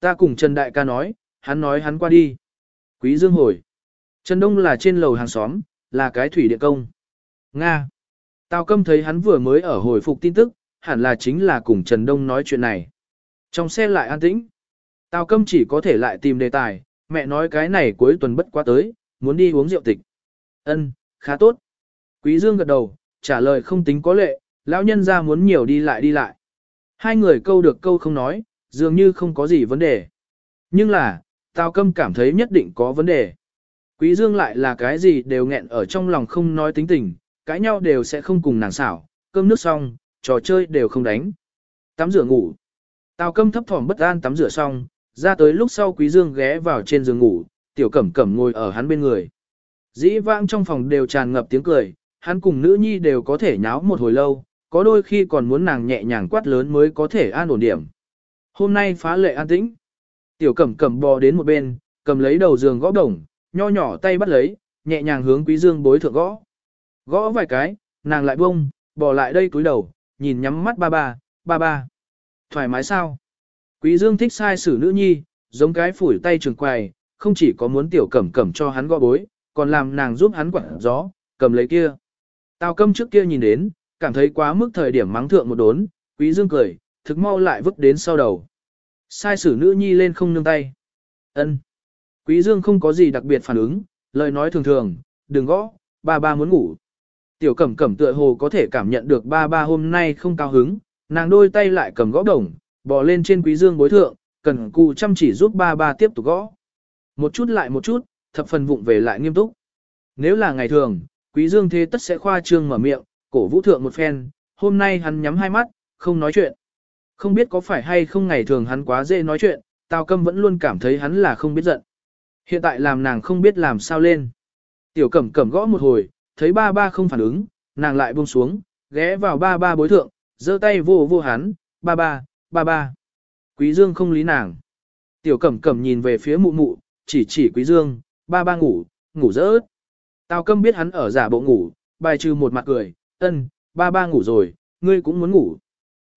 Ta cùng Trần Đại ca nói, hắn nói hắn qua đi. Quý Dương hồi. Trần Đông là trên lầu hàng xóm, là cái thủy địa công. Nga. Tào Câm thấy hắn vừa mới ở hồi phục tin tức, hẳn là chính là cùng Trần Đông nói chuyện này. Trong xe lại an tĩnh. Tào Câm chỉ có thể lại tìm đề tài, mẹ nói cái này cuối tuần bất quá tới, muốn đi uống rượu tịch. Ân, khá tốt. Quý Dương gật đầu, trả lời không tính có lệ, lão nhân ra muốn nhiều đi lại đi lại. Hai người câu được câu không nói, dường như không có gì vấn đề. Nhưng là, Tào Câm cảm thấy nhất định có vấn đề. Quý Dương lại là cái gì đều nghẹn ở trong lòng không nói tính tình, cãi nhau đều sẽ không cùng nàng xảo, cơm nước xong, trò chơi đều không đánh. Tắm rửa ngủ. Tào Câm thấp thỏm bất an tắm rửa xong, ra tới lúc sau Quý Dương ghé vào trên giường ngủ, Tiểu Cẩm Cẩm ngồi ở hắn bên người. Dĩ vãng trong phòng đều tràn ngập tiếng cười, hắn cùng nữ nhi đều có thể nháo một hồi lâu, có đôi khi còn muốn nàng nhẹ nhàng quát lớn mới có thể an ổn điểm. Hôm nay phá lệ an tĩnh. Tiểu Cẩm Cẩm bò đến một bên, cầm lấy đầu giường gõ đồng, nho nhỏ tay bắt lấy, nhẹ nhàng hướng Quý Dương bối thượng gõ. Gõ vài cái, nàng lại buông, bò lại đây cúi đầu, nhìn nhắm mắt ba ba, ba ba. Thoải mái sao? Quý Dương thích sai xử nữ nhi, giống cái phủi tay trường quài, không chỉ có muốn tiểu cẩm cẩm cho hắn gõ bối, còn làm nàng giúp hắn quặn gió, cầm lấy kia. Tào câm trước kia nhìn đến, cảm thấy quá mức thời điểm mắng thượng một đốn, quý dương cười, thực mau lại vứt đến sau đầu. Sai sử nữ nhi lên không nương tay. ân Quý dương không có gì đặc biệt phản ứng, lời nói thường thường, đừng gõ, ba ba muốn ngủ. Tiểu cẩm cẩm tựa hồ có thể cảm nhận được ba ba hôm nay không cao hứng, nàng đôi tay lại cầm gõ đồng, bò lên trên quý dương bối thượng, cần cù chăm chỉ giúp ba ba tiếp tục gõ. Một chút lại một chút, thập phần vụng về lại nghiêm túc. Nếu là ngày thường, quý dương thế tất sẽ khoa trương mở miệng, cổ vũ thượng một phen, hôm nay hắn nhắm hai mắt, không nói chuyện. Không biết có phải hay không ngày thường hắn quá dễ nói chuyện, Tào Câm vẫn luôn cảm thấy hắn là không biết giận. Hiện tại làm nàng không biết làm sao lên. Tiểu Cẩm Cẩm gõ một hồi, thấy ba ba không phản ứng, nàng lại buông xuống, ghé vào ba ba bối thượng, giơ tay vô vô hắn, ba ba, ba ba. Quý Dương không lý nàng. Tiểu Cẩm Cẩm nhìn về phía mụ mụ, chỉ chỉ Quý Dương, ba ba ngủ, ngủ rớt. Tào Câm biết hắn ở giả bộ ngủ, bài trừ một mặt cười, ân, ba ba ngủ rồi, ngươi cũng muốn ngủ.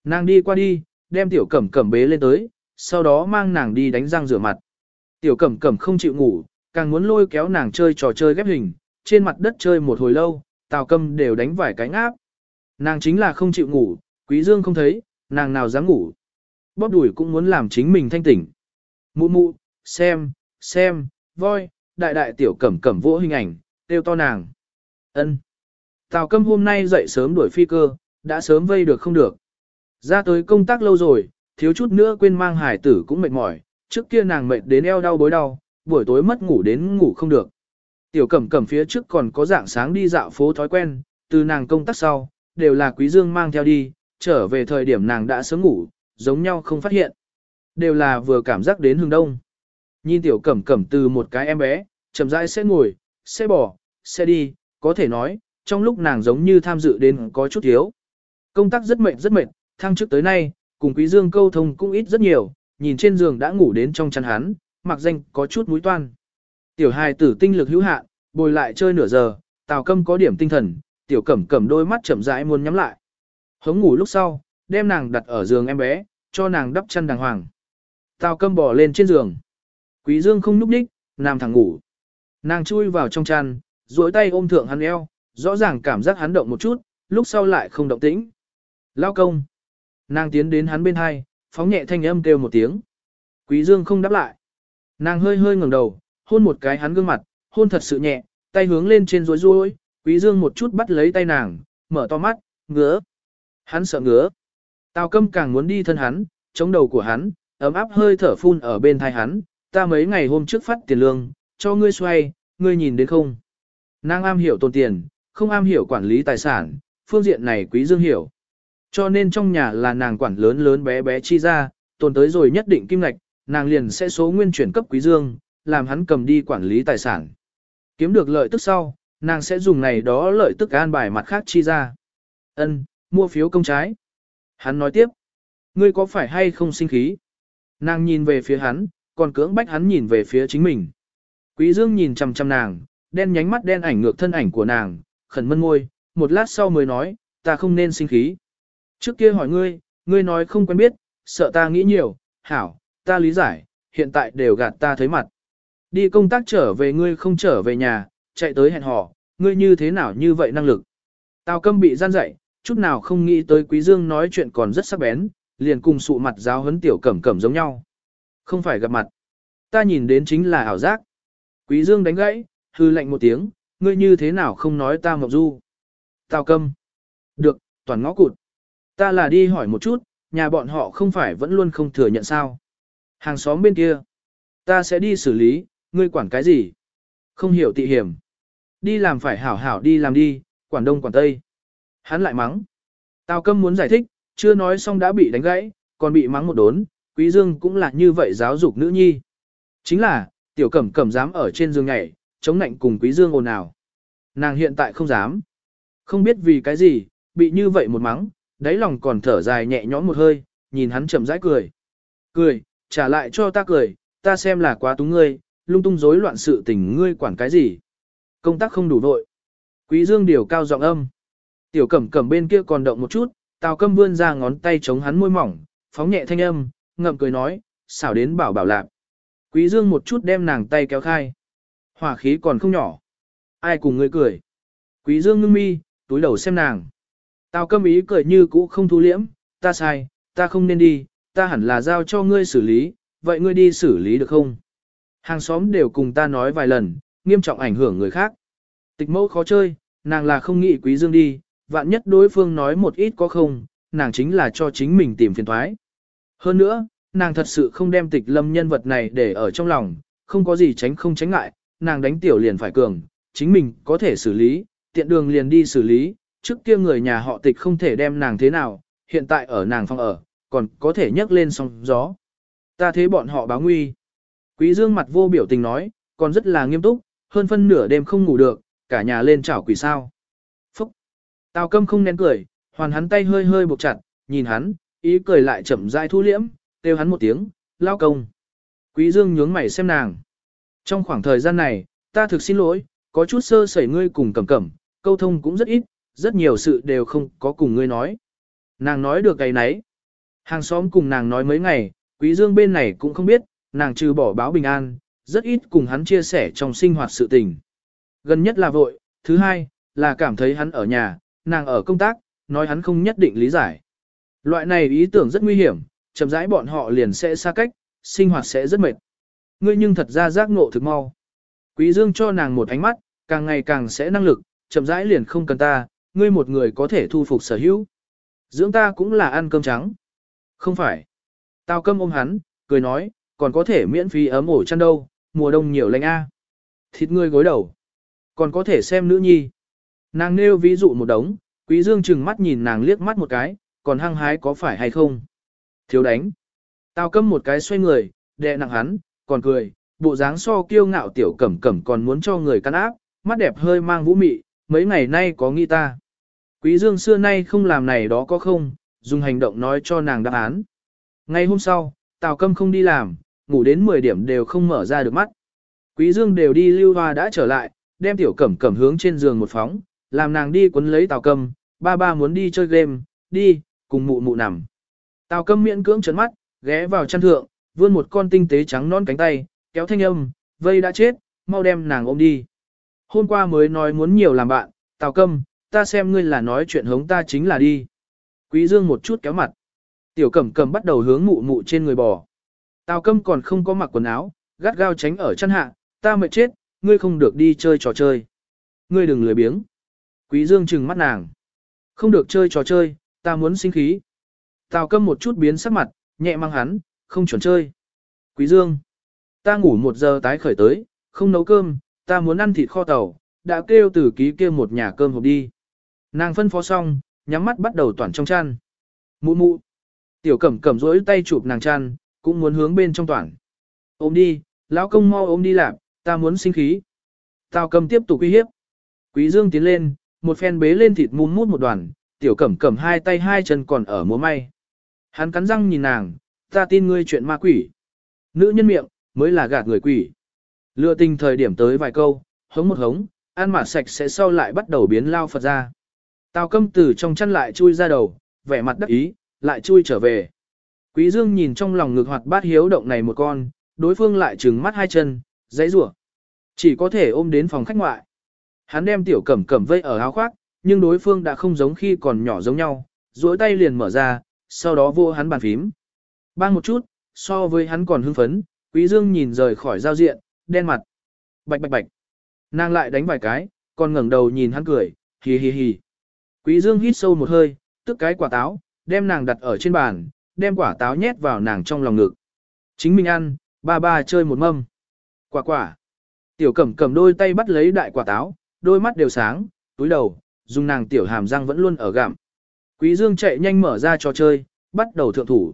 Nàng đi qua đi, đem tiểu cẩm cẩm bế lên tới, sau đó mang nàng đi đánh răng rửa mặt. Tiểu cẩm cẩm không chịu ngủ, càng muốn lôi kéo nàng chơi trò chơi ghép hình, trên mặt đất chơi một hồi lâu, tào câm đều đánh vải cánh áp. Nàng chính là không chịu ngủ, quý dương không thấy, nàng nào dám ngủ. Bóp đuổi cũng muốn làm chính mình thanh tỉnh. Mụ mụ, xem, xem, voi, đại đại tiểu cẩm cẩm vỗ hình ảnh, tiêu to nàng. ân Tào câm hôm nay dậy sớm đuổi phi cơ, đã sớm vây được không được. Ra tới công tác lâu rồi, thiếu chút nữa quên mang hải tử cũng mệt mỏi, trước kia nàng mệt đến eo đau bối đau, buổi tối mất ngủ đến ngủ không được. Tiểu cẩm cẩm phía trước còn có dạng sáng đi dạo phố thói quen, từ nàng công tác sau, đều là quý dương mang theo đi, trở về thời điểm nàng đã sớm ngủ, giống nhau không phát hiện. Đều là vừa cảm giác đến hương đông. Nhìn tiểu cẩm cẩm từ một cái em bé, chậm rãi sẽ ngồi, sẽ bỏ, sẽ đi, có thể nói, trong lúc nàng giống như tham dự đến có chút thiếu. Công tác rất mệt rất mệt, thăng trước tới nay, cùng Quý Dương câu thông cũng ít rất nhiều, nhìn trên giường đã ngủ đến trong chăn hắn, mặc danh có chút mũi toan. Tiểu hài tử tinh lực hữu hạn, bồi lại chơi nửa giờ, Tào Câm có điểm tinh thần, tiểu cẩm cẩm đôi mắt chậm rãi muốn nhắm lại. Hống ngủ lúc sau, đem nàng đặt ở giường em bé, cho nàng đắp chăn đàng hoàng. Tào Câm bò lên trên giường. Quý Dương không núp đích, nằm thẳng ngủ. Nàng chui vào trong chăn, duỗi tay ôm thượng hắn eo, rõ ràng cảm giác hắn động một chút, lúc sau lại không động tĩnh. Lao công. Nàng tiến đến hắn bên hai, phóng nhẹ thanh âm kêu một tiếng. Quý Dương không đáp lại. Nàng hơi hơi ngẩng đầu, hôn một cái hắn gương mặt, hôn thật sự nhẹ, tay hướng lên trên rối rối, Quý Dương một chút bắt lấy tay nàng, mở to mắt, ngứa. Hắn sợ ngứa. Tào câm càng muốn đi thân hắn, chống đầu của hắn, ấm áp hơi thở phun ở bên tai hắn, ta mấy ngày hôm trước phát tiền lương, cho ngươi xoay, ngươi nhìn đến không? Nàng am hiểu tồn tiền, không am hiểu quản lý tài sản, phương diện này quý dương hiểu. Cho nên trong nhà là nàng quản lớn lớn bé bé chi ra, tồn tới rồi nhất định kim ngạch, nàng liền sẽ số nguyên chuyển cấp quý dương, làm hắn cầm đi quản lý tài sản. Kiếm được lợi tức sau, nàng sẽ dùng này đó lợi tức an bài mặt khác chi ra. Ân, mua phiếu công trái. Hắn nói tiếp, ngươi có phải hay không sinh khí? Nàng nhìn về phía hắn, còn cưỡng bách hắn nhìn về phía chính mình. Quý dương nhìn chằm chằm nàng, đen nhánh mắt đen ảnh ngược thân ảnh của nàng, khẩn mân môi, một lát sau mới nói, ta không nên sinh khí. Trước kia hỏi ngươi, ngươi nói không quen biết, sợ ta nghĩ nhiều, hảo, ta lý giải, hiện tại đều gạt ta thấy mặt. Đi công tác trở về ngươi không trở về nhà, chạy tới hẹn hò, ngươi như thế nào như vậy năng lực. Tào câm bị gian dậy, chút nào không nghĩ tới quý dương nói chuyện còn rất sắc bén, liền cùng sụ mặt giáo huấn tiểu cẩm cẩm giống nhau. Không phải gặp mặt. Ta nhìn đến chính là ảo giác. Quý dương đánh gãy, hư lạnh một tiếng, ngươi như thế nào không nói ta mộng du. Tào câm. Được, toàn ngõ cụt. Ta là đi hỏi một chút, nhà bọn họ không phải vẫn luôn không thừa nhận sao. Hàng xóm bên kia. Ta sẽ đi xử lý, ngươi quản cái gì? Không hiểu tị hiểm. Đi làm phải hảo hảo đi làm đi, quản đông quản tây. Hắn lại mắng. Tào câm muốn giải thích, chưa nói xong đã bị đánh gãy, còn bị mắng một đốn, quý dương cũng là như vậy giáo dục nữ nhi. Chính là, tiểu cẩm cẩm dám ở trên giường nhảy, chống nạnh cùng quý dương ồn ào. Nàng hiện tại không dám. Không biết vì cái gì, bị như vậy một mắng, đáy lòng còn thở dài nhẹ nhõm một hơi, nhìn hắn chậm rãi cười. Cười, trả lại cho ta cười, ta xem là quá túng ngươi, lung tung rối loạn sự tình ngươi quản cái gì. Công tác không đủ vội. Quý dương điều cao giọng âm. Tiểu cẩm cẩm bên kia còn động một chút, tào câm vươn ra ngón tay chống hắn môi mỏng, phóng nhẹ thanh âm, ngậm cười nói, xảo đến bảo bảo lạc. Quý dương một chút đem nàng tay kéo khai. Hỏa khí còn không nhỏ. Ai cùng ngươi cười. Quý dương ngưng mi, túi đầu xem nàng. Tào câm ý cười như cũ không thu liễm, ta sai, ta không nên đi, ta hẳn là giao cho ngươi xử lý, vậy ngươi đi xử lý được không? Hàng xóm đều cùng ta nói vài lần, nghiêm trọng ảnh hưởng người khác. Tịch mẫu khó chơi, nàng là không nghĩ quý dương đi, vạn nhất đối phương nói một ít có không, nàng chính là cho chính mình tìm phiền thoái. Hơn nữa, nàng thật sự không đem tịch lâm nhân vật này để ở trong lòng, không có gì tránh không tránh ngại, nàng đánh tiểu liền phải cường, chính mình có thể xử lý, tiện đường liền đi xử lý, trước kia người nhà họ tịch không thể đem nàng thế nào, hiện tại ở nàng phòng ở, còn có thể nhấc lên sóng gió. Ta thấy bọn họ báo nguy. Quý dương mặt vô biểu tình nói, còn rất là nghiêm túc, hơn phân nửa đêm không ngủ được, cả nhà lên chảo quỷ sao. Phúc! Tào câm không nén cười, hoàn hắn tay hơi hơi buộc chặt, nhìn hắn, ý cười lại chậm rãi thu liễm, kêu hắn một tiếng, lao công. Quý dương nhướng mày xem nàng. Trong khoảng thời gian này, ta thực xin lỗi, có chút sơ sẩy ngươi cùng cẩm cẩm, câu thông cũng rất ít, rất nhiều sự đều không có cùng ngươi nói. Nàng nói được cái nấy. Hàng xóm cùng nàng nói mấy ngày, quý dương bên này cũng không biết, nàng trừ bỏ báo bình an, rất ít cùng hắn chia sẻ trong sinh hoạt sự tình. Gần nhất là vội, thứ hai, là cảm thấy hắn ở nhà, nàng ở công tác, nói hắn không nhất định lý giải. Loại này ý tưởng rất nguy hiểm, chậm rãi bọn họ liền sẽ xa cách, sinh hoạt sẽ rất mệt. Ngươi nhưng thật ra giác ngộ thực mau. Quý Dương cho nàng một ánh mắt, càng ngày càng sẽ năng lực, chậm rãi liền không cần ta, ngươi một người có thể thu phục sở hữu. Dưỡng ta cũng là ăn cơm trắng. Không phải. Tao câm ôm hắn, cười nói, còn có thể miễn phí ấm ổ chăn đâu, mùa đông nhiều lạnh a. Thịt ngươi gối đầu. Còn có thể xem nữ nhi. Nàng nêu ví dụ một đống, quý dương chừng mắt nhìn nàng liếc mắt một cái, còn hăng hái có phải hay không. Thiếu đánh. Tao câm một cái xoay người, đè nặng hắn, còn cười, bộ dáng so kiêu ngạo tiểu cẩm cẩm còn muốn cho người căn áp, mắt đẹp hơi mang vũ mị, mấy ngày nay có nghĩ ta. Quý dương xưa nay không làm này đó có không, dùng hành động nói cho nàng đáp án. Ngay hôm sau, Tào Câm không đi làm, ngủ đến 10 điểm đều không mở ra được mắt. Quý Dương đều đi lưu hoa đã trở lại, đem tiểu cẩm cẩm hướng trên giường một phóng, làm nàng đi quấn lấy Tào Câm, ba ba muốn đi chơi game, đi, cùng mụ mụ nằm. Tào Câm miễn cưỡng trấn mắt, ghé vào chăn thượng, vươn một con tinh tế trắng non cánh tay, kéo thanh âm, vây đã chết, mau đem nàng ôm đi. Hôm qua mới nói muốn nhiều làm bạn, Tào Câm, ta xem ngươi là nói chuyện hống ta chính là đi. Quý Dương một chút kéo mặt. Tiểu cẩm cẩm bắt đầu hướng mụ mụ trên người bò. Tào câm còn không có mặc quần áo, gắt gao tránh ở chân hạ, ta mệt chết, ngươi không được đi chơi trò chơi. Ngươi đừng lười biếng. Quý Dương trừng mắt nàng. Không được chơi trò chơi, ta muốn sinh khí. Tào câm một chút biến sắc mặt, nhẹ mang hắn, không chuẩn chơi. Quý Dương. Ta ngủ một giờ tái khởi tới, không nấu cơm, ta muốn ăn thịt kho tàu, đã kêu từ ký kêu một nhà cơm hộp đi. Nàng phân phó xong, nhắm mắt bắt đầu toàn trong chăn. Mụ mụ. Tiểu cẩm cẩm rỗi tay chụp nàng chăn, cũng muốn hướng bên trong toàn. Ôm đi, lão công mau ôm đi làm, ta muốn sinh khí. Tào cầm tiếp tục uy hiếp. Quý dương tiến lên, một phen bế lên thịt mum mút một đoàn, tiểu cẩm cẩm hai tay hai chân còn ở múa may. Hắn cắn răng nhìn nàng, ta tin ngươi chuyện ma quỷ. Nữ nhân miệng, mới là gạt người quỷ. Lựa tình thời điểm tới vài câu, hống một hống, ăn mà sạch sẽ sau lại bắt đầu biến lao Phật ra. Tào câm từ trong chăn lại chui ra đầu, vẻ mặt đắc ý, lại chui trở về. Quý Dương nhìn trong lòng ngực hoạt bát hiếu động này một con, đối phương lại trừng mắt hai chân, dãy rủa Chỉ có thể ôm đến phòng khách ngoại. Hắn đem tiểu cẩm cẩm vây ở áo khoác, nhưng đối phương đã không giống khi còn nhỏ giống nhau, duỗi tay liền mở ra, sau đó vô hắn bàn phím. Bang một chút, so với hắn còn hưng phấn, Quý Dương nhìn rời khỏi giao diện, đen mặt. Bạch bạch bạch. Nàng lại đánh vài cái, còn ngẩng đầu nhìn hắn cười, hì hì hì. Quý Dương hít sâu một hơi, tức cái quả táo, đem nàng đặt ở trên bàn, đem quả táo nhét vào nàng trong lòng ngực. Chính mình ăn, ba ba chơi một mâm. Quả quả. Tiểu cẩm cầm đôi tay bắt lấy đại quả táo, đôi mắt đều sáng, túi đầu, dùng nàng tiểu hàm răng vẫn luôn ở gặm. Quý Dương chạy nhanh mở ra trò chơi, bắt đầu thượng thủ.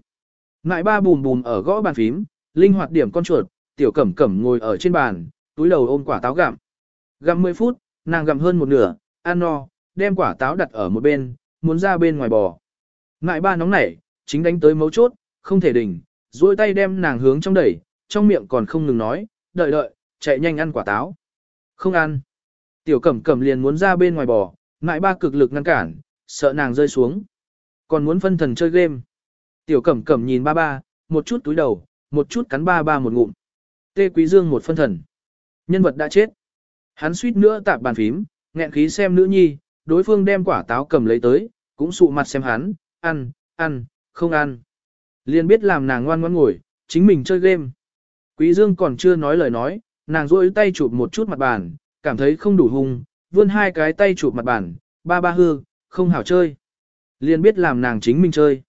Ngại ba bùm bùm ở gõ bàn phím, linh hoạt điểm con chuột, tiểu cẩm cẩm ngồi ở trên bàn, túi đầu ôm quả táo gặm. Gặm 10 phút, nàng gặm hơn một nửa, ăn no, đem quả táo đặt ở một bên, muốn ra bên ngoài bò. Ngại ba nóng nảy, chính đánh tới mấu chốt, không thể đỉnh, duỗi tay đem nàng hướng trong đẩy, trong miệng còn không ngừng nói, đợi đợi, chạy nhanh ăn quả táo. Không ăn. Tiểu cẩm cẩm liền muốn ra bên ngoài bò, ngại ba cực lực ngăn cản, sợ nàng rơi xuống. Còn muốn phân thần chơi game. Tiểu cẩm cẩm nhìn ba ba, một chút túi đầu, một chút cắn ba ba một ngụm. Tê Quý Dương một phân thần. Nhân vật đã chết. Hắn suýt nữa tạp bàn phím, nghẹn khí xem nữ nhi, đối phương đem quả táo cầm lấy tới, cũng sụ mặt xem hắn, ăn, ăn, không ăn. Liên biết làm nàng ngoan ngoãn ngồi, chính mình chơi game. Quý Dương còn chưa nói lời nói, nàng duỗi tay chụp một chút mặt bàn, cảm thấy không đủ hung, vươn hai cái tay chụp mặt bàn, ba ba hư, không hảo chơi. Liên biết làm nàng chính mình chơi.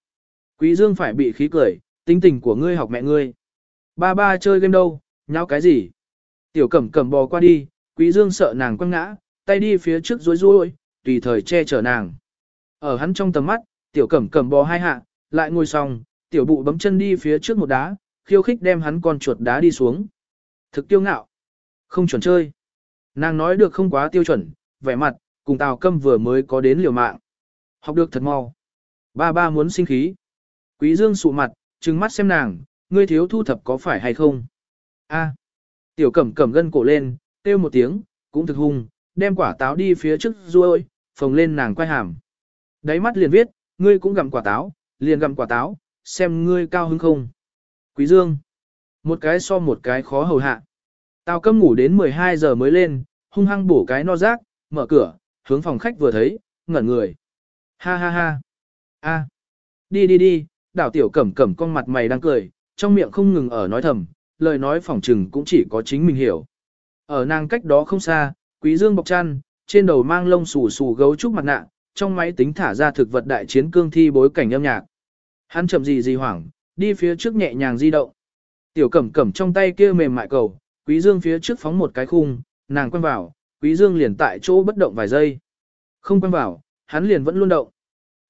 Quý Dương phải bị khí cười, tính tình của ngươi học mẹ ngươi. Ba ba chơi game đâu, nháo cái gì? Tiểu cẩm cẩm bò qua đi, quý dương sợ nàng quăng ngã, tay đi phía trước rối rối, tùy thời che chở nàng. Ở hắn trong tầm mắt, tiểu cẩm cẩm bò hai hạ, lại ngồi xong, tiểu bụ bấm chân đi phía trước một đá, khiêu khích đem hắn con chuột đá đi xuống. Thực tiêu ngạo. Không chuẩn chơi. Nàng nói được không quá tiêu chuẩn, vẻ mặt, cùng Tào Câm vừa mới có đến liều mạng. Học được thật mau. Ba ba muốn sinh khí. Quý Dương sụ mặt, trừng mắt xem nàng, ngươi thiếu thu thập có phải hay không? A. Tiểu cẩm cẩm gân cổ lên, kêu một tiếng, cũng thực hung, đem quả táo đi phía trước ruôi, phồng lên nàng quay hàm. Đáy mắt liền viết, ngươi cũng gặm quả táo, liền gặm quả táo, xem ngươi cao hứng không. Quý Dương. Một cái so một cái khó hầu hạ. Tao câm ngủ đến 12 giờ mới lên, hung hăng bổ cái no rác, mở cửa, hướng phòng khách vừa thấy, ngẩn người. Ha ha ha. A. Đi đi đi, đảo tiểu cẩm cẩm con mặt mày đang cười, trong miệng không ngừng ở nói thầm, lời nói phỏng trừng cũng chỉ có chính mình hiểu. Ở nàng cách đó không xa, quý dương bọc chăn, trên đầu mang lông xù xù gấu trúc mặt nạ, trong máy tính thả ra thực vật đại chiến cương thi bối cảnh âm nhạc. Hắn chậm gì gì hoảng, đi phía trước nhẹ nhàng di động. Tiểu cẩm cẩm trong tay kia mềm mại cầu, quý dương phía trước phóng một cái khung, nàng quen vào, quý dương liền tại chỗ bất động vài giây. Không quen vào, hắn liền vẫn luôn động.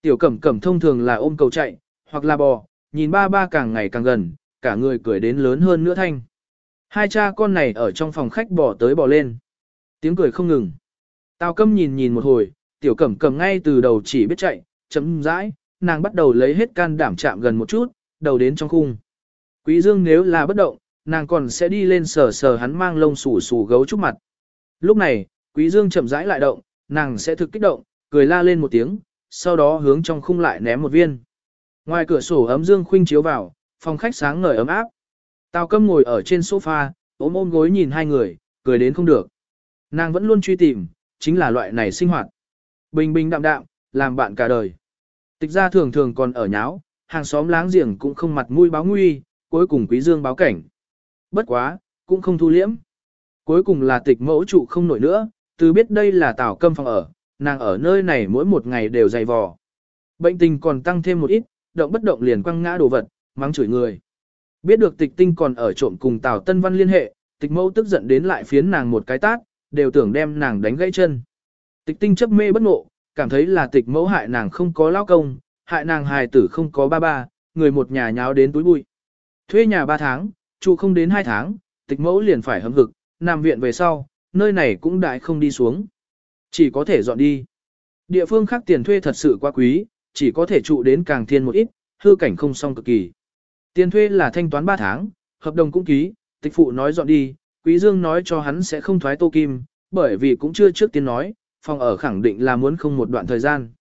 Tiểu cẩm cẩm thông thường là ôm cầu chạy, hoặc là bò, nhìn ba ba càng ngày càng gần, cả người cười đến lớn hơn nữa thanh. Hai cha con này ở trong phòng khách bò tới bò lên. Tiếng cười không ngừng. Tào câm nhìn nhìn một hồi, tiểu cẩm cẩm ngay từ đầu chỉ biết chạy, chấm rãi, nàng bắt đầu lấy hết can đảm chạm gần một chút, đầu đến trong khung. Quý dương nếu là bất động, nàng còn sẽ đi lên sờ sờ hắn mang lông xù xù gấu trúc mặt. Lúc này, quý dương chậm rãi lại động, nàng sẽ thực kích động, cười la lên một tiếng, sau đó hướng trong khung lại ném một viên. Ngoài cửa sổ ấm dương khuynh chiếu vào, phòng khách sáng ngời ấm áp. Tào Câm ngồi ở trên sofa, ôm ôm gối nhìn hai người, cười đến không được. Nàng vẫn luôn truy tìm, chính là loại này sinh hoạt. Bình bình đạm đạm, làm bạn cả đời. Tịch ra thường thường còn ở nháo, hàng xóm láng giềng cũng không mặt mũi báo nguy, cuối cùng quý dương báo cảnh. Bất quá, cũng không thu liễm. Cuối cùng là tịch mẫu trụ không nổi nữa, từ biết đây là tảo Câm phòng ở, nàng ở nơi này mỗi một ngày đều dày vò. Bệnh tình còn tăng thêm một ít, động bất động liền quăng ngã đồ vật, mắng chửi người. Biết được tịch tinh còn ở trộm cùng Tào Tân Văn liên hệ, tịch mẫu tức giận đến lại phiến nàng một cái tát, đều tưởng đem nàng đánh gãy chân. Tịch tinh chấp mê bất ngộ, cảm thấy là tịch mẫu hại nàng không có lao công, hại nàng hài tử không có ba ba, người một nhà nháo đến túi bụi. Thuê nhà ba tháng, trụ không đến hai tháng, tịch mẫu liền phải hâm hực, nằm viện về sau, nơi này cũng đại không đi xuống. Chỉ có thể dọn đi. Địa phương khác tiền thuê thật sự quá quý, chỉ có thể trụ đến càng thiên một ít, hư cảnh không xong cực kỳ. Tiền thuê là thanh toán 3 tháng, hợp đồng cũng ký, tịch phụ nói dọn đi, Quý Dương nói cho hắn sẽ không thoái tô kim, bởi vì cũng chưa trước tiên nói, phòng ở khẳng định là muốn không một đoạn thời gian.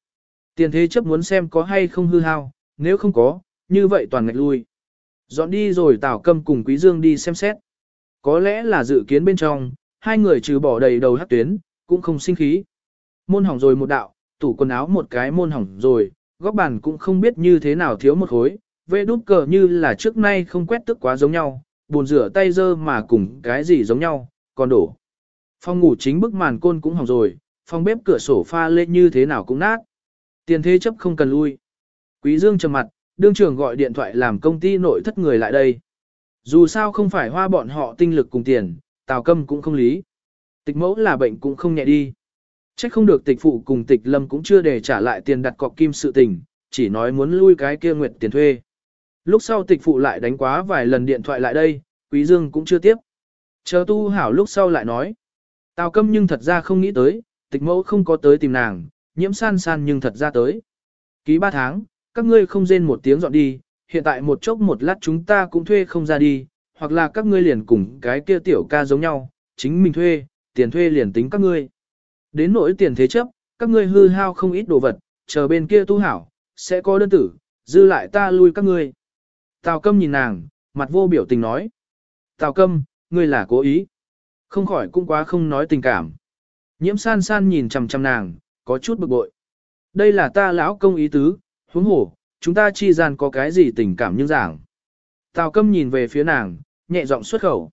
Tiền thế chấp muốn xem có hay không hư hao, nếu không có, như vậy toàn ngạch lui. Dọn đi rồi Tào Câm cùng Quý Dương đi xem xét. Có lẽ là dự kiến bên trong, hai người trừ bỏ đầy đầu hắc tuyến, cũng không sinh khí. Môn hỏng rồi một đạo, tủ quần áo một cái môn hỏng rồi, góc bàn cũng không biết như thế nào thiếu một khối, vê đút cờ như là trước nay không quét tức quá giống nhau, bồn rửa tay dơ mà cùng cái gì giống nhau, còn đổ. Phòng ngủ chính bức màn côn cũng hỏng rồi, phòng bếp cửa sổ pha lên như thế nào cũng nát. Tiền thế chấp không cần lui. Quý Dương trầm mặt, đương trưởng gọi điện thoại làm công ty nội thất người lại đây. Dù sao không phải hoa bọn họ tinh lực cùng tiền, tào câm cũng không lý. Tịch mẫu là bệnh cũng không nhẹ đi. Chắc không được tịch phụ cùng tịch lâm cũng chưa để trả lại tiền đặt cọc kim sự tình, chỉ nói muốn lui cái kia nguyệt tiền thuê. Lúc sau tịch phụ lại đánh quá vài lần điện thoại lại đây, quý dương cũng chưa tiếp. Chờ tu hảo lúc sau lại nói. Tào câm nhưng thật ra không nghĩ tới, tịch mẫu không có tới tìm nàng, nhiễm san san nhưng thật ra tới. Ký ba tháng, các ngươi không rên một tiếng dọn đi, hiện tại một chốc một lát chúng ta cũng thuê không ra đi, hoặc là các ngươi liền cùng cái kia tiểu ca giống nhau, chính mình thuê, tiền thuê liền tính các ngươi. Đến nỗi tiền thế chấp, các ngươi hư hao không ít đồ vật, chờ bên kia tu hảo, sẽ có đơn tử, dư lại ta lui các ngươi. Tào Câm nhìn nàng, mặt vô biểu tình nói. Tào Câm, ngươi là cố ý. Không khỏi cũng quá không nói tình cảm. Nhiễm san san nhìn chằm chằm nàng, có chút bực bội. Đây là ta lão công ý tứ, huống hổ, chúng ta chi gian có cái gì tình cảm như giảng. Tào Câm nhìn về phía nàng, nhẹ giọng xuất khẩu.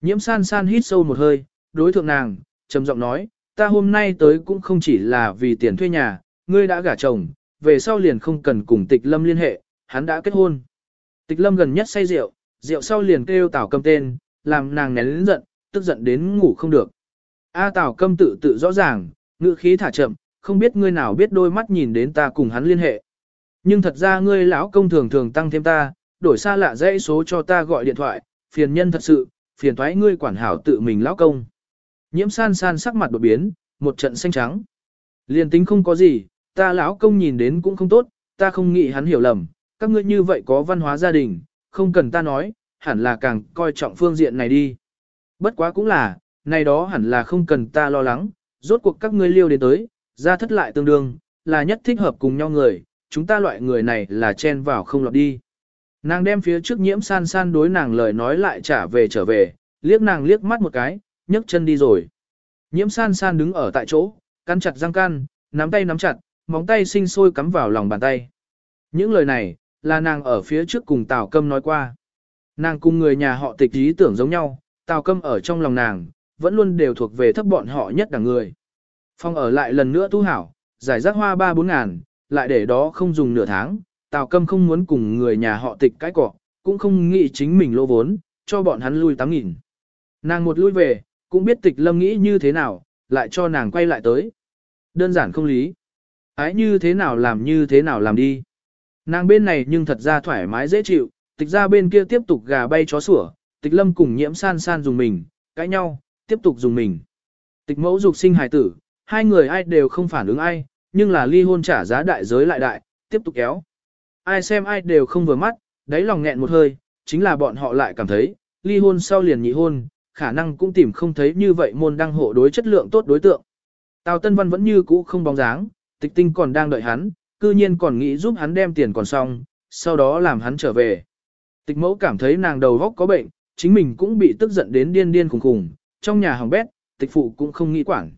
Nhiễm san san hít sâu một hơi, đối thượng nàng, trầm giọng nói, ta hôm nay tới cũng không chỉ là vì tiền thuê nhà, ngươi đã gả chồng, về sau liền không cần cùng tịch lâm liên hệ, hắn đã kết hôn. Tịch lâm gần nhất say rượu, rượu sau liền kêu tảo câm tên, làm nàng nén lĩnh giận, tức giận đến ngủ không được. A tảo câm tự tự rõ ràng, ngữ khí thả chậm, không biết ngươi nào biết đôi mắt nhìn đến ta cùng hắn liên hệ. Nhưng thật ra ngươi lão công thường thường tăng thêm ta, đổi xa lạ dãy số cho ta gọi điện thoại, phiền nhân thật sự, phiền thoái ngươi quản hảo tự mình lão công. Nhiễm san san sắc mặt đột biến, một trận xanh trắng. liền tính không có gì, ta lão công nhìn đến cũng không tốt, ta không nghĩ hắn hiểu lầm, các ngươi như vậy có văn hóa gia đình, không cần ta nói, hẳn là càng coi trọng phương diện này đi. Bất quá cũng là, này đó hẳn là không cần ta lo lắng, rốt cuộc các ngươi liêu đến tới, ra thất lại tương đương, là nhất thích hợp cùng nhau người, chúng ta loại người này là chen vào không lọt đi. Nàng đem phía trước nhiễm san san đối nàng lời nói lại trả về trở về, liếc nàng liếc mắt một cái, nhấc chân đi rồi. Nhiễm san san đứng ở tại chỗ, cắn chặt răng can, nắm tay nắm chặt, móng tay sinh sôi cắm vào lòng bàn tay. Những lời này, là nàng ở phía trước cùng Tào Câm nói qua. Nàng cùng người nhà họ tịch ý tưởng giống nhau, Tào Câm ở trong lòng nàng, vẫn luôn đều thuộc về thấp bọn họ nhất đẳng người. Phong ở lại lần nữa tu hảo, giải rác hoa ba bốn ngàn, lại để đó không dùng nửa tháng, Tào Câm không muốn cùng người nhà họ tịch cái cọ, cũng không nghĩ chính mình lô vốn, cho bọn hắn lui tám nghìn. Nàng một lui về, cũng biết tịch lâm nghĩ như thế nào, lại cho nàng quay lại tới. Đơn giản không lý. Ái như thế nào làm như thế nào làm đi. Nàng bên này nhưng thật ra thoải mái dễ chịu, tịch ra bên kia tiếp tục gà bay chó sủa, tịch lâm cùng nhiễm san san dùng mình, cãi nhau, tiếp tục dùng mình. Tịch mẫu dục sinh hài tử, hai người ai đều không phản ứng ai, nhưng là ly hôn trả giá đại giới lại đại, tiếp tục kéo. Ai xem ai đều không vừa mắt, đáy lòng nghẹn một hơi, chính là bọn họ lại cảm thấy, ly hôn sau liền nhị hôn, khả năng cũng tìm không thấy như vậy môn đăng hộ đối chất lượng tốt đối tượng. Tào Tân Văn vẫn như cũ không bóng dáng, tịch tinh còn đang đợi hắn, cư nhiên còn nghĩ giúp hắn đem tiền còn xong, sau đó làm hắn trở về. Tịch mẫu cảm thấy nàng đầu góc có bệnh, chính mình cũng bị tức giận đến điên điên khùng khùng, trong nhà hỏng bét, tịch phụ cũng không nghĩ quản.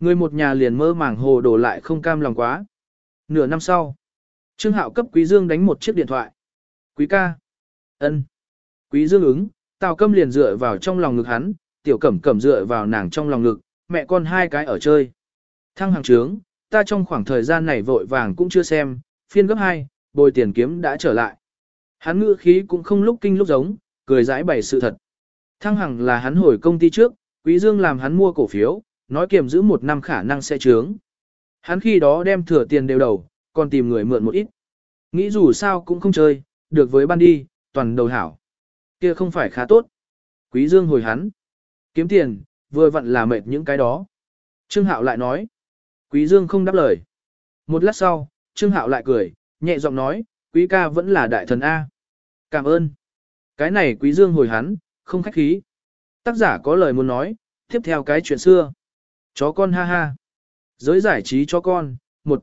Người một nhà liền mơ màng hồ đổ lại không cam lòng quá. Nửa năm sau, Trương Hạo cấp Quý Dương đánh một chiếc điện thoại. Quý ca. ân. Quý Dương ứng, Tào Câm liền dựa vào trong lòng ngực hắn, Tiểu Cẩm Cẩm dựa vào nàng trong lòng ngực, mẹ con hai cái ở chơi. Thăng hàng trướng, ta trong khoảng thời gian này vội vàng cũng chưa xem, phiên gấp hai, bồi tiền kiếm đã trở lại. Hắn ngữ khí cũng không lúc kinh lúc giống, cười giải bày sự thật. Thăng hằng là hắn hồi công ty trước, Quý Dương làm hắn mua cổ phiếu, nói kiềm giữ một năm khả năng sẽ trướng. Hắn khi đó đem thừa tiền đều đầu, còn tìm người mượn một ít. Nghĩ dù sao cũng không chơi, được với ban đi, toàn đầu hảo. Kia không phải khá tốt. Quý Dương hồi hắn. Kiếm tiền, vừa vặn là mệt những cái đó. Trương Hạo lại nói. Quý Dương không đáp lời. Một lát sau, Trương Hạo lại cười, nhẹ giọng nói, quý ca vẫn là đại thần A. Cảm ơn. Cái này quý Dương hồi hắn, không khách khí. Tác giả có lời muốn nói, tiếp theo cái chuyện xưa. Chó con ha ha. Giới giải trí cho con, một.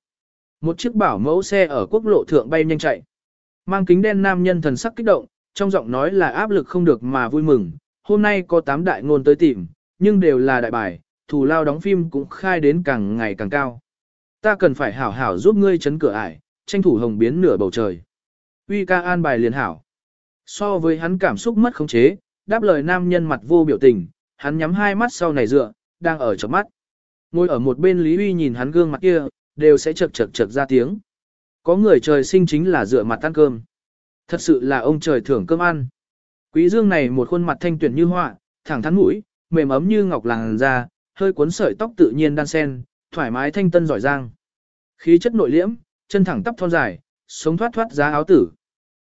Một chiếc bảo mẫu xe ở quốc lộ thượng bay nhanh chạy. Mang kính đen nam nhân thần sắc kích động, trong giọng nói là áp lực không được mà vui mừng, hôm nay có 8 đại ngôn tới tìm, nhưng đều là đại bài, thù lao đóng phim cũng khai đến càng ngày càng cao. Ta cần phải hảo hảo giúp ngươi chấn cửa ải, tranh thủ hồng biến nửa bầu trời. Uy ca an bài liền hảo. So với hắn cảm xúc mất khống chế, đáp lời nam nhân mặt vô biểu tình, hắn nhắm hai mắt sau này dựa, đang ở chớp mắt. Ngồi ở một bên Lý Uy nhìn hắn gương mặt kia, đều sẽ chật chật chật ra tiếng. Có người trời sinh chính là dựa mặt ăn cơm. Thật sự là ông trời thưởng cơm ăn. Quý dương này một khuôn mặt thanh tuyển như họa, thẳng thắn mũi, mềm ấm như ngọc làng da, hơi cuốn sợi tóc tự nhiên đan sen, thoải mái thanh tân giỏi giang. Khí chất nội liễm, chân thẳng tắp thon dài, sống thoát thoát giá áo tử.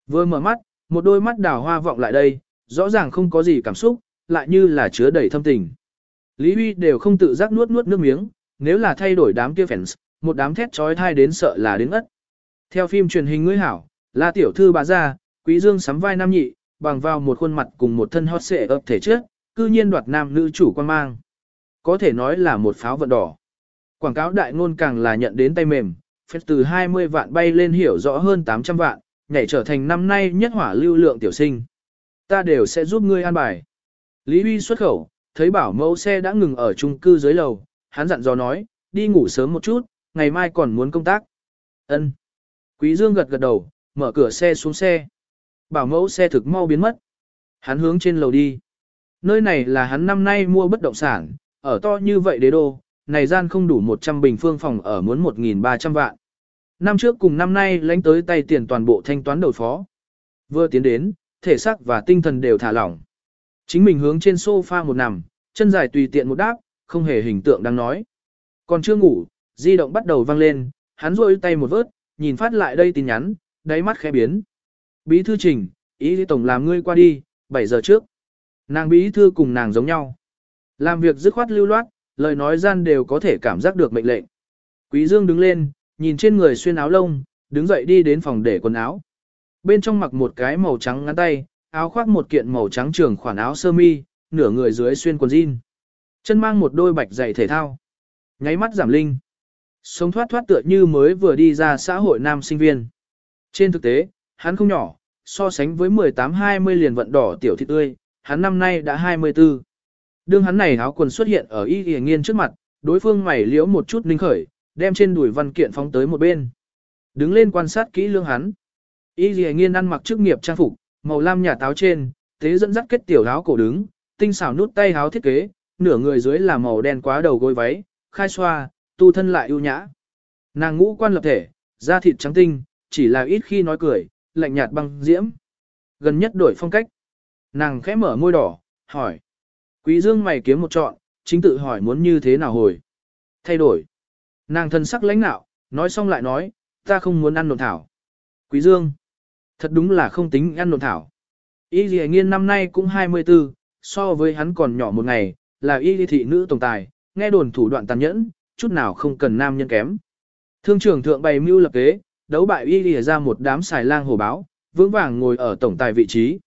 Vừa mở mắt, một đôi mắt đào hoa vọng lại đây, rõ ràng không có gì cảm xúc, lại như là chứa đầy thâm tình. Lý Huy đều không tự giác nuốt nuốt nước miếng, nếu là thay đổi đám kia fans, một đám thét trói thai đến sợ là đến ất. Theo phim truyền hình ngươi hảo, là tiểu thư bà gia, quý dương sắm vai nam nhị, bằng vào một khuôn mặt cùng một thân hot xệ ấp thể trước, cư nhiên đoạt nam nữ chủ quan mang. Có thể nói là một pháo vận đỏ. Quảng cáo đại ngôn càng là nhận đến tay mềm, phép từ 20 vạn bay lên hiểu rõ hơn 800 vạn, nhảy trở thành năm nay nhất hỏa lưu lượng tiểu sinh. Ta đều sẽ giúp ngươi an bài. Lý Huy xuất khẩu, thấy bảo mẫu xe đã ngừng ở chung cư dưới lầu, hắn dặn dò nói, đi ngủ sớm một chút, ngày mai còn muốn công tác. Ân. Quý Dương gật gật đầu, mở cửa xe xuống xe. Bảo mẫu xe thực mau biến mất. Hắn hướng trên lầu đi. Nơi này là hắn năm nay mua bất động sản, ở to như vậy đế đô, này gian không đủ 100 bình phương phòng ở muốn 1.300 vạn. Năm trước cùng năm nay lãnh tới tay tiền toàn bộ thanh toán đổi phó. Vừa tiến đến, thể xác và tinh thần đều thả lỏng. Chính mình hướng trên sofa một nằm, chân dài tùy tiện một đáp, không hề hình tượng đang nói. Còn chưa ngủ, di động bắt đầu vang lên, hắn rôi tay một vớt, nhìn phát lại đây tin nhắn, đáy mắt khẽ biến. Bí thư trình, ý lý tổng làm ngươi qua đi, 7 giờ trước. Nàng bí thư cùng nàng giống nhau. Làm việc dứt khoát lưu loát, lời nói gian đều có thể cảm giác được mệnh lệnh. Quý Dương đứng lên, nhìn trên người xuyên áo lông, đứng dậy đi đến phòng để quần áo. Bên trong mặc một cái màu trắng ngắn tay, áo khoác một kiện màu trắng trường khoản áo sơ mi, nửa người dưới xuyên quần jean. Chân mang một đôi bạch giày thể thao. Nháy mắt giảm linh. Sống thoát thoát tựa như mới vừa đi ra xã hội nam sinh viên. Trên thực tế, hắn không nhỏ, so sánh với 18-20 liền vận đỏ tiểu thị tươi, hắn năm nay đã 24. Đương hắn này áo quần xuất hiện ở y y nghiên trước mặt, đối phương mày liễu một chút ninh khởi, đem trên đùi văn kiện phóng tới một bên. Đứng lên quan sát kỹ lương hắn. Y y nghiên ăn mặc chức nghiệp trang phục, màu lam nhà táo trên, tế dẫn dắt kết tiểu áo cổ đứng, tinh xảo nút tay áo thiết kế, nửa người dưới là màu đen quá đầu gối váy, khai xoa, tu thân lại ưu nhã. Nàng ngũ quan lập thể, da thịt trắng tinh, chỉ là ít khi nói cười, lạnh nhạt băng diễm. Gần nhất đổi phong cách. Nàng khẽ mở môi đỏ, hỏi. Quý dương mày kiếm một trọn, chính tự hỏi muốn như thế nào hồi. Thay đổi. Nàng thân sắc lãnh nạo, nói xong lại nói, ta không muốn ăn nộn thảo. Quý dương. Thật đúng là không tính ăn nộn thảo. Y dì nghiên năm nay cũng 24, so với hắn còn nhỏ một ngày, là y thị nữ tổng tài, nghe đồn thủ đoạn tàn nhẫn, chút nào không cần nam nhân kém. Thương trưởng thượng bày mưu lập kế, đấu bại y lìa ra một đám xài lang hồ báo, vững vàng ngồi ở tổng tài vị trí.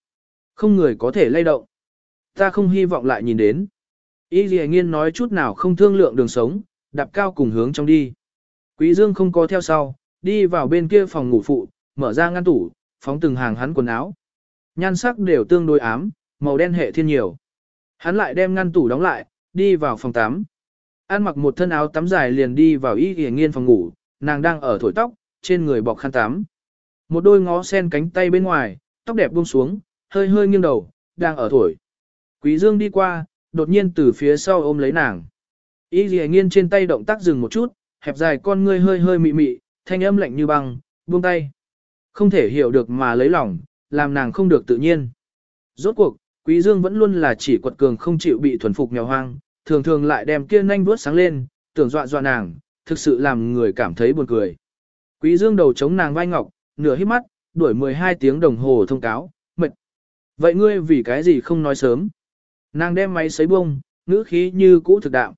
Không người có thể lay động. Ta không hy vọng lại nhìn đến. Y lìa nghiên nói chút nào không thương lượng đường sống, đạp cao cùng hướng trong đi. Quý dương không có theo sau, đi vào bên kia phòng ngủ phụ, mở ra ngăn tủ, phóng từng hàng hắn quần áo. Nhan sắc đều tương đối ám, màu đen hệ thiên nhiều. Hắn lại đem ngăn tủ đóng lại, đi vào phòng tắm. An mặc một thân áo tắm dài liền đi vào y y nghiên phòng ngủ, nàng đang ở thổi tóc, trên người bọc khăn tắm. Một đôi ngó sen cánh tay bên ngoài, tóc đẹp buông xuống, hơi hơi nghiêng đầu, đang ở thổi. Quý Dương đi qua, đột nhiên từ phía sau ôm lấy nàng. Y Lệ nghiên trên tay động tác dừng một chút, hẹp dài con ngươi hơi hơi mị mị, thanh âm lạnh như băng, buông tay. Không thể hiểu được mà lấy lòng, làm nàng không được tự nhiên. Rốt cuộc, Quý Dương vẫn luôn là chỉ quật cường không chịu bị thuần phục nghèo hoang, thường thường lại đem kia nhanh đuốt sáng lên, tưởng dọa dọa nàng, thực sự làm người cảm thấy buồn cười. Quý Dương đầu chống nàng vai ngọc, nửa hít mắt, đuổi 12 tiếng đồng hồ thông cáo, mệt. Vậy ngươi vì cái gì không nói sớm? Nàng đem máy sấy bông, ngữ khí như cũ thực đạo.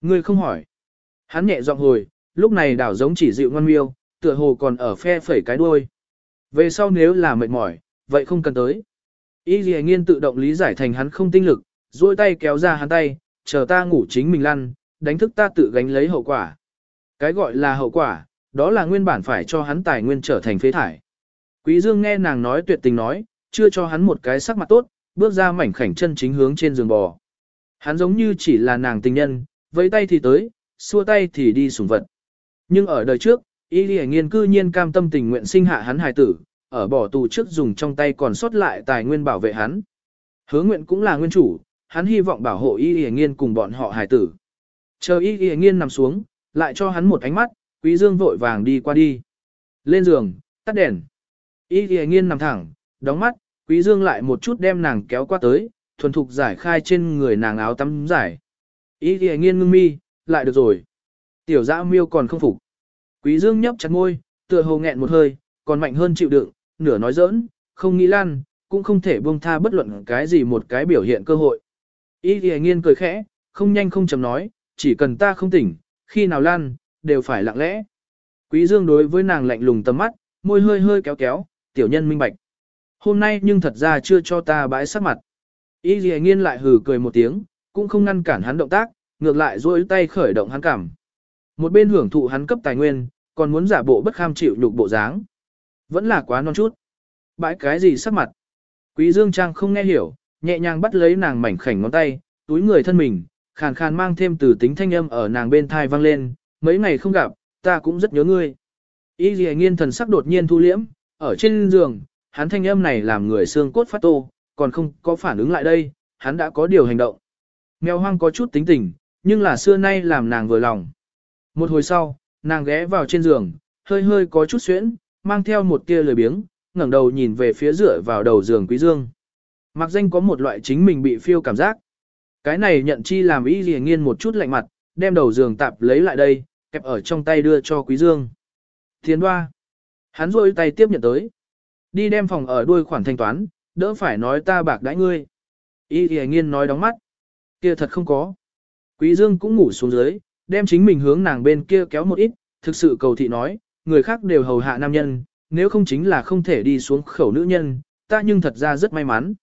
Ngươi không hỏi. Hắn nhẹ giọng hồi, lúc này đảo giống chỉ dịu ngoan miêu, tựa hồ còn ở phe phẩy cái đuôi. Về sau nếu là mệt mỏi, vậy không cần tới. Y dì nghiên tự động lý giải thành hắn không tinh lực, duỗi tay kéo ra hắn tay, chờ ta ngủ chính mình lăn, đánh thức ta tự gánh lấy hậu quả. Cái gọi là hậu quả, đó là nguyên bản phải cho hắn tài nguyên trở thành phế thải. Quý Dương nghe nàng nói tuyệt tình nói, chưa cho hắn một cái sắc mặt tốt, bước ra mảnh khảnh chân chính hướng trên giường bò. Hắn giống như chỉ là nàng tình nhân, vẫy tay thì tới, xua tay thì đi sủng vật. Nhưng ở đời trước, Y Lì Nghiên cư nhiên cam tâm tình nguyện sinh hạ hắn hài tử, ở bỏ tù trước dùng trong tay còn sót lại tài nguyên bảo vệ hắn. Hứa nguyện cũng là nguyên chủ, hắn hy vọng bảo hộ Y Lì Nghiên cùng bọn họ hài tử. Chờ Y Lì Nghiên nằm xuống, lại cho hắn một ánh mắt, Quý Dương vội vàng đi qua đi. Lên giường, tắt đèn. Y Lì Nghiên nằm thẳng, đóng mắt, Quý Dương lại một chút đem nàng kéo qua tới, thuần thục giải khai trên người nàng áo tắm giải. Ý thì Nghiên ngưng mi, lại được rồi. Tiểu dã miêu còn không phục. Quý Dương nhấp chặt môi, tựa hồ nghẹn một hơi, còn mạnh hơn chịu đựng, nửa nói giỡn, không nghĩ lan, cũng không thể buông tha bất luận cái gì một cái biểu hiện cơ hội. Ý thì Nghiên cười khẽ, không nhanh không chậm nói, chỉ cần ta không tỉnh, khi nào lan, đều phải lặng lẽ. Quý Dương đối với nàng lạnh lùng tầm mắt, môi hơi hơi kéo kéo, tiểu nhân minh bạch. Hôm nay nhưng thật ra chưa cho ta bãi sắc mặt. Y dì Nghiên lại hừ cười một tiếng, cũng không ngăn cản hắn động tác, ngược lại duỗi tay khởi động hắn cảm. Một bên hưởng thụ hắn cấp tài nguyên, còn muốn giả bộ bất kham chịu nhục bộ dáng. Vẫn là quá non chút. Bãi cái gì sắc mặt? Quý Dương Trang không nghe hiểu, nhẹ nhàng bắt lấy nàng mảnh khảnh ngón tay, túi người thân mình, khàn khàn mang thêm từ tính thanh âm ở nàng bên thai vang lên, mấy ngày không gặp, ta cũng rất nhớ ngươi. Y dì Nghiên thần sắc đột nhiên thu liễm, ở trên giường, hắn thanh âm này làm người xương cốt phát tô, còn không có phản ứng lại đây, hắn đã có điều hành động. Mèo hoang có chút tính tình, nhưng là xưa nay làm nàng vừa lòng. Một hồi sau, nàng ghé vào trên giường, hơi hơi có chút xuyễn, mang theo một tia lười biếng, ngẩng đầu nhìn về phía rửa vào đầu giường Quý Dương. Mặc danh có một loại chính mình bị phiêu cảm giác. Cái này nhận chi làm ý gì nghiên một chút lạnh mặt, đem đầu giường tạp lấy lại đây, kẹp ở trong tay đưa cho Quý Dương. Thiên hoa. Hắn rôi tay tiếp nhận tới. Đi đem phòng ở đuôi khoản thanh toán, đỡ phải nói ta bạc đãi ngươi. Y thì nghiên nói đóng mắt. Kia thật không có. Quý Dương cũng ngủ xuống dưới, đem chính mình hướng nàng bên kia kéo một ít, thực sự cầu thị nói, người khác đều hầu hạ nam nhân, nếu không chính là không thể đi xuống khẩu nữ nhân, ta nhưng thật ra rất may mắn.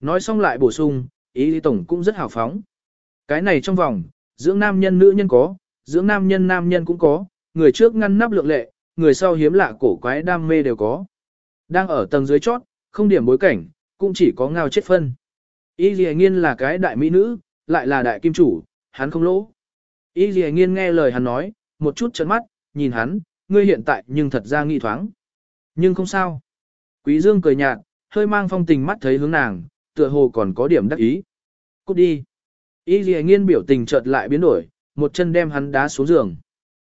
Nói xong lại bổ sung, ý lý tổng cũng rất hào phóng. Cái này trong vòng, dưỡng nam nhân nữ nhân có, dưỡng nam nhân nam nhân cũng có, người trước ngăn nắp lượng lệ, người sau hiếm lạ cổ quái đam mê đều có. Đang ở tầng dưới chót, không điểm bối cảnh, cũng chỉ có ngao chết phân. Y Lì Nghiên là cái đại mỹ nữ, lại là đại kim chủ, hắn không lỗ. Y Lì Nghiên nghe lời hắn nói, một chút chấn mắt, nhìn hắn, ngươi hiện tại nhưng thật ra nghi thoáng. Nhưng không sao. Quý Dương cười nhạt, hơi mang phong tình mắt thấy hướng nàng, tựa hồ còn có điểm đắc ý. Cút đi. Y Lì Nghiên biểu tình chợt lại biến đổi, một chân đem hắn đá xuống giường.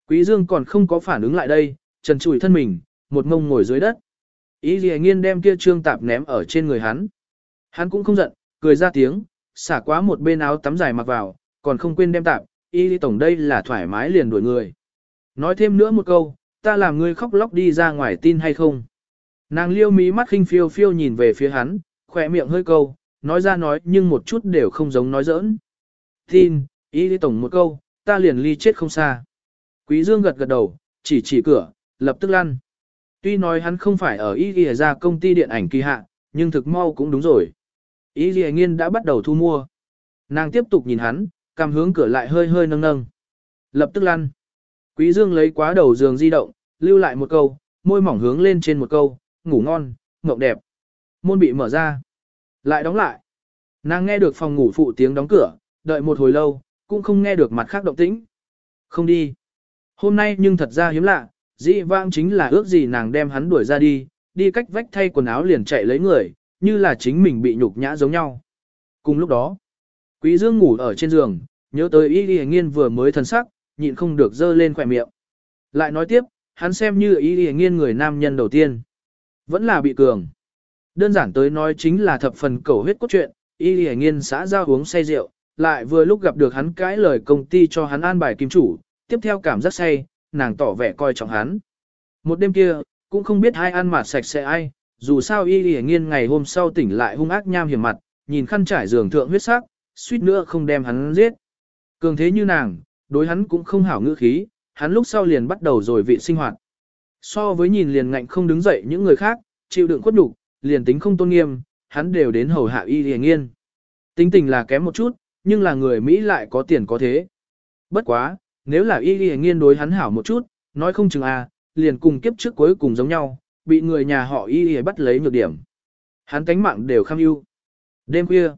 Quý Dương còn không có phản ứng lại đây, trần trụi thân mình, một mông ngồi dưới đất. Ý gì Nghiên đem kia trương tạp ném ở trên người hắn. Hắn cũng không giận, cười ra tiếng, xả quá một bên áo tắm dài mặc vào, còn không quên đem tạp, y lý tổng đây là thoải mái liền đuổi người. Nói thêm nữa một câu, ta làm ngươi khóc lóc đi ra ngoài tin hay không. Nàng liêu mí mắt khinh phiêu phiêu nhìn về phía hắn, khỏe miệng hơi câu, nói ra nói nhưng một chút đều không giống nói giỡn. Tin, y lý tổng một câu, ta liền ly chết không xa. Quý Dương gật gật đầu, chỉ chỉ cửa, lập tức lăn. Tuy nói hắn không phải ở y ghi ra công ty điện ảnh kỳ hạ, nhưng thực mau cũng đúng rồi. Y ghi nghiên đã bắt đầu thu mua. Nàng tiếp tục nhìn hắn, cảm hướng cửa lại hơi hơi nâng nâng. Lập tức lăn. Quý Dương lấy quá đầu giường di động, lưu lại một câu, môi mỏng hướng lên trên một câu, ngủ ngon, ngộng đẹp. Môn bị mở ra. Lại đóng lại. Nàng nghe được phòng ngủ phụ tiếng đóng cửa, đợi một hồi lâu, cũng không nghe được mặt khác động tĩnh. Không đi. Hôm nay nhưng thật ra hiếm lạ, dĩ vãng chính là ước gì nàng đem hắn đuổi ra đi, đi cách vách thay quần áo liền chạy lấy người, như là chính mình bị nhục nhã giống nhau. Cùng lúc đó, Quý Dương ngủ ở trên giường, nhớ tới Y Y Nghiên vừa mới thần sắc, nhịn không được dơ lên khỏe miệng. Lại nói tiếp, hắn xem như Y Y Nghiên người nam nhân đầu tiên. Vẫn là bị cường. Đơn giản tới nói chính là thập phần cầu huyết cốt truyện, Y Y Nghiên xã giao uống say rượu, lại vừa lúc gặp được hắn cãi lời công ty cho hắn an bài kim chủ, tiếp theo cảm giác say, nàng tỏ vẻ coi trọng hắn. Một đêm kia, cũng không biết hai ăn mặt sạch sẽ ai, dù sao Y Y Nghiên ngày hôm sau tỉnh lại hung ác nham hiểm mặt, nhìn khăn trải giường thượng huyết sắc, suýt nữa không đem hắn giết. Cường thế như nàng, đối hắn cũng không hảo ngữ khí, hắn lúc sau liền bắt đầu rồi vị sinh hoạt. So với nhìn liền ngạnh không đứng dậy những người khác, chịu đựng khuất đủ, liền tính không tôn nghiêm, hắn đều đến hầu hạ y y nghiên. Tính tình là kém một chút, nhưng là người Mỹ lại có tiền có thế. Bất quá, nếu là y Y nghiên đối hắn hảo một chút, nói không chừng à, liền cùng kiếp trước cuối cùng giống nhau, bị người nhà họ y Y bắt lấy nhược điểm. Hắn tánh mạng đều kham ưu. Đêm khuya,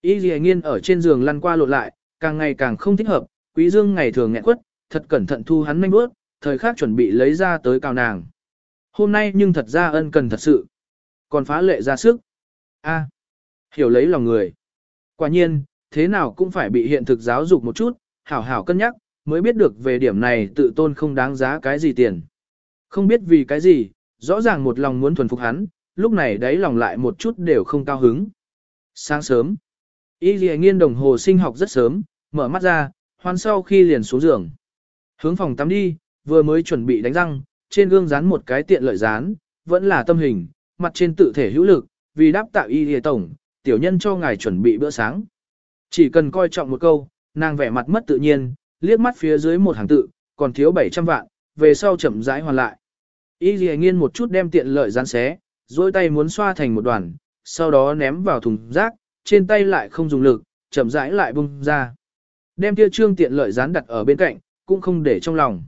Y Y Nghiên ở trên giường lăn qua lộn lại, càng ngày càng không thích hợp, Quý Dương ngày thường nghẹn quất, thật cẩn thận thu hắn nhanh bước, thời khắc chuẩn bị lấy ra tới cào nàng. Hôm nay nhưng thật ra ân cần thật sự, còn phá lệ ra sức. A, hiểu lấy lòng người. Quả nhiên, thế nào cũng phải bị hiện thực giáo dục một chút, hảo hảo cân nhắc, mới biết được về điểm này tự tôn không đáng giá cái gì tiền. Không biết vì cái gì, rõ ràng một lòng muốn thuần phục hắn, lúc này đấy lòng lại một chút đều không cao hứng. Sáng sớm, Y dì nghiên đồng hồ sinh học rất sớm, mở mắt ra, hoan sau khi liền xuống giường. Hướng phòng tắm đi, vừa mới chuẩn bị đánh răng, trên gương dán một cái tiện lợi dán, vẫn là tâm hình, mặt trên tự thể hữu lực, vì đáp tạo Y dì tổng, tiểu nhân cho ngài chuẩn bị bữa sáng. Chỉ cần coi trọng một câu, nàng vẻ mặt mất tự nhiên, liếc mắt phía dưới một hàng tự, còn thiếu 700 vạn, về sau chậm rãi hoàn lại. Y Lì nghiên một chút đem tiện lợi gián xé, dôi tay muốn xoa thành một đoàn, sau đó ném vào thùng rác, trên tay lại không dùng lực, chậm rãi lại bung ra. Đem kia trương tiện lợi gián đặt ở bên cạnh, cũng không để trong lòng.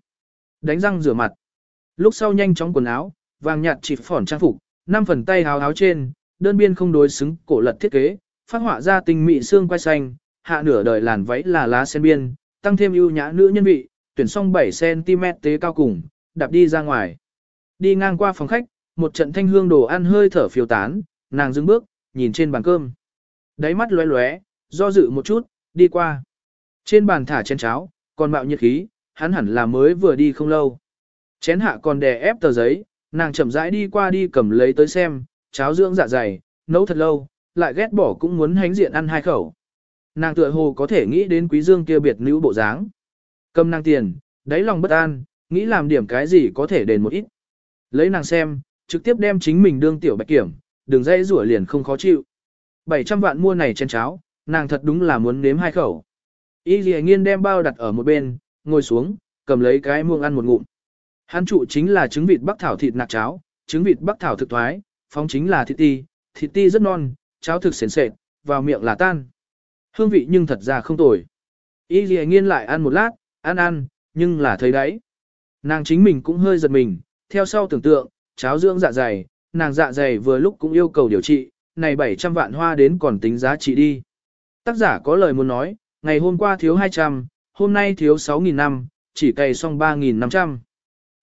Đánh răng rửa mặt. Lúc sau nhanh chóng quần áo, vàng nhạt chỉ phỏn trang phục, năm phần tay háo áo trên, đơn biên không đối xứng, cổ lật thiết kế, phát họa ra tình mị xương quai xanh, hạ nửa đời làn váy là lá sen biên, tăng thêm ưu nhã nữ nhân vị, tuyển xong 7cm tế cao cùng, đạp đi ra ngoài. Đi ngang qua phòng khách, một trận thanh hương đồ ăn hơi thở phiêu tán, nàng dừng bước, nhìn trên bàn cơm. Đáy mắt lóe lóe, do dự một chút, đi qua. Trên bàn thả chén cháo, còn mạo nhiệt khí, hắn hẳn là mới vừa đi không lâu. Chén hạ còn đè ép tờ giấy, nàng chậm rãi đi qua đi cầm lấy tới xem, cháo dưỡng dạ dày, nấu thật lâu, lại ghét bỏ cũng muốn hánh diện ăn hai khẩu. Nàng tựa hồ có thể nghĩ đến quý dương kia biệt nữ bộ dáng. Cầm nàng tiền, đáy lòng bất an, nghĩ làm điểm cái gì có thể đền một ít. Lấy nàng xem, trực tiếp đem chính mình đương tiểu bạch kiểm, đường dây rủa liền không khó chịu. 700 vạn mua này chén cháo, nàng thật đúng là muốn nếm hai khẩu. Y dì nghiên đem bao đặt ở một bên, ngồi xuống, cầm lấy cái muông ăn một ngụm. Hắn trụ chính là trứng vịt bắc thảo thịt nạc cháo, trứng vịt bắc thảo thực thoái, phóng chính là thịt ti, thịt ti rất non, cháo thực sền sệt, vào miệng là tan. Hương vị nhưng thật ra không tồi. Y dì nghiên lại ăn một lát, ăn ăn, nhưng là thấy đấy. Nàng chính mình cũng hơi giật mình, theo sau tưởng tượng, cháo dưỡng dạ dày, nàng dạ dày vừa lúc cũng yêu cầu điều trị, này 700 vạn hoa đến còn tính giá trị đi. Tác giả có lời muốn nói, ngày hôm qua thiếu 200, hôm nay thiếu 6.000 năm, chỉ cày xong 3.500.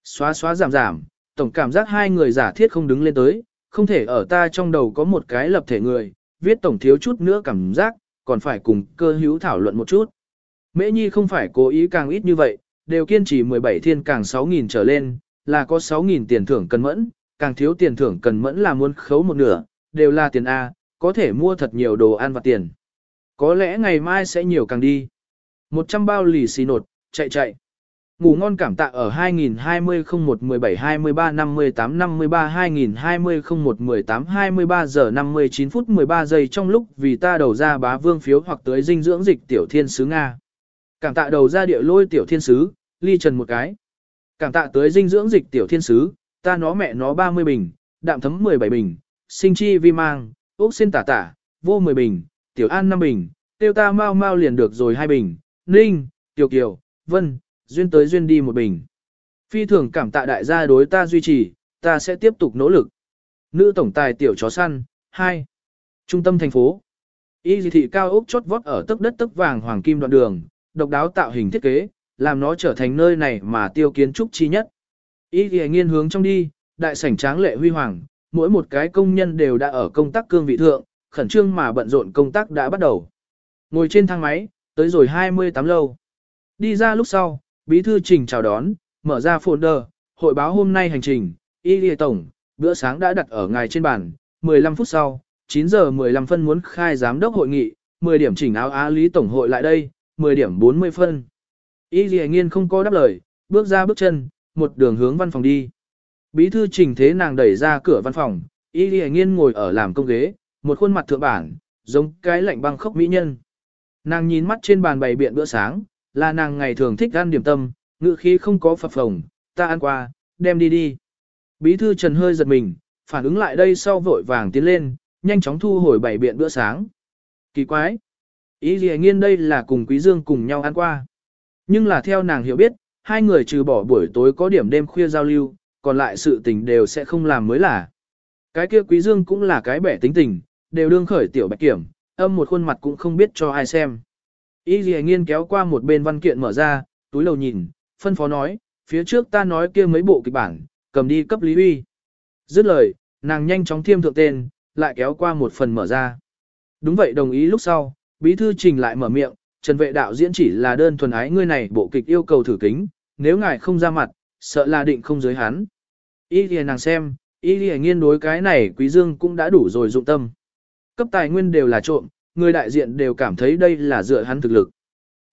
Xóa xóa giảm giảm, tổng cảm giác hai người giả thiết không đứng lên tới, không thể ở ta trong đầu có một cái lập thể người, viết tổng thiếu chút nữa cảm giác, còn phải cùng cơ hữu thảo luận một chút. Mễ Nhi không phải cố ý càng ít như vậy, đều kiên trì 17 thiên càng 6.000 trở lên, là có 6.000 tiền thưởng cần mẫn, càng thiếu tiền thưởng cần mẫn là muốn khấu một nửa, đều là tiền A, có thể mua thật nhiều đồ ăn và tiền. Có lẽ ngày mai sẽ nhiều càng đi. 100 bao lì xì nột, chạy chạy. Ngủ ngon cảm tạ ở 2020 01 17 23 58 53 2020 01 18 23 giờ 59 phút 13 giây trong lúc vì ta đầu ra bá vương phiếu hoặc tới dinh dưỡng dịch tiểu thiên sứ Nga. Cảm tạ đầu ra địa lôi tiểu thiên sứ, ly trần một cái. Cảm tạ tới dinh dưỡng dịch tiểu thiên sứ, ta nó mẹ nó 30 bình, đạm thấm 17 bình, sinh chi vi mang, ốc xin tả tả, vô 10 bình, tiểu an 5 bình, tiêu ta mau mau liền được rồi 2 bình, ninh, tiểu kiều, vân, duyên tới duyên đi một bình. Phi thường cảm tạ đại gia đối ta duy trì, ta sẽ tiếp tục nỗ lực. Nữ tổng tài tiểu chó săn, 2. Trung tâm thành phố. Y dị thị cao ốc chốt vót ở tức đất tức vàng hoàng kim đoạn đường, độc đáo tạo hình thiết kế, làm nó trở thành nơi này mà tiêu kiến trúc chi nhất. Y dị nghiên hướng trong đi, đại sảnh tráng lệ huy hoàng, mỗi một cái công nhân đều đã ở công tác cương vị thượng, khẩn trương mà bận rộn công tác đã bắt đầu. Ngồi trên thang máy, tới rồi 28 lâu. Đi ra lúc sau, bí thư trình chào đón, mở ra folder, hội báo hôm nay hành trình, y lìa tổng, bữa sáng đã đặt ở ngài trên bàn, 15 phút sau, 9 giờ 15 phân muốn khai giám đốc hội nghị, 10 điểm chỉnh áo á lý tổng hội lại đây, 10 điểm 40 phân. Y lìa nghiên không có đáp lời, bước ra bước chân, một đường hướng văn phòng đi. Bí thư trình thế nàng đẩy ra cửa văn phòng, y lìa nghiên ngồi ở làm công ghế, một khuôn mặt thượng bản, giống cái lạnh băng khốc mỹ nhân. Nàng nhìn mắt trên bàn bày biện bữa sáng, là nàng ngày thường thích ăn điểm tâm, ngự khí không có phập phồng, ta ăn qua, đem đi đi. Bí thư Trần hơi giật mình, phản ứng lại đây sau vội vàng tiến lên, nhanh chóng thu hồi bảy biện bữa sáng. Kỳ quái! Ý gì nghiên đây là cùng Quý Dương cùng nhau ăn qua. Nhưng là theo nàng hiểu biết, hai người trừ bỏ buổi tối có điểm đêm khuya giao lưu, còn lại sự tình đều sẽ không làm mới là. Cái kia quý dương cũng là cái bẻ tính tình, đều đương khởi tiểu bạch kiểm, âm một khuôn mặt cũng không biết cho ai xem. Y dì nghiên kéo qua một bên văn kiện mở ra, túi lầu nhìn, phân phó nói, phía trước ta nói kia mấy bộ kịch bản, cầm đi cấp Lý Huy. Dứt lời, nàng nhanh chóng thiêm thượng tên, lại kéo qua một phần mở ra. Đúng vậy đồng ý lúc sau, bí thư trình lại mở miệng, Trần vệ đạo diễn chỉ là đơn thuần ái ngươi này bộ kịch yêu cầu thử kính, nếu ngài không ra mặt, sợ là định không giới hắn. Y thì nàng xem, y thì nghiên đối cái này quý dương cũng đã đủ rồi dụng tâm. Cấp tài nguyên đều là trộm, người đại diện đều cảm thấy đây là dựa hắn thực lực.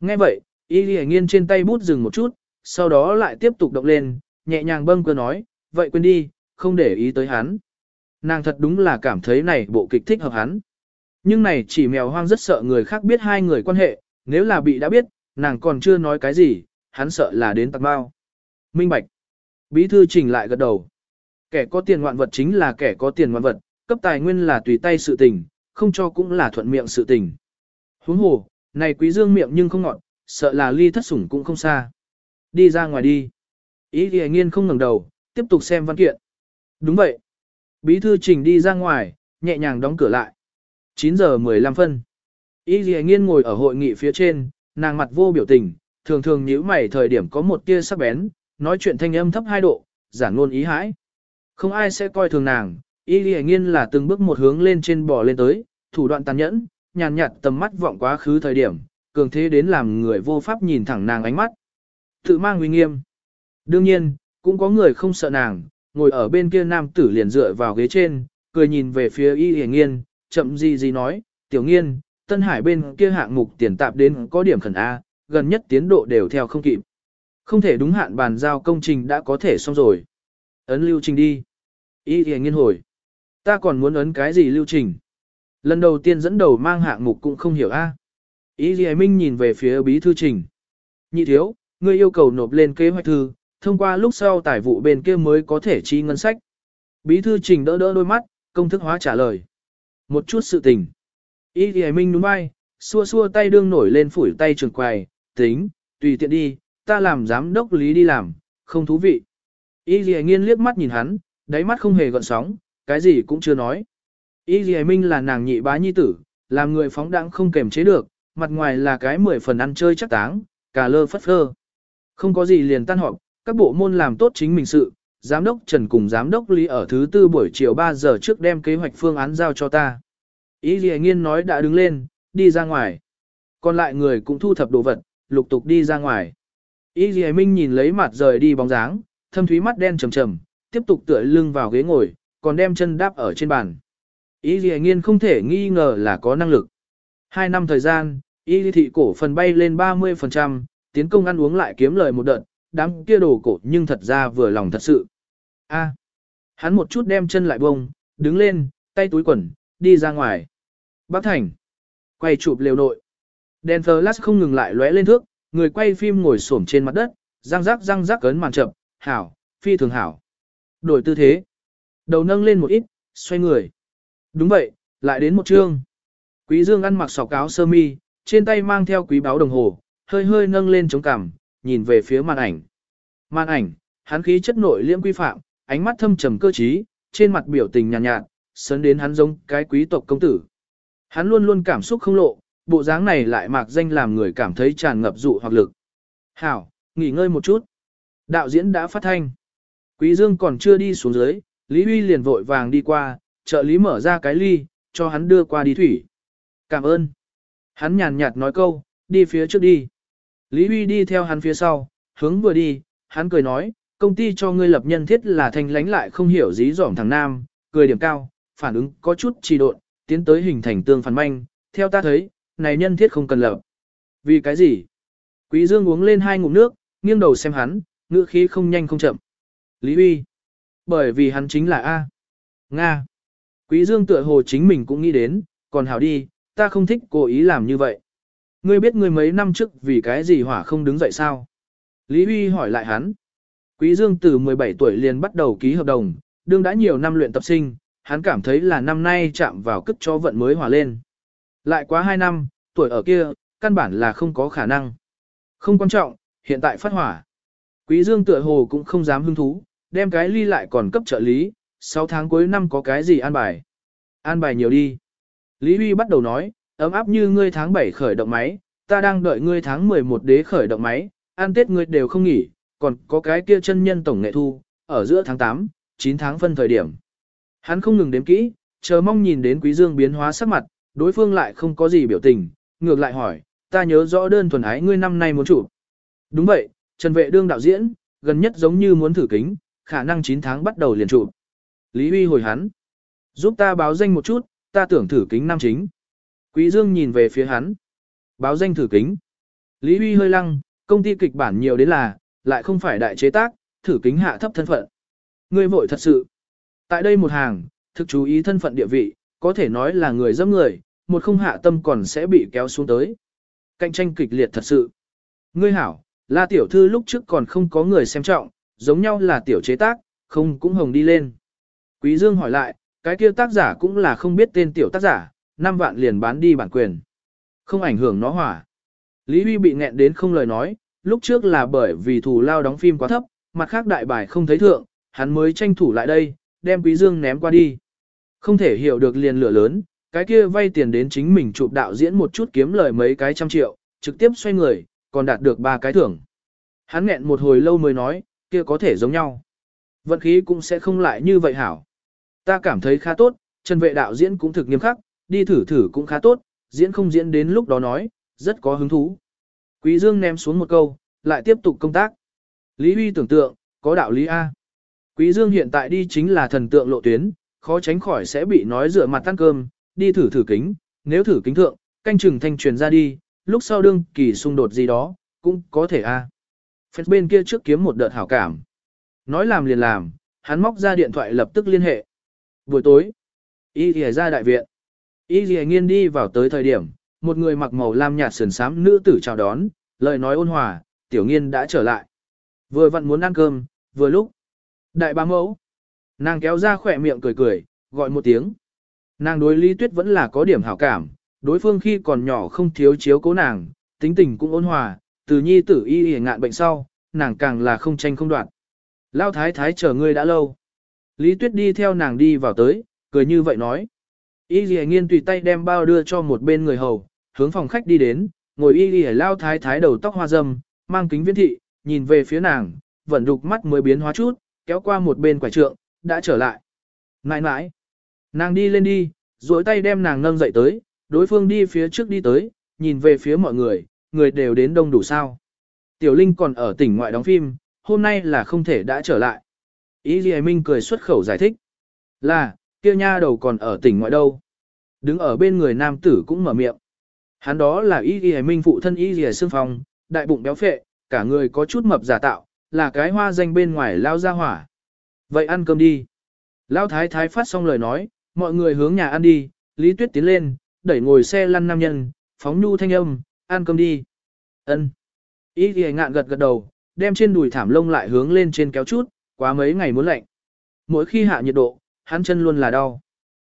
Nghe vậy, y lì nghiên trên tay bút dừng một chút, sau đó lại tiếp tục động lên, nhẹ nhàng bâng cơ nói, vậy quên đi, không để ý tới hắn. Nàng thật đúng là cảm thấy này bộ kịch thích hợp hắn. Nhưng này chỉ mèo hoang rất sợ người khác biết hai người quan hệ, nếu là bị đã biết, nàng còn chưa nói cái gì, hắn sợ là đến tạc bao. Minh Bạch. Bí thư chỉnh lại gật đầu. Kẻ có tiền ngoạn vật chính là kẻ có tiền ngoạn vật, cấp tài nguyên là tùy tay sự tình, không cho cũng là thuận miệng sự tình. Huống hồ, này quý dương miệng nhưng không ngọt, sợ là ly thất sủng cũng không xa. Đi ra ngoài đi. Ý thì nghiên không ngẩng đầu, tiếp tục xem văn kiện. Đúng vậy. Bí thư trình đi ra ngoài, nhẹ nhàng đóng cửa lại. 9 giờ 15 phân. Ý thì nghiên ngồi ở hội nghị phía trên, nàng mặt vô biểu tình, thường thường nhíu mày thời điểm có một tia sắc bén, nói chuyện thanh âm thấp 2 độ, giản luôn ý hãi. Không ai sẽ coi thường nàng, y Lệ nghiên là từng bước một hướng lên trên bò lên tới, thủ đoạn tàn nhẫn, nhàn nhạt tầm mắt vọng quá khứ thời điểm, cường thế đến làm người vô pháp nhìn thẳng nàng ánh mắt. Tự mang uy nghiêm. Đương nhiên, cũng có người không sợ nàng, ngồi ở bên kia nam tử liền dựa vào ghế trên, cười nhìn về phía y Lệ nghiên, chậm gì gì nói, tiểu nghiên, Tân Hải bên kia hạng mục tiền tạp đến có điểm khẩn A, gần nhất tiến độ đều theo không kịp. Không thể đúng hạn bàn giao công trình đã có thể xong rồi. Ấn lưu trình đi. Ý Lệ nghiên hồi. Ta còn muốn ấn cái gì lưu trình? Lần đầu tiên dẫn đầu mang hạng mục cũng không hiểu A. Ý thì minh nhìn về phía bí thư trình. Nhị thiếu, ngươi yêu cầu nộp lên kế hoạch thư, thông qua lúc sau tài vụ bên kia mới có thể chi ngân sách. Bí thư trình đỡ đỡ đôi mắt, công thức hóa trả lời. Một chút sự tình. ý thì minh đúng bay, xua xua tay đương nổi lên phủi tay trường quài, tính, tùy tiện đi, ta làm giám đốc lý đi làm, không thú vị. Y thì nghiên liếc mắt nhìn hắn, đáy mắt không hề gợn sóng, cái gì cũng chưa nói. Y Dì minh là nàng nhị bá nhi tử, làm người phóng đẳng không kềm chế được, mặt ngoài là cái mười phần ăn chơi chắc táng, cà lơ phất phơ. Không có gì liền tan họp, các bộ môn làm tốt chính mình sự, giám đốc Trần cùng giám đốc Lý ở thứ tư buổi chiều 3 giờ trước đem kế hoạch phương án giao cho ta. Ý gì nghiên nói đã đứng lên, đi ra ngoài. Còn lại người cũng thu thập đồ vật, lục tục đi ra ngoài. Ý gì minh nhìn lấy mặt rời đi bóng dáng, thâm thúy mắt đen trầm trầm, tiếp tục tựa lưng vào ghế ngồi, còn đem chân đáp ở trên bàn. Ý gì nghiên không thể nghi ngờ là có năng lực. Hai năm thời gian, y thị cổ phần bay lên 30%, tiến công ăn uống lại kiếm lời một đợt, đám kia đồ cổ nhưng thật ra vừa lòng thật sự. A. hắn một chút đem chân lại bông, đứng lên, tay túi quần, đi ra ngoài. Bắc Thành. Quay chụp liều nội. Đèn flash không ngừng lại lóe lên thước, người quay phim ngồi xổm trên mặt đất, răng rắc răng rắc cấn màn chậm, hảo, phi thường hảo. Đổi tư thế. Đầu nâng lên một ít, xoay người. Đúng vậy, lại đến một chương. Quý Dương ăn mặc sọc áo sơ mi, trên tay mang theo quý báo đồng hồ, hơi hơi nâng lên chống cằm, nhìn về phía màn ảnh. Màn ảnh, hắn khí chất nội liễm quy phạm, ánh mắt thâm trầm cơ trí, trên mặt biểu tình nhàn nhạt, nhạt, sấn đến hắn giống cái quý tộc công tử. Hắn luôn luôn cảm xúc không lộ, bộ dáng này lại mạc danh làm người cảm thấy tràn ngập dụ hoặc lực. Hảo, nghỉ ngơi một chút. Đạo diễn đã phát thanh. Quý Dương còn chưa đi xuống dưới, Lý Huy liền vội vàng đi qua, trợ lý mở ra cái ly, cho hắn đưa qua đi thủy. Cảm ơn. Hắn nhàn nhạt nói câu, đi phía trước đi. Lý Huy đi theo hắn phía sau, hướng vừa đi, hắn cười nói, công ty cho ngươi lập nhân thiết là thanh lánh lại không hiểu dí dỏm thằng nam, cười điểm cao, phản ứng có chút trì độn, tiến tới hình thành tương phản manh, theo ta thấy, này nhân thiết không cần lập. Vì cái gì? Quý Dương uống lên hai ngụm nước, nghiêng đầu xem hắn, ngữ khí không nhanh không chậm. Lý Huy. Bởi vì hắn chính là A. Nga. Quý Dương tựa hồ chính mình cũng nghĩ đến, còn hảo đi, ta không thích cố ý làm như vậy. Ngươi biết ngươi mấy năm trước vì cái gì hỏa không đứng dậy sao? Lý Huy hỏi lại hắn. Quý Dương từ 17 tuổi liền bắt đầu ký hợp đồng, đương đã nhiều năm luyện tập sinh, hắn cảm thấy là năm nay chạm vào cất cho vận mới hòa lên. Lại quá 2 năm, tuổi ở kia, căn bản là không có khả năng. Không quan trọng, hiện tại phát hỏa. Quý Dương tựa hồ cũng không dám hứng thú, đem cái ly lại còn cấp trợ lý, 6 tháng cuối năm có cái gì an bài? An bài nhiều đi. Lý Huy bắt đầu nói, ấm áp như ngươi tháng 7 khởi động máy, ta đang đợi ngươi tháng 11 đế khởi động máy, ăn tết ngươi đều không nghỉ, còn có cái kia chân nhân tổng nghệ thu, ở giữa tháng 8, 9 tháng phân thời điểm. Hắn không ngừng đếm kỹ, chờ mong nhìn đến Quý Dương biến hóa sắc mặt, đối phương lại không có gì biểu tình, ngược lại hỏi, ta nhớ rõ đơn thuần ái ngươi năm nay muốn chủ Đúng vậy, Trần Vệ đương đạo diễn, gần nhất giống như muốn thử kính, khả năng 9 tháng bắt đầu liền trụ. Lý Huy hồi hắn, giúp ta báo danh một chút, ta tưởng thử kính Nam chính. Quý Dương nhìn về phía hắn, báo danh thử kính. Lý Huy hơi lăng, công ty kịch bản nhiều đến là, lại không phải đại chế tác, thử kính hạ thấp thân phận. Ngươi vội thật sự. Tại đây một hàng, thực chú ý thân phận địa vị, có thể nói là người dâm người, một không hạ tâm còn sẽ bị kéo xuống tới. Cạnh tranh kịch liệt thật sự. Ngươi hảo, la tiểu thư lúc trước còn không có người xem trọng, giống nhau là tiểu chế tác, không cũng hồng đi lên. Quý Dương hỏi lại, cái kia tác giả cũng là không biết tên tiểu tác giả, 5 vạn liền bán đi bản quyền. Không ảnh hưởng nó hỏa. Lý Huy bị nghẹn đến không lời nói, lúc trước là bởi vì thù lao đóng phim quá thấp, mặt khác đại bài không thấy thượng, hắn mới tranh thủ lại đây, đem Quý Dương ném qua đi. Không thể hiểu được liền lửa lớn, cái kia vay tiền đến chính mình chụp đạo diễn một chút kiếm lời mấy cái trăm triệu, trực tiếp xoay người, còn đạt được ba cái thưởng. Hắn nghẹn một hồi lâu mới nói, kia có thể giống nhau. Vận khí cũng sẽ không lại như vậy hảo. Ta cảm thấy khá tốt, Trần vệ đạo diễn cũng thực nghiêm khắc, đi thử thử cũng khá tốt, diễn không diễn đến lúc đó nói, rất có hứng thú. Quý Dương ném xuống một câu, lại tiếp tục công tác. Lý Huy tưởng tượng, có đạo lý A. Quý Dương hiện tại đi chính là thần tượng lộ tuyến, khó tránh khỏi sẽ bị nói rửa mặt tan cơm, đi thử thử kính, nếu thử kính thượng, canh chừng thanh truyền ra đi, lúc sau đương kỳ xung đột gì đó, cũng có thể A. Fans bên kia trước kiếm một đợt hảo cảm. Nói làm liền làm, hắn móc ra điện thoại lập tức liên hệ. Buổi tối, Y Lìa ra đại viện. Y Lìa nghiên đi vào tới thời điểm, một người mặc màu lam nhạt sườn xám nữ tử chào đón, lời nói ôn hòa, tiểu nghiên đã trở lại. Vừa vặn muốn ăn cơm, vừa lúc. Đại bá mẫu. Nàng kéo ra khỏe miệng cười cười, gọi một tiếng. Nàng đối Lý Tuyết vẫn là có điểm hảo cảm, đối phương khi còn nhỏ không thiếu chiếu cố nàng, tính tình cũng ôn hòa, từ nhi tử y y ngạn bệnh sau, nàng càng là không tranh không đoạn. Lao thái thái chờ ngươi đã lâu. Lý Tuyết đi theo nàng đi vào tới, cười như vậy nói. Y y nghiên tùy tay đem bao đưa cho một bên người hầu, hướng phòng khách đi đến, ngồi y y lao thái thái đầu tóc hoa râm, mang kính viễn thị, nhìn về phía nàng, vẫn đục mắt mới biến hóa chút, kéo qua một bên quả trượng, đã trở lại. Nãi nãi, nàng đi lên đi, duỗi tay đem nàng nâng dậy tới, đối phương đi phía trước đi tới, nhìn về phía mọi người, người đều đến đông đủ sao. Tiểu Linh còn ở tỉnh ngoại đóng phim, hôm nay là không thể đã trở lại. Ý Ghi Minh cười xuất khẩu giải thích. Là, kia nha đầu còn ở tỉnh ngoại đâu. Đứng ở bên người nam tử cũng mở miệng. Hắn đó là Y Ghi Minh phụ thân Y Ghi Sương Phong, đại bụng béo phệ, cả người có chút mập giả tạo, là cái hoa danh bên ngoài lao ra hỏa. Vậy ăn cơm đi. Lao thái thái phát xong lời nói, mọi người hướng nhà ăn đi, Lý Tuyết tiến lên, đẩy ngồi xe lăn nam nhân, phóng nhu thanh âm, ăn cơm đi. Ân. Y thì ngạn gật gật đầu, đem trên đùi thảm lông lại hướng lên trên kéo chút, quá mấy ngày muốn lạnh. Mỗi khi hạ nhiệt độ, hắn chân luôn là đau.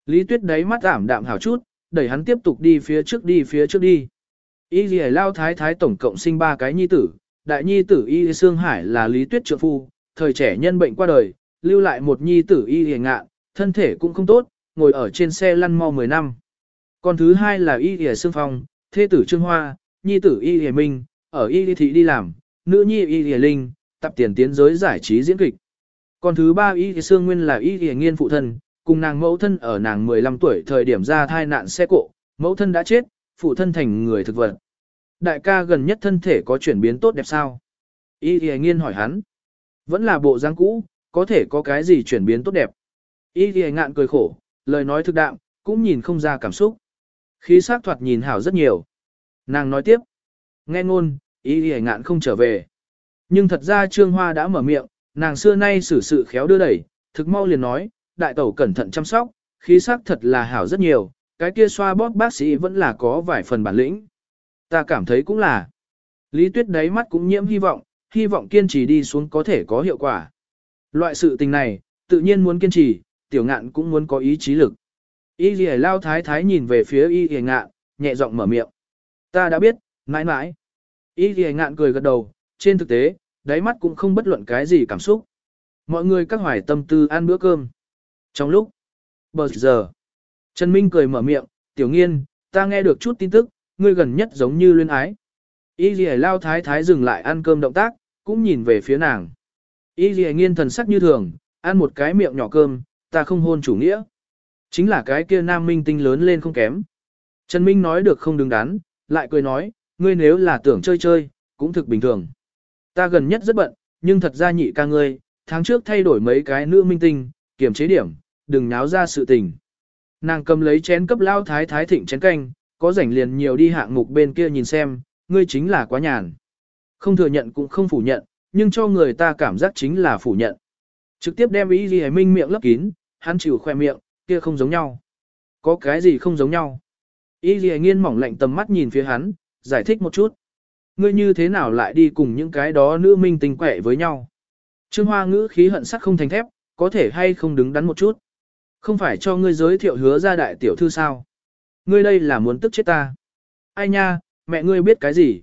Lý Tuyết đáy mắt ảm đạm hảo chút, đẩy hắn tiếp tục đi phía trước đi phía trước đi. Y gì lao thái thái tổng cộng sinh ba cái nhi tử, đại nhi tử Y Sương Hải là Lý Tuyết trượng phu, thời trẻ nhân bệnh qua đời, lưu lại một nhi tử Y Hề Ngạn, thân thể cũng không tốt, ngồi ở trên xe lăn mau 10 năm. Còn thứ hai là Y Hề Sương Phong, thê tử Trương Hoa, nhi tử Y Hề Minh, ở Y Thị đi làm, nữ nhi Y Hề Linh, tập tiền tiến giới giải trí diễn kịch. Còn thứ ba Y Hề Sương Nguyên là Y Hề Nghiên phụ thân, cùng nàng mẫu thân ở nàng 15 tuổi thời điểm ra thai nạn xe cộ, mẫu thân đã chết, phụ thân thành người thực vật. Đại ca gần nhất thân thể có chuyển biến tốt đẹp sao? Y hề nghiên hỏi hắn. Vẫn là bộ dáng cũ, có thể có cái gì chuyển biến tốt đẹp. Y thì ngạn cười khổ, lời nói thực đạm, cũng nhìn không ra cảm xúc. Khí sắc thoạt nhìn hảo rất nhiều. Nàng nói tiếp. Nghe ngôn, y thì ngạn không trở về. Nhưng thật ra Trương Hoa đã mở miệng, nàng xưa nay xử sự khéo đưa đẩy, thực mau liền nói, đại tẩu cẩn thận chăm sóc, khí sắc thật là hảo rất nhiều, cái kia xoa bóp bác sĩ vẫn là có vài phần bản lĩnh. Ta cảm thấy cũng là. Lý Tuyết đáy mắt cũng nhiễm hy vọng, hy vọng kiên trì đi xuống có thể có hiệu quả. Loại sự tình này, tự nhiên muốn kiên trì, tiểu ngạn cũng muốn có ý chí lực. Y lìa lao thái thái nhìn về phía y lìa ngạn, nhẹ giọng mở miệng. Ta đã biết, mãi mãi. Y thì ngạn cười gật đầu, trên thực tế, đáy mắt cũng không bất luận cái gì cảm xúc. Mọi người các hoài tâm tư ăn bữa cơm. Trong lúc, bờ giờ, Trần Minh cười mở miệng, tiểu nghiên, ta nghe được chút tin tức, ngươi gần nhất giống như luyên ái. Y thì lao thái thái dừng lại ăn cơm động tác, cũng nhìn về phía nàng. Y thì nghiên thần sắc như thường, ăn một cái miệng nhỏ cơm, ta không hôn chủ nghĩa. Chính là cái kia nam minh tinh lớn lên không kém. Trần Minh nói được không đứng đắn, lại cười nói, ngươi nếu là tưởng chơi chơi, cũng thực bình thường. Ta gần nhất rất bận, nhưng thật ra nhị ca ngươi, tháng trước thay đổi mấy cái nữ minh tinh, kiểm chế điểm, đừng náo ra sự tình. Nàng cầm lấy chén cấp lao thái thái thịnh chén canh, có rảnh liền nhiều đi hạng mục bên kia nhìn xem, ngươi chính là quá nhàn. Không thừa nhận cũng không phủ nhận, nhưng cho người ta cảm giác chính là phủ nhận. Trực tiếp đem ý gì minh miệng lấp kín, hắn chịu khoe miệng, kia không giống nhau. Có cái gì không giống nhau? Y Lệ nghiên mỏng lạnh tầm mắt nhìn phía hắn, giải thích một chút. Ngươi như thế nào lại đi cùng những cái đó nữ minh tình quẻ với nhau? Trương Hoa ngữ khí hận sắc không thành thép, có thể hay không đứng đắn một chút. Không phải cho ngươi giới thiệu hứa ra đại tiểu thư sao? Ngươi đây là muốn tức chết ta. Ai nha, mẹ ngươi biết cái gì?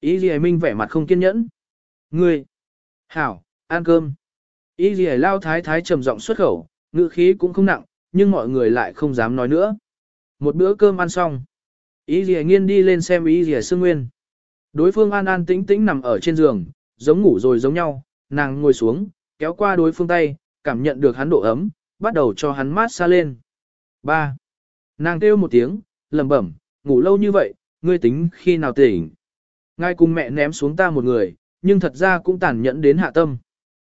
Ý gì minh vẻ mặt không kiên nhẫn. Ngươi. Hảo, ăn cơm. Ý gì lao thái thái trầm giọng xuất khẩu, ngữ khí cũng không nặng, nhưng mọi người lại không dám nói nữa. Một bữa cơm ăn xong. Ý gì nghiên đi lên xem ý gì sương nguyên. Đối phương an an tĩnh tĩnh nằm ở trên giường, giống ngủ rồi giống nhau, nàng ngồi xuống, kéo qua đối phương tay, cảm nhận được hắn độ ấm, bắt đầu cho hắn mát xa lên. 3. Nàng kêu một tiếng, lẩm bẩm, ngủ lâu như vậy, ngươi tính khi nào tỉnh. Ngay cùng mẹ ném xuống ta một người, nhưng thật ra cũng tàn nhẫn đến hạ tâm.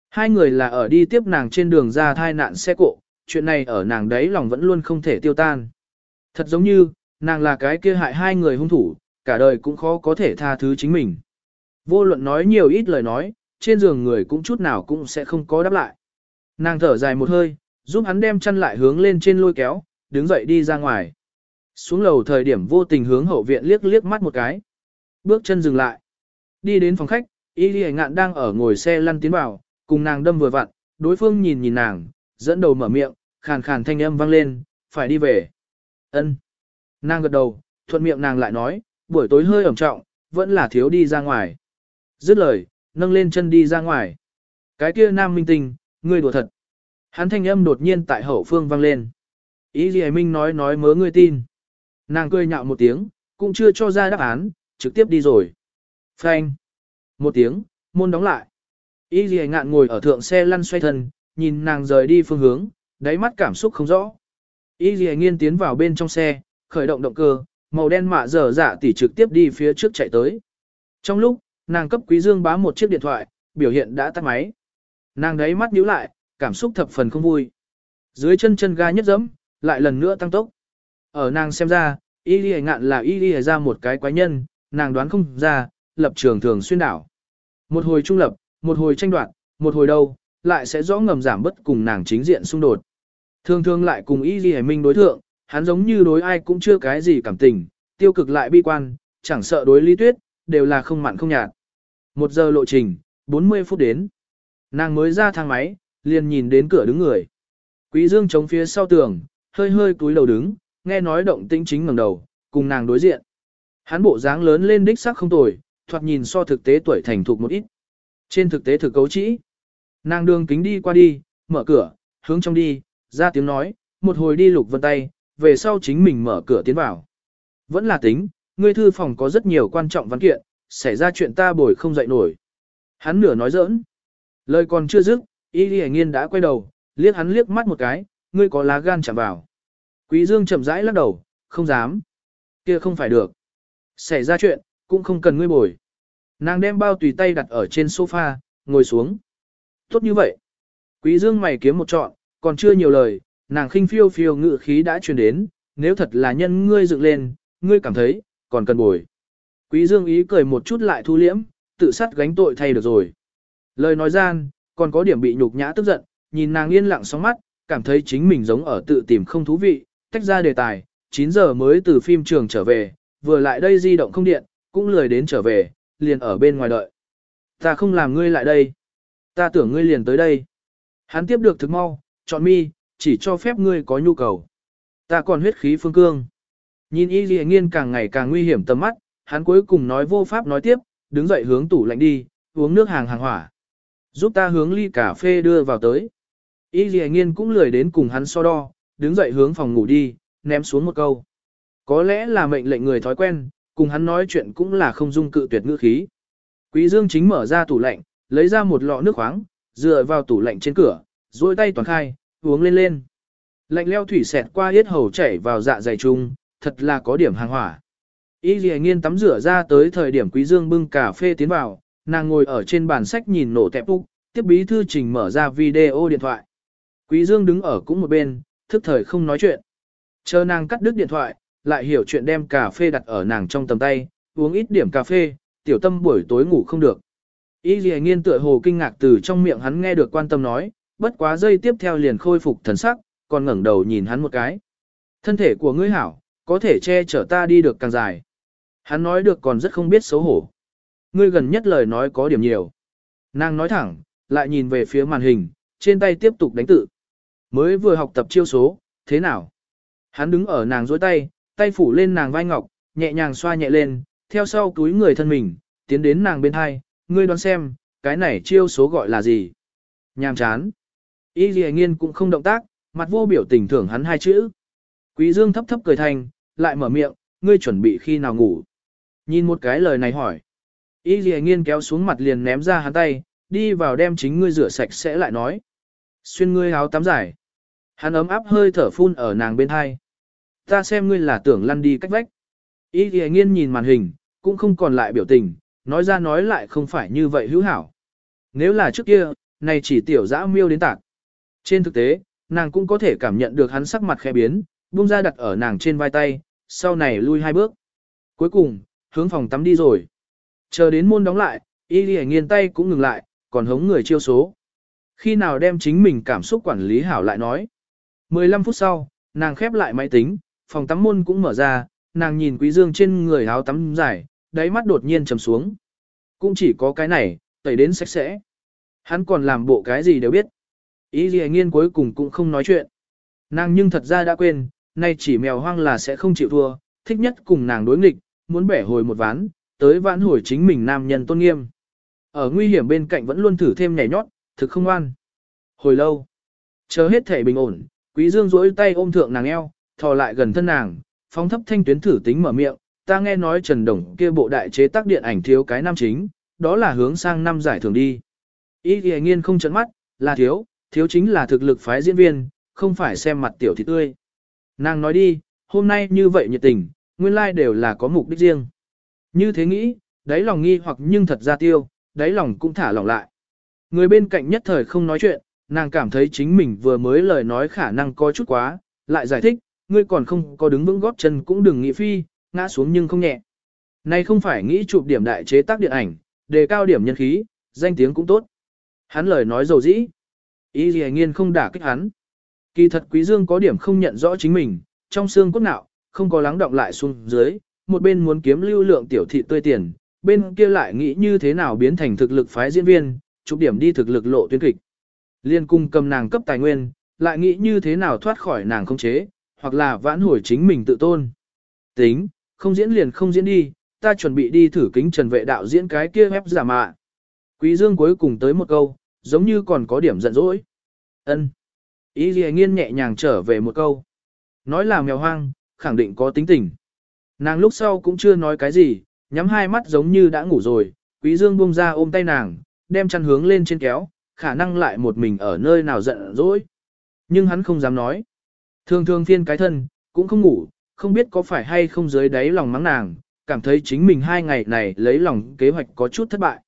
Hai người là ở đi tiếp nàng trên đường ra thai nạn xe cộ, chuyện này ở nàng đấy lòng vẫn luôn không thể tiêu tan. Thật giống như, nàng là cái kia hại hai người hung thủ, cả đời cũng khó có thể tha thứ chính mình. Vô luận nói nhiều ít lời nói, trên giường người cũng chút nào cũng sẽ không có đáp lại. Nàng thở dài một hơi, giúp hắn đem chăn lại hướng lên trên lôi kéo, đứng dậy đi ra ngoài. Xuống lầu thời điểm vô tình hướng hậu viện liếc liếc mắt một cái. Bước chân dừng lại. Đi đến phòng khách, Y Lì ngạn đang ở ngồi xe lăn tiến vào, cùng nàng đâm vừa vặn, đối phương nhìn nhìn nàng, dẫn đầu mở miệng, khàn khàn thanh âm vang lên, phải đi về. Ân. Nàng gật đầu, thuận miệng nàng lại nói, buổi tối hơi ẩm trọng, vẫn là thiếu đi ra ngoài. Dứt lời, nâng lên chân đi ra ngoài. Cái kia nam minh tinh, ngươi đùa thật. Hắn thanh âm đột nhiên tại hậu phương vang lên. Ý gì minh nói nói mớ ngươi tin. Nàng cười nhạo một tiếng, cũng chưa cho ra đáp án, trực tiếp đi rồi. Phanh. Một tiếng, môn đóng lại. Ý gì ngạn ngồi ở thượng xe lăn xoay thân, nhìn nàng rời đi phương hướng, đáy mắt cảm xúc không rõ. Y Ghi nghiên tiến vào bên trong xe, khởi động động cơ, màu đen mạ dở dạ tỉ trực tiếp đi phía trước chạy tới. Trong lúc, nàng cấp quý dương bám một chiếc điện thoại, biểu hiện đã tắt máy. Nàng đấy mắt nhíu lại, cảm xúc thập phần không vui. Dưới chân chân ga nhất dẫm, lại lần nữa tăng tốc. Ở nàng xem ra, Y Ghi ngạn là Y Ghi ra một cái quái nhân, nàng đoán không ra, lập trường thường xuyên đảo. Một hồi trung lập, một hồi tranh đoạt, một hồi đâu, lại sẽ rõ ngầm giảm bất cùng nàng chính diện xung đột. Thường thường lại cùng Y Ghi Minh đối thượng, hắn giống như đối ai cũng chưa cái gì cảm tình, tiêu cực lại bi quan, chẳng sợ đối lý tuyết, đều là không mặn không nhạt. Một giờ lộ trình, 40 phút đến. Nàng mới ra thang máy, liền nhìn đến cửa đứng người. Quý Dương chống phía sau tường, hơi hơi cúi đầu đứng, nghe nói động tĩnh chính ngẩng đầu, cùng nàng đối diện. Hắn bộ dáng lớn lên đích sắc không tồi, thoạt nhìn so thực tế tuổi thành thục một ít. Trên thực tế thực cấu trĩ. Nàng đường kính đi qua đi, mở cửa, hướng trong đi, ra tiếng nói, một hồi đi lục vân tay, về sau chính mình mở cửa tiến vào. Vẫn là tính, ngươi thư phòng có rất nhiều quan trọng văn kiện, xảy ra chuyện ta bồi không dậy nổi. Hắn nửa nói giỡn. Lời còn chưa dứt, y Lì nghiên đã quay đầu, liếc hắn liếc mắt một cái, ngươi có lá gan chạm vào. Quý dương chậm rãi lắc đầu, không dám. kia không phải được. Xảy ra chuyện, cũng không cần ngươi bồi. Nàng đem bao tùy tay đặt ở trên sofa, ngồi xuống. Tốt như vậy. Quý dương mày kiếm một trọn, còn chưa nhiều lời, nàng khinh phiêu phiêu ngự khí đã truyền đến, nếu thật là nhân ngươi dựng lên, ngươi cảm thấy, còn cần bồi. Quý dương ý cười một chút lại thu liễm, tự sát gánh tội thay được rồi. Lời nói gian, còn có điểm bị nhục nhã tức giận, nhìn nàng yên lặng sóng mắt, cảm thấy chính mình giống ở tự tìm không thú vị, tách ra đề tài, 9 giờ mới từ phim trường trở về, vừa lại đây di động không điện, cũng lười đến trở về, liền ở bên ngoài đợi. Ta không làm ngươi lại đây. Ta tưởng ngươi liền tới đây. Hắn tiếp được thực mau, chọn mi, chỉ cho phép ngươi có nhu cầu. Ta còn huyết khí phương cương. Nhìn y dì nghiên càng ngày càng nguy hiểm tầm mắt, hắn cuối cùng nói vô pháp nói tiếp, đứng dậy hướng tủ lạnh đi, uống nước hàng hàng hỏa. Giúp ta hướng ly cà phê đưa vào tới. Y dì nghiên cũng lười đến cùng hắn so đo, đứng dậy hướng phòng ngủ đi, ném xuống một câu. Có lẽ là mệnh lệnh người thói quen, cùng hắn nói chuyện cũng là không dung cự tuyệt ngữ khí. Quý Dương chính mở ra tủ lạnh, lấy ra một lọ nước khoáng, dựa vào tủ lạnh trên cửa, duỗi tay toàn khai, uống lên lên. Lạnh leo thủy xẹt qua yết hầu chảy vào dạ dày chung, thật là có điểm hàng hỏa. Y Lệ Nghiên tắm rửa ra tới thời điểm Quý Dương bưng cà phê tiến vào, nàng ngồi ở trên bàn sách nhìn nổ tẹp úc, tiếp bí thư trình mở ra video điện thoại. Quý Dương đứng ở cũng một bên, thức thời không nói chuyện. Chờ nàng cắt đứt điện thoại, lại hiểu chuyện đem cà phê đặt ở nàng trong tầm tay, uống ít điểm cà phê, tiểu tâm buổi tối ngủ không được. Y Lệ Nghiên tựa hồ kinh ngạc từ trong miệng hắn nghe được quan tâm nói, bất quá giây tiếp theo liền khôi phục thần sắc, còn ngẩng đầu nhìn hắn một cái. Thân thể của ngươi hảo, có thể che chở ta đi được càng dài. Hắn nói được còn rất không biết xấu hổ. Ngươi gần nhất lời nói có điểm nhiều. Nàng nói thẳng, lại nhìn về phía màn hình, trên tay tiếp tục đánh tự. Mới vừa học tập chiêu số, thế nào? Hắn đứng ở nàng dối tay, tay phủ lên nàng vai ngọc, nhẹ nhàng xoa nhẹ lên, theo sau túi người thân mình, tiến đến nàng bên hai, ngươi đoán xem, cái này chiêu số gọi là gì? Nhàm chán. Y Lệ Nghiên cũng không động tác, mặt vô biểu tình thưởng hắn hai chữ. Quý Dương thấp thấp cười thành, lại mở miệng, ngươi chuẩn bị khi nào ngủ? Nhìn một cái lời này hỏi. Y Lệ Nghiên kéo xuống mặt liền ném ra hắn tay, đi vào đem chính ngươi rửa sạch sẽ lại nói. Xuyên ngươi áo tắm giải, Hắn ấm áp hơi thở phun ở nàng bên hai. Ta xem ngươi là tưởng lăn đi cách vách. Y Lệ Nghiên nhìn màn hình, cũng không còn lại biểu tình, nói ra nói lại không phải như vậy hữu hảo. Nếu là trước kia, này chỉ tiểu dã miêu đến tạc. Trên thực tế, nàng cũng có thể cảm nhận được hắn sắc mặt khẽ biến, buông ra đặt ở nàng trên vai tay, sau này lui hai bước. Cuối cùng, hướng phòng tắm đi rồi. Chờ đến môn đóng lại, y đi nghiên tay cũng ngừng lại, còn hống người chiêu số. Khi nào đem chính mình cảm xúc quản lý hảo lại nói. 15 phút sau, nàng khép lại máy tính, phòng tắm môn cũng mở ra, nàng nhìn quý dương trên người áo tắm dài, đáy mắt đột nhiên trầm xuống. Cũng chỉ có cái này, tẩy đến sạch sẽ. Hắn còn làm bộ cái gì đều biết. Ý gì nghiên cuối cùng cũng không nói chuyện. Nàng nhưng thật ra đã quên, nay chỉ mèo hoang là sẽ không chịu thua, thích nhất cùng nàng đối nghịch, muốn bẻ hồi một ván, tới vãn hồi chính mình nam nhân tôn nghiêm. Ở nguy hiểm bên cạnh vẫn luôn thử thêm nhảy nhót, thực không an. Hồi lâu, chờ hết thể bình ổn, quý dương duỗi tay ôm thượng nàng eo, thò lại gần thân nàng, phóng thấp thanh tuyến thử tính mở miệng, ta nghe nói Trần Đồng kia bộ đại chế tác điện ảnh thiếu cái nam chính, đó là hướng sang năm giải thưởng đi. Ý thì nghiên không chấn mắt, là thiếu, thiếu chính là thực lực phái diễn viên, không phải xem mặt tiểu thị tươi. Nàng nói đi, hôm nay như vậy nhiệt tình, nguyên lai like đều là có mục đích riêng. Như thế nghĩ, đáy lòng nghi hoặc nhưng thật ra tiêu, đáy lòng cũng thả lòng lại. Người bên cạnh nhất thời không nói chuyện, nàng cảm thấy chính mình vừa mới lời nói khả năng có chút quá, lại giải thích, ngươi còn không có đứng vững góp chân cũng đừng nghĩ phi, ngã xuống nhưng không nhẹ. Này không phải nghĩ chụp điểm đại chế tác điện ảnh, đề cao điểm nhân khí, danh tiếng cũng tốt. Hắn lời nói dầu dĩ. Ý gì nghiên không đả kích hắn. Kỳ thật Quý Dương có điểm không nhận rõ chính mình, trong xương cốt nạo, không có lắng động lại xuống dưới, một bên muốn kiếm lưu lượng tiểu thị tươi tiền, bên kia lại nghĩ như thế nào biến thành thực lực phái diễn viên, chụp điểm đi thực lực lộ tuyến kịch. Liên cung cầm nàng cấp tài nguyên, lại nghĩ như thế nào thoát khỏi nàng không chế, hoặc là vãn hồi chính mình tự tôn. Tính, không diễn liền không diễn đi, ta chuẩn bị đi thử kính trần vệ đạo diễn cái kia ép giả mạ. Quý Dương cuối cùng tới một câu, giống như còn có điểm giận dỗi. Ân. Ý gì nghiên nhẹ nhàng trở về một câu. Nói là mèo hoang, khẳng định có tính tình. Nàng lúc sau cũng chưa nói cái gì, nhắm hai mắt giống như đã ngủ rồi, quý dương buông ra ôm tay nàng, đem chăn hướng lên trên kéo, khả năng lại một mình ở nơi nào giận dỗi. Nhưng hắn không dám nói. Thường thường phiên cái thân, cũng không ngủ, không biết có phải hay không dưới đáy lòng mắng nàng, cảm thấy chính mình hai ngày này lấy lòng kế hoạch có chút thất bại.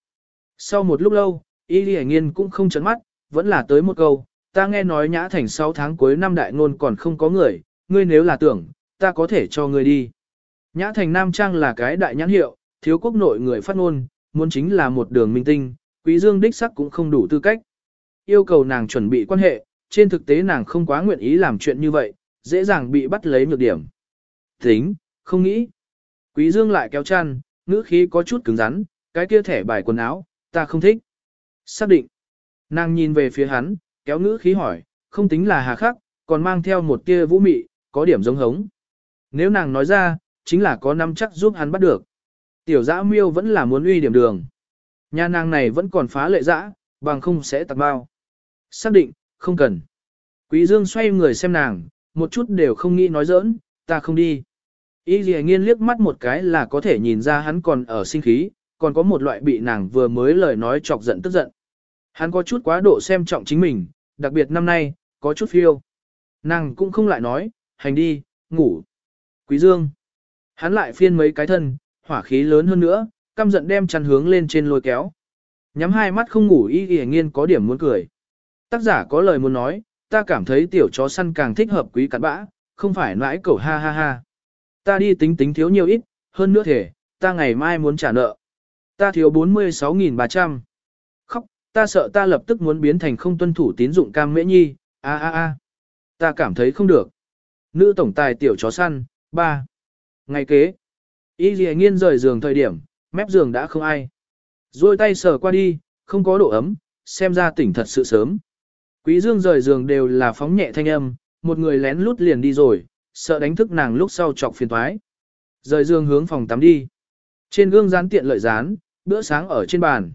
Sau một lúc lâu, Y Lì Nghiên cũng không chấn mắt, vẫn là tới một câu, ta nghe nói nhã thành 6 tháng cuối năm đại ngôn còn không có người, ngươi nếu là tưởng, ta có thể cho ngươi đi. Nhã thành Nam Trang là cái đại nhãn hiệu, thiếu quốc nội người phát ngôn, muốn chính là một đường minh tinh, quý dương đích sắc cũng không đủ tư cách. Yêu cầu nàng chuẩn bị quan hệ, trên thực tế nàng không quá nguyện ý làm chuyện như vậy, dễ dàng bị bắt lấy nhược điểm. Tính, không nghĩ. Quý dương lại kéo chăn, ngữ khí có chút cứng rắn, cái kia thẻ bài quần áo, ta không thích. Xác định. Nàng nhìn về phía hắn, kéo ngữ khí hỏi, không tính là hà khắc, còn mang theo một tia vũ mị, có điểm giống hống. Nếu nàng nói ra, chính là có năm chắc giúp hắn bắt được. Tiểu dã miêu vẫn là muốn uy điểm đường. Nhà nàng này vẫn còn phá lệ dã, bằng không sẽ tạc bao. Xác định, không cần. Quý Dương xoay người xem nàng, một chút đều không nghĩ nói giỡn, ta không đi. Y gì nghiên liếc mắt một cái là có thể nhìn ra hắn còn ở sinh khí, còn có một loại bị nàng vừa mới lời nói chọc giận tức giận. Hắn có chút quá độ xem trọng chính mình, đặc biệt năm nay, có chút phiêu. Nàng cũng không lại nói, hành đi, ngủ. Quý Dương. Hắn lại phiên mấy cái thân, hỏa khí lớn hơn nữa, căm giận đem chăn hướng lên trên lôi kéo. Nhắm hai mắt không ngủ y y nghiên có điểm muốn cười. Tác giả có lời muốn nói, ta cảm thấy tiểu chó săn càng thích hợp quý cắn bã, không phải nãi cẩu ha ha ha. Ta đi tính tính thiếu nhiều ít, hơn nữa thể, ta ngày mai muốn trả nợ. Ta thiếu 46.300. Ta sợ ta lập tức muốn biến thành không tuân thủ tín dụng cam mễ nhi, a a a. Ta cảm thấy không được. Nữ tổng tài tiểu chó săn, 3. Ngày kế, y dì nghiên rời giường thời điểm, mép giường đã không ai. Rồi tay sờ qua đi, không có độ ấm, xem ra tỉnh thật sự sớm. Quý dương rời giường đều là phóng nhẹ thanh âm, một người lén lút liền đi rồi, sợ đánh thức nàng lúc sau chọc phiền toái. Rời giường hướng phòng tắm đi. Trên gương dán tiện lợi dán, bữa sáng ở trên bàn.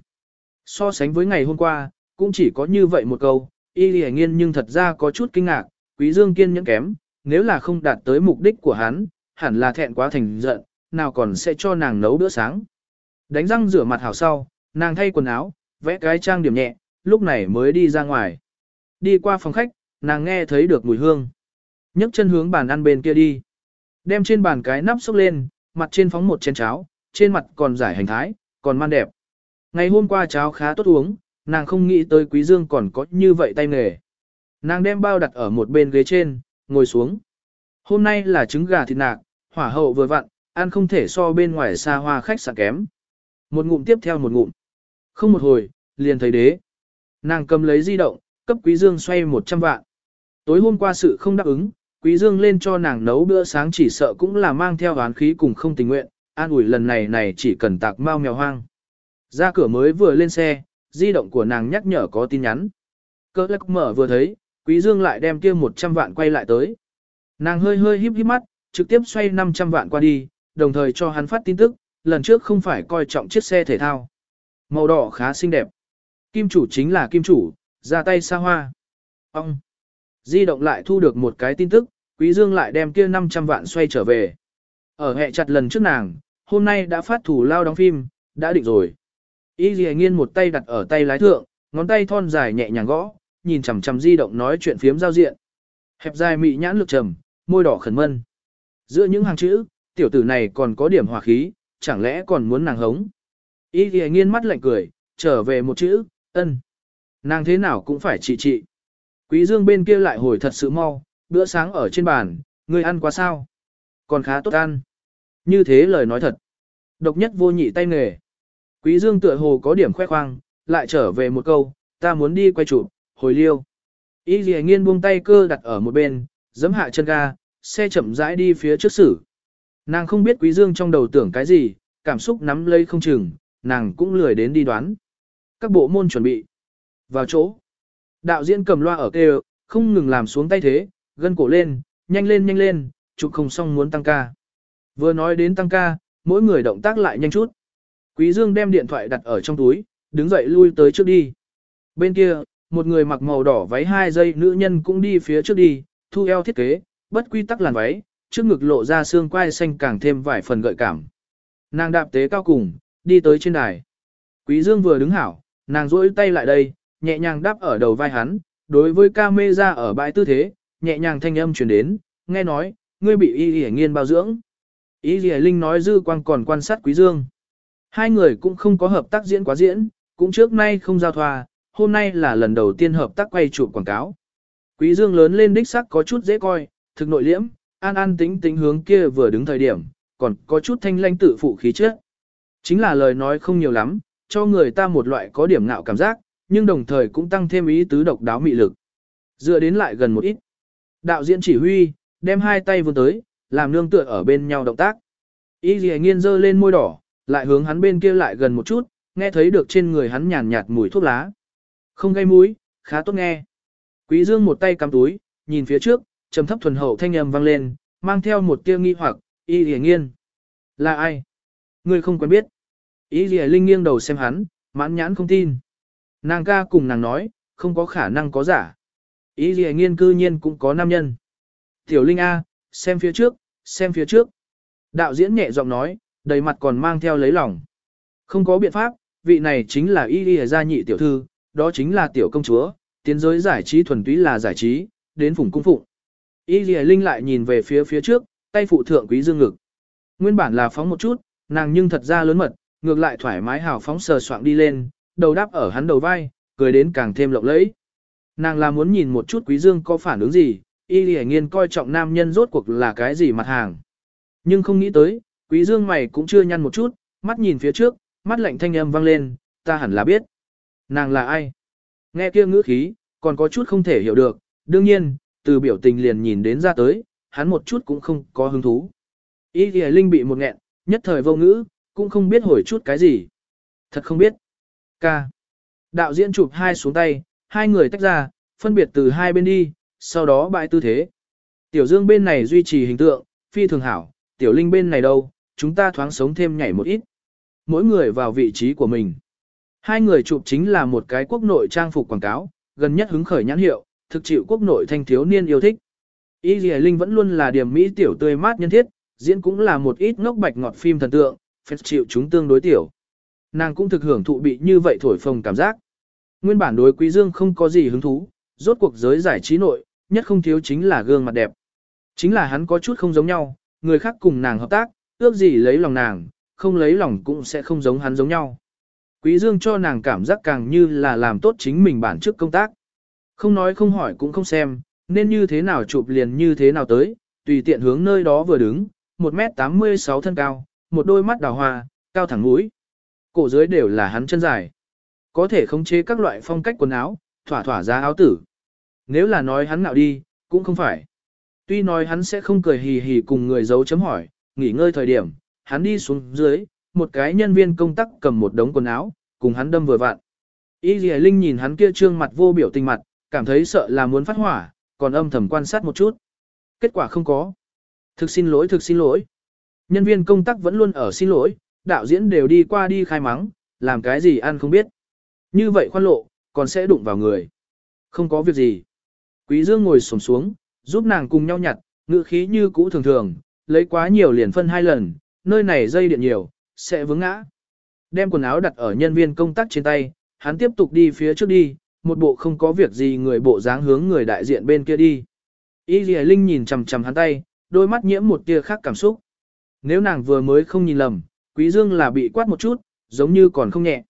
So sánh với ngày hôm qua, cũng chỉ có như vậy một câu, y lì nghiên nhưng thật ra có chút kinh ngạc, quý dương kiên nhẫn kém, nếu là không đạt tới mục đích của hắn, hẳn là thẹn quá thành giận, nào còn sẽ cho nàng nấu bữa sáng. Đánh răng rửa mặt hảo sau, nàng thay quần áo, vẽ cái trang điểm nhẹ, lúc này mới đi ra ngoài. Đi qua phòng khách, nàng nghe thấy được mùi hương. nhấc chân hướng bàn ăn bên kia đi. Đem trên bàn cái nắp xúc lên, mặt trên phóng một chén cháo, trên mặt còn giải hành thái, còn man đẹp. Ngày hôm qua cháo khá tốt uống, nàng không nghĩ tới quý dương còn có như vậy tay nghề. Nàng đem bao đặt ở một bên ghế trên, ngồi xuống. Hôm nay là trứng gà thịt nạc, hỏa hậu vừa vặn, ăn không thể so bên ngoài xa hoa khách sạn kém. Một ngụm tiếp theo một ngụm. Không một hồi, liền thấy đế. Nàng cầm lấy di động, cấp Quý Dương xoay 100 vạn. Tối hôm qua sự không đáp ứng, Quý Dương lên cho nàng nấu bữa sáng chỉ sợ cũng là mang theo oán khí cùng không tình nguyện, an ủi lần này này chỉ cần tạc mau mèo hoang. Ra cửa mới vừa lên xe, di động của nàng nhắc nhở có tin nhắn. Cơ lắc mở vừa thấy, Quý Dương lại đem kia 100 vạn quay lại tới. Nàng hơi hơi híp híp mắt, trực tiếp xoay 500 vạn qua đi, đồng thời cho hắn phát tin tức, lần trước không phải coi trọng chiếc xe thể thao. Màu đỏ khá xinh đẹp. Kim chủ chính là kim chủ, ra tay xa hoa. Ông! Di động lại thu được một cái tin tức, Quý Dương lại đem kia 500 vạn xoay trở về. Ở hệ chặt lần trước nàng, hôm nay đã phát thủ lao đóng phim, đã định rồi. Y Ghi nghiên một tay đặt ở tay lái thượng, ngón tay thon dài nhẹ nhàng gõ, nhìn chằm chằm di động nói chuyện phiếm giao diện. Hẹp dài mị nhãn lực trầm, môi đỏ khẩn mân. Giữa những hàng chữ, tiểu tử này còn có điểm hòa khí, chẳng lẽ còn muốn nàng hống. Y Ghi nghiên mắt lạnh cười, trở về một chữ, ân. Nàng thế nào cũng phải trị trị. Quý dương bên kia lại hồi thật sự mau, bữa sáng ở trên bàn, ngươi ăn quá sao? Còn khá tốt ăn. Như thế lời nói thật. Độc nhất vô nhị tay nghề. Quý dương tựa hồ có điểm khoe khoang, lại trở về một câu, ta muốn đi quay chụp, hồi liêu. Y lìa nghiên buông tay cơ đặt ở một bên, giẫm hạ chân ga, xe chậm rãi đi phía trước xử. Nàng không biết quý dương trong đầu tưởng cái gì, cảm xúc nắm lấy không chừng, nàng cũng lười đến đi đoán. Các bộ môn chuẩn bị. Vào chỗ. Đạo diễn cầm loa ở kêu, không ngừng làm xuống tay thế, gân cổ lên, nhanh lên nhanh lên, chụp không xong muốn tăng ca. Vừa nói đến tăng ca, mỗi người động tác lại nhanh chút. Quý Dương đem điện thoại đặt ở trong túi, đứng dậy lui tới trước đi. Bên kia, một người mặc màu đỏ váy hai dây nữ nhân cũng đi phía trước đi, thu eo thiết kế, bất quy tắc làn váy, trước ngực lộ ra xương quai xanh càng thêm vài phần gợi cảm. Nàng đạp tế cao cùng, đi tới trên đài. Quý Dương vừa đứng hảo, nàng duỗi tay lại đây, nhẹ nhàng đáp ở đầu vai hắn, đối với ca mê ra ở bãi tư thế, nhẹ nhàng thanh âm truyền đến, nghe nói, ngươi bị y y nghiên bao dưỡng. Y y linh nói dư quang còn quan sát quý dương. Hai người cũng không có hợp tác diễn quá diễn, cũng trước nay không giao thoa, hôm nay là lần đầu tiên hợp tác quay chụp quảng cáo. Quý dương lớn lên đích sắc có chút dễ coi, thực nội liễm, an an tính tính hướng kia vừa đứng thời điểm, còn có chút thanh lãnh tự phụ khí chất. Chính là lời nói không nhiều lắm, cho người ta một loại có điểm ngạo cảm giác, nhưng đồng thời cũng tăng thêm ý tứ độc đáo mị lực. Dựa đến lại gần một ít. Đạo diễn chỉ huy, đem hai tay vươn tới, làm nương tựa ở bên nhau động tác. Y gì nghiên dơ lên môi đỏ, lại hướng hắn bên kia lại gần một chút, nghe thấy được trên người hắn nhàn nhạt mùi thuốc lá. Không gây mũi, khá tốt nghe. Quý dương một tay cắm túi, nhìn phía trước, trầm thấp thuần hậu thanh âm vang lên, mang theo một tia nghi hoặc, y dì nghiên. Là ai? Ngươi không quen biết. Y dì linh nghiêng đầu xem hắn, mãn nhãn không tin. Nàng ca cùng nàng nói, không có khả năng có giả. Y gì nghiên cư nhiên cũng có nam nhân. Tiểu Linh A, xem phía trước, xem phía trước. Đạo diễn nhẹ giọng nói, đầy mặt còn mang theo lấy lòng. Không có biện pháp, vị này chính là Y Lìa gia nhị tiểu thư, đó chính là tiểu công chúa, tiến giới giải trí thuần túy là giải trí, đến vùng cung phụng. Y Lìa Linh lại nhìn về phía phía trước, tay phụ thượng quý dương ngực. Nguyên bản là phóng một chút, nàng nhưng thật ra lớn mật, ngược lại thoải mái hào phóng sờ soạng đi lên, đầu đáp ở hắn đầu vai, cười đến càng thêm lộng lẫy. Nàng là muốn nhìn một chút quý dương có phản ứng gì, y lì nghiên coi trọng nam nhân rốt cuộc là cái gì mặt hàng. Nhưng không nghĩ tới, quý dương mày cũng chưa nhăn một chút, mắt nhìn phía trước, mắt lạnh thanh âm vang lên, ta hẳn là biết. Nàng là ai? Nghe kia ngữ khí, còn có chút không thể hiểu được, đương nhiên, từ biểu tình liền nhìn đến ra tới, hắn một chút cũng không có hứng thú. Y thì linh bị một nghẹn, nhất thời vô ngữ, cũng không biết hồi chút cái gì. Thật không biết. Ca. Đạo diễn chụp hai xuống tay, hai người tách ra, phân biệt từ hai bên đi, sau đó bãi tư thế. Tiểu Dương bên này duy trì hình tượng, phi thường hảo, Tiểu Linh bên này đâu, chúng ta thoáng sống thêm nhảy một ít. Mỗi người vào vị trí của mình. Hai người chụp chính là một cái quốc nội trang phục quảng cáo, gần nhất hứng khởi nhãn hiệu, thực chịu quốc nội thanh thiếu niên yêu thích. Y Lì Linh vẫn luôn là điểm mỹ tiểu tươi mát nhân thiết, diễn cũng là một ít ngốc bạch ngọt phim thần tượng, phép chịu chúng tương đối tiểu. Nàng cũng thực hưởng thụ bị như vậy thổi phồng cảm giác. Nguyên bản đối Quý Dương không có gì hứng thú, rốt cuộc giới giải trí nội, nhất không thiếu chính là gương mặt đẹp. Chính là hắn có chút không giống nhau, người khác cùng nàng hợp tác, ước gì lấy lòng nàng, không lấy lòng cũng sẽ không giống hắn giống nhau. Quý Dương cho nàng cảm giác càng như là làm tốt chính mình bản chức công tác. Không nói không hỏi cũng không xem, nên như thế nào chụp liền như thế nào tới, tùy tiện hướng nơi đó vừa đứng, 1m86 thân cao, một đôi mắt đào hoa, cao thẳng mũi. Cổ dưới đều là hắn chân dài. Có thể khống chế các loại phong cách quần áo, thỏa thỏa ra áo tử. Nếu là nói hắn nào đi, cũng không phải. Tuy nói hắn sẽ không cười hì hì cùng người giấu chấm hỏi, nghỉ ngơi thời điểm, hắn đi xuống dưới, một cái nhân viên công tác cầm một đống quần áo, cùng hắn đâm vừa vặn. Y Lì Linh nhìn hắn kia trương mặt vô biểu tình mặt, cảm thấy sợ là muốn phát hỏa, còn âm thầm quan sát một chút. Kết quả không có. Thực xin lỗi, thực xin lỗi. Nhân viên công tác vẫn luôn ở xin lỗi, đạo diễn đều đi qua đi khai mắng, làm cái gì ăn không biết. Như vậy khoan lộ, còn sẽ đụng vào người. Không có việc gì. Quý Dương ngồi xổm xuống, giúp nàng cùng nhau nhặt, ngữ khí như cũ thường thường, lấy quá nhiều liền phân hai lần, nơi này dây điện nhiều, sẽ vướng ngã. Đem quần áo đặt ở nhân viên công tác trên tay, hắn tiếp tục đi phía trước đi, một bộ không có việc gì người bộ dáng hướng người đại diện bên kia đi. Y Lì Linh nhìn chằm chằm hắn tay, đôi mắt nhiễm một tia khác cảm xúc. Nếu nàng vừa mới không nhìn lầm, Quý Dương là bị quát một chút, giống như còn không nhẹ.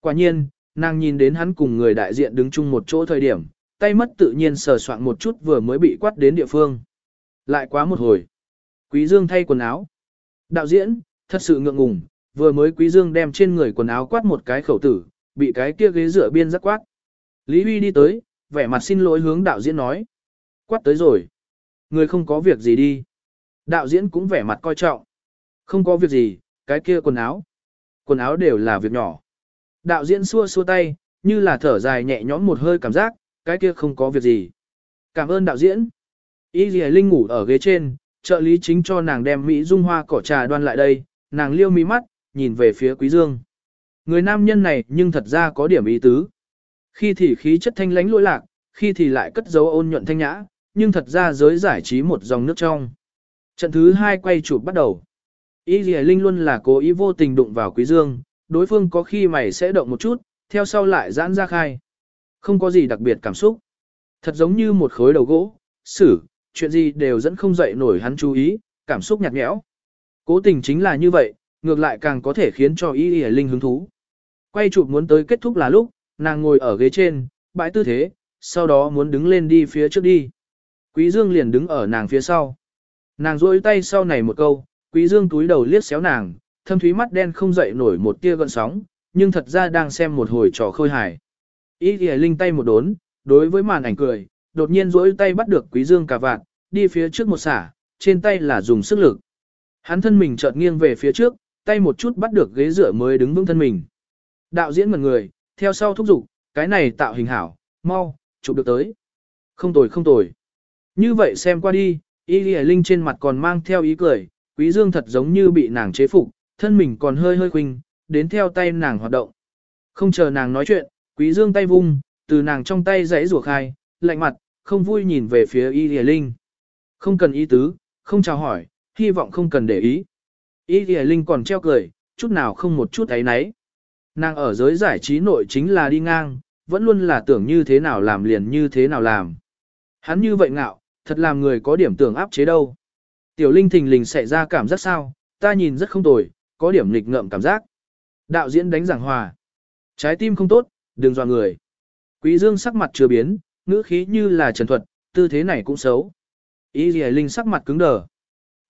Quả nhiên, nàng nhìn đến hắn cùng người đại diện đứng chung một chỗ thời điểm, tay mất tự nhiên sờ soạn một chút vừa mới bị quát đến địa phương. Lại quá một hồi. Quý Dương thay quần áo. Đạo diễn, thật sự ngượng ngùng, vừa mới Quý Dương đem trên người quần áo quát một cái khẩu tử, bị cái kia ghế dựa biên rắc quát. Lý Huy đi tới, vẻ mặt xin lỗi hướng đạo diễn nói. Quát tới rồi. Người không có việc gì đi. Đạo diễn cũng vẻ mặt coi trọng. Không có việc gì, cái kia quần áo. Quần áo đều là việc nhỏ. Đạo diễn xua xua tay, như là thở dài nhẹ nhõm một hơi cảm giác, cái kia không có việc gì. Cảm ơn đạo diễn. Y Lì Linh ngủ ở ghế trên, trợ lý chính cho nàng đem Mỹ Dung Hoa cỏ trà đoan lại đây, nàng liêu mi mắt, nhìn về phía Quý Dương. Người nam nhân này nhưng thật ra có điểm ý tứ. Khi thì khí chất thanh lãnh lỗi lạc, khi thì lại cất dấu ôn nhuận thanh nhã, nhưng thật ra giới giải trí một dòng nước trong. Trận thứ hai quay chụp bắt đầu. Y Lì Linh luôn là cố ý vô tình đụng vào Quý Dương, đối phương có khi mày sẽ động một chút, theo sau lại giãn ra khai. Không có gì đặc biệt cảm xúc. Thật giống như một khối đầu gỗ, xử, chuyện gì đều dẫn không dậy nổi hắn chú ý, cảm xúc nhạt nhẽo. Cố tình chính là như vậy, ngược lại càng có thể khiến cho Y Y Linh hứng thú. Quay chụp muốn tới kết thúc là lúc, nàng ngồi ở ghế trên, bãi tư thế, sau đó muốn đứng lên đi phía trước đi. Quý Dương liền đứng ở nàng phía sau. Nàng duỗi tay sau này một câu, Quý Dương túi đầu liếc xéo nàng, thâm thúy mắt đen không dậy nổi một tia gợn sóng, nhưng thật ra đang xem một hồi trò khôi hài. Y Y Linh tay một đốn, đối với màn ảnh cười, đột nhiên duỗi tay bắt được Quý Dương cả vạn, đi phía trước một xả, trên tay là dùng sức lực. Hắn thân mình chợt nghiêng về phía trước, tay một chút bắt được ghế dựa mới đứng vững thân mình. Đạo diễn ngẩn người, theo sau thúc giục, cái này tạo hình hảo, mau, chụp được tới. Không tồi không tồi. Như vậy xem qua đi, Y Lì Linh trên mặt còn mang theo ý cười, Quý Dương thật giống như bị nàng chế phục, thân mình còn hơi hơi khuynh, đến theo tay nàng hoạt động. Không chờ nàng nói chuyện, Quý Dương tay vung, từ nàng trong tay giấy rùa khai, lạnh mặt, không vui nhìn về phía Y Lìa Linh. Không cần ý tứ, không chào hỏi, hy vọng không cần để ý. Y Lìa Linh còn treo cười, chút nào không một chút ấy nấy. Nàng ở giới giải trí nội chính là đi ngang, vẫn luôn là tưởng như thế nào làm liền như thế nào làm. Hắn như vậy ngạo, thật làm người có điểm tưởng áp chế đâu. Tiểu Linh thình lình xảy ra cảm giác sao, ta nhìn rất không tồi, có điểm nghịch ngợm cảm giác. Đạo diễn đánh giảng hòa. Trái tim không tốt, đừng dọa người. Quý Dương sắc mặt chưa biến, ngữ khí như là trần thuật, tư thế này cũng xấu. Ý gì Linh sắc mặt cứng đờ.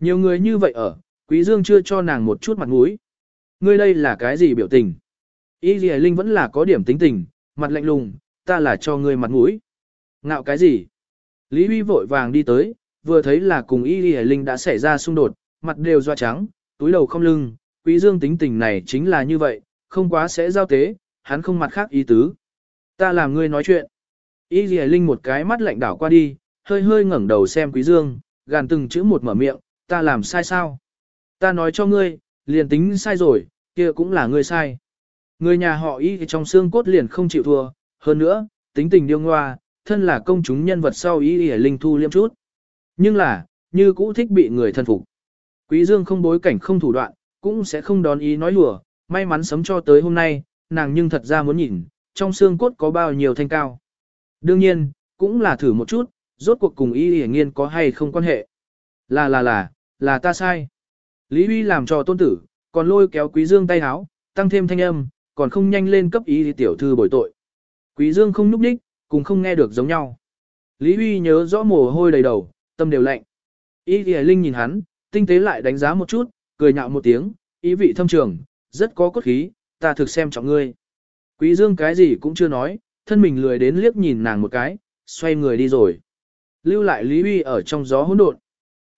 Nhiều người như vậy ở, Quý Dương chưa cho nàng một chút mặt mũi. Ngươi đây là cái gì biểu tình? Ý gì Linh vẫn là có điểm tính tình, mặt lạnh lùng, ta là cho ngươi mặt mũi. Ngạo cái gì? Lý Huy vội vàng đi tới, vừa thấy là cùng Y Lì Linh đã xảy ra xung đột, mặt đều doa trắng, túi đầu không lưng, quý dương tính tình này chính là như vậy, không quá sẽ giao tế, hắn không mặt khác ý tứ. Ta làm ngươi nói chuyện. Y Lì Linh một cái mắt lạnh đảo qua đi, hơi hơi ngẩng đầu xem quý dương, gàn từng chữ một mở miệng, ta làm sai sao? Ta nói cho ngươi, liền tính sai rồi, kia cũng là ngươi sai. Người nhà họ Y trong xương cốt liền không chịu thua, hơn nữa, tính tình điêu ngoa, thân là công chúng nhân vật sau Y Lì Linh thu liêm chút. Nhưng là, như cũ thích bị người thân phục. Quý Dương không bối cảnh không thủ đoạn, cũng sẽ không đón ý nói lùa, may mắn sống cho tới hôm nay, nàng nhưng thật ra muốn nhìn, trong xương cốt có bao nhiêu thanh cao. Đương nhiên, cũng là thử một chút, rốt cuộc cùng y hiển nghiên có hay không quan hệ. Là là là, là ta sai. Lý Huy làm cho tôn tử, còn lôi kéo Quý Dương tay háo, tăng thêm thanh âm, còn không nhanh lên cấp ý tiểu thư bồi tội. Quý Dương không núp đích, cũng không nghe được giống nhau. Lý Huy nhớ rõ mồ hôi đầy đầu, tâm đều lạnh. Y thì Linh nhìn hắn, tinh tế lại đánh giá một chút, cười nhạo một tiếng, ý vị thâm trường, rất có cốt khí, ta thực xem trọng ngươi. Quý Dương cái gì cũng chưa nói, thân mình lười đến liếc nhìn nàng một cái, xoay người đi rồi. Lưu lại Lý Huy ở trong gió hỗn độn.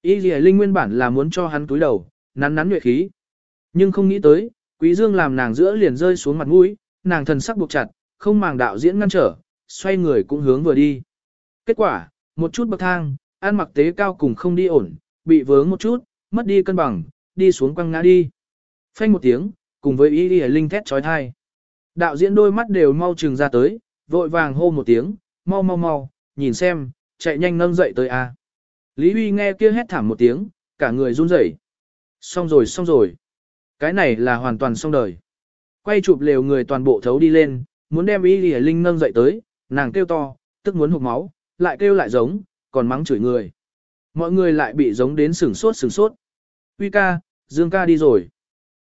Y Ghi Linh nguyên bản là muốn cho hắn túi đầu, nắn nắn nhuệ khí. Nhưng không nghĩ tới, Quý Dương làm nàng giữa liền rơi xuống mặt mũi, nàng thần sắc buộc chặt, không màng đạo diễn ngăn trở, xoay người cũng hướng vừa đi. Kết quả, một chút bậc thang, ăn mặc tế cao cùng không đi ổn, bị vướng một chút, mất đi cân bằng, đi xuống quăng ngã đi. Phanh một tiếng, cùng với y đi linh thét chói tai. Đạo diễn đôi mắt đều mau trừng ra tới, vội vàng hô một tiếng, mau mau mau, nhìn xem, chạy nhanh nâng dậy tới a. Lý Huy nghe kia hét thảm một tiếng, cả người run rẩy. Xong rồi xong rồi. Cái này là hoàn toàn xong đời. Quay chụp lều người toàn bộ thấu đi lên, muốn đem y Lì linh nâng dậy tới, nàng kêu to, tức muốn hụt máu, lại kêu lại giống, còn mắng chửi người. Mọi người lại bị giống đến sửng sốt sửng sốt. Huy ca, Dương ca đi rồi.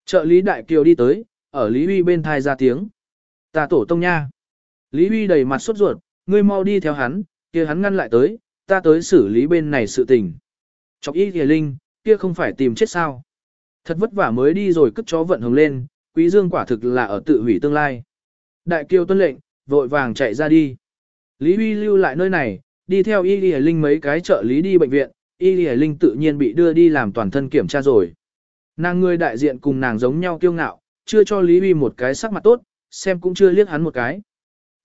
Trợ lý đại kiều đi tới, ở Lý Huy bên thai ra tiếng. Ta tổ tông nha. Lý Huy đầy mặt sốt ruột, ngươi mau đi theo hắn, kia hắn ngăn lại tới, ta tới xử lý bên này sự tình. Chọc y kìa linh, kia không phải tìm chết sao. Thật vất vả mới đi rồi cất chó vận hồng lên, quý dương quả thực là ở tự hủy tương lai. Đại kiều tuân lệnh, vội vàng chạy ra đi. Lý Huy lưu lại nơi này, đi theo Y Lì Linh mấy cái trợ lý đi bệnh viện, Y Lì Linh tự nhiên bị đưa đi làm toàn thân kiểm tra rồi. Nàng người đại diện cùng nàng giống nhau kiêu ngạo, chưa cho Lý Huy một cái sắc mặt tốt, xem cũng chưa liếc hắn một cái.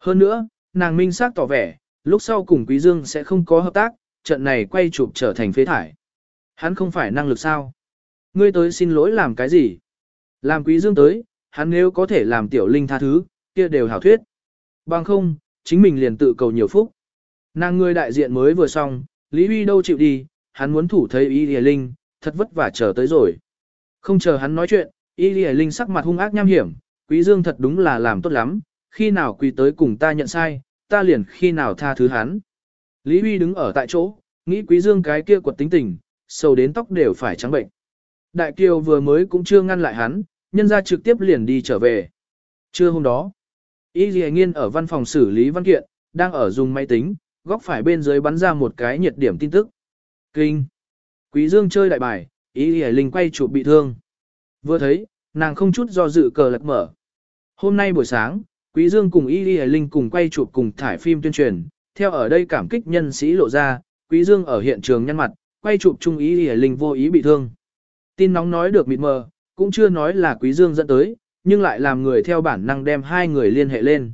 Hơn nữa, nàng minh xác tỏ vẻ, lúc sau cùng Quý Dương sẽ không có hợp tác, trận này quay chụp trở thành phế thải. Hắn không phải năng lực sao? Ngươi tới xin lỗi làm cái gì? Làm Quý Dương tới, hắn nếu có thể làm tiểu linh tha thứ, kia đều hảo thuyết. Bằng không, chính mình liền tự cầu nhiều phúc. Nàng người đại diện mới vừa xong, Lý Huy đâu chịu đi, hắn muốn thủ thấy Y Lìa Linh, thật vất vả chờ tới rồi. Không chờ hắn nói chuyện, Y Lìa Linh sắc mặt hung ác nham hiểm, Quý Dương thật đúng là làm tốt lắm, khi nào quỳ tới cùng ta nhận sai, ta liền khi nào tha thứ hắn. Lý Huy đứng ở tại chỗ, nghĩ Quý Dương cái kia quật tính tình, sầu đến tóc đều phải trắng bệnh. Đại Kiều vừa mới cũng chưa ngăn lại hắn, nhân ra trực tiếp liền đi trở về. Trưa hôm đó, Y Lìa Nghiên ở văn phòng xử lý văn kiện, đang ở dùng máy tính, góc phải bên dưới bắn ra một cái nhiệt điểm tin tức. Kinh. Quý Dương chơi đại bài, Y lìa linh quay chụp bị thương. Vừa thấy, nàng không chút do dự cờ lật mở. Hôm nay buổi sáng, Quý Dương cùng Y Lìa Linh cùng quay chụp cùng thải phim tuyên truyền, theo ở đây cảm kích nhân sĩ lộ ra, Quý Dương ở hiện trường nhăn mặt, quay chụp chung Y Lìa Linh vô ý bị thương. Tin nóng nói được mịt mờ, cũng chưa nói là Quý Dương dẫn tới, nhưng lại làm người theo bản năng đem hai người liên hệ lên.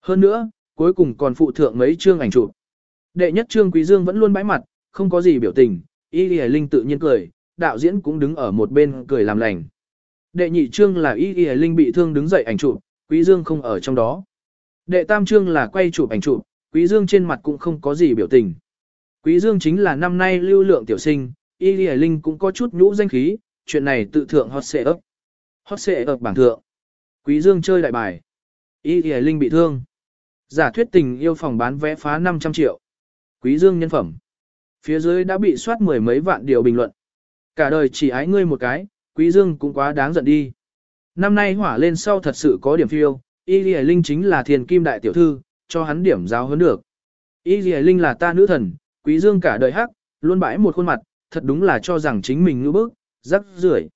Hơn nữa, cuối cùng còn phụ thượng mấy chương ảnh chụp. Đệ nhất trương Quý Dương vẫn luôn bãi mặt, không có gì biểu tình, Y Y Linh tự nhiên cười, đạo diễn cũng đứng ở một bên cười làm lành. Đệ nhị trương là Y Y Linh bị thương đứng dậy ảnh chụp, Quý Dương không ở trong đó. Đệ tam trương là quay chụp ảnh chụp, Quý Dương trên mặt cũng không có gì biểu tình. Quý Dương chính là năm nay lưu lượng tiểu sinh, Y Lì Linh cũng có chút nhũ danh khí, chuyện này tự thượng hot xệ ấp. Hot xệ ấp bảng thượng. Quý Dương chơi đại bài. Y Lì Linh bị thương. Giả thuyết tình yêu phòng bán vé phá 500 triệu. Quý Dương nhân phẩm. Phía dưới đã bị soát mười mấy vạn điều bình luận. Cả đời chỉ ái ngươi một cái, Quý Dương cũng quá đáng giận đi. Năm nay hỏa lên sau thật sự có điểm phiêu, Y Lì Linh chính là thiền kim đại tiểu thư, cho hắn điểm giáo hơn được. Y Lì Linh là ta nữ thần, Quý Dương cả đời hắc, luôn bãi một khuôn mặt, thật đúng là cho rằng chính mình ngữ bức, rắc rưởi.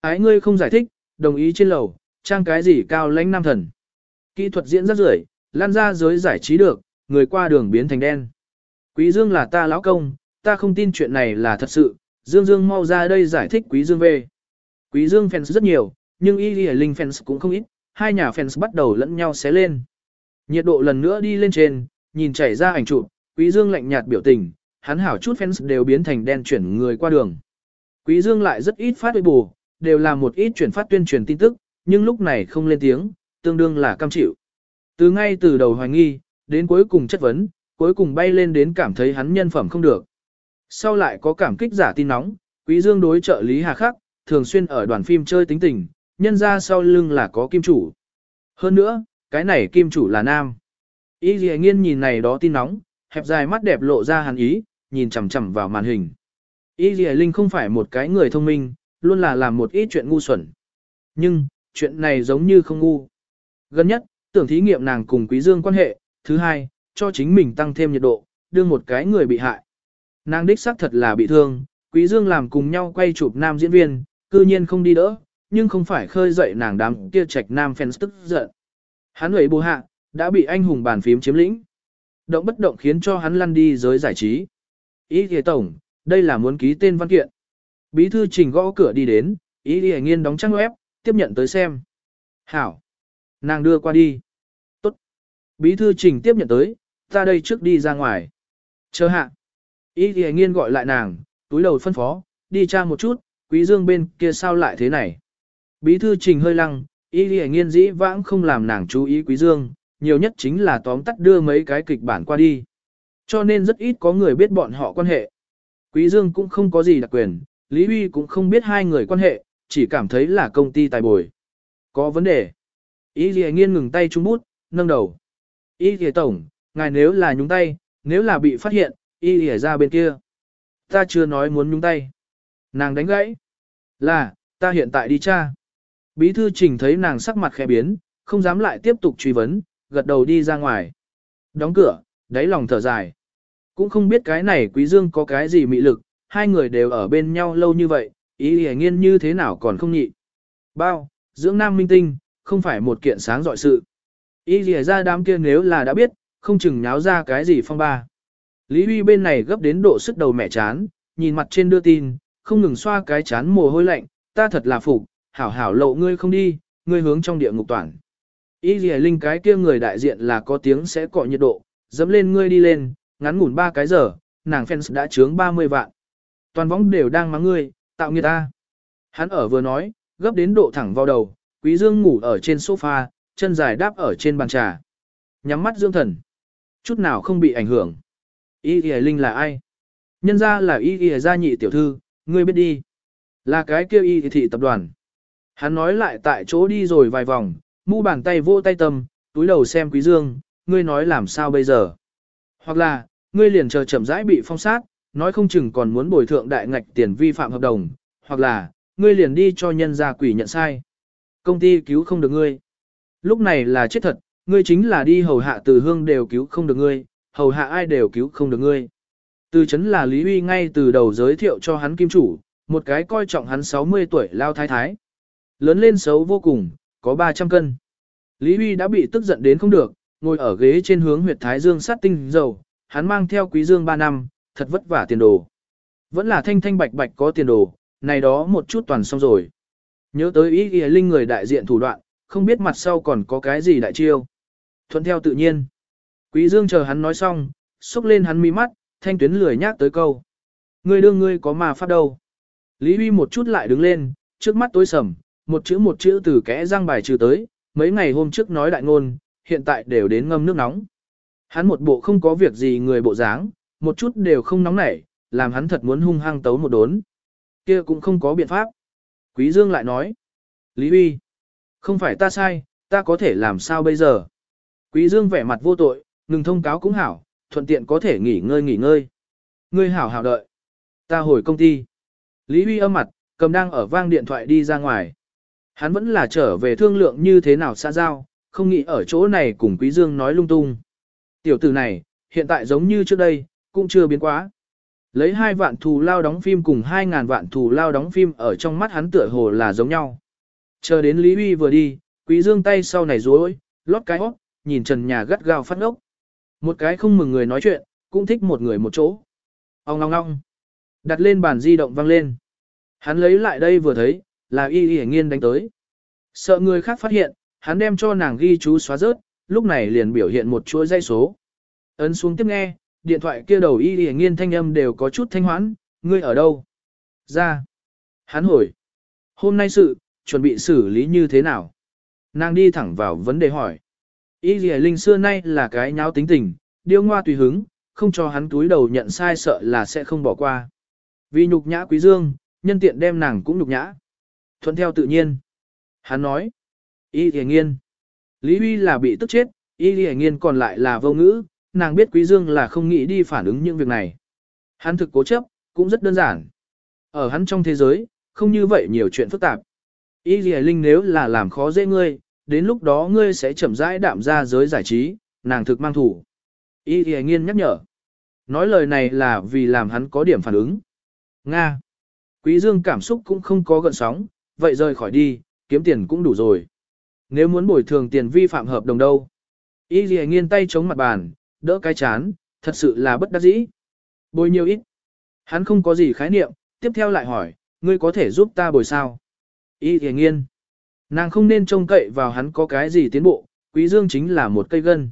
Ái ngươi không giải thích, đồng ý trên lầu, trang cái gì cao lãnh nam thần. Kỹ thuật diễn rắc rưởi, lan ra giới giải trí được, người qua đường biến thành đen. Quý Dương là ta lão công, ta không tin chuyện này là thật sự, Dương Dương mau ra đây giải thích Quý Dương về. Quý Dương fans rất nhiều, nhưng Y Lì Linh fans cũng không ít, hai nhà fans bắt đầu lẫn nhau xé lên. Nhiệt độ lần nữa đi lên trên, nhìn chảy ra ảnh chụp, Quý Dương lạnh nhạt biểu tình, hắn hảo chút fans đều biến thành đen chuyển người qua đường. Quý Dương lại rất ít phát bù, đều là một ít chuyển phát tuyên truyền tin tức, nhưng lúc này không lên tiếng, tương đương là cam chịu. Từ ngay từ đầu hoài nghi, đến cuối cùng chất vấn, cuối cùng bay lên đến cảm thấy hắn nhân phẩm không được. Sau lại có cảm kích giả tin nóng, Quý Dương đối trợ lý Hà Khắc, thường xuyên ở đoàn phim chơi tính tình, nhân ra sau lưng là có kim chủ. Hơn nữa, cái này kim chủ là nam. Ý dì nghiên nhìn này đó tin nóng, hẹp dài mắt đẹp lộ ra hàn ý, nhìn chằm chằm vào màn hình. Ý dì Linh không phải một cái người thông minh, luôn là làm một ít chuyện ngu xuẩn. Nhưng, chuyện này giống như không ngu. Gần nhất, tưởng thí nghiệm nàng cùng Quý Dương quan hệ, thứ hai, cho chính mình tăng thêm nhiệt độ, đưa một cái người bị hại. Nàng đích xác thật là bị thương, Quý Dương làm cùng nhau quay chụp nam diễn viên, cư nhiên không đi đỡ, nhưng không phải khơi dậy nàng đám kia trạch nam fans tức giận. Hắn ấy bù hạ, đã bị anh hùng bàn phím chiếm lĩnh. Động bất động khiến cho hắn lăn đi giới giải trí. Ý thề tổng, đây là muốn ký tên văn kiện. Bí thư trình gõ cửa đi đến, ý thề nghiên đóng trang web, tiếp nhận tới xem. Hảo. Nàng đưa qua đi. Tốt. Bí thư trình tiếp nhận tới, ta đây trước đi ra ngoài. Chờ hạ. Ý thề nghiên gọi lại nàng, túi đầu phân phó, đi tra một chút, quý dương bên kia sao lại thế này. Bí thư trình hơi lăng, ý nghĩa nghiên dĩ vãng không làm nàng chú ý quý dương, nhiều nhất chính là tóm tắt đưa mấy cái kịch bản qua đi. Cho nên rất ít có người biết bọn họ quan hệ. Quý Dương cũng không có gì đặc quyền, Lý Huy cũng không biết hai người quan hệ, chỉ cảm thấy là công ty tài bồi. Có vấn đề. Ý nghĩa nghiên ngừng tay trung bút, nâng đầu. Ý nghĩa tổng, ngài nếu là nhúng tay, nếu là bị phát hiện, ý nghĩa ra bên kia. Ta chưa nói muốn nhúng tay. Nàng đánh gãy. Là, ta hiện tại đi cha. Bí thư trình thấy nàng sắc mặt khẽ biến, không dám lại tiếp tục truy vấn, gật đầu đi ra ngoài. Đóng cửa, đáy lòng thở dài. Cũng không biết cái này quý dương có cái gì mị lực, hai người đều ở bên nhau lâu như vậy, ý hề nghiên như thế nào còn không nhị. Bao, dưỡng nam minh tinh, không phải một kiện sáng dọi sự. Ý hề ra đám kia nếu là đã biết, không chừng nháo ra cái gì phong ba. Lý Huy bên này gấp đến độ sức đầu mẹ chán, nhìn mặt trên đưa tin, không ngừng xoa cái chán mồ hôi lạnh, ta thật là phục, hảo hảo lộ ngươi không đi, ngươi hướng trong địa ngục toàn. Ý gì linh cái kia người đại diện là có tiếng sẽ cọ nhiệt độ, dẫm lên ngươi đi lên, ngắn ngủn 3 cái giờ, nàng fans đã chướng 30 vạn. Toàn võng đều đang mắng ngươi, tạo nghiệt ta. Hắn ở vừa nói, gấp đến độ thẳng vào đầu, quý dương ngủ ở trên sofa, chân dài đáp ở trên bàn trà. Nhắm mắt dương thần. Chút nào không bị ảnh hưởng. Ý gì Linh là ai? Nhân ra là ý gì gia nhị tiểu thư, ngươi biết đi. Là cái kia Y thị tập đoàn. Hắn nói lại tại chỗ đi rồi vài vòng, mu bàn tay vô tay tâm, túi đầu xem quý dương, ngươi nói làm sao bây giờ? Hoặc là, ngươi liền chờ chậm rãi bị phong sát, nói không chừng còn muốn bồi thượng đại ngạch tiền vi phạm hợp đồng, hoặc là, ngươi liền đi cho nhân gia quỷ nhận sai. Công ty cứu không được ngươi. Lúc này là chết thật, ngươi chính là đi hầu hạ từ hương đều cứu không được ngươi, hầu hạ ai đều cứu không được ngươi. Từ chấn là Lý Huy ngay từ đầu giới thiệu cho hắn kim chủ, một cái coi trọng hắn 60 tuổi lao thái thái. Lớn lên xấu vô cùng, có 300 cân. Lý Huy đã bị tức giận đến không được, ngồi ở ghế trên hướng huyệt thái dương sát tinh dầu, hắn mang theo quý dương 3 năm, thật vất vả tiền đồ. Vẫn là thanh thanh bạch bạch có tiền đồ, này đó một chút toàn xong rồi. Nhớ tới ý ghi linh người đại diện thủ đoạn, không biết mặt sau còn có cái gì đại chiêu. Thuận theo tự nhiên. Quý dương chờ hắn nói xong, xúc lên hắn mi mắt, thanh tuyến lười nhác tới câu. Ngươi đương ngươi có mà phát đâu. Lý Huy một chút lại đứng lên, trước mắt tối sầm, một chữ một chữ từ kẽ răng bài trừ tới, mấy ngày hôm trước nói đại ngôn, hiện tại đều đến ngâm nước nóng. Hắn một bộ không có việc gì người bộ dáng, một chút đều không nóng nảy, làm hắn thật muốn hung hăng tấu một đốn. Kia cũng không có biện pháp. Quý Dương lại nói. Lý Huy không phải ta sai, ta có thể làm sao bây giờ? Quý Dương vẻ mặt vô tội, ngừng thông cáo cũng hảo, thuận tiện có thể nghỉ ngơi nghỉ ngơi. Ngươi hảo hảo đợi. Ta hồi công ty. Lý Huy âm mặt, cầm đang ở vang điện thoại đi ra ngoài. Hắn vẫn là trở về thương lượng như thế nào xã giao, không nghĩ ở chỗ này cùng Quý Dương nói lung tung. Tiểu tử này, hiện tại giống như trước đây, cũng chưa biến quá. Lấy hai vạn thù lao đóng phim cùng hai ngàn vạn thù lao đóng phim ở trong mắt hắn tựa hồ là giống nhau. Chờ đến Lý Huy vừa đi, Quý Dương tay sau này rối, lót cái óc, nhìn trần nhà gắt gao phát ốc. Một cái không mừng người nói chuyện, cũng thích một người một chỗ. Ông ngong ngong. Đặt lên bàn di động vang lên. Hắn lấy lại đây vừa thấy, là y y nghiên đánh tới. Sợ người khác phát hiện, hắn đem cho nàng ghi chú xóa rớt, lúc này liền biểu hiện một chuỗi dây số. Ấn xuống tiếp nghe, điện thoại kia đầu y y nghiên thanh âm đều có chút thanh hoãn, ngươi ở đâu? Ra. Hắn hỏi. Hôm nay sự, chuẩn bị xử lý như thế nào? Nàng đi thẳng vào vấn đề hỏi. Y Y Linh xưa nay là cái nháo tính tình, điêu ngoa tùy hứng, không cho hắn túi đầu nhận sai sợ là sẽ không bỏ qua. Vì nhục nhã quý dương, nhân tiện đem nàng cũng nhục nhã. Thuận theo tự nhiên. Hắn nói. Y Y Nghiên. Lý Huy là bị tức chết, Y Y Nghiên còn lại là vô ngữ, nàng biết quý dương là không nghĩ đi phản ứng những việc này. Hắn thực cố chấp, cũng rất đơn giản. Ở hắn trong thế giới, không như vậy nhiều chuyện phức tạp. Y Y Linh nếu là làm khó dễ ngươi, đến lúc đó ngươi sẽ chậm rãi đạm ra giới giải trí, nàng thực mang thủ. Y thì nghiên nhắc nhở. Nói lời này là vì làm hắn có điểm phản ứng. Nga. Quý dương cảm xúc cũng không có gợn sóng, vậy rời khỏi đi, kiếm tiền cũng đủ rồi. Nếu muốn bồi thường tiền vi phạm hợp đồng đâu. Y gì nghiên tay chống mặt bàn, đỡ cái chán, thật sự là bất đắc dĩ. Bồi nhiều ít. Hắn không có gì khái niệm, tiếp theo lại hỏi, ngươi có thể giúp ta bồi sao? Y gì nghiên. Nàng không nên trông cậy vào hắn có cái gì tiến bộ, quý dương chính là một cây gân.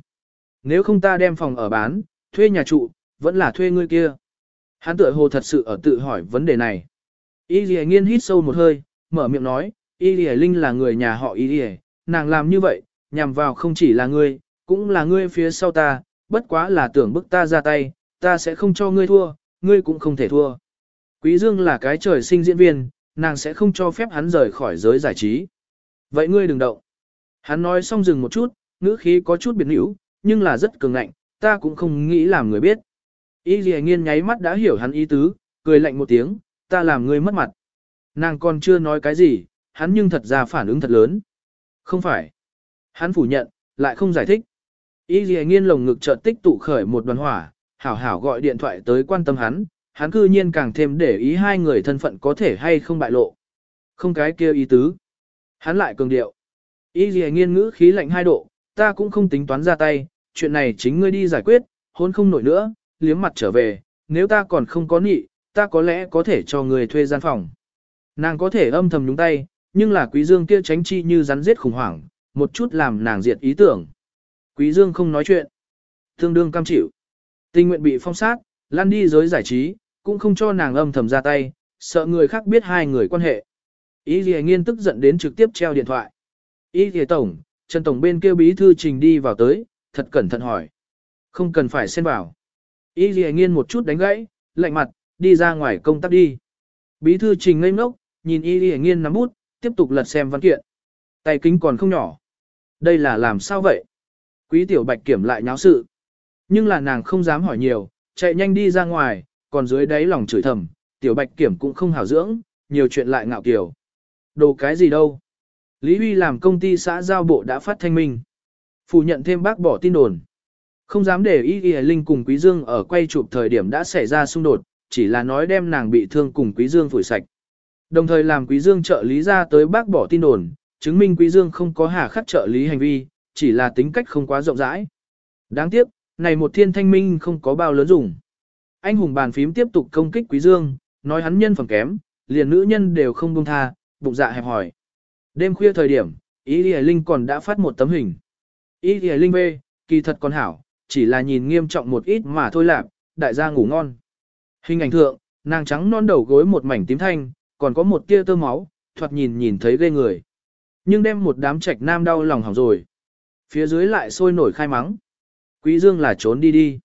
Nếu không ta đem phòng ở bán, thuê nhà trụ, vẫn là thuê ngươi kia. Hắn tựa hồ thật sự ở tự hỏi vấn đề này. Y gì nghiên hít sâu một hơi, mở miệng nói, Y Lì Linh là người nhà họ Y Lì, nàng làm như vậy, nhằm vào không chỉ là ngươi, cũng là ngươi phía sau ta, bất quá là tưởng bức ta ra tay, ta sẽ không cho ngươi thua, ngươi cũng không thể thua. Quý Dương là cái trời sinh diễn viên, nàng sẽ không cho phép hắn rời khỏi giới giải trí. Vậy ngươi đừng động. Hắn nói xong dừng một chút, ngữ khí có chút biệt hữu, nhưng là rất cường ngạnh, ta cũng không nghĩ làm người biết. Y Lì nghiên nháy mắt đã hiểu hắn ý tứ, cười lạnh một tiếng, ta làm ngươi mất mặt. Nàng còn chưa nói cái gì, hắn nhưng thật ra phản ứng thật lớn. Không phải. Hắn phủ nhận, lại không giải thích. Y dì nghiên lồng ngực chợt tích tụ khởi một đoàn hỏa, hảo hảo gọi điện thoại tới quan tâm hắn, hắn cư nhiên càng thêm để ý hai người thân phận có thể hay không bại lộ. Không cái kia ý tứ. Hắn lại cường điệu. Y dì nghiên ngữ khí lạnh hai độ, ta cũng không tính toán ra tay, chuyện này chính ngươi đi giải quyết, hôn không nổi nữa, liếm mặt trở về, nếu ta còn không có nị, ta có lẽ có thể cho người thuê gian phòng. Nàng có thể âm thầm nhúng tay, nhưng là quý dương kia tránh chi như rắn giết khủng hoảng, một chút làm nàng diệt ý tưởng. Quý dương không nói chuyện, tương đương cam chịu. Tình nguyện bị phong sát, lăn đi giới giải trí, cũng không cho nàng âm thầm ra tay, sợ người khác biết hai người quan hệ. Ý gì nghiên tức giận đến trực tiếp treo điện thoại. Ý gì tổng, Trần Tổng bên kia bí thư trình đi vào tới, thật cẩn thận hỏi. Không cần phải xen vào. Ý gì nghiên một chút đánh gãy, lạnh mặt, đi ra ngoài công tác đi. Bí thư trình ngây ngốc, nhìn Y Y nghiên nắm bút, tiếp tục lật xem văn kiện. Tay kính còn không nhỏ. Đây là làm sao vậy? Quý tiểu bạch kiểm lại nháo sự. Nhưng là nàng không dám hỏi nhiều, chạy nhanh đi ra ngoài, còn dưới đáy lòng chửi thầm, tiểu bạch kiểm cũng không hảo dưỡng, nhiều chuyện lại ngạo kiều. Đồ cái gì đâu? Lý Huy làm công ty xã giao bộ đã phát thanh minh. Phủ nhận thêm bác bỏ tin đồn. Không dám để Y Y Linh cùng Quý Dương ở quay chụp thời điểm đã xảy ra xung đột, chỉ là nói đem nàng bị thương cùng Quý Dương phủi sạch. Đồng thời làm Quý Dương trợ lý ra tới bác bỏ tin đồn, chứng minh Quý Dương không có hà khắc trợ lý hành vi, chỉ là tính cách không quá rộng rãi. Đáng tiếc, này một thiên thanh minh không có bao lớn dùng. Anh hùng bàn phím tiếp tục công kích Quý Dương, nói hắn nhân phẩm kém, liền nữ nhân đều không buông tha, bụng dạ hẹp hỏi. Đêm khuya thời điểm, Y Lì Linh còn đã phát một tấm hình. Y Lì Linh về, kỳ thật còn hảo, chỉ là nhìn nghiêm trọng một ít mà thôi lạc, đại gia ngủ ngon. Hình ảnh thượng, nàng trắng non đầu gối một mảnh tím thanh, còn có một tia tơ máu, thoạt nhìn nhìn thấy ghê người. Nhưng đem một đám trạch nam đau lòng hỏng rồi. Phía dưới lại sôi nổi khai mắng. Quý Dương là trốn đi đi.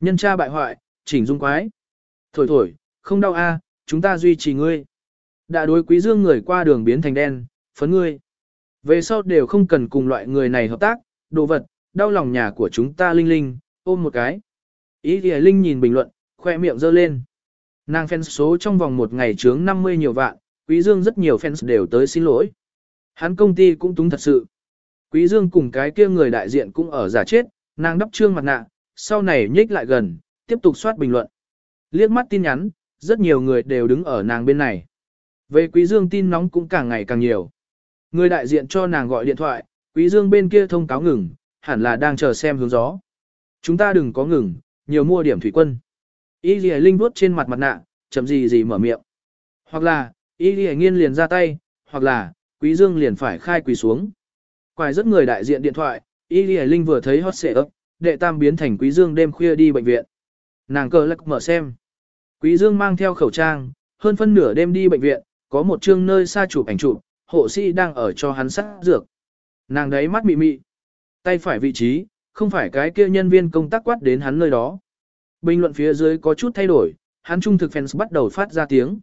Nhân tra bại hoại, chỉnh dung quái. Thổi thổi, không đau a, chúng ta duy trì ngươi. Đã đối quý dương người qua đường biến thành đen, phấn ngươi. Về sau đều không cần cùng loại người này hợp tác, đồ vật, đau lòng nhà của chúng ta linh linh, ôm một cái. Ý thì linh nhìn bình luận, khoe miệng giơ lên. Nàng fans số trong vòng một ngày chướng 50 nhiều vạn, quý dương rất nhiều fans đều tới xin lỗi. Hắn công ty cũng túng thật sự. Quý dương cùng cái kia người đại diện cũng ở giả chết, nàng đắp trương mặt nạ, sau này nhích lại gần, tiếp tục soát bình luận. Liếc mắt tin nhắn, rất nhiều người đều đứng ở nàng bên này. Về Quý Dương tin nóng cũng càng ngày càng nhiều. Người đại diện cho nàng gọi điện thoại, Quý Dương bên kia thông cáo ngừng, hẳn là đang chờ xem hướng gió. Chúng ta đừng có ngừng, nhiều mua điểm thủy quân. Y Lì Linh vuốt trên mặt mặt nạ, chậm gì gì mở miệng. Hoặc là, Y Lì Nghiên liền ra tay, hoặc là, Quý Dương liền phải khai quỳ xuống. Quài rất người đại diện điện thoại, Y Lì Linh vừa thấy hot xệ ấp, đệ tam biến thành Quý Dương đêm khuya đi bệnh viện. Nàng cờ lắc mở xem. Quý Dương mang theo khẩu trang, hơn phân nửa đêm đi bệnh viện, có một chương nơi xa chụp ảnh chụp, hộ sĩ đang ở cho hắn sát dược. Nàng đấy mắt mị mị. Tay phải vị trí, không phải cái kia nhân viên công tác quát đến hắn nơi đó. Bình luận phía dưới có chút thay đổi, hắn trung thực fans bắt đầu phát ra tiếng.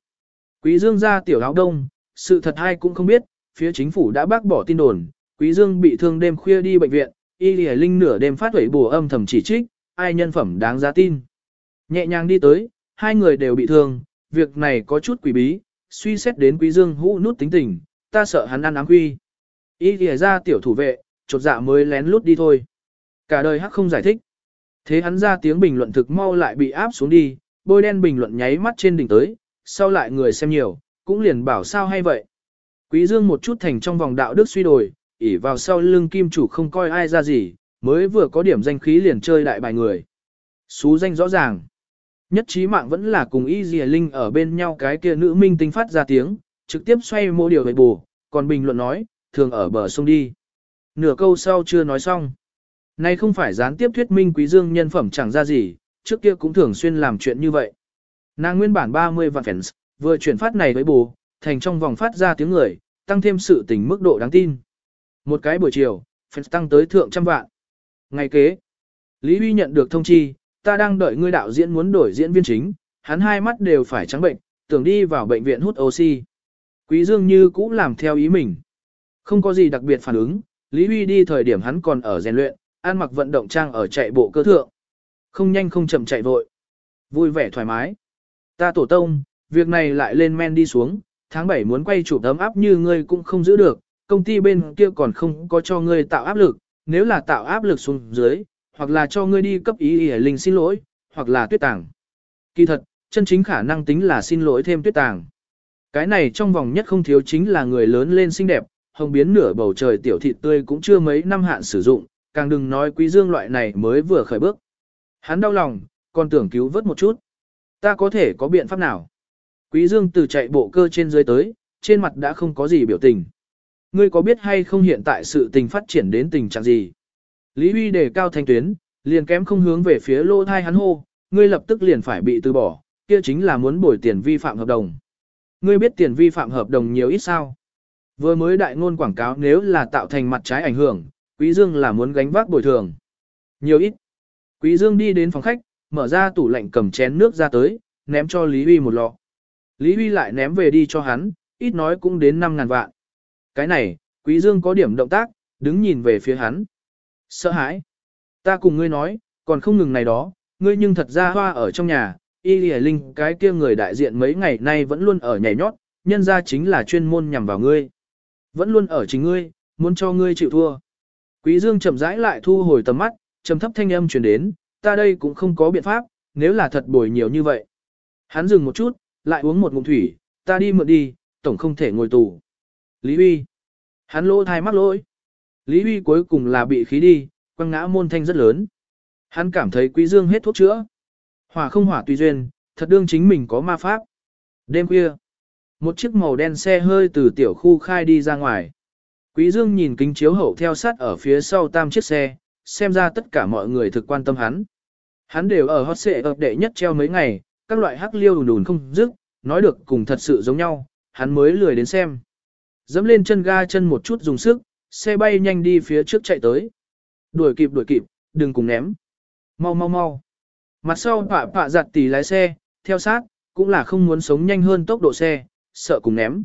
Quý Dương ra tiểu áo đông, sự thật hay cũng không biết, phía chính phủ đã bác bỏ tin đồn, Quý Dương bị thương đêm khuya đi bệnh viện, Y Lì Linh nửa đêm phát huẩy bùa âm thầm chỉ trích, ai nhân phẩm đáng giá tin. Nhẹ nhàng đi tới, hai người đều bị thương, việc này có chút quỷ bí, suy xét đến Quý Dương hũ nút tính tình, ta sợ hắn ăn ám quy. Y Lì ra tiểu thủ vệ, chột dạ mới lén lút đi thôi. Cả đời hắc không giải thích. Thế hắn ra tiếng bình luận thực mau lại bị áp xuống đi, bôi đen bình luận nháy mắt trên đỉnh tới, sau lại người xem nhiều, cũng liền bảo sao hay vậy. Quý Dương một chút thành trong vòng đạo đức suy đồi, ỉ vào sau lưng kim chủ không coi ai ra gì, mới vừa có điểm danh khí liền chơi đại bài người. Xú danh rõ ràng. Nhất trí mạng vẫn là cùng Y Dìa Linh ở bên nhau cái kia nữ minh tinh phát ra tiếng, trực tiếp xoay mô điều về bù, còn bình luận nói, thường ở bờ sông đi. Nửa câu sau chưa nói xong. Nay không phải gián tiếp thuyết minh quý dương nhân phẩm chẳng ra gì, trước kia cũng thường xuyên làm chuyện như vậy. Nàng nguyên bản 30 vạn fans, vừa chuyển phát này với bù, thành trong vòng phát ra tiếng người, tăng thêm sự tình mức độ đáng tin. Một cái buổi chiều, fans tăng tới thượng trăm vạn. Ngày kế, Lý Huy nhận được thông chi, ta đang đợi ngươi đạo diễn muốn đổi diễn viên chính, hắn hai mắt đều phải trắng bệnh, tưởng đi vào bệnh viện hút oxy. Quý Dương như cũ làm theo ý mình. Không có gì đặc biệt phản ứng, Lý Huy đi thời điểm hắn còn ở rèn luyện, ăn mặc vận động trang ở chạy bộ cơ thượng. Không nhanh không chậm chạy vội. Vui vẻ thoải mái. Ta tổ tông, việc này lại lên men đi xuống, tháng 7 muốn quay chụp tấm áp như ngươi cũng không giữ được, công ty bên kia còn không có cho ngươi tạo áp lực, nếu là tạo áp lực xuống dưới, hoặc là cho ngươi đi cấp ý ý linh xin lỗi, hoặc là tuyết tàng. Kỳ thật, chân chính khả năng tính là xin lỗi thêm tuyết tàng. Cái này trong vòng nhất không thiếu chính là người lớn lên xinh đẹp, hồng biến nửa bầu trời tiểu thịt tươi cũng chưa mấy năm hạn sử dụng, càng đừng nói quý dương loại này mới vừa khởi bước. Hắn đau lòng, còn tưởng cứu vớt một chút. Ta có thể có biện pháp nào? Quý dương từ chạy bộ cơ trên dưới tới, trên mặt đã không có gì biểu tình. Ngươi có biết hay không hiện tại sự tình phát triển đến tình trạng gì? Lý Huy đề cao thanh tuyến, liền kém không hướng về phía lô thai hắn hô, ngươi lập tức liền phải bị từ bỏ, kia chính là muốn bồi tiền vi phạm hợp đồng. Ngươi biết tiền vi phạm hợp đồng nhiều ít sao? Vừa mới đại ngôn quảng cáo nếu là tạo thành mặt trái ảnh hưởng, Quý Dương là muốn gánh vác bồi thường. Nhiều ít. Quý Dương đi đến phòng khách, mở ra tủ lạnh cầm chén nước ra tới, ném cho Lý Huy một lọ. Lý Huy lại ném về đi cho hắn, ít nói cũng đến 5.000 vạn. Cái này, Quý Dương có điểm động tác, đứng nhìn về phía hắn. Sợ hãi. Ta cùng ngươi nói, còn không ngừng này đó, ngươi nhưng thật ra hoa ở trong nhà, y lìa linh cái kia người đại diện mấy ngày nay vẫn luôn ở nhảy nhót, nhân ra chính là chuyên môn nhằm vào ngươi. Vẫn luôn ở chính ngươi, muốn cho ngươi chịu thua. Quý Dương chậm rãi lại thu hồi tầm mắt, trầm thấp thanh âm truyền đến, ta đây cũng không có biện pháp, nếu là thật bồi nhiều như vậy. Hắn dừng một chút, lại uống một ngụm thủy, ta đi mượn đi, tổng không thể ngồi tù. Lý Huy. Hắn lỗ thai mắc lỗi. Lý Huy cuối cùng là bị khí đi, quăng ngã môn thanh rất lớn. Hắn cảm thấy Quý Dương hết thuốc chữa. Hỏa không hỏa tùy duyên, thật đương chính mình có ma pháp. Đêm khuya, một chiếc màu đen xe hơi từ tiểu khu khai đi ra ngoài. Quý Dương nhìn kính chiếu hậu theo sát ở phía sau tam chiếc xe, xem ra tất cả mọi người thực quan tâm hắn. Hắn đều ở hot xệ ập đệ nhất treo mấy ngày, các loại hắc liêu đùn đùn không dứt, nói được cùng thật sự giống nhau, hắn mới lười đến xem. Dẫm lên chân ga chân một chút dùng sức, xe bay nhanh đi phía trước chạy tới. Đuổi kịp đuổi kịp, đừng cùng ném. Mau mau mau. Mặt sau pạ pạ giặt tỷ lái xe, theo sát, cũng là không muốn sống nhanh hơn tốc độ xe, sợ cùng ném.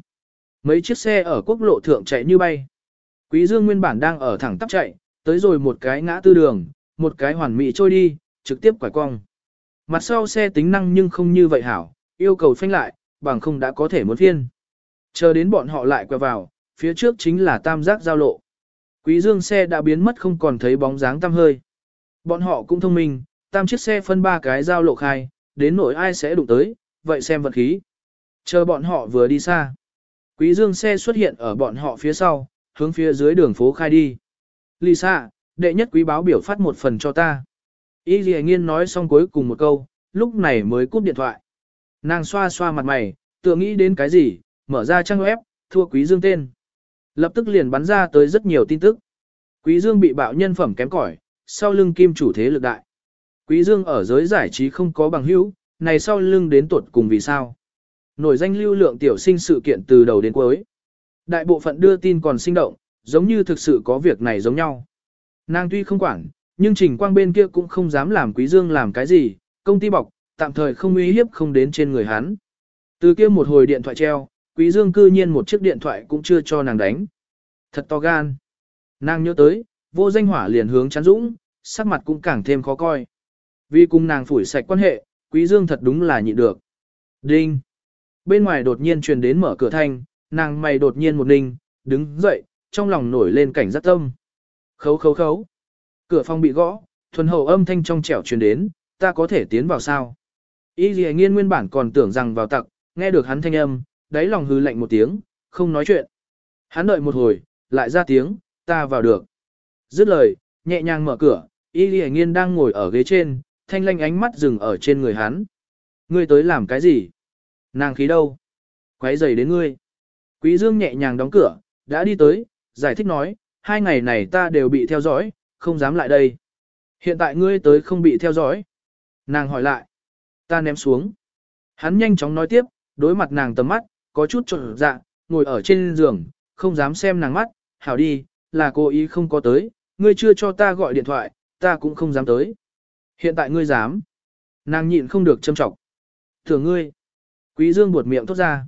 Mấy chiếc xe ở quốc lộ thượng chạy như bay. Quý Dương nguyên bản đang ở thẳng tắp chạy, tới rồi một cái ngã tư đường, một cái hoàn mỹ trôi đi, trực tiếp quải cong. Mặt sau xe tính năng nhưng không như vậy hảo, yêu cầu phanh lại, bằng không đã có thể muốn phiên. Chờ đến bọn họ lại quẹo vào, phía trước chính là tam giác giao lộ. Quý dương xe đã biến mất không còn thấy bóng dáng tăm hơi. Bọn họ cũng thông minh, tam chiếc xe phân ba cái giao lộ khai, đến nỗi ai sẽ đụng tới, vậy xem vật khí. Chờ bọn họ vừa đi xa. Quý dương xe xuất hiện ở bọn họ phía sau, hướng phía dưới đường phố khai đi. Lisa, đệ nhất quý báo biểu phát một phần cho ta. Y Lì Nghiên nói xong cuối cùng một câu, lúc này mới cúp điện thoại. Nàng xoa xoa mặt mày, tựa nghĩ đến cái gì, mở ra trang web, thua quý dương tên. Lập tức liền bắn ra tới rất nhiều tin tức. Quý dương bị bạo nhân phẩm kém cỏi, sau lưng kim chủ thế lực đại. Quý dương ở giới giải trí không có bằng hữu, này sau lưng đến tuột cùng vì sao. Nổi danh lưu lượng tiểu sinh sự kiện từ đầu đến cuối. Đại bộ phận đưa tin còn sinh động, giống như thực sự có việc này giống nhau. Nàng tuy không quản, nhưng trình quang bên kia cũng không dám làm quý dương làm cái gì, công ty bọc, tạm thời không uy hiếp không đến trên người hắn. Từ kia một hồi điện thoại treo, quý dương cư nhiên một chiếc điện thoại cũng chưa cho nàng đánh. Thật to gan. Nàng nhớ tới, vô danh hỏa liền hướng chán dũng, sắc mặt cũng càng thêm khó coi. Vì cùng nàng phủi sạch quan hệ, quý dương thật đúng là nhịn được. Đinh. Bên ngoài đột nhiên truyền đến mở cửa thanh, nàng mày đột nhiên một ninh, đứng dậy, trong lòng nổi lên cảnh giác tâm. Khấu khấu khấu. Cửa phòng bị gõ, thuần hậu âm thanh trong trẻo truyền đến, ta có thể tiến vào sao? Y dì nghiên nguyên bản còn tưởng rằng vào tặc, nghe được hắn thanh âm, đáy lòng hư lạnh một tiếng, không nói chuyện. Hắn đợi một hồi, lại ra tiếng, ta vào được. Dứt lời, nhẹ nhàng mở cửa, Y dì nghiên đang ngồi ở ghế trên, thanh lanh ánh mắt dừng ở trên người hắn. Ngươi tới làm cái gì? Nàng khí đâu? Quấy giày đến ngươi. Quý Dương nhẹ nhàng đóng cửa, đã đi tới, giải thích nói, hai ngày này ta đều bị theo dõi, không dám lại đây. Hiện tại ngươi tới không bị theo dõi. Nàng hỏi lại. Ta ném xuống. Hắn nhanh chóng nói tiếp, đối mặt nàng tầm mắt, có chút trộn dạ, ngồi ở trên giường, không dám xem nàng mắt, hảo đi, là cô ý không có tới, ngươi chưa cho ta gọi điện thoại, ta cũng không dám tới. Hiện tại ngươi dám. Nàng nhịn không được châm trọng. Thưởng ngươi. Quý dương buột miệng thốt ra.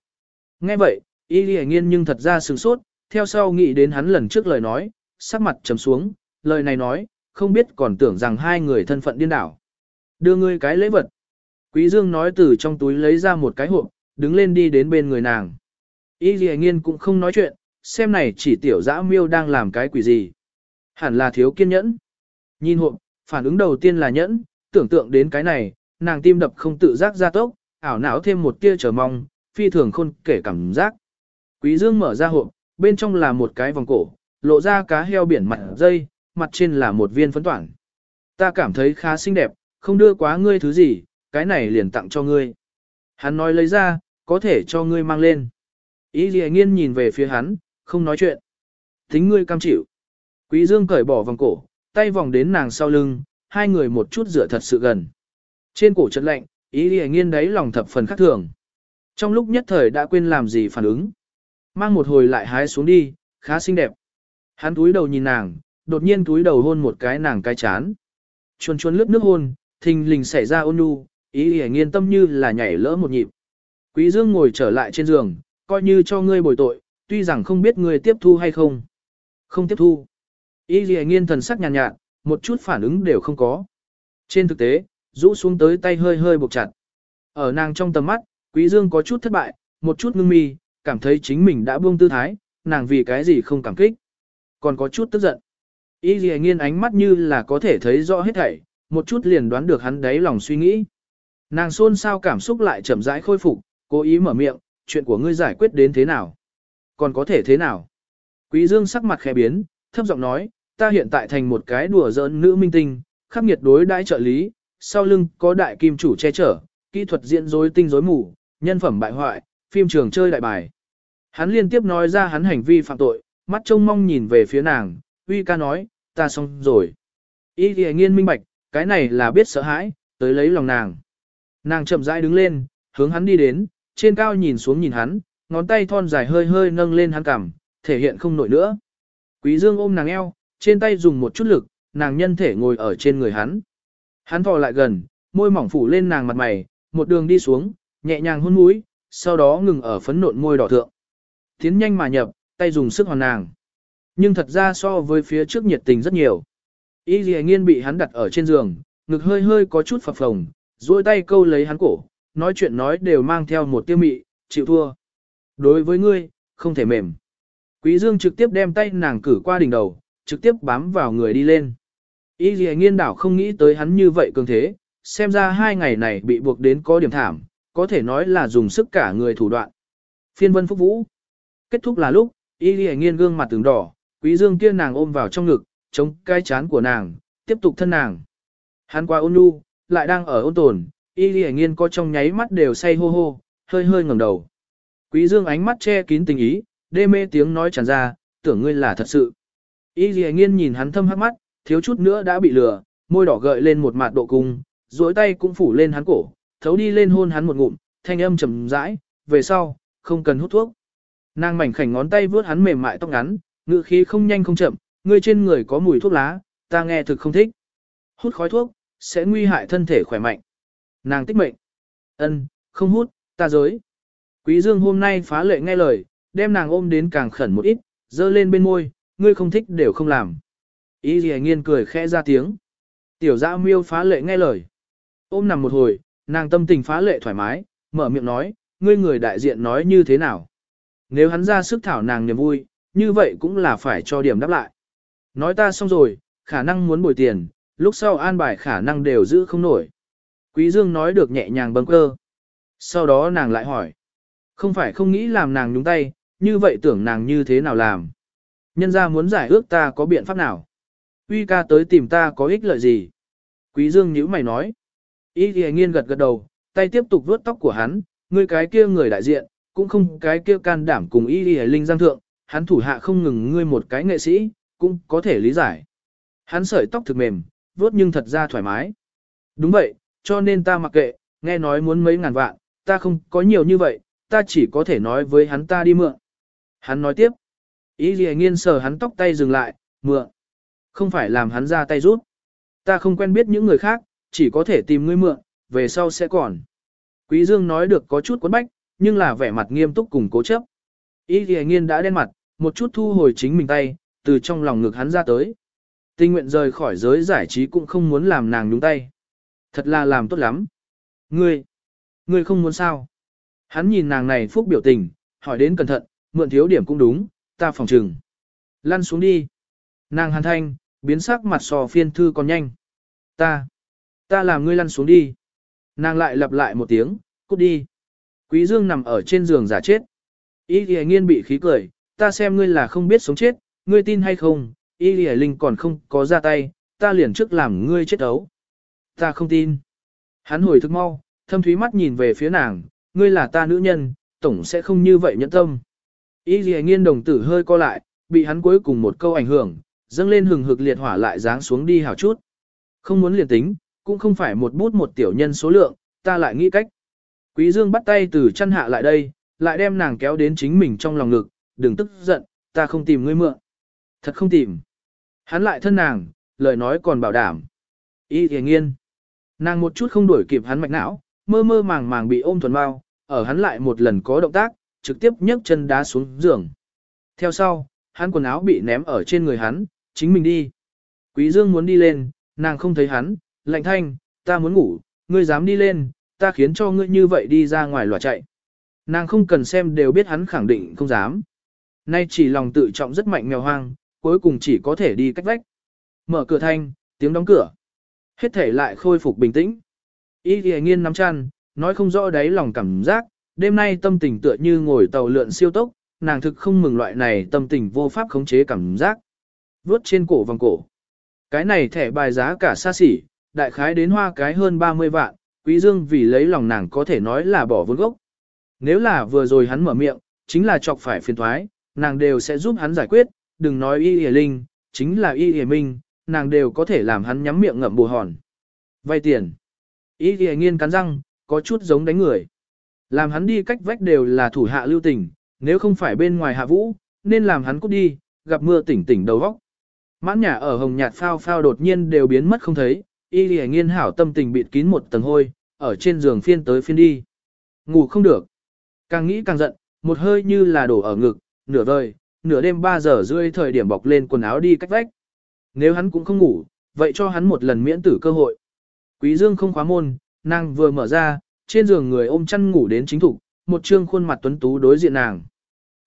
Nghe vậy, y lì nghiên nhưng thật ra sửng sốt, theo sau nghĩ đến hắn lần trước lời nói, sắc mặt trầm xuống, lời này nói, không biết còn tưởng rằng hai người thân phận điên đảo. Đưa ngươi cái lễ vật. Quý Dương nói từ trong túi lấy ra một cái hộp, đứng lên đi đến bên người nàng. Y Lì Nghiên cũng không nói chuyện, xem này chỉ tiểu dã miêu đang làm cái quỷ gì. Hẳn là thiếu kiên nhẫn. Nhìn hộp, phản ứng đầu tiên là nhẫn, tưởng tượng đến cái này, nàng tim đập không tự giác ra tốc, ảo não thêm một tia chờ mong, phi thường khôn kể cảm giác. Quý Dương mở ra hộp, bên trong là một cái vòng cổ, lộ ra cá heo biển mặt dây, mặt trên là một viên phấn toản. Ta cảm thấy khá xinh đẹp, không đưa quá ngươi thứ gì, cái này liền tặng cho ngươi. Hắn nói lấy ra, có thể cho ngươi mang lên. Ý gì nghiên nhìn về phía hắn, không nói chuyện. Tính ngươi cam chịu. Quý dương cởi bỏ vòng cổ, tay vòng đến nàng sau lưng, hai người một chút rửa thật sự gần. Trên cổ chật lạnh, ý gì nghiên đấy lòng thập phần khác thường. Trong lúc nhất thời đã quên làm gì phản ứng. Mang một hồi lại hái xuống đi, khá xinh đẹp. Hắn túi đầu nhìn nàng, đột nhiên túi đầu hôn một cái nàng cái chán. Chuồn chuồn lướt nước hôn, thình lình xảy ra ôn nhu, ý hề nghiên tâm như là nhảy lỡ một nhịp. Quý Dương ngồi trở lại trên giường, coi như cho ngươi bồi tội, tuy rằng không biết ngươi tiếp thu hay không. Không tiếp thu. Ý hề nghiên thần sắc nhàn nhạt, nhạt, một chút phản ứng đều không có. Trên thực tế, rũ xuống tới tay hơi hơi buộc chặt. Ở nàng trong tầm mắt, Quý Dương có chút thất bại, một chút ngưng mi, cảm thấy chính mình đã buông tư thái, nàng vì cái gì không cảm kích. Còn có chút tức giận. Y dì nghiên ánh mắt như là có thể thấy rõ hết thảy, một chút liền đoán được hắn đáy lòng suy nghĩ. Nàng xôn xao cảm xúc lại chậm rãi khôi phục, cố ý mở miệng, chuyện của ngươi giải quyết đến thế nào? Còn có thể thế nào? Quý Dương sắc mặt khẽ biến, thấp giọng nói, ta hiện tại thành một cái đùa giỡn nữ minh tinh, khắc nghiệt đối đãi trợ lý, sau lưng có đại kim chủ che chở, kỹ thuật diễn rối tinh rối mù, nhân phẩm bại hoại, phim trường chơi đại bài. Hắn liên tiếp nói ra hắn hành vi phạm tội, mắt trông mong nhìn về phía nàng, uy ca nói, ta xong rồi. Y thì nghiên minh bạch, cái này là biết sợ hãi, tới lấy lòng nàng. Nàng chậm rãi đứng lên, hướng hắn đi đến, trên cao nhìn xuống nhìn hắn, ngón tay thon dài hơi hơi nâng lên hắn cằm, thể hiện không nổi nữa. Quý Dương ôm nàng eo, trên tay dùng một chút lực, nàng nhân thể ngồi ở trên người hắn. Hắn thò lại gần, môi mỏng phủ lên nàng mặt mày, một đường đi xuống, nhẹ nhàng hôn mũi, sau đó ngừng ở phấn nộn môi đỏ thượng. Tiến nhanh mà nhập, tay dùng sức hoàn nàng. Nhưng thật ra so với phía trước nhiệt tình rất nhiều. Y dì nghiên bị hắn đặt ở trên giường, ngực hơi hơi có chút phập phồng, duỗi tay câu lấy hắn cổ, nói chuyện nói đều mang theo một tiêu mị, chịu thua. Đối với ngươi, không thể mềm. Quý Dương trực tiếp đem tay nàng cử qua đỉnh đầu, trực tiếp bám vào người đi lên. Y dì nghiên đảo không nghĩ tới hắn như vậy cường thế, xem ra hai ngày này bị buộc đến có điểm thảm, có thể nói là dùng sức cả người thủ đoạn. Phiên vân phúc vũ. Kết thúc là lúc, y dì nghiên gương mặt từng đỏ, quý dương kia nàng ôm vào trong ngực, chống cái chán của nàng, tiếp tục thân nàng. Hắn qua ôn nhu, lại đang ở ôn tồn, y dì nghiên có trong nháy mắt đều say hô hô, hơi hơi ngẩng đầu. Quý dương ánh mắt che kín tình ý, đê mê tiếng nói tràn ra, tưởng ngươi là thật sự. Y dì nghiên nhìn hắn thâm hắc mắt, thiếu chút nữa đã bị lừa, môi đỏ gợi lên một mặt độ cung, duỗi tay cũng phủ lên hắn cổ, thấu đi lên hôn hắn một ngụm, thanh âm trầm rãi, về sau, không cần hút thuốc. Nàng mảnh khảnh ngón tay vướt hắn mềm mại tóc ngắn, ngữ khí không nhanh không chậm, ngươi trên người có mùi thuốc lá, ta nghe thực không thích. Hút khói thuốc, sẽ nguy hại thân thể khỏe mạnh. Nàng tích mệnh. Ân, không hút, ta dối. Quý Dương hôm nay phá lệ nghe lời, đem nàng ôm đến càng khẩn một ít, dơ lên bên môi, ngươi không thích đều không làm. Ý gì nghiên cười khẽ ra tiếng. Tiểu dạ miêu phá lệ nghe lời. Ôm nằm một hồi, nàng tâm tình phá lệ thoải mái, mở miệng nói, ngươi người đại diện nói như thế nào. Nếu hắn ra sức thảo nàng niềm vui, như vậy cũng là phải cho điểm đáp lại. Nói ta xong rồi, khả năng muốn bồi tiền, lúc sau an bài khả năng đều giữ không nổi. Quý Dương nói được nhẹ nhàng bâng cơ. Sau đó nàng lại hỏi. Không phải không nghĩ làm nàng nhúng tay, như vậy tưởng nàng như thế nào làm. Nhân gia muốn giải ước ta có biện pháp nào. Uy ca tới tìm ta có ích lợi gì. Quý Dương nhíu mày nói. Y thì nghiên gật gật đầu, tay tiếp tục vuốt tóc của hắn, người cái kia người đại diện, cũng không cái kia can đảm cùng Y y linh giang thượng, hắn thủ hạ không ngừng ngươi một cái nghệ sĩ, cũng có thể lý giải. Hắn sợi tóc thực mềm, vuốt nhưng thật ra thoải mái. Đúng vậy, cho nên ta mặc kệ, nghe nói muốn mấy ngàn vạn, ta không có nhiều như vậy, ta chỉ có thể nói với hắn ta đi mượn. Hắn nói tiếp. Ý gì nghiên sờ hắn tóc tay dừng lại, mượn. Không phải làm hắn ra tay rút. Ta không quen biết những người khác, chỉ có thể tìm ngươi mượn, về sau sẽ còn. Quý Dương nói được có chút quấn bách, nhưng là vẻ mặt nghiêm túc cùng cố chấp. Ý thì nghiên đã đen mặt, một chút thu hồi chính mình tay, từ trong lòng ngực hắn ra tới. Tình nguyện rời khỏi giới giải trí cũng không muốn làm nàng nhúng tay. Thật là làm tốt lắm. Ngươi, ngươi không muốn sao? Hắn nhìn nàng này phúc biểu tình, hỏi đến cẩn thận, mượn thiếu điểm cũng đúng, ta phòng trừng. Lăn xuống đi. Nàng hàn thanh, biến sắc mặt sò phiên thư còn nhanh. Ta, ta làm ngươi lăn xuống đi. Nàng lại lặp lại một tiếng, cút đi. Quý Dương nằm ở trên giường giả chết. Y Lệ nghiên bị khí cười, ta xem ngươi là không biết sống chết, ngươi tin hay không, y Lệ linh còn không có ra tay, ta liền trước làm ngươi chết ấu. Ta không tin. Hắn hồi thức mau, thâm thúy mắt nhìn về phía nàng, ngươi là ta nữ nhân, tổng sẽ không như vậy nhẫn tâm. Y Lệ nghiên đồng tử hơi co lại, bị hắn cuối cùng một câu ảnh hưởng, dâng lên hừng hực liệt hỏa lại giáng xuống đi hào chút. Không muốn liền tính, cũng không phải một bút một tiểu nhân số lượng, ta lại nghĩ cách. Quý Dương bắt tay từ chân hạ lại đây, lại đem nàng kéo đến chính mình trong lòng ngực, đừng tức giận, ta không tìm ngươi mượn. Thật không tìm. Hắn lại thân nàng, lời nói còn bảo đảm. Y thề nghiên. Nàng một chút không đuổi kịp hắn mạch não, mơ mơ màng màng bị ôm thuần bao, ở hắn lại một lần có động tác, trực tiếp nhấc chân đá xuống giường. Theo sau, hắn quần áo bị ném ở trên người hắn, chính mình đi. Quý Dương muốn đi lên, nàng không thấy hắn, lạnh thanh, ta muốn ngủ, ngươi dám đi lên, ta khiến cho ngươi như vậy đi ra ngoài loạt chạy. Nàng không cần xem đều biết hắn khẳng định không dám. Nay chỉ lòng tự trọng rất mạnh mèo hoang, cuối cùng chỉ có thể đi cách vách. Mở cửa thanh, tiếng đóng cửa. Hết thể lại khôi phục bình tĩnh. Y thì nghiên nắm chăn, nói không rõ đáy lòng cảm giác, đêm nay tâm tình tựa như ngồi tàu lượn siêu tốc, nàng thực không mừng loại này tâm tình vô pháp khống chế cảm giác. Vốt trên cổ vòng cổ. Cái này thẻ bài giá cả xa xỉ, đại khái đến hoa cái hơn 30 vạn, quý dương vì lấy lòng nàng có thể nói là bỏ vốn gốc. Nếu là vừa rồi hắn mở miệng, chính là chọc phải phiền toái, nàng đều sẽ giúp hắn giải quyết, đừng nói y hề linh, chính là y hề minh, nàng đều có thể làm hắn nhắm miệng ngậm bù hòn. Vay tiền. Y hề nghiên cắn răng, có chút giống đánh người. Làm hắn đi cách vách đều là thủ hạ lưu tình, nếu không phải bên ngoài hạ vũ, nên làm hắn cút đi, gặp mưa tỉnh tỉnh đầu vóc. Mãn nhà ở hồng nhạt phao phao đột nhiên đều biến mất không thấy, y Y nghiên hảo tâm tình bịt kín một tầng hôi, ở trên giường phiên tới phiên đi. Ngủ không được. Càng nghĩ càng giận, một hơi như là đổ ở ngực, nửa vời, nửa đêm 3 giờ rưỡi thời điểm bọc lên quần áo đi cách vách. Nếu hắn cũng không ngủ, vậy cho hắn một lần miễn tử cơ hội. Quý Dương không khóa môn, nàng vừa mở ra, trên giường người ôm chăn ngủ đến chính thủ, một trương khuôn mặt tuấn tú đối diện nàng.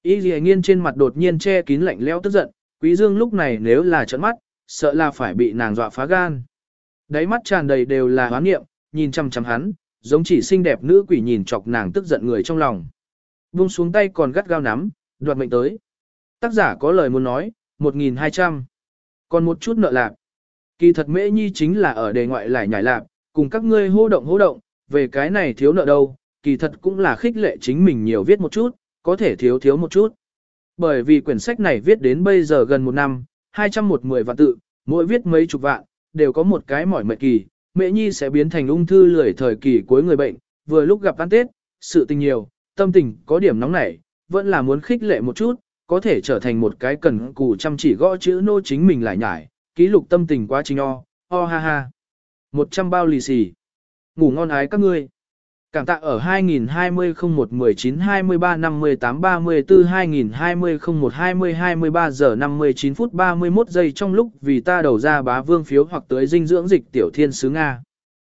Y gì Nghiên trên mặt đột nhiên che kín lạnh lẽo tức giận, Quý Dương lúc này nếu là trợn mắt, sợ là phải bị nàng dọa phá gan. Đáy mắt tràn đầy đều là hoán niệm, nhìn chăm chăm hắn, giống chỉ xinh đẹp nữ quỷ nhìn chọc nàng tức giận người trong lòng. Buông xuống tay còn gắt gao nắm, đoạt mệnh tới. Tác giả có lời muốn nói, 1.200. Còn một chút nợ lạc. Kỳ thật mễ nhi chính là ở đề ngoại lại nhảy lạc, cùng các ngươi hô động hô động, về cái này thiếu nợ đâu, kỳ thật cũng là khích lệ chính mình nhiều viết một chút, có thể thiếu thiếu một chút. Bởi vì quyển sách này viết đến bây giờ gần một năm, 210 vạn tự, mỗi viết mấy chục vạn, đều có một cái mỏi mệt kỳ, mẹ nhi sẽ biến thành ung thư lười thời kỳ cuối người bệnh, vừa lúc gặp ăn Tết, sự tình nhiều, tâm tình có điểm nóng nảy, vẫn là muốn khích lệ một chút, có thể trở thành một cái cần cù chăm chỉ gõ chữ nô chính mình lại nhải, ký lục tâm tình quá trình o, o ha ha. 100 bao lì xì. Ngủ ngon ái các ngươi. Cảm tạ ở 2020 01 19 23 58 34 2020 01 20 23 giờ 59 phút 31 giây trong lúc vì ta đầu ra bá vương phiếu hoặc tới dinh dưỡng dịch tiểu thiên sứ Nga.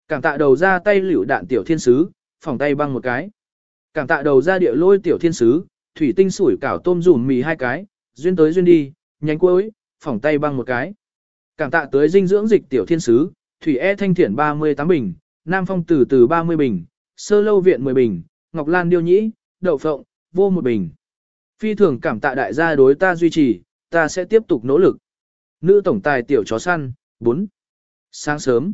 Cảm tạ đầu ra tay liễu đạn tiểu thiên sứ, phòng tay băng một cái. Cảm tạ đầu ra địa lôi tiểu thiên sứ, thủy tinh sủi cảo tôm rủm mì hai cái, duyên tới duyên đi, nhánh cuối, phòng tay băng một cái. Cảm tạ tới dinh dưỡng dịch tiểu thiên sứ, thủy e thanh thiển 38 bình, nam phong từ từ 30 bình sơ lâu viện 10 bình, ngọc lan điêu nhĩ, đậu phộng, vô một bình. Phi thường cảm tạ đại gia đối ta duy trì, ta sẽ tiếp tục nỗ lực. Nữ tổng tài tiểu chó săn, 4. Sáng sớm,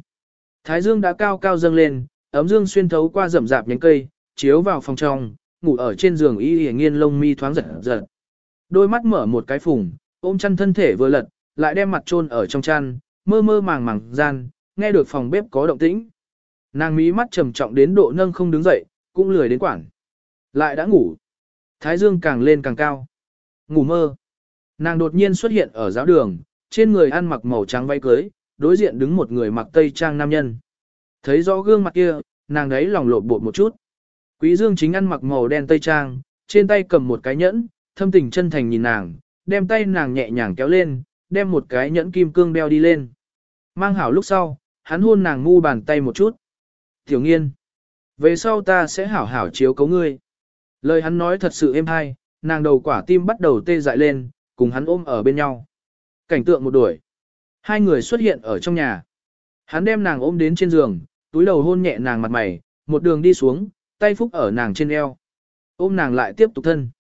Thái dương đã cao cao dâng lên, ấm dương xuyên thấu qua rậm rạp nhánh cây, chiếu vào phòng trong, ngủ ở trên giường y y nghiên lông mi thoáng giật giật. Đôi mắt mở một cái phùng, ôm chăn thân thể vừa lật, lại đem mặt chôn ở trong chăn, mơ mơ màng màng gian, nghe được phòng bếp có động tĩnh. Nàng mí mắt trầm trọng đến độ nâng không đứng dậy, cũng lười đến quảng. Lại đã ngủ. Thái dương càng lên càng cao. Ngủ mơ. Nàng đột nhiên xuất hiện ở giáo đường, trên người ăn mặc màu trắng váy cưới, đối diện đứng một người mặc tây trang nam nhân. Thấy rõ gương mặt kia, nàng đấy lòng lột bột một chút. Quý dương chính ăn mặc màu đen tây trang, trên tay cầm một cái nhẫn, thâm tình chân thành nhìn nàng, đem tay nàng nhẹ nhàng kéo lên, đem một cái nhẫn kim cương đeo đi lên. Mang hảo lúc sau, hắn hôn nàng ngu bàn tay một chút. Tiểu nghiên, về sau ta sẽ hảo hảo chiếu cấu ngươi. Lời hắn nói thật sự êm hay, nàng đầu quả tim bắt đầu tê dại lên, cùng hắn ôm ở bên nhau. Cảnh tượng một đuổi. Hai người xuất hiện ở trong nhà. Hắn đem nàng ôm đến trên giường, túi đầu hôn nhẹ nàng mặt mày, một đường đi xuống, tay phúc ở nàng trên eo. Ôm nàng lại tiếp tục thân.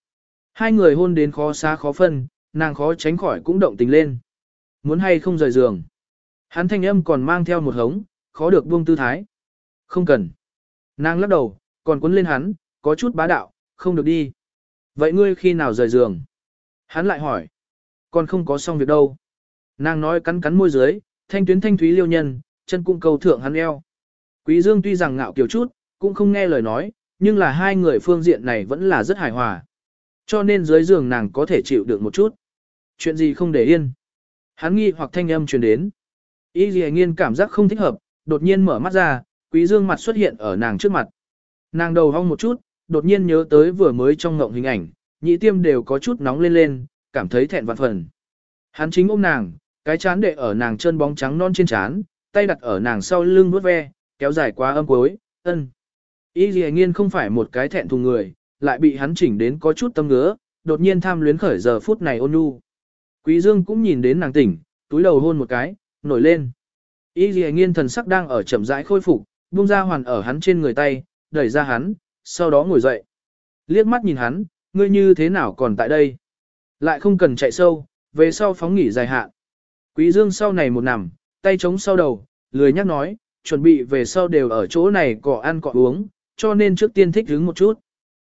Hai người hôn đến khó xa khó phân, nàng khó tránh khỏi cũng động tình lên. Muốn hay không rời giường. Hắn thanh âm còn mang theo một hống, khó được buông tư thái. Không cần. Nàng lắc đầu, còn cuốn lên hắn, có chút bá đạo, không được đi. Vậy ngươi khi nào rời giường? Hắn lại hỏi. Còn không có xong việc đâu. Nàng nói cắn cắn môi dưới, thanh tuyến thanh thúy liêu nhân, chân cung cầu thượng hắn eo. Quý Dương tuy rằng ngạo kiểu chút, cũng không nghe lời nói, nhưng là hai người phương diện này vẫn là rất hài hòa. Cho nên dưới giường nàng có thể chịu được một chút. Chuyện gì không để yên. Hắn nghi hoặc thanh âm truyền đến. Y dì nghiên cảm giác không thích hợp, đột nhiên mở mắt ra, quý dương mặt xuất hiện ở nàng trước mặt. Nàng đầu hong một chút, đột nhiên nhớ tới vừa mới trong ngộng hình ảnh, nhị tiêm đều có chút nóng lên lên, cảm thấy thẹn vạn phần. Hắn chính ôm nàng, cái chán đệ ở nàng chân bóng trắng non trên chán, tay đặt ở nàng sau lưng vuốt ve, kéo dài qua âm cuối, ân. Y gì nghiên không phải một cái thẹn thùng người, lại bị hắn chỉnh đến có chút tâm ngứa, đột nhiên tham luyến khởi giờ phút này ôn nhu. Quý dương cũng nhìn đến nàng tỉnh, túi đầu hôn một cái, nổi lên. Y gì nghiên thần sắc đang ở chậm rãi khôi phục, buông ra hoàn ở hắn trên người tay, đẩy ra hắn, sau đó ngồi dậy. Liếc mắt nhìn hắn, ngươi như thế nào còn tại đây? Lại không cần chạy sâu, về sau phóng nghỉ dài hạn. Quý dương sau này một nằm, tay chống sau đầu, lười nhắc nói, chuẩn bị về sau đều ở chỗ này cọ ăn cọ uống, cho nên trước tiên thích đứng một chút.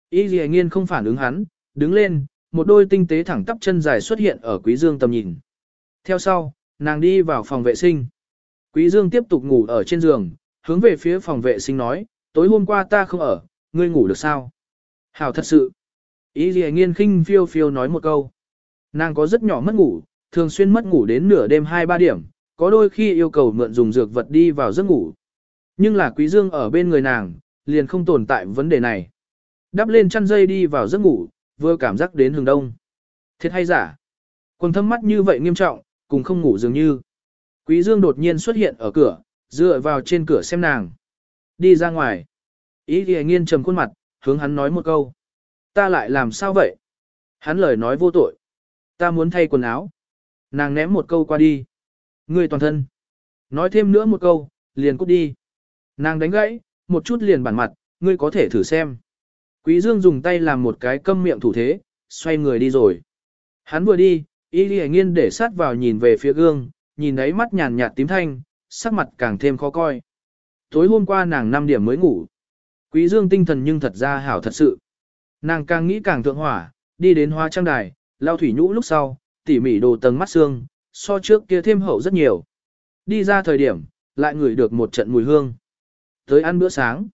Y dì nghiên không phản ứng hắn, đứng lên, một đôi tinh tế thẳng tắp chân dài xuất hiện ở quý dương tầm nhìn. Theo sau, nàng đi vào phòng vệ sinh. Quý dương tiếp tục ngủ ở trên giường, hướng về phía phòng vệ sinh nói, tối hôm qua ta không ở, ngươi ngủ được sao? Hảo thật sự. Ý gì nghiên khinh phiêu phiêu nói một câu. Nàng có rất nhỏ mất ngủ, thường xuyên mất ngủ đến nửa đêm 2-3 điểm, có đôi khi yêu cầu mượn dùng dược vật đi vào giấc ngủ. Nhưng là quý dương ở bên người nàng, liền không tồn tại vấn đề này. Đắp lên chăn dây đi vào giấc ngủ, vừa cảm giác đến hừng đông. Thiệt hay giả? Quần thâm mắt như vậy nghiêm trọng, cùng không ngủ dường như. Quý dương đột nhiên xuất hiện ở cửa, dựa vào trên cửa xem nàng. Đi ra ngoài. Ý thì nghiên trầm khuôn mặt, hướng hắn nói một câu. Ta lại làm sao vậy? Hắn lời nói vô tội. Ta muốn thay quần áo. Nàng ném một câu qua đi. Ngươi toàn thân. Nói thêm nữa một câu, liền cút đi. Nàng đánh gãy, một chút liền bản mặt, ngươi có thể thử xem. Quý Dương dùng tay làm một cái câm miệng thủ thế, xoay người đi rồi. Hắn vừa đi, y Lệ nghiên để sát vào nhìn về phía gương, nhìn thấy mắt nhàn nhạt tím thanh, sắc mặt càng thêm khó coi. Tối hôm qua nàng 5 điểm mới ngủ. Quý Dương tinh thần nhưng thật ra hảo thật sự. Nàng càng nghĩ càng thượng hỏa, đi đến hoa trang đài, lao thủy nhũ lúc sau, tỉ mỉ đồ tầng mắt xương, so trước kia thêm hậu rất nhiều. Đi ra thời điểm, lại ngửi được một trận mùi hương. Tới ăn bữa sáng.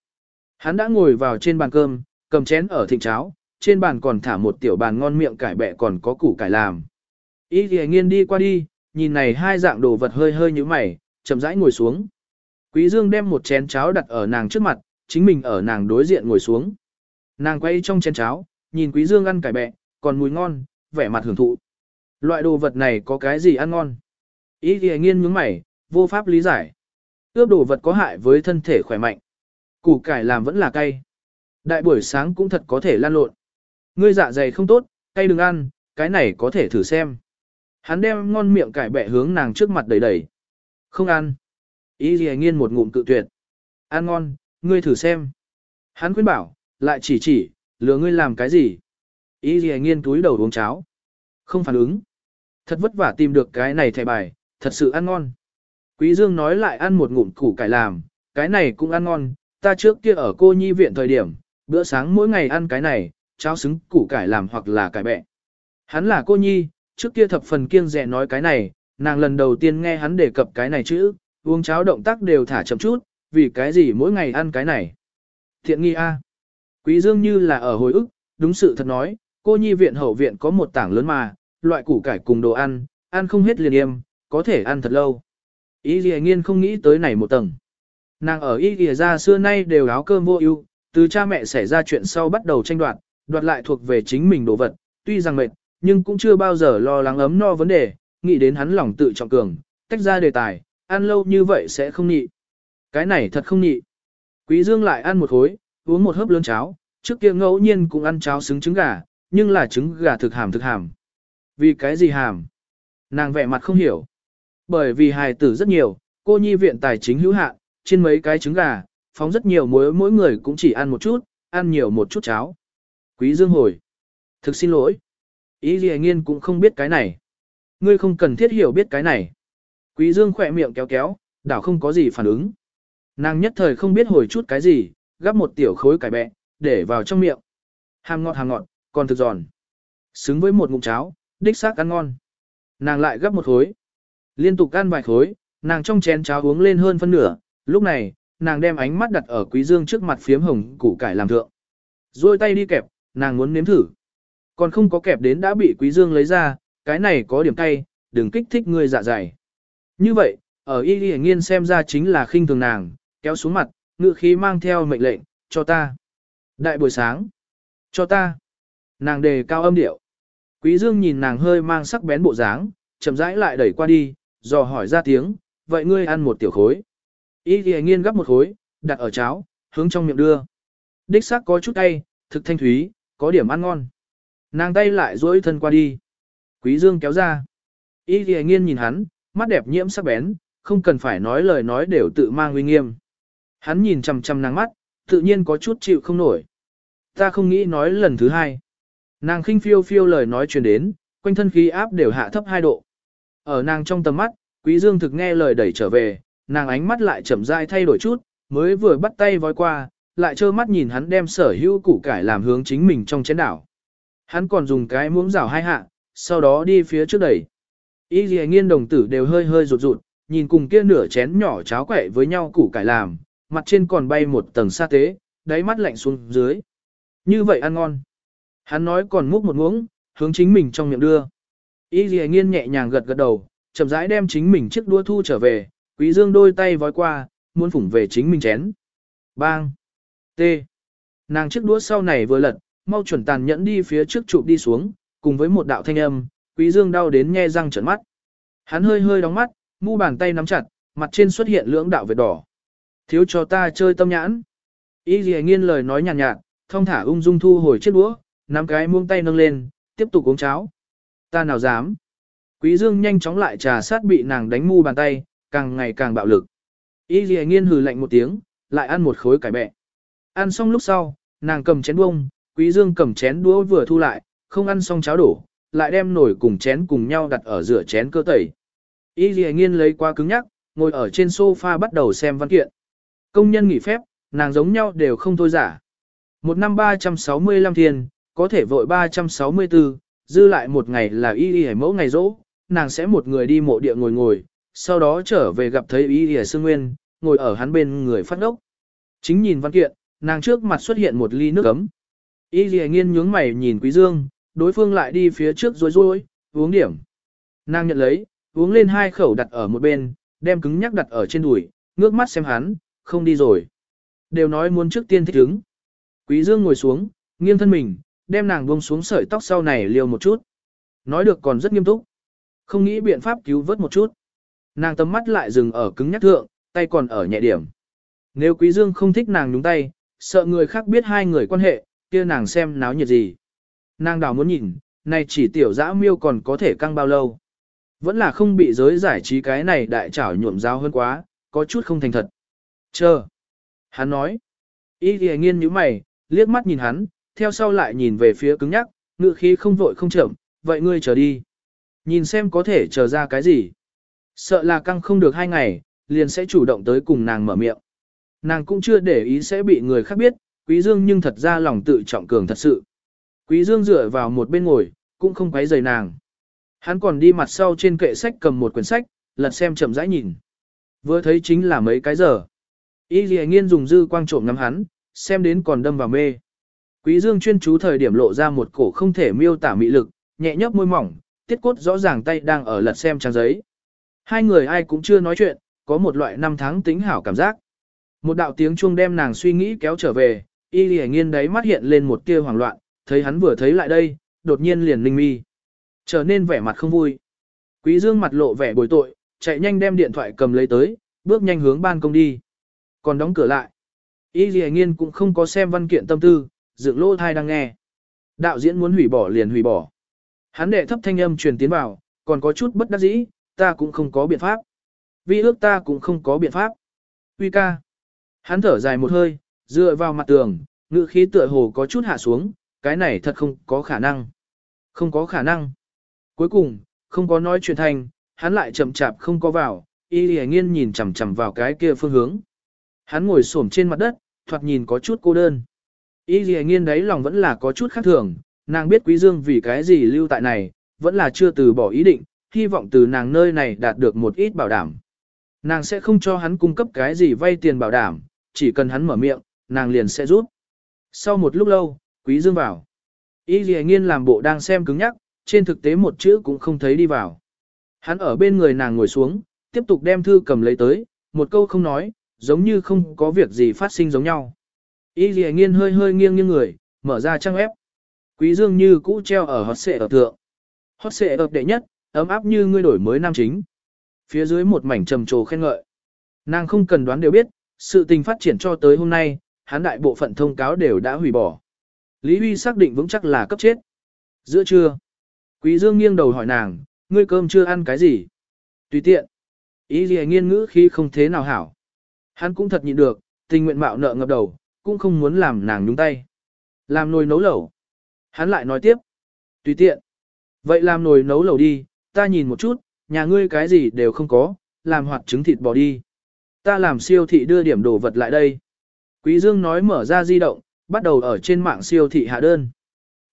Hắn đã ngồi vào trên bàn cơm, cầm chén ở thịnh cháo, trên bàn còn thả một tiểu bàn ngon miệng cải bẹ còn có củ cải làm. Ý thì nghiên đi qua đi, nhìn này hai dạng đồ vật hơi hơi như mày, chậm rãi ngồi xuống. Quý Dương đem một chén cháo đặt ở nàng trước mặt, chính mình ở nàng đối diện ngồi xuống. Nàng quay trong chén cháo, nhìn Quý Dương ăn cải bẹ, còn mùi ngon, vẻ mặt hưởng thụ. Loại đồ vật này có cái gì ăn ngon? Ý thì nghiên nhướng mày, vô pháp lý giải. Ướp đồ vật có hại với thân thể khỏe mạnh. Củ cải làm vẫn là cay. Đại buổi sáng cũng thật có thể lan lộn. Ngươi dạ dày không tốt, cay đừng ăn, cái này có thể thử xem. Hắn đem ngon miệng cải bẹ hướng nàng trước mặt đầy đầy. Không ăn. Ý gì nghiên một ngụm cự tuyệt. Ăn ngon, ngươi thử xem. Hắn khuyên bảo, lại chỉ chỉ, lừa ngươi làm cái gì. Ý gì nghiên túi đầu uống cháo. Không phản ứng. Thật vất vả tìm được cái này thẻ bài, thật sự ăn ngon. Quý Dương nói lại ăn một ngụm củ cải làm, cái này cũng ăn ngon, ta trước kia ở cô nhi viện thời điểm, bữa sáng mỗi ngày ăn cái này, cháo xứng củ cải làm hoặc là cải bẹ. Hắn là cô nhi, trước kia thập phần kiêng dè nói cái này, nàng lần đầu tiên nghe hắn đề cập cái này chữ, uống cháo động tác đều thả chậm chút, vì cái gì mỗi ngày ăn cái này. Thiện nghi a. Quý Dương như là ở hồi ức, đúng sự thật nói, cô nhi viện hậu viện có một tảng lớn mà, loại củ cải cùng đồ ăn, ăn không hết liền im, có thể ăn thật lâu. Ý gì nghiên không nghĩ tới này một tầng. Nàng ở ý gì ra xưa nay đều áo cơm vô ưu, từ cha mẹ xảy ra chuyện sau bắt đầu tranh đoạt, đoạt lại thuộc về chính mình đồ vật, tuy rằng mệt, nhưng cũng chưa bao giờ lo lắng ấm no vấn đề, nghĩ đến hắn lòng tự trọng cường, tách ra đề tài, ăn lâu như vậy sẽ không nhị. Cái này thật không nhị. Quý Dương lại ăn một khối, uống một hớp lớn cháo, trước kia ngẫu nhiên cũng ăn cháo xứng trứng gà, nhưng là trứng gà thực hàm thực hàm. Vì cái gì hàm? Nàng vẻ mặt không hiểu. Bởi vì hài tử rất nhiều, cô nhi viện tài chính hữu hạn, trên mấy cái trứng gà, phóng rất nhiều muối mỗi người cũng chỉ ăn một chút, ăn nhiều một chút cháo. Quý Dương hồi. Thực xin lỗi. Ý gì nghiên cũng không biết cái này. Ngươi không cần thiết hiểu biết cái này. Quý Dương khỏe miệng kéo kéo, đảo không có gì phản ứng. Nàng nhất thời không biết hồi chút cái gì, gắp một tiểu khối cải bẹ, để vào trong miệng. Hàm ngọt hàm ngọt, còn thực giòn. Xứng với một ngụm cháo, đích xác ăn ngon. Nàng lại gắp một khối. Liên tục ăn vài khối, nàng trong chén cháo uống lên hơn phân nửa, lúc này, nàng đem ánh mắt đặt ở quý dương trước mặt phiếm hồng củ cải làm thượng. Rồi tay đi kẹp, nàng muốn nếm thử. Còn không có kẹp đến đã bị quý dương lấy ra, cái này có điểm cay, đừng kích thích người dạ dày. Như vậy, ở y y nghiên xem ra chính là khinh thường nàng, kéo xuống mặt, ngự khí mang theo mệnh lệnh, cho ta. Đại buổi sáng, cho ta. Nàng đề cao âm điệu. Quý dương nhìn nàng hơi mang sắc bén bộ dáng, chậm rãi lại đẩy qua đi, dò hỏi ra tiếng, vậy ngươi ăn một tiểu khối. Y y nghiên gấp một khối, đặt ở cháo, hướng trong miệng đưa. Đích xác có chút cay, thực thanh thúy, có điểm ăn ngon. Nàng tay lại duỗi thân qua đi. Quý dương kéo ra. Y thì nghiên nhìn hắn, mắt đẹp nhiễm sắc bén, không cần phải nói lời nói đều tự mang uy nghiêm. Hắn nhìn chằm chằm nàng mắt, tự nhiên có chút chịu không nổi. Ta không nghĩ nói lần thứ hai. Nàng khinh phiêu phiêu lời nói truyền đến, quanh thân khí áp đều hạ thấp hai độ. Ở nàng trong tầm mắt, Quý Dương thực nghe lời đẩy trở về, nàng ánh mắt lại chậm rãi thay đổi chút, mới vừa bắt tay vói qua, lại trơ mắt nhìn hắn đem sở hữu củ cải làm hướng chính mình trong chén đảo. Hắn còn dùng cái muỗng rào hai hạ, sau đó đi phía trước đẩy. Y dì nghiên đồng tử đều hơi hơi rụt rụt, nhìn cùng kia nửa chén nhỏ cháo quẹ với nhau củ cải làm, mặt trên còn bay một tầng sa tế, đáy mắt lạnh xuống dưới. Như vậy ăn ngon. Hắn nói còn múc một muỗng, hướng chính mình trong miệng đưa. Y dì nghiên nhẹ nhàng gật gật đầu, chậm rãi đem chính mình chiếc đũa thu trở về, quý dương đôi tay vói qua, muốn phủng về chính mình chén. Bang! T! Nàng chiếc đũa sau này vừa lật, mau chuẩn tàn nhẫn đi phía trước chụp đi xuống, cùng với một đạo thanh âm, quý dương đau đến nghe răng trợn mắt. Hắn hơi hơi đóng mắt, mu bàn tay nắm chặt, mặt trên xuất hiện lưỡng đạo vệt đỏ. Thiếu cho ta chơi tâm nhãn. Y dì nghiên lời nói nhàn nhạt, nhạt, thông thả ung dung thu hồi chiếc đũa, nắm cái muông tay nâng lên, tiếp tục uống cháo. Ta nào dám. Quý dương nhanh chóng lại trà sát bị nàng đánh mu bàn tay, càng ngày càng bạo lực. Y dì nghiên hừ lạnh một tiếng, lại ăn một khối cải bẹ. Ăn xong lúc sau, nàng cầm chén đũa, quý dương cầm chén đũa vừa thu lại, không ăn xong cháo đổ, lại đem nồi cùng chén cùng nhau đặt ở rửa chén cơ tẩy. Y Lệ nghiên lấy qua cứng nhắc, ngồi ở trên sofa bắt đầu xem văn kiện. Công nhân nghỉ phép, nàng giống nhau đều không thôi giả. Một năm 365 thiên, có thể vội 364, dư lại một ngày là y Lệ mẫu ngày rỗ, nàng sẽ một người đi mộ địa ngồi ngồi, sau đó trở về gặp thấy y Lệ sương nguyên, ngồi ở hắn bên người phát ốc. Chính nhìn văn kiện, nàng trước mặt xuất hiện một ly nước ấm. Y Lệ nghiên nhướng mày nhìn quý dương, đối phương lại đi phía trước rối rối, uống điểm. Nàng nhận lấy, uống lên hai khẩu đặt ở một bên, đem cứng nhắc đặt ở trên đùi, ngước mắt xem hắn, không đi rồi. Đều nói muốn trước tiên thích ứng. Quý Dương ngồi xuống, nghiêng thân mình, đem nàng buông xuống sợi tóc sau này liều một chút. Nói được còn rất nghiêm túc. Không nghĩ biện pháp cứu vớt một chút. Nàng tầm mắt lại dừng ở cứng nhắc thượng, tay còn ở nhẹ điểm. Nếu Quý Dương không thích nàng nhúng tay, sợ người khác biết hai người quan hệ, kia nàng xem náo nhiệt gì. Nàng đào muốn nhìn, này chỉ tiểu dã miêu còn có thể căng bao lâu. Vẫn là không bị giới giải trí cái này đại trảo nhuộm dao hơn quá, có chút không thành thật. Chờ. Hắn nói. Y thì nghiên như mày, liếc mắt nhìn hắn, theo sau lại nhìn về phía cứng nhắc, ngựa khí không vội không chậm, vậy ngươi chờ đi. Nhìn xem có thể chờ ra cái gì. Sợ là căng không được hai ngày, liền sẽ chủ động tới cùng nàng mở miệng. Nàng cũng chưa để ý sẽ bị người khác biết, Quý Dương nhưng thật ra lòng tự trọng cường thật sự. Quý Dương dựa vào một bên ngồi, cũng không quấy rầy nàng. Hắn còn đi mặt sau trên kệ sách cầm một quyển sách, lật xem chậm rãi nhìn. Vừa thấy chính là mấy cái giờ. Y Lệ Nghiên dùng dư quang trộm ngắm hắn, xem đến còn đâm vào mê. Quý Dương chuyên chú thời điểm lộ ra một cổ không thể miêu tả mị lực, nhẹ nhấp môi mỏng, tiết cốt rõ ràng tay đang ở lật xem trang giấy. Hai người ai cũng chưa nói chuyện, có một loại năm tháng tính hảo cảm giác. Một đạo tiếng chuông đem nàng suy nghĩ kéo trở về, y lì nghiên đấy mắt hiện lên một tia hoảng loạn, thấy hắn vừa thấy lại đây, đột nhiên liền linh mi. Trở nên vẻ mặt không vui. Quý dương mặt lộ vẻ bồi tội, chạy nhanh đem điện thoại cầm lấy tới, bước nhanh hướng ban công đi. Còn đóng cửa lại. Y lì nghiên cũng không có xem văn kiện tâm tư, dựng lô thai đang nghe. Đạo diễn muốn hủy bỏ liền hủy bỏ. Hắn đệ thấp thanh âm truyền tiến vào, còn có chút bất đắc dĩ, ta cũng không có biện pháp. Vì ước ta cũng không có biện pháp. Uy ca. Hắn thở dài một hơi, dựa vào mặt tường, ngữ khí tựa hồ có chút hạ xuống, cái này thật không có khả năng. Không có khả năng. Cuối cùng, không có nói chuyện thành, hắn lại chậm chạp không có vào, y lì nghiên nhìn chằm chằm vào cái kia phương hướng. Hắn ngồi xổm trên mặt đất, thoạt nhìn có chút cô đơn. Y lì nghiên đấy lòng vẫn là có chút khác thường, nàng biết quý dương vì cái gì lưu tại này, vẫn là chưa từ bỏ ý định, hy vọng từ nàng nơi này đạt được một ít bảo đảm. Nàng sẽ không cho hắn cung cấp cái gì vay tiền bảo đảm, chỉ cần hắn mở miệng, nàng liền sẽ rút. Sau một lúc lâu, quý dương vào. Y lì nghiên làm bộ đang xem cứng nhắc, trên thực tế một chữ cũng không thấy đi vào. Hắn ở bên người nàng ngồi xuống, tiếp tục đem thư cầm lấy tới, một câu không nói, giống như không có việc gì phát sinh giống nhau. Y lì nghiên hơi hơi nghiêng nghiêng người, mở ra trang web. Quý dương như cũ treo ở hot xệ ở thượng. Hot xệ ập đệ nhất, ấm áp như ngươi đổi mới nam chính. Phía dưới một mảnh trầm trồ khen ngợi. Nàng không cần đoán đều biết, sự tình phát triển cho tới hôm nay, hắn đại bộ phận thông cáo đều đã hủy bỏ. Lý Huy xác định vững chắc là cấp chết. Giữa trưa, Quý Dương nghiêng đầu hỏi nàng, ngươi cơm chưa ăn cái gì? Tùy tiện. Ý gì nghiên ngữ khi không thế nào hảo. Hắn cũng thật nhịn được, tình nguyện mạo nợ ngập đầu, cũng không muốn làm nàng nhúng tay. Làm nồi nấu lẩu. Hắn lại nói tiếp. Tùy tiện. Vậy làm nồi nấu lẩu đi, ta nhìn một chút, nhà ngươi cái gì đều không có, làm hoạt trứng thịt bò đi. Ta làm siêu thị đưa điểm đồ vật lại đây. Quý Dương nói mở ra di động, bắt đầu ở trên mạng siêu thị hạ đơn.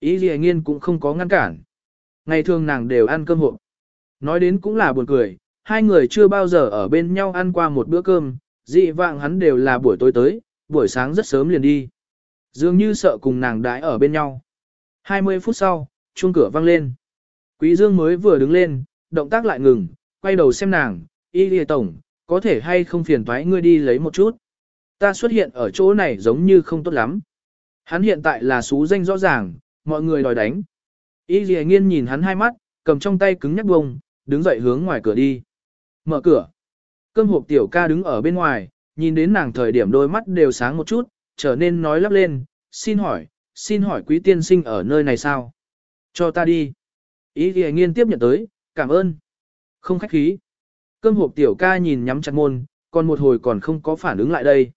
Ý gì nghiên cũng không có ngăn cản. Ngày thường nàng đều ăn cơm hộp. Nói đến cũng là buồn cười, hai người chưa bao giờ ở bên nhau ăn qua một bữa cơm, dị vạng hắn đều là buổi tối tới, buổi sáng rất sớm liền đi. Dường như sợ cùng nàng đãi ở bên nhau. 20 phút sau, chuông cửa vang lên. Quý Dương mới vừa đứng lên, động tác lại ngừng, quay đầu xem nàng, y lìa tổng, có thể hay không phiền toái ngươi đi lấy một chút. Ta xuất hiện ở chỗ này giống như không tốt lắm. Hắn hiện tại là xú danh rõ ràng, mọi người đòi đánh. Y lìa nghiên nhìn hắn hai mắt, cầm trong tay cứng nhắc bông, đứng dậy hướng ngoài cửa đi. Mở cửa. Cơm hộp tiểu ca đứng ở bên ngoài, nhìn đến nàng thời điểm đôi mắt đều sáng một chút, trở nên nói lắp lên, xin hỏi, xin hỏi quý tiên sinh ở nơi này sao? Cho ta đi. Ý ghi nghiên tiếp nhận tới, cảm ơn. Không khách khí. Cơm hộp tiểu ca nhìn nhắm chặt môn, còn một hồi còn không có phản ứng lại đây.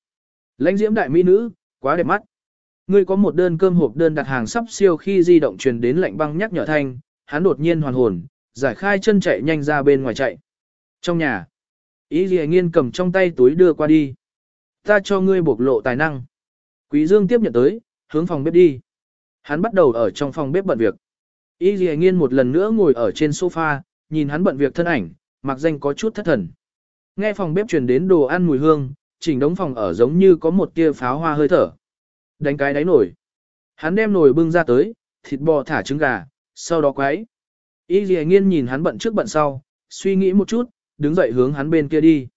Lãnh diễm đại mỹ nữ, quá đẹp mắt. Ngươi có một đơn cơm hộp đơn đặt hàng sắp siêu khi di động truyền đến lạnh băng nhắc nhở thanh, hắn đột nhiên hoàn hồn, giải khai chân chạy nhanh ra bên ngoài chạy. Trong nhà, ý ghi nghiên cầm trong tay túi đưa qua đi. Ta cho ngươi bộc lộ tài năng. Quý Dương tiếp nhận tới, hướng phòng bếp đi. Hắn bắt đầu ở trong phòng bếp bận việc. Ý Ghi Nghiên một lần nữa ngồi ở trên sofa, nhìn hắn bận việc thân ảnh, mặc danh có chút thất thần. Nghe phòng bếp truyền đến đồ ăn mùi hương, chỉnh đống phòng ở giống như có một tia pháo hoa hơi thở. Đánh cái đáy nổi. Hắn đem nồi bưng ra tới, thịt bò thả trứng gà, sau đó quấy. Y Ghi Nghiên nhìn hắn bận trước bận sau, suy nghĩ một chút, đứng dậy hướng hắn bên kia đi.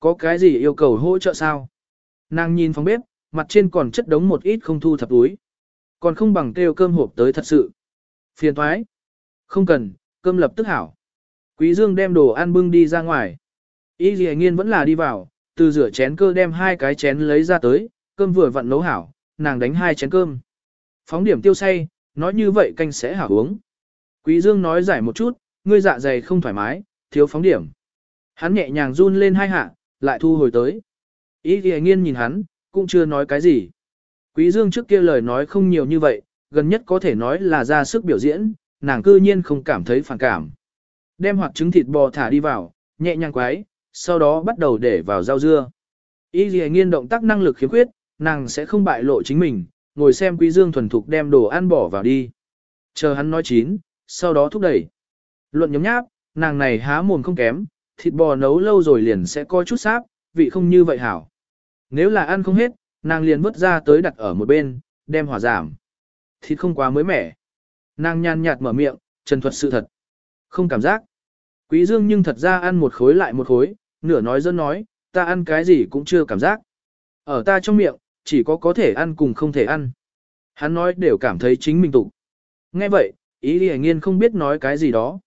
Có cái gì yêu cầu hỗ trợ sao? Nàng nhìn phòng bếp, mặt trên còn chất đống một ít không thu thập túi. Còn không bằng kêu cơm hộp tới thật sự. Phiền thoái. Không cần, cơm lập tức hảo. Quý Dương đem đồ ăn bưng đi ra ngoài. Y dì nghiên vẫn là đi vào, từ rửa chén cơ đem hai cái chén lấy ra tới, cơm vừa vặn nấu hảo, nàng đánh hai chén cơm. Phóng điểm tiêu say, nói như vậy canh sẽ hảo uống. Quý Dương nói giải một chút, ngươi dạ dày không thoải mái, thiếu phóng điểm. Hắn nhẹ nhàng run lên hai hạ, lại thu hồi tới. Y thì nghiên nhìn hắn, cũng chưa nói cái gì. Quý Dương trước kia lời nói không nhiều như vậy, gần nhất có thể nói là ra sức biểu diễn, nàng cư nhiên không cảm thấy phản cảm. Đem hoặc trứng thịt bò thả đi vào, nhẹ nhàng quái, sau đó bắt đầu để vào rau dưa. Y thì nghiên động tác năng lực khiếm khuyết, nàng sẽ không bại lộ chính mình, ngồi xem quý dương thuần thục đem đồ ăn bỏ vào đi. Chờ hắn nói chín, sau đó thúc đẩy. Luận nhóm nháp, nàng này há mồm không kém, thịt bò nấu lâu rồi liền sẽ có chút sáp, vị không như vậy hảo. Nếu là ăn không hết, nàng liền vứt ra tới đặt ở một bên, đem hỏa giảm. Thịt không quá mới mẻ. Nàng nhàn nhạt mở miệng, trần thuật sự thật. Không cảm giác. Quý Dương nhưng thật ra ăn một khối lại một khối, nửa nói dân nói, ta ăn cái gì cũng chưa cảm giác. Ở ta trong miệng, chỉ có có thể ăn cùng không thể ăn. Hắn nói đều cảm thấy chính mình tụ. Nghe vậy, ý đi nghiên không biết nói cái gì đó.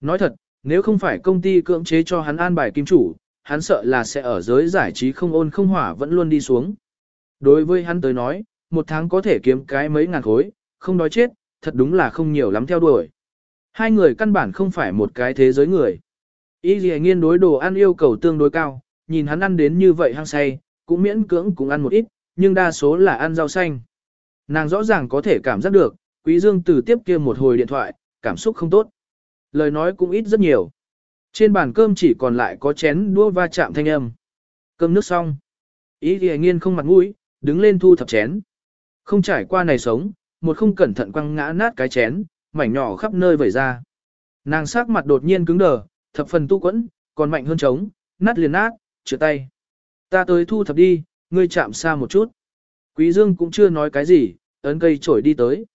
Nói thật, nếu không phải công ty cưỡng chế cho hắn an bài kim chủ, hắn sợ là sẽ ở giới giải trí không ôn không hỏa vẫn luôn đi xuống. Đối với hắn tới nói, một tháng có thể kiếm cái mấy ngàn khối, không đói chết, thật đúng là không nhiều lắm theo đuổi. Hai người căn bản không phải một cái thế giới người. Ý gì nghiên đối đồ ăn yêu cầu tương đối cao, nhìn hắn ăn đến như vậy hăng say, cũng miễn cưỡng cũng ăn một ít, nhưng đa số là ăn rau xanh. Nàng rõ ràng có thể cảm giác được, quý dương từ tiếp kia một hồi điện thoại, cảm xúc không tốt. Lời nói cũng ít rất nhiều. Trên bàn cơm chỉ còn lại có chén đũa va chạm thanh âm. Cơm nước xong. Ý thì nghiên không mặt mũi, đứng lên thu thập chén. Không trải qua này sống, một không cẩn thận quăng ngã nát cái chén, mảnh nhỏ khắp nơi vẩy ra. Nàng sắc mặt đột nhiên cứng đờ, thập phần tu quẫn, còn mạnh hơn trống, nát liền nát, chữa tay. Ta tới thu thập đi, ngươi chạm xa một chút. Quý Dương cũng chưa nói cái gì, ấn cây chổi đi tới.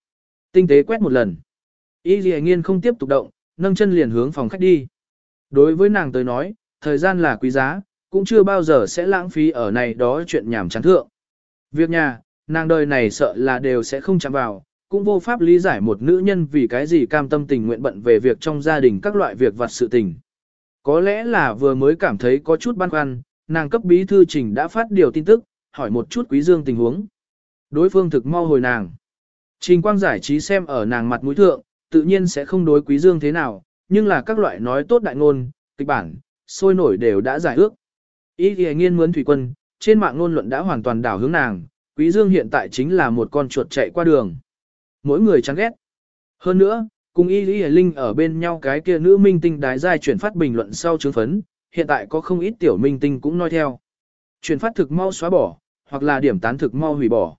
Tinh tế quét một lần. Y Lì Nghiên không tiếp tục động, nâng chân liền hướng phòng khách đi. Đối với nàng tới nói, thời gian là quý giá, cũng chưa bao giờ sẽ lãng phí ở này đó chuyện nhảm chán thượng. Việc nhà, nàng đời này sợ là đều sẽ không chạm vào, cũng vô pháp lý giải một nữ nhân vì cái gì cam tâm tình nguyện bận về việc trong gia đình các loại việc vặt sự tình. Có lẽ là vừa mới cảm thấy có chút băn khoăn, nàng cấp bí thư trình đã phát điều tin tức, hỏi một chút quý dương tình huống. Đối phương thực mau hồi nàng. Trình quang giải trí xem ở nàng mặt mũi thượng, tự nhiên sẽ không đối quý dương thế nào, nhưng là các loại nói tốt đại ngôn, kịch bản, sôi nổi đều đã giải ước. Ý thì nghiên muốn thủy quân, trên mạng ngôn luận đã hoàn toàn đảo hướng nàng, quý dương hiện tại chính là một con chuột chạy qua đường. Mỗi người chán ghét. Hơn nữa, cùng Y Lý Linh ở bên nhau cái kia nữ minh tinh đái giai chuyển phát bình luận sau chứng phấn, hiện tại có không ít tiểu minh tinh cũng nói theo. Chuyển phát thực mau xóa bỏ, hoặc là điểm tán thực mau hủy bỏ.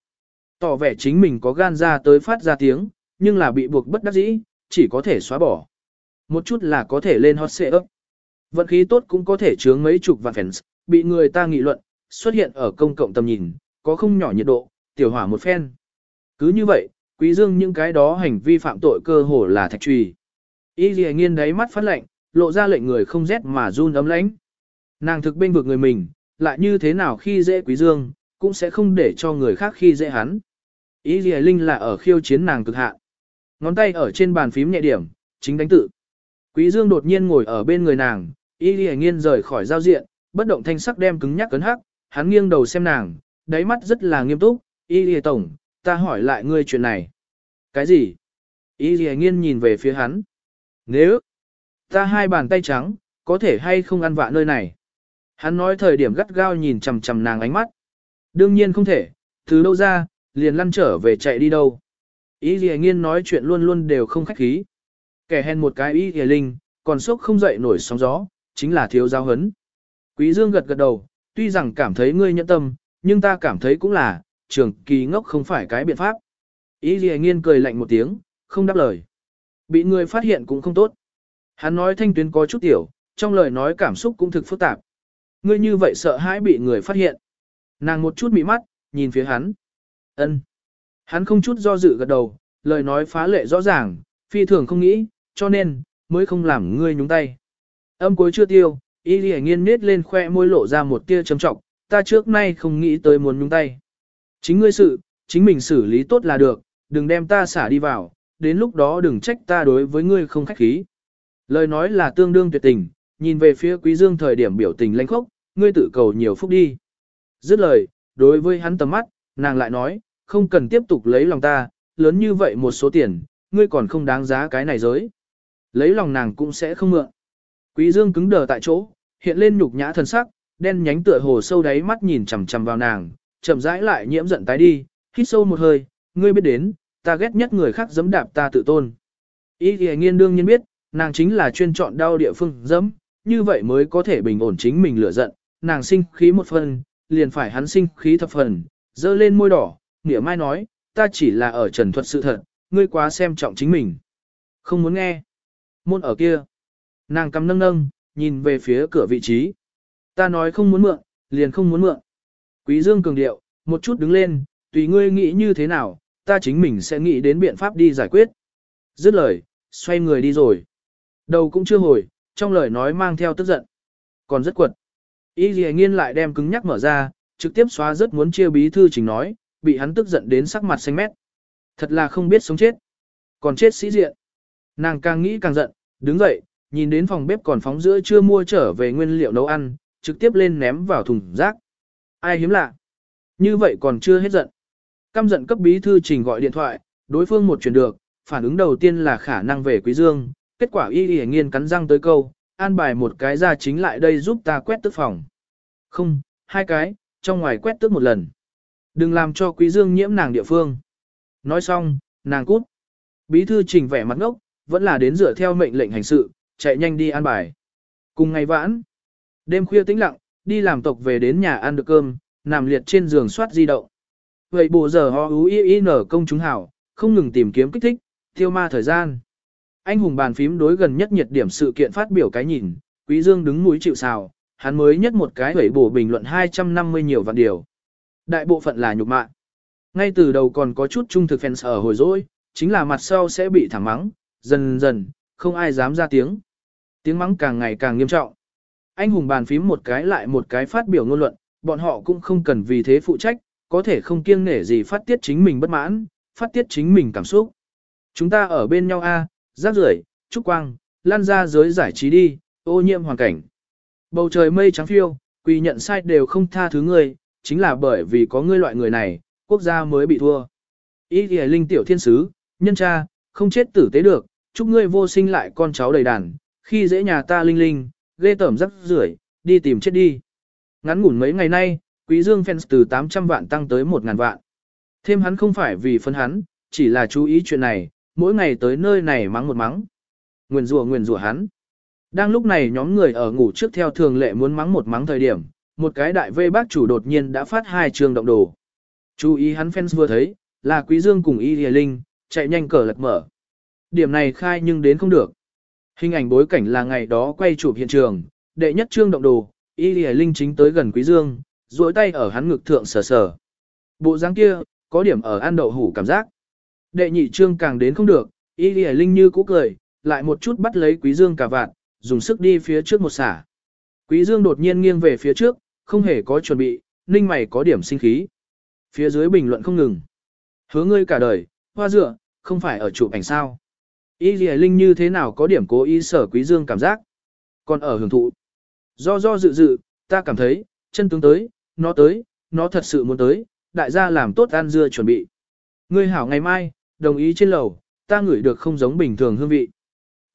Tỏ vẻ chính mình có gan ra tới phát ra tiếng, nhưng là bị buộc bất đắc dĩ, chỉ có thể xóa bỏ. Một chút là có thể lên hot ấp. Vận khí tốt cũng có thể chướng mấy chục vạn fans, bị người ta nghị luận, xuất hiện ở công cộng tầm nhìn, có không nhỏ nhiệt độ, tiểu hỏa một phen. Cứ như vậy, quý dương những cái đó hành vi phạm tội cơ hồ là thạch trùy. Y dì nghiên đáy mắt phát lạnh, lộ ra lệnh người không rét mà run ấm lãnh. Nàng thực bên vực người mình, lại như thế nào khi dễ quý dương, cũng sẽ không để cho người khác khi dễ hắn. Ý gì Linh là ở khiêu chiến nàng cực hạ Ngón tay ở trên bàn phím nhẹ điểm, chính đánh tự. Quý dương đột nhiên ngồi ở bên người nàng, Ý gì nghiên rời khỏi giao diện, bất động thanh sắc đem cứng nhắc cấn hắc, hắn nghiêng đầu xem nàng, đáy mắt rất là nghiêm túc, Ý gì Tổng, ta hỏi lại ngươi chuyện này. Cái gì? Ý gì nghiên nhìn về phía hắn. Nếu, ta hai bàn tay trắng, có thể hay không ăn vạ nơi này? Hắn nói thời điểm gắt gao nhìn chằm chằm nàng ánh mắt. Đương nhiên không thể, từ đâu ra, liền lăn trở về chạy đi đâu. ý Lì nghiên nói chuyện luôn luôn đều không khách khí. Kẻ hèn một cái ý Lì linh, còn sốc không dậy nổi sóng gió, chính là thiếu giáo hấn. Quý Dương gật gật đầu, tuy rằng cảm thấy ngươi nhẫn tâm, nhưng ta cảm thấy cũng là, trường kỳ ngốc không phải cái biện pháp. Ý gì nghiên cười lạnh một tiếng, không đáp lời. Bị người phát hiện cũng không tốt. Hắn nói thanh tuyến có chút tiểu, trong lời nói cảm xúc cũng thực phức tạp. Ngươi như vậy sợ hãi bị người phát hiện. Nàng một chút mị mắt, nhìn phía hắn. ân Hắn không chút do dự gật đầu, lời nói phá lệ rõ ràng, phi thường không nghĩ, cho nên, mới không làm ngươi nhúng tay. Âm cuối chưa tiêu, y lì nghiên nết lên khoe môi lộ ra một tia trầm trọng, ta trước nay không nghĩ tới muốn nhúng tay. Chính ngươi sự, chính mình xử lý tốt là được, đừng đem ta xả đi vào, đến lúc đó đừng trách ta đối với ngươi không khách khí. Lời nói là tương đương tuyệt tình, nhìn về phía quý dương thời điểm biểu tình lãnh khốc, ngươi tự cầu nhiều phúc đi. Dứt lời, đối với hắn tầm mắt, nàng lại nói, không cần tiếp tục lấy lòng ta, lớn như vậy một số tiền, ngươi còn không đáng giá cái này giới. Lấy lòng nàng cũng sẽ không mượn. Quý dương cứng đờ tại chỗ, hiện lên nhục nhã thần sắc, đen nhánh tựa hồ sâu đáy mắt nhìn chằm chằm vào nàng, chậm rãi lại nhiễm giận tái đi, hít sâu một hơi, ngươi biết đến, ta ghét nhất người khác giẫm đạp ta tự tôn. Ý thì nghiên đương nhiên biết, nàng chính là chuyên chọn đau địa phương dẫm, như vậy mới có thể bình ổn chính mình lửa giận, nàng sinh khí một phần, liền phải hắn sinh khí thập phần, dơ lên môi đỏ, nghĩa mai nói, ta chỉ là ở trần thuật sự thật, ngươi quá xem trọng chính mình. Không muốn nghe. Môn ở kia. Nàng cắm nâng nâng, nhìn về phía cửa vị trí. Ta nói không muốn mượn, liền không muốn mượn. Quý Dương cường điệu, một chút đứng lên, tùy ngươi nghĩ như thế nào, ta chính mình sẽ nghĩ đến biện pháp đi giải quyết. Dứt lời, xoay người đi rồi. Đầu cũng chưa hồi, trong lời nói mang theo tức giận. Còn rất quật. Y dì nghiên lại đem cứng nhắc mở ra, trực tiếp xóa rất muốn chia bí thư trình nói, bị hắn tức giận đến sắc mặt xanh mét. Thật là không biết sống chết. Còn chết sĩ diện. Nàng càng nghĩ càng giận, đứng dậy, nhìn đến phòng bếp còn phóng giữa chưa mua trở về nguyên liệu nấu ăn, trực tiếp lên ném vào thùng rác. Ai hiếm lạ? Như vậy còn chưa hết giận. Căm giận cấp bí thư trình gọi điện thoại, đối phương một chuyển được, phản ứng đầu tiên là khả năng về Quý Dương, kết quả y y nghiên cắn răng tới câu, an bài một cái ra chính lại đây giúp ta quét tức phòng. Không, hai cái, trong ngoài quét tức một lần. Đừng làm cho Quý Dương nhiễm nàng địa phương. Nói xong, nàng cút. Bí thư trình vẻ mặt ngốc, vẫn là đến dựa theo mệnh lệnh hành sự, chạy nhanh đi an bài. Cùng ngày vãn, đêm khuya tĩnh lặng, đi làm tộc về đến nhà ăn được cơm, nằm liệt trên giường soát di động. Vậy bù giờ ho ú y nở công chúng hảo, không ngừng tìm kiếm kích thích, tiêu ma thời gian. Anh hùng bàn phím đối gần nhất nhiệt điểm sự kiện phát biểu cái nhìn, Quý Dương đứng mũi chịu sào, hắn mới nhất một cái hủy bổ bình luận 250 nhiều vạn điều. Đại bộ phận là nhục mạ. Ngay từ đầu còn có chút trung thực fans ở hồi dỗi, chính là mặt sau sẽ bị thẳng mắng, dần dần, không ai dám ra tiếng. Tiếng mắng càng ngày càng nghiêm trọng. Anh hùng bàn phím một cái lại một cái phát biểu ngôn luận, bọn họ cũng không cần vì thế phụ trách, có thể không kiêng nể gì phát tiết chính mình bất mãn, phát tiết chính mình cảm xúc. Chúng ta ở bên nhau a, à, rác rưởi, trúc quang, lan ra giới giải trí đi, ô nhiễm hoàn cảnh. Bầu trời mây trắng phiêu, quỳ nhận sai đều không tha thứ ngươi, chính là bởi vì có ngươi loại người này, quốc gia mới bị thua. Ý thì linh tiểu thiên sứ, nhân cha, không chết tử tế được, chúc ngươi vô sinh lại con cháu đầy đàn, khi dễ nhà ta linh linh, ghê tởm rắc rưởi, đi tìm chết đi. Ngắn ngủn mấy ngày nay, Quý Dương fans từ 800 vạn tăng tới 1.000 vạn. Thêm hắn không phải vì phân hắn, chỉ là chú ý chuyện này, mỗi ngày tới nơi này mắng một mắng. Nguyền rủa nguyền rủa hắn. Đang lúc này nhóm người ở ngủ trước theo thường lệ muốn mắng một mắng thời điểm, một cái đại vê bác chủ đột nhiên đã phát hai trường động đồ. Chú ý hắn fans vừa thấy, là Quý Dương cùng Y Lìa Linh, chạy nhanh cờ lật mở. Điểm này khai nhưng đến không được. Hình ảnh bối cảnh là ngày đó quay chụp hiện trường, đệ nhất trương động đồ, Y Lìa Linh chính tới gần Quý Dương, duỗi tay ở hắn ngực thượng sờ sờ. Bộ dáng kia, có điểm ở ăn đậu hủ cảm giác. Đệ nhị trương càng đến không được, Y Lìa Linh như cũ cười, lại một chút bắt lấy Quý Dương cả vạn, dùng sức đi phía trước một xả. Quý Dương đột nhiên nghiêng về phía trước, không hề có chuẩn bị, ninh mày có điểm sinh khí. Phía dưới bình luận không ngừng. Hứa ngươi cả đời, hoa dựa, không phải ở chụp ảnh sao. Y Lì Linh như thế nào có điểm cố ý sở Quý Dương cảm giác. Còn ở hưởng thụ. Do do dự dự, ta cảm thấy, chân tướng tới, nó tới, nó thật sự muốn tới, đại gia làm tốt ăn dưa chuẩn bị. Ngươi hảo ngày mai, đồng ý trên lầu, ta ngửi được không giống bình thường hương vị.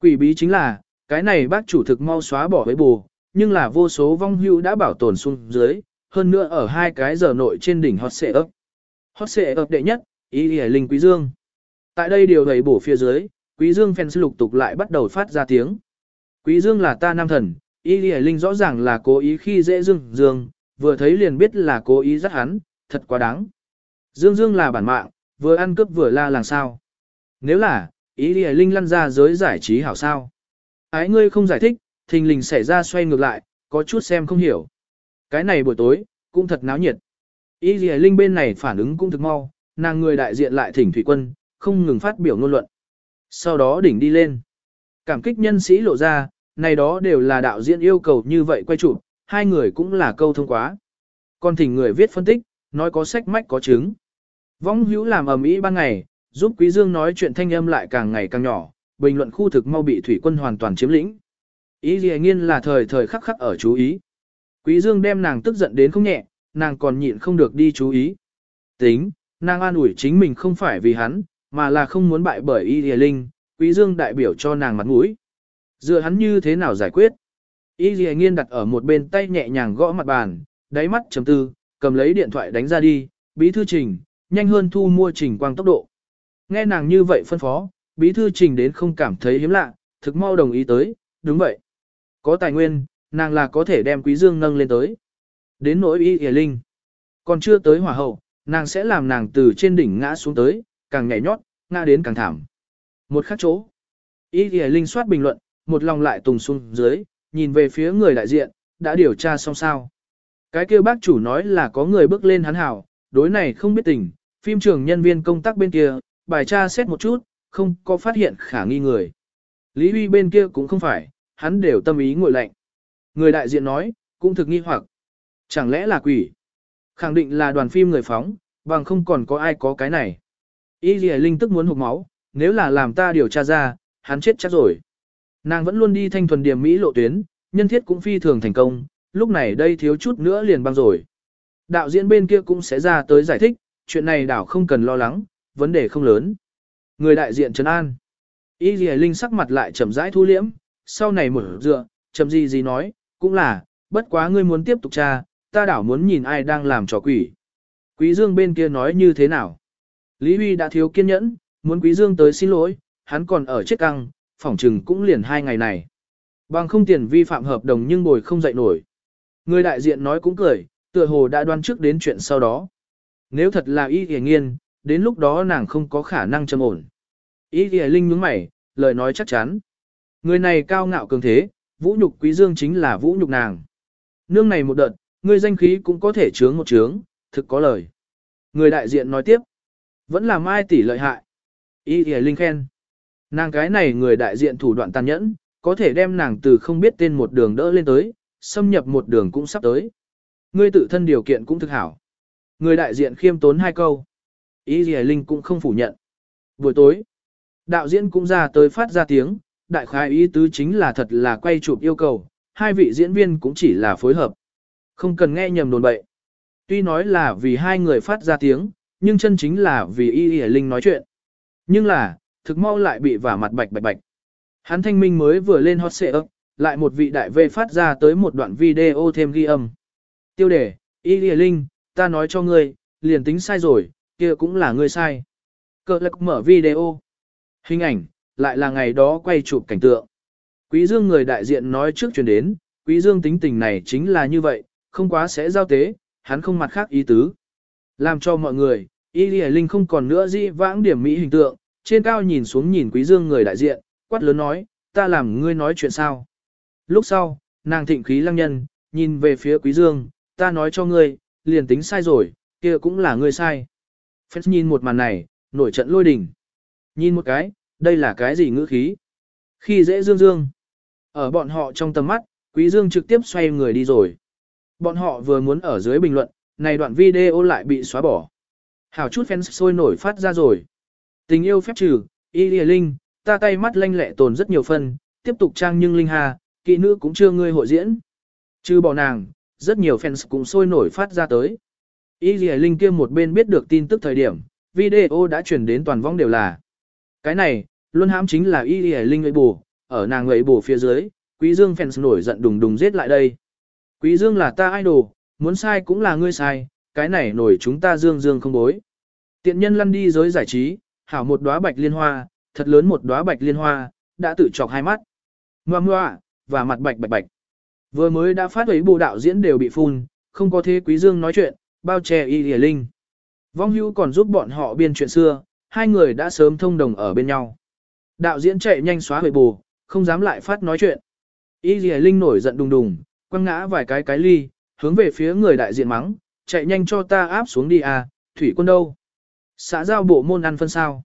Quỷ bí chính là, cái này bác chủ thực mau xóa bỏ với bù, nhưng là vô số vong hưu đã bảo tồn xuống dưới, hơn nữa ở hai cái giờ nội trên đỉnh hot xệ ấp. Hot xệ ấp đệ nhất, ý ý linh quý dương. Tại đây điều đầy bổ phía dưới, quý dương fans lục tục lại bắt đầu phát ra tiếng. Quý dương là ta nam thần, ý ý linh rõ ràng là cố ý khi dễ dương dương, vừa thấy liền biết là cố ý rất hắn, thật quá đáng. Dương dương là bản mạng, vừa ăn cướp vừa la làng sao. Nếu là, ý đi linh lăn ra giới giải trí hảo sao. Ái ngươi không giải thích, thình lình xảy ra xoay ngược lại, có chút xem không hiểu. Cái này buổi tối, cũng thật náo nhiệt. Ý đi Linh bên này phản ứng cũng thực mau, nàng người đại diện lại thỉnh thủy quân, không ngừng phát biểu ngôn luận. Sau đó đỉnh đi lên. Cảm kích nhân sĩ lộ ra, này đó đều là đạo diễn yêu cầu như vậy quay chụp, hai người cũng là câu thông quá. Còn thỉnh người viết phân tích, nói có sách mách có chứng. Vong hữu làm ầm ĩ ban ngày, giúp Quý Dương nói chuyện thanh âm lại càng ngày càng nhỏ, bình luận khu thực mau bị thủy quân hoàn toàn chiếm lĩnh. Ý gì nghiên là thời thời khắc khắc ở chú ý. Quý Dương đem nàng tức giận đến không nhẹ, nàng còn nhịn không được đi chú ý. Tính, nàng an ủi chính mình không phải vì hắn, mà là không muốn bại bởi Y Lìa Linh, Quý Dương đại biểu cho nàng mặt mũi. Dựa hắn như thế nào giải quyết? Y Lìa Nghiên đặt ở một bên tay nhẹ nhàng gõ mặt bàn, đáy mắt chấm tư, cầm lấy điện thoại đánh ra đi, bí thư trình, nhanh hơn thu mua trình quang tốc độ. Nghe nàng như vậy phân phó, bí thư trình đến không cảm thấy hiếm lạ, thực mau đồng ý tới, đúng vậy. Có tài nguyên, nàng là có thể đem quý dương nâng lên tới. Đến nỗi y hề linh. Còn chưa tới hỏa hậu, nàng sẽ làm nàng từ trên đỉnh ngã xuống tới, càng nhảy nhót, ngã đến càng thảm. Một khắc chỗ. Y hề linh soát bình luận, một lòng lại tùng xuống dưới, nhìn về phía người đại diện, đã điều tra xong sao. Cái kêu bác chủ nói là có người bước lên hắn hảo, đối này không biết tình, phim trường nhân viên công tác bên kia, bài tra xét một chút, không có phát hiện khả nghi người. Lý Huy bên kia cũng không phải, hắn đều tâm ý ngồi lạnh. Người đại diện nói, cũng thực nghi hoặc. Chẳng lẽ là quỷ? Khẳng định là đoàn phim người phóng, bằng không còn có ai có cái này. Y Lì Linh tức muốn hụt máu, nếu là làm ta điều tra ra, hắn chết chắc rồi. Nàng vẫn luôn đi thanh thuần điểm Mỹ lộ tuyến, nhân thiết cũng phi thường thành công, lúc này đây thiếu chút nữa liền băng rồi. Đạo diễn bên kia cũng sẽ ra tới giải thích, chuyện này đảo không cần lo lắng, vấn đề không lớn. Người đại diện Trấn An. Y Lì Linh sắc mặt lại chậm rãi thu liễm, sau này mở dựa, chậm gì gì nói, cũng là, bất quá ngươi muốn tiếp tục tra, ta đảo muốn nhìn ai đang làm trò quỷ. Quý Dương bên kia nói như thế nào? Lý Huy đã thiếu kiên nhẫn, muốn Quý Dương tới xin lỗi, hắn còn ở chết căng, phỏng trừng cũng liền hai ngày này. Bằng không tiền vi phạm hợp đồng nhưng bồi không dậy nổi. Người đại diện nói cũng cười, tựa hồ đã đoán trước đến chuyện sau đó. Nếu thật là y hề nghiên, đến lúc đó nàng không có khả năng châm ổn. Y hề linh nhướng mày, lời nói chắc chắn. Người này cao ngạo cường thế, vũ nhục quý dương chính là vũ nhục nàng. Nương này một đợt, người danh khí cũng có thể chướng một chướng, thực có lời. Người đại diện nói tiếp, vẫn là mai tỷ lợi hại. Y hề Linh khen. Nàng cái này người đại diện thủ đoạn tàn nhẫn, có thể đem nàng từ không biết tên một đường đỡ lên tới, xâm nhập một đường cũng sắp tới. Ngươi tự thân điều kiện cũng thực hảo. Người đại diện khiêm tốn hai câu. Y gì Linh cũng không phủ nhận. Buổi tối, đạo diễn cũng ra tới phát ra tiếng, đại khái ý tứ chính là thật là quay chụp yêu cầu, hai vị diễn viên cũng chỉ là phối hợp. Không cần nghe nhầm đồn bậy. Tuy nói là vì hai người phát ra tiếng, nhưng chân chính là vì Y Y Linh nói chuyện. Nhưng là, thực mau lại bị vả mặt bạch bạch bạch. Hắn thanh minh mới vừa lên hot xệ ấp, lại một vị đại vệ phát ra tới một đoạn video thêm ghi âm. Tiêu đề, Y Y Linh, ta nói cho ngươi, liền tính sai rồi, kia cũng là ngươi sai. Cờ lạc mở video. Hình ảnh, lại là ngày đó quay chụp cảnh tượng. Quý Dương người đại diện nói trước truyền đến, Quý Dương tính tình này chính là như vậy, không quá sẽ giao tế, hắn không mặt khác ý tứ. Làm cho mọi người, Y Lì Linh không còn nữa di vãng điểm mỹ hình tượng, trên cao nhìn xuống nhìn Quý Dương người đại diện, quát lớn nói, ta làm ngươi nói chuyện sao. Lúc sau, nàng thịnh khí lăng nhân, nhìn về phía Quý Dương, ta nói cho ngươi, liền tính sai rồi, kia cũng là ngươi sai. Phép nhìn một màn này, nổi trận lôi đình. Nhìn một cái, đây là cái gì ngữ khí? Khi dễ Dương Dương. Ở bọn họ trong tầm mắt, Quý Dương trực tiếp xoay người đi rồi. Bọn họ vừa muốn ở dưới bình luận, này đoạn video lại bị xóa bỏ. Hảo chút fans sôi nổi phát ra rồi. Tình yêu phép trừ, y lìa linh, ta tay mắt lanh lẹ tồn rất nhiều phân, tiếp tục trang nhưng linh hà, kỵ nữ cũng chưa ngươi hội diễn. Trừ bỏ nàng, rất nhiều fans cũng sôi nổi phát ra tới. Y Lì linh kia một bên biết được tin tức thời điểm, video đã truyền đến toàn vong đều là. Cái này, luôn hãm chính là y Lì linh ấy bù, ở nàng ấy bù phía dưới, quý dương fans nổi giận đùng đùng giết lại đây. Quý dương là ta idol, muốn sai cũng là ngươi sai, cái này nổi chúng ta dương dương không bối. Tiện nhân lăn đi giới giải trí, hảo một đóa bạch liên hoa, thật lớn một đóa bạch liên hoa, đã tự chọc hai mắt. Ngoa ngoa, và mặt bạch bạch bạch. Vừa mới đã phát ấy bộ đạo diễn đều bị phun, không có thế quý dương nói chuyện, bao che y lìa linh. Vong hưu còn giúp bọn họ biên chuyện xưa, hai người đã sớm thông đồng ở bên nhau. Đạo diễn chạy nhanh xóa hồi bù, không dám lại phát nói chuyện. Y lìa linh nổi giận đùng đùng, quăng ngã vài cái cái ly, hướng về phía người đại diện mắng, chạy nhanh cho ta áp xuống đi à, thủy quân đâu. Xã giao bộ môn ăn phân sao.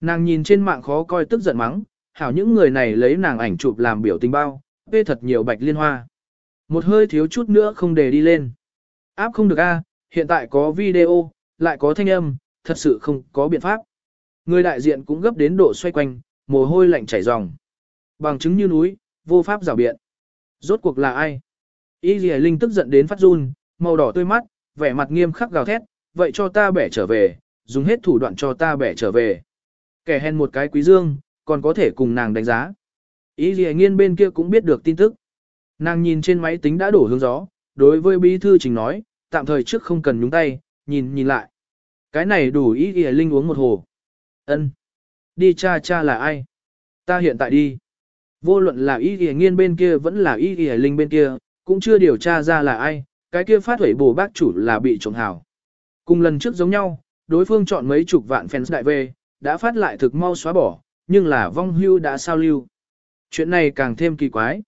Nàng nhìn trên mạng khó coi tức giận mắng, hảo những người này lấy nàng ảnh chụp làm biểu tình bao, bê thật nhiều bạch liên hoa. Một hơi thiếu chút nữa không để đi lên. Áp không được a, hiện tại có video, lại có thanh âm, thật sự không có biện pháp. Người đại diện cũng gấp đến độ xoay quanh, mồ hôi lạnh chảy ròng. Bằng chứng như núi, vô pháp rào biện. Rốt cuộc là ai? Y Lì Linh tức giận đến phát run, màu đỏ tươi mắt, vẻ mặt nghiêm khắc gào thét, vậy cho ta bẻ trở về, dùng hết thủ đoạn cho ta bẻ trở về. Kẻ hèn một cái quý dương, còn có thể cùng nàng đánh giá. Y Lì Nghiên bên kia cũng biết được tin tức. Nàng nhìn trên máy tính đã đổ hướng gió, đối với bí thư trình nói, tạm thời trước không cần nhúng tay, nhìn nhìn lại. Cái này đủ ý Lì Linh uống một hồ. Ân, Đi cha cha là ai? Ta hiện tại đi. Vô luận là ý Lì Nghiên bên kia vẫn là ý Lì Linh bên kia, cũng chưa điều tra ra là ai, cái kia phát huẩy bổ bác chủ là bị trộm hào. Cùng lần trước giống nhau, đối phương chọn mấy chục vạn fans đại về, đã phát lại thực mau xóa bỏ, nhưng là vong hưu đã sao lưu. Chuyện này càng thêm kỳ quái.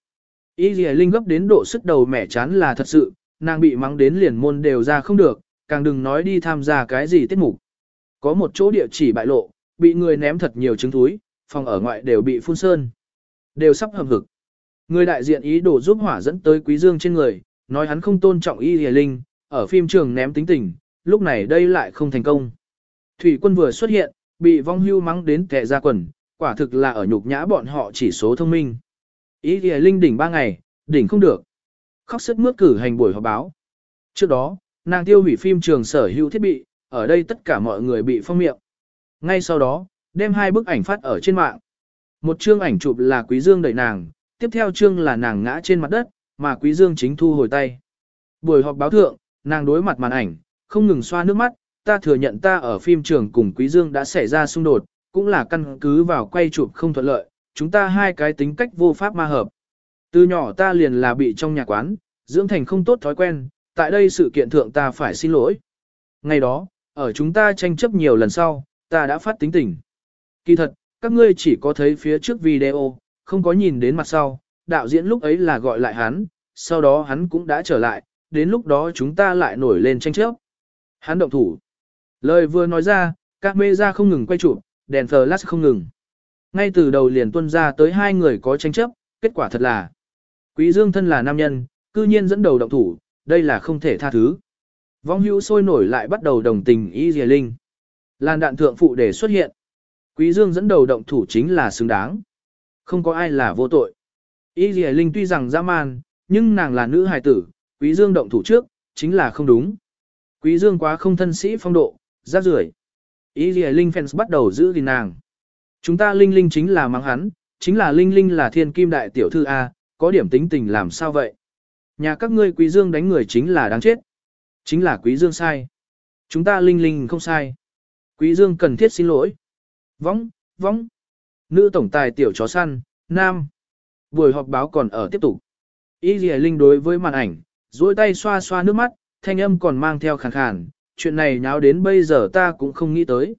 Y Lì Linh gấp đến độ sức đầu mẻ chán là thật sự, nàng bị mắng đến liền môn đều ra không được, càng đừng nói đi tham gia cái gì tiết mục. Có một chỗ địa chỉ bại lộ, bị người ném thật nhiều trứng túi, phòng ở ngoại đều bị phun sơn. Đều sắp hầm hực. Người đại diện ý đồ giúp hỏa dẫn tới Quý Dương trên người, nói hắn không tôn trọng Y Lì Linh, ở phim trường ném tính tình, lúc này đây lại không thành công. Thủy quân vừa xuất hiện, bị vong hưu mắng đến kẻ ra quần, quả thực là ở nhục nhã bọn họ chỉ số thông minh. Ý nghĩa Linh đỉnh ba ngày, đỉnh không được. Khóc sức mướt cử hành buổi họp báo. Trước đó, nàng tiêu hủy phim trường sở hữu thiết bị, ở đây tất cả mọi người bị phong miệng. Ngay sau đó, đem hai bức ảnh phát ở trên mạng. Một chương ảnh chụp là Quý Dương đẩy nàng, tiếp theo chương là nàng ngã trên mặt đất, mà Quý Dương chính thu hồi tay. Buổi họp báo thượng, nàng đối mặt màn ảnh, không ngừng xoa nước mắt, ta thừa nhận ta ở phim trường cùng Quý Dương đã xảy ra xung đột, cũng là căn cứ vào quay chụp không thuận lợi, chúng ta hai cái tính cách vô pháp ma hợp. Từ nhỏ ta liền là bị trong nhà quán, dưỡng thành không tốt thói quen, tại đây sự kiện thượng ta phải xin lỗi. Ngày đó, ở chúng ta tranh chấp nhiều lần sau, ta đã phát tính tình. Kỳ thật, các ngươi chỉ có thấy phía trước video, không có nhìn đến mặt sau, đạo diễn lúc ấy là gọi lại hắn, sau đó hắn cũng đã trở lại, đến lúc đó chúng ta lại nổi lên tranh chấp. Hắn động thủ. Lời vừa nói ra, các mê ra không ngừng quay chụp, đèn flash không ngừng. Ngay từ đầu liền tuân ra tới hai người có tranh chấp, kết quả thật là Quý Dương thân là nam nhân, cư nhiên dẫn đầu động thủ, đây là không thể tha thứ. Vong hữu sôi nổi lại bắt đầu đồng tình Y Dìa Linh. Làn đạn thượng phụ để xuất hiện. Quý Dương dẫn đầu động thủ chính là xứng đáng. Không có ai là vô tội. Y Dìa Linh tuy rằng dã man, nhưng nàng là nữ hài tử, Quý Dương động thủ trước, chính là không đúng. Quý Dương quá không thân sĩ phong độ, rác rưởi. Y Dìa Linh fans bắt đầu giữ gìn nàng. Chúng ta Linh Linh chính là mắng hắn, chính là Linh Linh là thiên kim đại tiểu thư A, có điểm tính tình làm sao vậy? Nhà các ngươi Quý Dương đánh người chính là đáng chết. Chính là Quý Dương sai. Chúng ta Linh Linh không sai. Quý Dương cần thiết xin lỗi. Vóng, vóng. Nữ tổng tài tiểu chó săn, nam. Buổi họp báo còn ở tiếp tục. Y Lì Linh đối với màn ảnh, duỗi tay xoa xoa nước mắt, thanh âm còn mang theo khàn khàn, chuyện này nháo đến bây giờ ta cũng không nghĩ tới.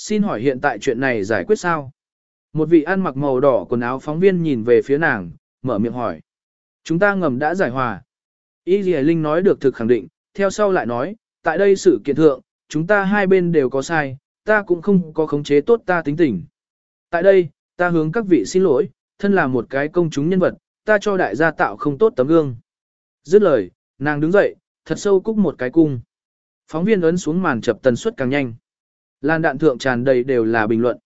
Xin hỏi hiện tại chuyện này giải quyết sao? Một vị ăn mặc màu đỏ quần áo phóng viên nhìn về phía nàng, mở miệng hỏi. Chúng ta ngầm đã giải hòa. Y Dì Linh nói được thực khẳng định, theo sau lại nói, tại đây sự kiện thượng, chúng ta hai bên đều có sai, ta cũng không có khống chế tốt ta tính tình. Tại đây, ta hướng các vị xin lỗi, thân là một cái công chúng nhân vật, ta cho đại gia tạo không tốt tấm gương. Dứt lời, nàng đứng dậy, thật sâu cúc một cái cung. Phóng viên ấn xuống màn chập tần suất càng nhanh. Lan đạn thượng tràn đầy đều là bình luận.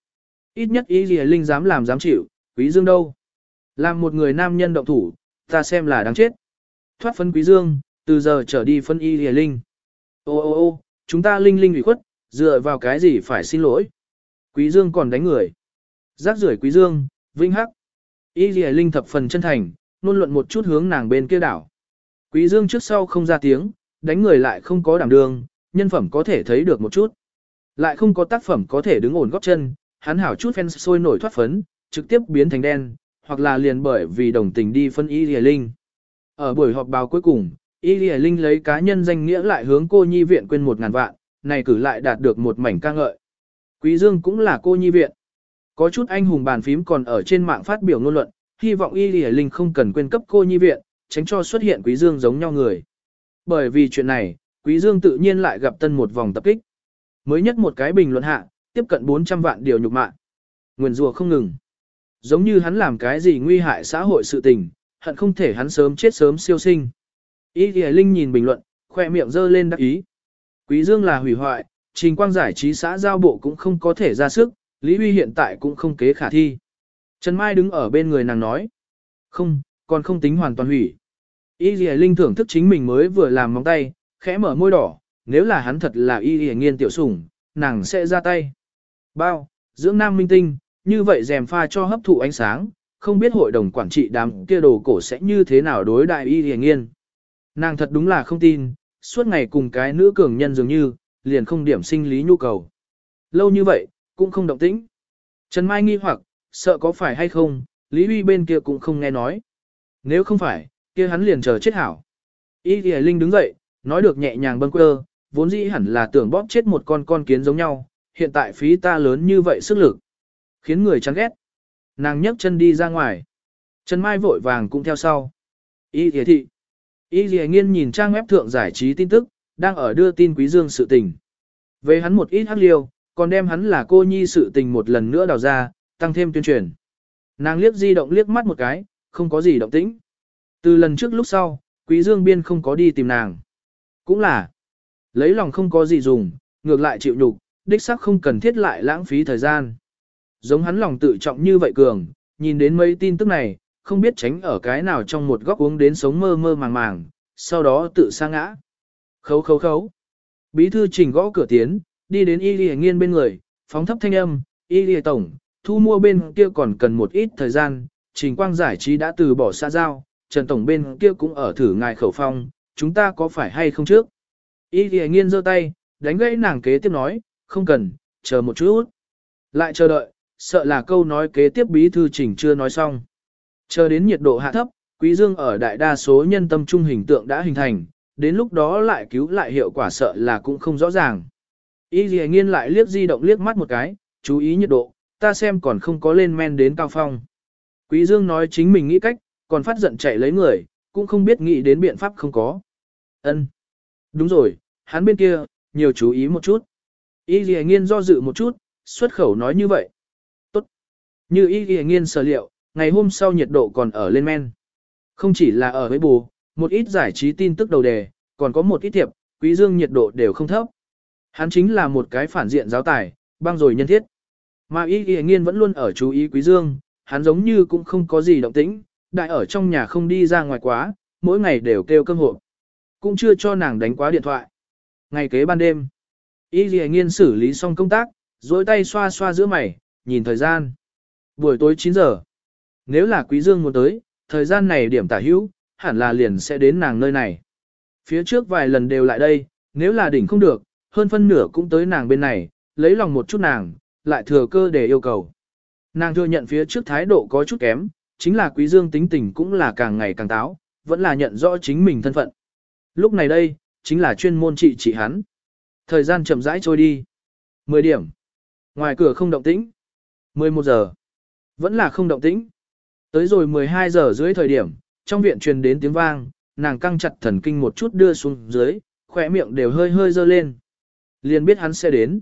Ít nhất ý gì linh dám làm dám chịu, quý dương đâu. Làm một người nam nhân động thủ, ta xem là đáng chết. Thoát phân quý dương, từ giờ trở đi phân y gì linh. Ô ô ô, chúng ta linh linh ủy khuất, dựa vào cái gì phải xin lỗi. Quý dương còn đánh người. Giác rưởi quý dương, vinh hắc. Y gì linh thập phần chân thành, nôn luận một chút hướng nàng bên kia đảo. Quý dương trước sau không ra tiếng, đánh người lại không có đảm đường, nhân phẩm có thể thấy được một chút. Lại không có tác phẩm có thể đứng ổn góp chân, hắn hảo chút fans sôi nổi thoát phấn, trực tiếp biến thành đen, hoặc là liền bởi vì đồng tình đi phân y lìa linh. Ở buổi họp báo cuối cùng, Y Lìa Linh lấy cá nhân danh nghĩa lại hướng cô nhi viện quên một ngàn vạn, này cử lại đạt được một mảnh ca ngợi. Quý Dương cũng là cô nhi viện. Có chút anh hùng bàn phím còn ở trên mạng phát biểu ngôn luận, hy vọng Y Lìa Linh không cần quên cấp cô nhi viện, tránh cho xuất hiện Quý Dương giống nhau người. Bởi vì chuyện này, Quý Dương tự nhiên lại gặp tân một vòng tập kích. Mới nhất một cái bình luận hạ, tiếp cận 400 vạn điều nhục mạ. Nguyên rùa không ngừng. Giống như hắn làm cái gì nguy hại xã hội sự tình, hận không thể hắn sớm chết sớm siêu sinh. Ý thì Linh nhìn bình luận, khoe miệng dơ lên đắc ý. Quý Dương là hủy hoại, trình quang giải trí xã giao bộ cũng không có thể ra sức, Lý Huy hiện tại cũng không kế khả thi. Trần Mai đứng ở bên người nàng nói. Không, còn không tính hoàn toàn hủy. Y thì Linh thưởng thức chính mình mới vừa làm móng tay, khẽ mở môi đỏ, nếu là hắn thật là Y y nghiên tiểu sủng, nàng sẽ ra tay. Bao, dưỡng nam minh tinh, như vậy rèm pha cho hấp thụ ánh sáng, không biết hội đồng quản trị đám kia đồ cổ sẽ như thế nào đối đại Y y nghiên. Nàng thật đúng là không tin, suốt ngày cùng cái nữ cường nhân dường như, liền không điểm sinh lý nhu cầu. Lâu như vậy, cũng không động tĩnh. Trần Mai nghi hoặc, sợ có phải hay không, Lý Huy bên kia cũng không nghe nói. Nếu không phải, kia hắn liền chờ chết hảo. Y Ghi Linh đứng dậy, nói được nhẹ nhàng bâng quơ, vốn dĩ hẳn là tưởng bóp chết một con con kiến giống nhau, hiện tại phí ta lớn như vậy sức lực. Khiến người chán ghét. Nàng nhấc chân đi ra ngoài. Trần Mai vội vàng cũng theo sau. Y Ghi Thị. Y thị Nghiên nhìn trang web thượng giải trí tin tức, đang ở đưa tin Quý Dương sự tình. Về hắn một ít hắc liêu, còn đem hắn là cô nhi sự tình một lần nữa đào ra, tăng thêm tuyên truyền. Nàng liếc di động liếc mắt một cái, không có gì động tĩnh. Từ lần trước lúc sau, Quý Dương biên không có đi tìm nàng. Cũng là, lấy lòng không có gì dùng, ngược lại chịu nhục, đích xác không cần thiết lại lãng phí thời gian. Giống hắn lòng tự trọng như vậy cường, nhìn đến mấy tin tức này, không biết tránh ở cái nào trong một góc uống đến sống mơ mơ màng màng, sau đó tự sa ngã. Khấu khấu khấu. Bí thư trình gõ cửa tiến, đi đến Y lìa Nghiên bên người, phóng thấp thanh âm, Y lìa Tổng, thu mua bên kia còn cần một ít thời gian, trình quang giải trí đã từ bỏ xa giao, Trần Tổng bên kia cũng ở thử ngài khẩu phong, chúng ta có phải hay không trước? Y thì Nghiên giơ tay, đánh gãy nàng kế tiếp nói, không cần, chờ một chút. Lại chờ đợi, sợ là câu nói kế tiếp bí thư trình chưa nói xong. Chờ đến nhiệt độ hạ thấp, quý dương ở đại đa số nhân tâm trung hình tượng đã hình thành, đến lúc đó lại cứu lại hiệu quả sợ là cũng không rõ ràng. Y thì nghiên lại liếc di động liếc mắt một cái, chú ý nhiệt độ, ta xem còn không có lên men đến cao phong. Quý dương nói chính mình nghĩ cách, còn phát giận chạy lấy người, cũng không biết nghĩ đến biện pháp không có. Ân, Đúng rồi, hắn bên kia, nhiều chú ý một chút. Y Ghi nghiên do dự một chút, xuất khẩu nói như vậy. Tốt. Như y Ghi nghiên sở liệu, ngày hôm sau nhiệt độ còn ở lên men. Không chỉ là ở với bù, một ít giải trí tin tức đầu đề, còn có một ít thiệp, quý dương nhiệt độ đều không thấp. Hắn chính là một cái phản diện giáo tài, băng rồi nhân thiết. Mà y Ghi nghiên vẫn luôn ở chú ý quý dương, hắn giống như cũng không có gì động tĩnh, đại ở trong nhà không đi ra ngoài quá, mỗi ngày đều kêu cơm hộp. Cũng chưa cho nàng đánh quá điện thoại. Ngày kế ban đêm, y y nghiên xử lý xong công tác, dối tay xoa xoa giữa mày, nhìn thời gian. Buổi tối 9 giờ. Nếu là quý dương muốn tới, thời gian này điểm tả hữu, hẳn là liền sẽ đến nàng nơi này. Phía trước vài lần đều lại đây, nếu là đỉnh không được, hơn phân nửa cũng tới nàng bên này, lấy lòng một chút nàng, lại thừa cơ để yêu cầu. Nàng thừa nhận phía trước thái độ có chút kém, chính là quý dương tính tình cũng là càng ngày càng táo, vẫn là nhận rõ chính mình thân phận. Lúc này đây, chính là chuyên môn trị trị hắn. Thời gian chậm rãi trôi đi. 10 điểm. Ngoài cửa không động tĩnh. 11 giờ. Vẫn là không động tĩnh. Tới rồi 12 giờ dưới thời điểm, trong viện truyền đến tiếng vang, nàng căng chặt thần kinh một chút đưa xuống dưới, khỏe miệng đều hơi hơi dơ lên. Liền biết hắn sẽ đến.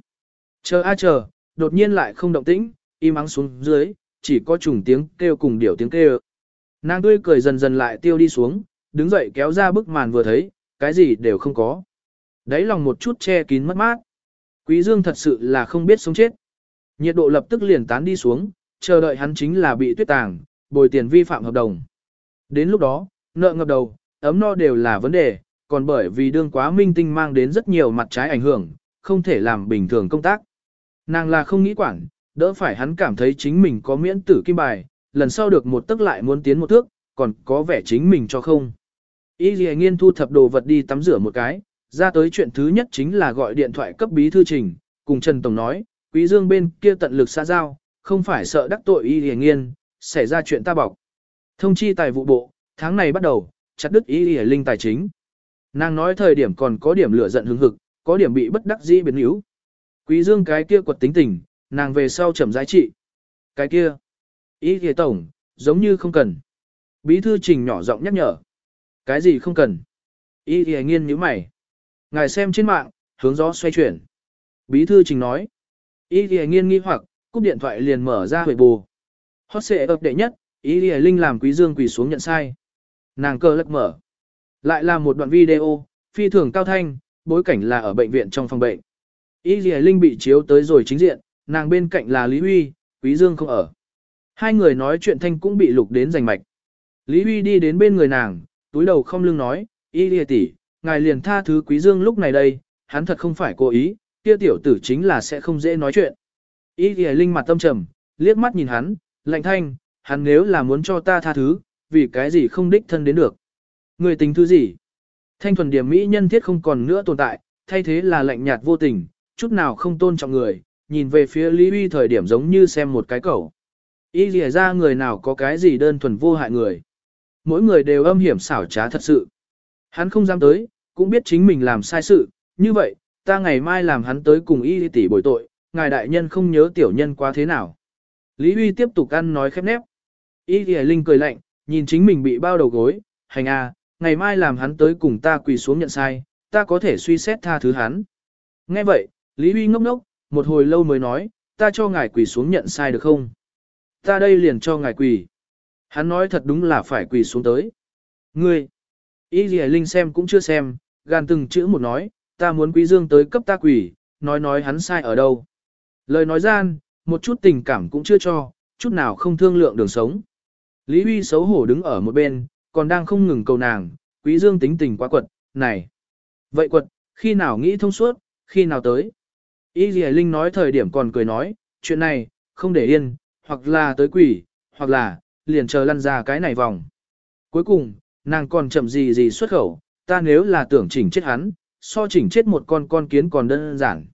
Chờ a chờ, đột nhiên lại không động tĩnh, im ắng xuống dưới, chỉ có trùng tiếng kêu cùng điểu tiếng kêu. Nàng tươi cười dần dần lại tiêu đi xuống, đứng dậy kéo ra bức màn vừa thấy, cái gì đều không có. Đấy lòng một chút che kín mất mát. Quý Dương thật sự là không biết sống chết. Nhiệt độ lập tức liền tán đi xuống, chờ đợi hắn chính là bị tuyết tàng, bồi tiền vi phạm hợp đồng. Đến lúc đó, nợ ngập đầu, ấm no đều là vấn đề, còn bởi vì đương quá minh tinh mang đến rất nhiều mặt trái ảnh hưởng, không thể làm bình thường công tác. Nàng là không nghĩ quản, đỡ phải hắn cảm thấy chính mình có miễn tử kim bài, lần sau được một tức lại muốn tiến một thước, còn có vẻ chính mình cho không. Y Lì Nghiên thu thập đồ vật đi tắm rửa một cái, ra tới chuyện thứ nhất chính là gọi điện thoại cấp bí thư trình, cùng Trần Tổng nói, Quý Dương bên kia tận lực xa giao, không phải sợ đắc tội Y Lì Nghiên, xảy ra chuyện ta bọc. Thông chi tài vụ bộ, tháng này bắt đầu, chặt đứt Y Lì Linh tài chính. Nàng nói thời điểm còn có điểm lửa giận hứng hực, có điểm bị bất đắc dĩ biến yếu. Quý Dương cái kia quật tính tình, nàng về sau chậm giá trị. Cái kia, ý thề tổng, giống như không cần. Bí thư trình nhỏ giọng nhắc nhở. Cái gì không cần? Y thì nghiên như mày. Ngài xem trên mạng, hướng gió xoay chuyển. Bí thư trình nói. Y thì nghiên nghi hoặc, cúp điện thoại liền mở ra huệ bù. Hót xệ ập đệ nhất, Y thì linh làm quý dương quỳ xuống nhận sai. Nàng cơ lật mở. Lại là một đoạn video, phi thường cao thanh, bối cảnh là ở bệnh viện trong phòng bệnh. Y thì Linh bị chiếu tới rồi chính diện, nàng bên cạnh là Lý Huy, Quý Dương không ở. Hai người nói chuyện thanh cũng bị lục đến rành mạch. Lý Huy đi đến bên người nàng, túi đầu không lưng nói, Y lìa tỷ, ngài liền tha thứ Quý Dương lúc này đây, hắn thật không phải cố ý, kia tiểu tử chính là sẽ không dễ nói chuyện. Y lìa Linh mặt tâm trầm, liếc mắt nhìn hắn, lạnh thanh, hắn nếu là muốn cho ta tha thứ, vì cái gì không đích thân đến được. Người tính thứ gì? Thanh thuần điểm mỹ nhân thiết không còn nữa tồn tại, thay thế là lạnh nhạt vô tình, chút nào không tôn trọng người, nhìn về phía Lý Uy thời điểm giống như xem một cái cẩu. Ý lìa ra người nào có cái gì đơn thuần vô hại người. Mỗi người đều âm hiểm xảo trá thật sự. Hắn không dám tới, cũng biết chính mình làm sai sự, như vậy, ta ngày mai làm hắn tới cùng y tỷ bồi tội, ngài đại nhân không nhớ tiểu nhân quá thế nào. Lý Huy tiếp tục ăn nói khép nép. Y tỷ linh cười lạnh, nhìn chính mình bị bao đầu gối, hành à, ngày mai làm hắn tới cùng ta quỳ xuống nhận sai, ta có thể suy xét tha thứ hắn. Nghe vậy, Lý Huy ngốc ngốc, một hồi lâu mới nói, ta cho ngài quỳ xuống nhận sai được không? Ta đây liền cho ngài quỳ. Hắn nói thật đúng là phải quỳ xuống tới. Ngươi, Y Lì Linh xem cũng chưa xem, gan từng chữ một nói, ta muốn quý dương tới cấp ta quỳ, nói nói hắn sai ở đâu. Lời nói gian, một chút tình cảm cũng chưa cho, chút nào không thương lượng đường sống. Lý Huy xấu hổ đứng ở một bên, còn đang không ngừng cầu nàng, quý dương tính tình quá quật, này. Vậy quật, khi nào nghĩ thông suốt, khi nào tới. Y Dì Linh nói thời điểm còn cười nói, chuyện này, không để yên, hoặc là tới quỷ, hoặc là, liền chờ lăn ra cái này vòng. Cuối cùng, nàng còn chậm gì gì xuất khẩu, ta nếu là tưởng chỉnh chết hắn, so chỉnh chết một con con kiến còn đơn giản.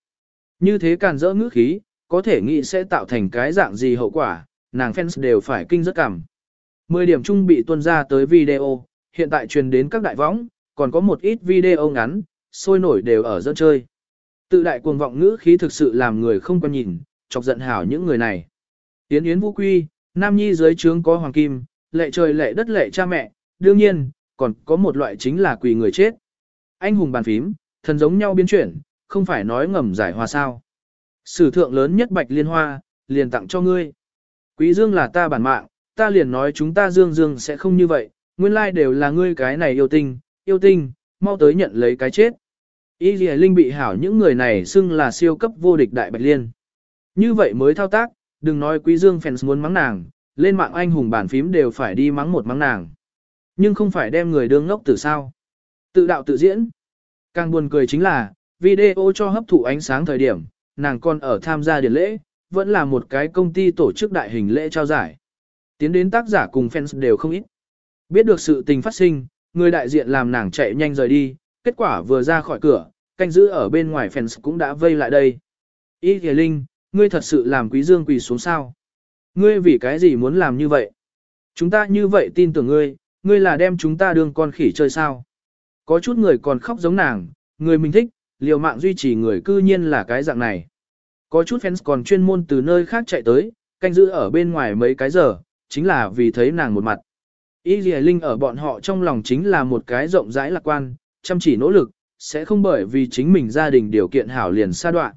Như thế càn rỡ ngữ khí, có thể nghĩ sẽ tạo thành cái dạng gì hậu quả, nàng fans đều phải kinh rất cảm. 10 điểm chung bị tuân ra tới video, hiện tại truyền đến các đại võng, còn có một ít video ngắn, sôi nổi đều ở dẫn chơi. Tự đại cuồng vọng ngữ khí thực sự làm người không quan nhìn, chọc giận hảo những người này. Tiến yến vũ quy, nam nhi dưới trướng có hoàng kim, lệ trời lệ đất lệ cha mẹ, đương nhiên, còn có một loại chính là quỳ người chết. Anh hùng bàn phím, thần giống nhau biến chuyển, không phải nói ngầm giải hòa sao. Sử thượng lớn nhất bạch liên hoa, liền tặng cho ngươi. Quý dương là ta bản mạng, ta liền nói chúng ta dương dương sẽ không như vậy, nguyên lai đều là ngươi cái này yêu tinh, yêu tinh, mau tới nhận lấy cái chết. Y Lì Linh bị hảo những người này xưng là siêu cấp vô địch đại bạch liên. Như vậy mới thao tác, đừng nói quý dương fans muốn mắng nàng, lên mạng anh hùng bản phím đều phải đi mắng một mắng nàng. Nhưng không phải đem người đương ngốc từ sao. Tự đạo tự diễn. Càng buồn cười chính là, video cho hấp thụ ánh sáng thời điểm, nàng còn ở tham gia điển lễ, vẫn là một cái công ty tổ chức đại hình lễ trao giải. Tiến đến tác giả cùng fans đều không ít. Biết được sự tình phát sinh, người đại diện làm nàng chạy nhanh rời đi, kết quả vừa ra khỏi cửa, canh giữ ở bên ngoài fans cũng đã vây lại đây. Y Thề Linh, ngươi thật sự làm quý dương quỳ xuống sao? Ngươi vì cái gì muốn làm như vậy? Chúng ta như vậy tin tưởng ngươi, ngươi là đem chúng ta đương con khỉ chơi sao? Có chút người còn khóc giống nàng, người mình thích, liều mạng duy trì người cư nhiên là cái dạng này. Có chút fans còn chuyên môn từ nơi khác chạy tới, canh giữ ở bên ngoài mấy cái giờ, chính là vì thấy nàng một mặt. Y Lì Linh ở bọn họ trong lòng chính là một cái rộng rãi lạc quan, chăm chỉ nỗ lực, sẽ không bởi vì chính mình gia đình điều kiện hảo liền xa đoạn.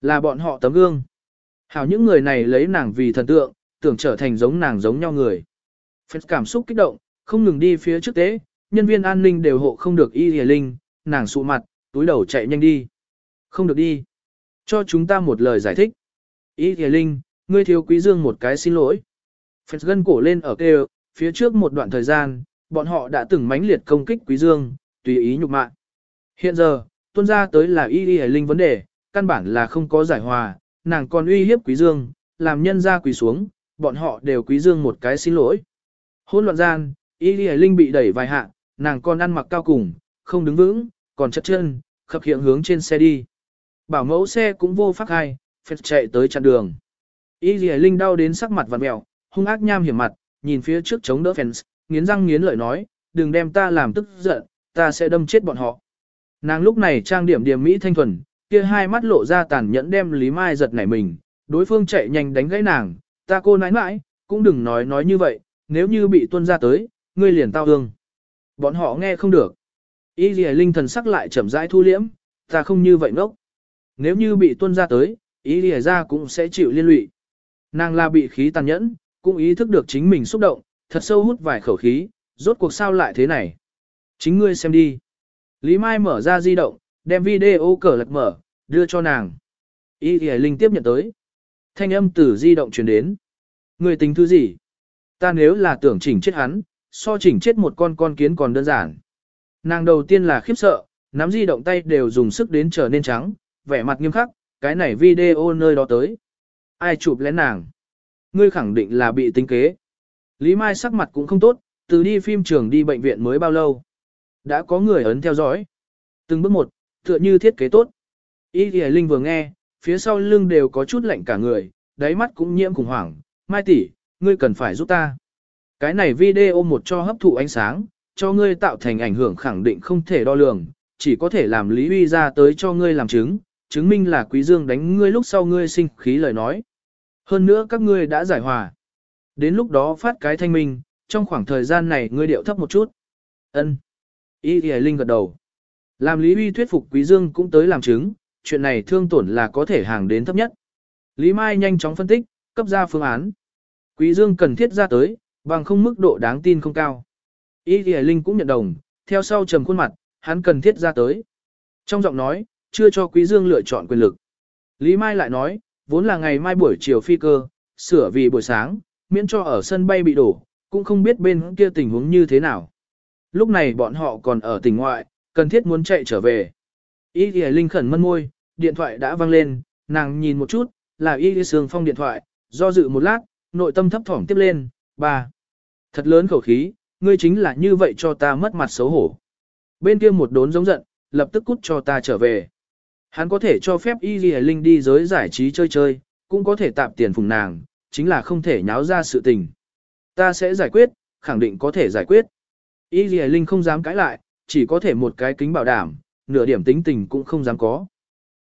Là bọn họ tấm gương. Hảo những người này lấy nàng vì thần tượng, tưởng trở thành giống nàng giống nhau người. Phép cảm xúc kích động, không ngừng đi phía trước tế, nhân viên an ninh đều hộ không được y hề linh, nàng sụ mặt, túi đầu chạy nhanh đi. Không được đi. Cho chúng ta một lời giải thích. Y hề linh, ngươi thiếu quý dương một cái xin lỗi. Phép gân cổ lên ở kêu, phía trước một đoạn thời gian, bọn họ đã từng mãnh liệt công kích quý dương, tùy ý nhục mạ. Hiện giờ, tuân ra tới là y hề linh vấn đề, căn bản là không có giải hòa, nàng còn uy hiếp quý dương, làm nhân ra quỳ xuống, bọn họ đều quý dương một cái xin lỗi. Hôn loạn gian, y y linh bị đẩy vài hạ, nàng còn ăn mặc cao cùng, không đứng vững, còn chất chân, khập hiện hướng trên xe đi. Bảo mẫu xe cũng vô pháp hay phép chạy tới chặn đường. Y y linh đau đến sắc mặt vặn mèo, hung ác nham hiểm mặt, nhìn phía trước chống đỡ fence, nghiến răng nghiến lợi nói, đừng đem ta làm tức giận, ta sẽ đâm chết bọn họ. Nàng lúc này trang điểm điểm mỹ thanh thuần, kia hai mắt lộ ra tàn nhẫn đem Lý Mai giật nảy mình, đối phương chạy nhanh đánh gãy nàng, ta cô nãi nãi, cũng đừng nói nói như vậy, nếu như bị tuân ra tới, ngươi liền tao hương. Bọn họ nghe không được. Y dì linh thần sắc lại chậm rãi thu liễm, ta không như vậy ngốc. Nếu như bị tuân ra tới, y dì ra cũng sẽ chịu liên lụy. Nàng là bị khí tàn nhẫn, cũng ý thức được chính mình xúc động, thật sâu hút vài khẩu khí, rốt cuộc sao lại thế này. Chính ngươi xem đi. Lý Mai mở ra di động, đem video cờ lật mở, đưa cho nàng. Y Y Linh tiếp nhận tới. Thanh âm từ di động truyền đến. người tính thứ gì? Ta nếu là tưởng chỉnh chết hắn, so chỉnh chết một con con kiến còn đơn giản. Nàng đầu tiên là khiếp sợ, nắm di động tay đều dùng sức đến trở nên trắng, vẻ mặt nghiêm khắc, cái này video nơi đó tới. Ai chụp lén nàng? Ngươi khẳng định là bị tính kế. Lý Mai sắc mặt cũng không tốt, từ đi phim trường đi bệnh viện mới bao lâu. Đã có người ấn theo dõi. Từng bước một, tựa như thiết kế tốt. Y Ghi Linh vừa nghe, phía sau lưng đều có chút lạnh cả người, đáy mắt cũng nhiễm khủng hoảng. Mai tỷ, ngươi cần phải giúp ta. Cái này video một cho hấp thụ ánh sáng, cho ngươi tạo thành ảnh hưởng khẳng định không thể đo lường, chỉ có thể làm Lý Uy ra tới cho ngươi làm chứng, chứng minh là Quý Dương đánh ngươi lúc sau ngươi sinh khí lời nói. Hơn nữa các ngươi đã giải hòa. Đến lúc đó phát cái thanh minh, trong khoảng thời gian này ngươi điệu thấp một chút. Ân. Y Y Linh gật đầu. Làm Lý Uy thuyết phục Quý Dương cũng tới làm chứng, chuyện này thương tổn là có thể hàng đến thấp nhất. Lý Mai nhanh chóng phân tích, cấp ra phương án. Quý Dương cần thiết ra tới, bằng không mức độ đáng tin không cao. Y Y Linh cũng nhận đồng, theo sau trầm khuôn mặt, hắn cần thiết ra tới. Trong giọng nói, chưa cho Quý Dương lựa chọn quyền lực. Lý Mai lại nói, vốn là ngày mai buổi chiều phi cơ, sửa vì buổi sáng, miễn cho ở sân bay bị đổ, cũng không biết bên kia tình huống như thế nào. Lúc này bọn họ còn ở tỉnh ngoại, cần thiết muốn chạy trở về. Y Y Linh khẩn mân môi, điện thoại đã vang lên, nàng nhìn một chút, là Y Y Sương Phong điện thoại, do dự một lát, nội tâm thấp thỏm tiếp lên, ba. Thật lớn khẩu khí, ngươi chính là như vậy cho ta mất mặt xấu hổ. Bên kia một đốn giống giận, lập tức cút cho ta trở về. Hắn có thể cho phép Y Y Linh đi giới giải trí chơi chơi, cũng có thể tạm tiền phùng nàng, chính là không thể nháo ra sự tình. Ta sẽ giải quyết, khẳng định có thể giải quyết. Y Linh không dám cãi lại, chỉ có thể một cái kính bảo đảm, nửa điểm tính tình cũng không dám có.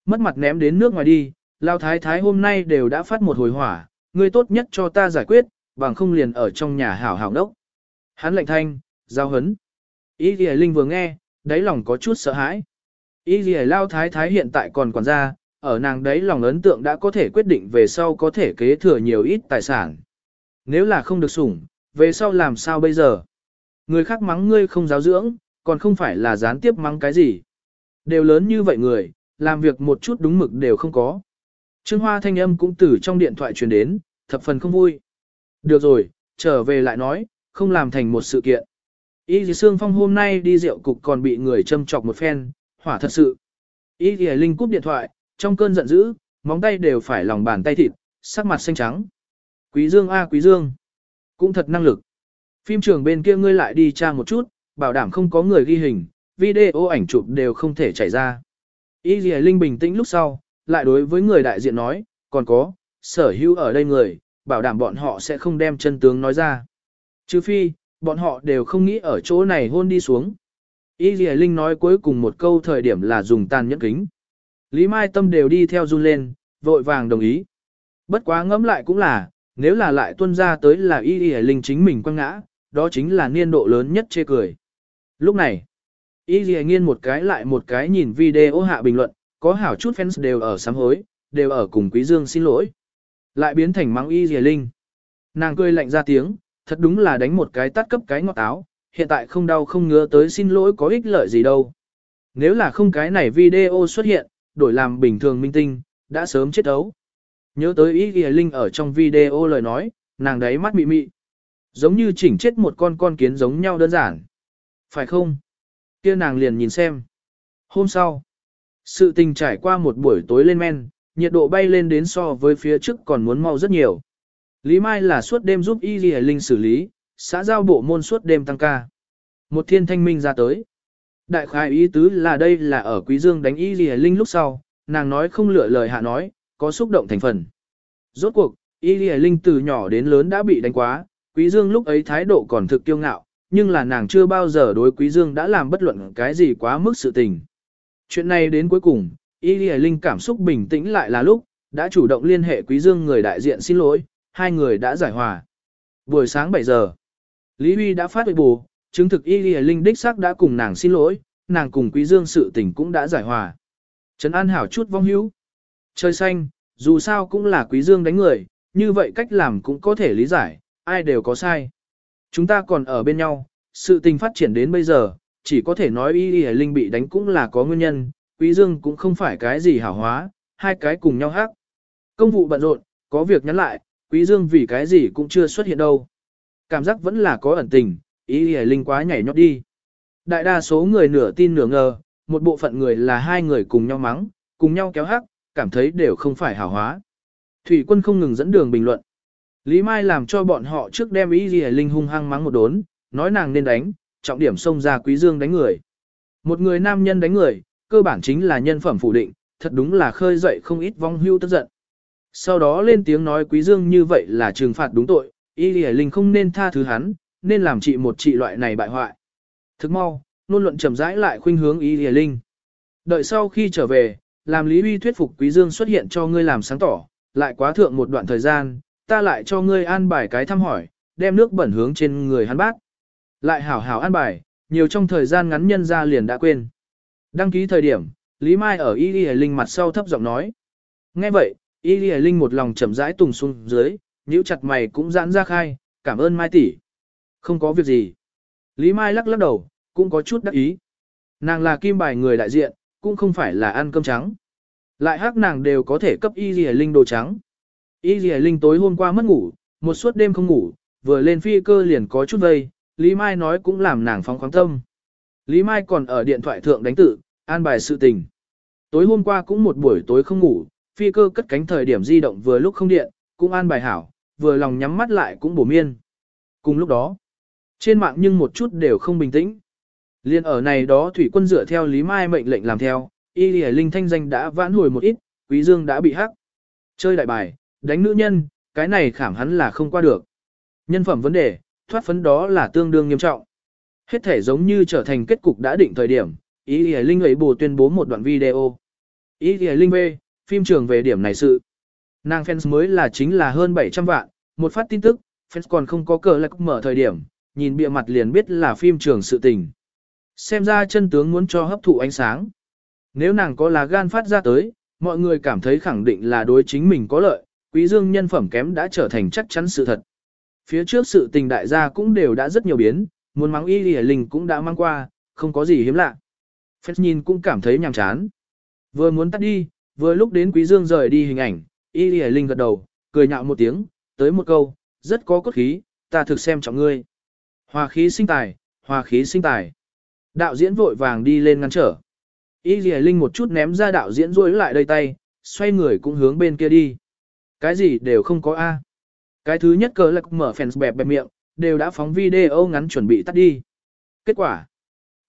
Mất mặt ném đến nước ngoài đi, Lao Thái Thái hôm nay đều đã phát một hồi hỏa, người tốt nhất cho ta giải quyết, bằng không liền ở trong nhà hảo hảo đốc. Hắn lệnh thanh, giao hấn. Ý gì Linh vừa nghe, đáy lòng có chút sợ hãi. Ý gì Lao Thái Thái hiện tại còn quản gia, ở nàng đấy lòng ấn tượng đã có thể quyết định về sau có thể kế thừa nhiều ít tài sản. Nếu là không được sủng, về sau làm sao bây giờ? Người khác mắng ngươi không giáo dưỡng, còn không phải là gián tiếp mắng cái gì. Đều lớn như vậy người, làm việc một chút đúng mực đều không có. Trương Hoa thanh âm cũng từ trong điện thoại truyền đến, thập phần không vui. Được rồi, trở về lại nói, không làm thành một sự kiện. Y Dì Sương Phong hôm nay đi rượu cục còn bị người châm chọc một phen, hỏa thật sự. Y Dì Linh cúp điện thoại, trong cơn giận dữ, móng tay đều phải lòng bàn tay thịt, sắc mặt xanh trắng. Quý Dương a Quý Dương, cũng thật năng lực. Phim trường bên kia ngươi lại đi tra một chút, bảo đảm không có người ghi hình, video ảnh chụp đều không thể chảy ra. Y Dì Linh bình tĩnh lúc sau, lại đối với người đại diện nói, còn có, sở hữu ở đây người, bảo đảm bọn họ sẽ không đem chân tướng nói ra. Chứ phi, bọn họ đều không nghĩ ở chỗ này hôn đi xuống. Y Dì Linh nói cuối cùng một câu thời điểm là dùng tàn nhẫn kính. Lý Mai Tâm đều đi theo run lên, vội vàng đồng ý. Bất quá ngẫm lại cũng là, nếu là lại tuân ra tới là Y Dì Linh chính mình quăng ngã, đó chính là niên độ lớn nhất chê cười. Lúc này, Y Y nghiên một cái lại một cái nhìn video hạ bình luận, có hảo chút fans đều ở sám hối, đều ở cùng Quý Dương xin lỗi. Lại biến thành mắng Y Y Linh. Nàng cười lạnh ra tiếng, thật đúng là đánh một cái tát cấp cái ngọt táo hiện tại không đau không ngứa tới xin lỗi có ích lợi gì đâu. Nếu là không cái này video xuất hiện, đổi làm bình thường minh tinh, đã sớm chết ấu. Nhớ tới ý ghi linh ở trong video lời nói, nàng đấy mắt mị mị. Giống như chỉnh chết một con con kiến giống nhau đơn giản. Phải không? kia nàng liền nhìn xem. Hôm sau, sự tình trải qua một buổi tối lên men, nhiệt độ bay lên đến so với phía trước còn muốn mau rất nhiều. Lý Mai là suốt đêm giúp Y Ghi Linh xử lý, xã giao bộ môn suốt đêm tăng ca. Một thiên thanh minh ra tới. Đại khái ý tứ là đây là ở Quý Dương đánh Y Ghi Linh lúc sau, nàng nói không lựa lời hạ nói, có xúc động thành phần. Rốt cuộc, Y Ghi Linh từ nhỏ đến lớn đã bị đánh quá, Quý Dương lúc ấy thái độ còn thực kiêu ngạo, nhưng là nàng chưa bao giờ đối Quý Dương đã làm bất luận cái gì quá mức sự tình. Chuyện này đến cuối cùng, Y Lì Linh cảm xúc bình tĩnh lại là lúc, đã chủ động liên hệ Quý Dương người đại diện xin lỗi, hai người đã giải hòa. Buổi sáng 7 giờ, Lý Huy đã phát huệ bù, chứng thực Y Lì Linh đích xác đã cùng nàng xin lỗi, nàng cùng Quý Dương sự tình cũng đã giải hòa. Trấn An hảo chút vong hữu. Trời xanh, dù sao cũng là Quý Dương đánh người, như vậy cách làm cũng có thể lý giải, ai đều có sai. Chúng ta còn ở bên nhau, sự tình phát triển đến bây giờ, chỉ có thể nói Y Y Linh bị đánh cũng là có nguyên nhân, Quý Dương cũng không phải cái gì hảo hóa, hai cái cùng nhau hát. Công vụ bận rộn, có việc nhắn lại, Quý Dương vì cái gì cũng chưa xuất hiện đâu. Cảm giác vẫn là có ẩn tình, Y Y Linh quá nhảy nhót đi. Đại đa số người nửa tin nửa ngờ, một bộ phận người là hai người cùng nhau mắng, cùng nhau kéo hắc, cảm thấy đều không phải hảo hóa. Thủy quân không ngừng dẫn đường bình luận. Lý Mai làm cho bọn họ trước đem ý gì linh hung hăng mắng một đốn, nói nàng nên đánh, trọng điểm xông ra quý dương đánh người. Một người nam nhân đánh người, cơ bản chính là nhân phẩm phủ định, thật đúng là khơi dậy không ít vong hưu tức giận. Sau đó lên tiếng nói quý dương như vậy là trừng phạt đúng tội, ý gì linh không nên tha thứ hắn, nên làm trị một trị loại này bại hoại. Thức mau, luôn luận chậm rãi lại khuynh hướng ý gì linh. Đợi sau khi trở về, làm Lý Huy thuyết phục quý dương xuất hiện cho ngươi làm sáng tỏ, lại quá thượng một đoạn thời gian, ta lại cho ngươi an bài cái thăm hỏi, đem nước bẩn hướng trên người hắn bác. Lại hảo hảo an bài, nhiều trong thời gian ngắn nhân ra liền đã quên. Đăng ký thời điểm, Lý Mai ở Y Lì Linh mặt sau thấp giọng nói. Nghe vậy, Y Lì Linh một lòng chậm rãi tùng xuống dưới, nhíu chặt mày cũng giãn ra khai, cảm ơn Mai tỷ. Không có việc gì. Lý Mai lắc lắc đầu, cũng có chút đắc ý. Nàng là kim bài người đại diện, cũng không phải là ăn cơm trắng. Lại hát nàng đều có thể cấp Y Lì Linh đồ trắng. Y Lì Linh tối hôm qua mất ngủ, một suốt đêm không ngủ, vừa lên phi cơ liền có chút vây, Lý Mai nói cũng làm nàng phóng khoáng tâm. Lý Mai còn ở điện thoại thượng đánh tự, an bài sự tình. Tối hôm qua cũng một buổi tối không ngủ, phi cơ cất cánh thời điểm di động vừa lúc không điện, cũng an bài hảo, vừa lòng nhắm mắt lại cũng bổ miên. Cùng lúc đó, trên mạng nhưng một chút đều không bình tĩnh. Liên ở này đó thủy quân dựa theo Lý Mai mệnh lệnh làm theo, Y Lì Linh thanh danh đã vãn hồi một ít, Quý Dương đã bị hắc. Chơi đại bài, đánh nữ nhân, cái này khảm hắn là không qua được. Nhân phẩm vấn đề, thoát phấn đó là tương đương nghiêm trọng. Hết thể giống như trở thành kết cục đã định thời điểm, ý ý Linh ấy bù tuyên bố một đoạn video. Ý ý Linh về, phim trường về điểm này sự. Nàng fans mới là chính là hơn 700 vạn, một phát tin tức, fans còn không có cờ lạc mở thời điểm, nhìn bịa mặt liền biết là phim trường sự tình. Xem ra chân tướng muốn cho hấp thụ ánh sáng. Nếu nàng có lá gan phát ra tới, mọi người cảm thấy khẳng định là đối chính mình có lợi, quý dương nhân phẩm kém đã trở thành chắc chắn sự thật. Phía trước sự tình đại gia cũng đều đã rất nhiều biến, muốn mắng y lìa linh cũng đã mang qua, không có gì hiếm lạ. Phép nhìn cũng cảm thấy nhàm chán. Vừa muốn tắt đi, vừa lúc đến quý dương rời đi hình ảnh, y lìa linh gật đầu, cười nhạo một tiếng, tới một câu, rất có cốt khí, ta thực xem trọng ngươi. Hòa khí sinh tài, hòa khí sinh tài. Đạo diễn vội vàng đi lên ngăn trở. Y lìa linh một chút ném ra đạo diễn rối lại đây tay, xoay người cũng hướng bên kia đi. Cái gì đều không có A. Cái thứ nhất cờ lạc mở fans bẹp bẹp miệng, đều đã phóng video ngắn chuẩn bị tắt đi. Kết quả.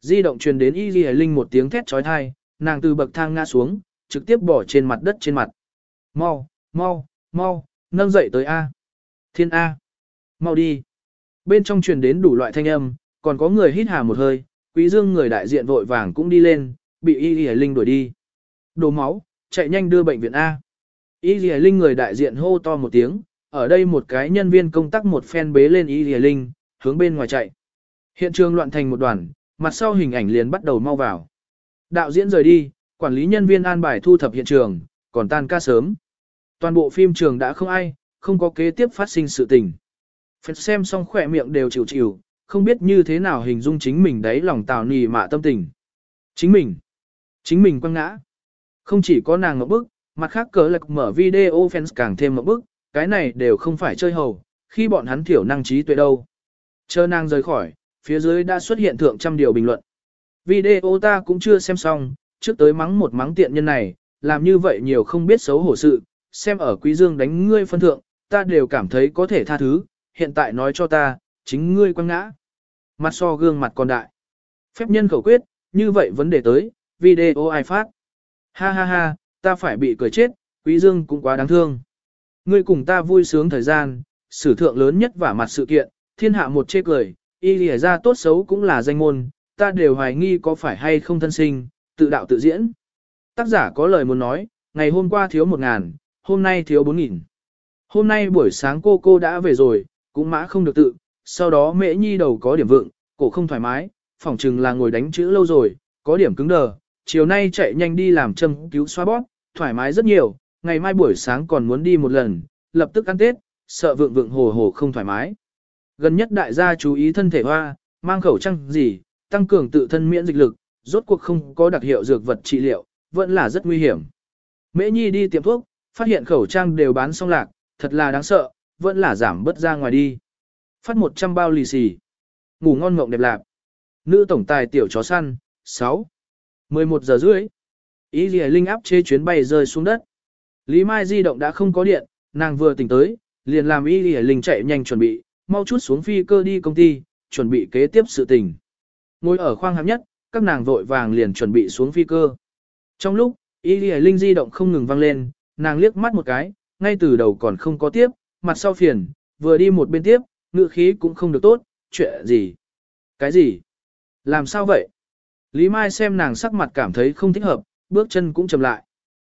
Di động truyền đến Y Ghi Linh một tiếng thét trói thai, nàng từ bậc thang ngã xuống, trực tiếp bỏ trên mặt đất trên mặt. Mau, mau, mau, nâng dậy tới A. Thiên A. Mau đi. Bên trong truyền đến đủ loại thanh âm, còn có người hít hà một hơi, quý dương người đại diện vội vàng cũng đi lên, bị Y Y Linh đuổi đi. Đồ máu, chạy nhanh đưa bệnh viện A. Y Ghi Linh người đại diện hô to một tiếng, ở đây một cái nhân viên công tác một phen bế lên Y Ghi Linh, hướng bên ngoài chạy. Hiện trường loạn thành một đoàn, mặt sau hình ảnh liền bắt đầu mau vào. Đạo diễn rời đi, quản lý nhân viên an bài thu thập hiện trường, còn tan ca sớm. Toàn bộ phim trường đã không ai, không có kế tiếp phát sinh sự tình. Phật xem xong khỏe miệng đều chịu chịu, không biết như thế nào hình dung chính mình đấy lòng tào nì mạ tâm tình. Chính mình, chính mình quăng ngã. Không chỉ có nàng ngọc bức, mặt khác cờ lạc mở video fans càng thêm một bức, cái này đều không phải chơi hầu, khi bọn hắn thiểu năng trí tuệ đâu. Chờ nàng rời khỏi, phía dưới đã xuất hiện thượng trăm điều bình luận. Video ta cũng chưa xem xong, trước tới mắng một mắng tiện nhân này, làm như vậy nhiều không biết xấu hổ sự, xem ở quý dương đánh ngươi phân thượng, ta đều cảm thấy có thể tha thứ, hiện tại nói cho ta, chính ngươi quăng ngã. Mặt so gương mặt còn đại. Phép nhân khẩu quyết, như vậy vấn đề tới, video ai phát. Ha ha ha, ta phải bị cười chết, quý dương cũng quá đáng thương. Ngươi cùng ta vui sướng thời gian, sử thượng lớn nhất và mặt sự kiện, thiên hạ một chê cười, y lìa ra tốt xấu cũng là danh môn, ta đều hoài nghi có phải hay không thân sinh, tự đạo tự diễn. Tác giả có lời muốn nói, ngày hôm qua thiếu một ngàn, hôm nay thiếu bốn nghìn. Hôm nay buổi sáng cô cô đã về rồi, cũng mã không được tự, sau đó mễ nhi đầu có điểm vượng, cổ không thoải mái, phỏng chừng là ngồi đánh chữ lâu rồi, có điểm cứng đờ, chiều nay chạy nhanh đi làm châm cứu xoa bóp, thoải mái rất nhiều, ngày mai buổi sáng còn muốn đi một lần, lập tức ăn Tết, sợ vượng vượng hồ hồ không thoải mái. Gần nhất đại gia chú ý thân thể hoa, mang khẩu trang gì, tăng cường tự thân miễn dịch lực, rốt cuộc không có đặc hiệu dược vật trị liệu, vẫn là rất nguy hiểm. Mễ Nhi đi tiệm thuốc, phát hiện khẩu trang đều bán xong lạc, thật là đáng sợ, vẫn là giảm bớt ra ngoài đi. Phát 100 bao lì xì. Ngủ ngon mộng đẹp lạc. Nữ tổng tài tiểu chó săn, 6. 11 giờ rưỡi. Ý gì linh áp chế chuyến bay rơi xuống đất. Lý Mai di động đã không có điện, nàng vừa tỉnh tới, liền làm ý gì linh chạy nhanh chuẩn bị, mau chút xuống phi cơ đi công ty, chuẩn bị kế tiếp sự tình. Ngồi ở khoang hạng nhất, các nàng vội vàng liền chuẩn bị xuống phi cơ. Trong lúc, ý gì linh di động không ngừng vang lên, nàng liếc mắt một cái, ngay từ đầu còn không có tiếp, mặt sau phiền, vừa đi một bên tiếp, ngựa khí cũng không được tốt, chuyện gì? Cái gì? Làm sao vậy? Lý Mai xem nàng sắc mặt cảm thấy không thích hợp, bước chân cũng chậm lại.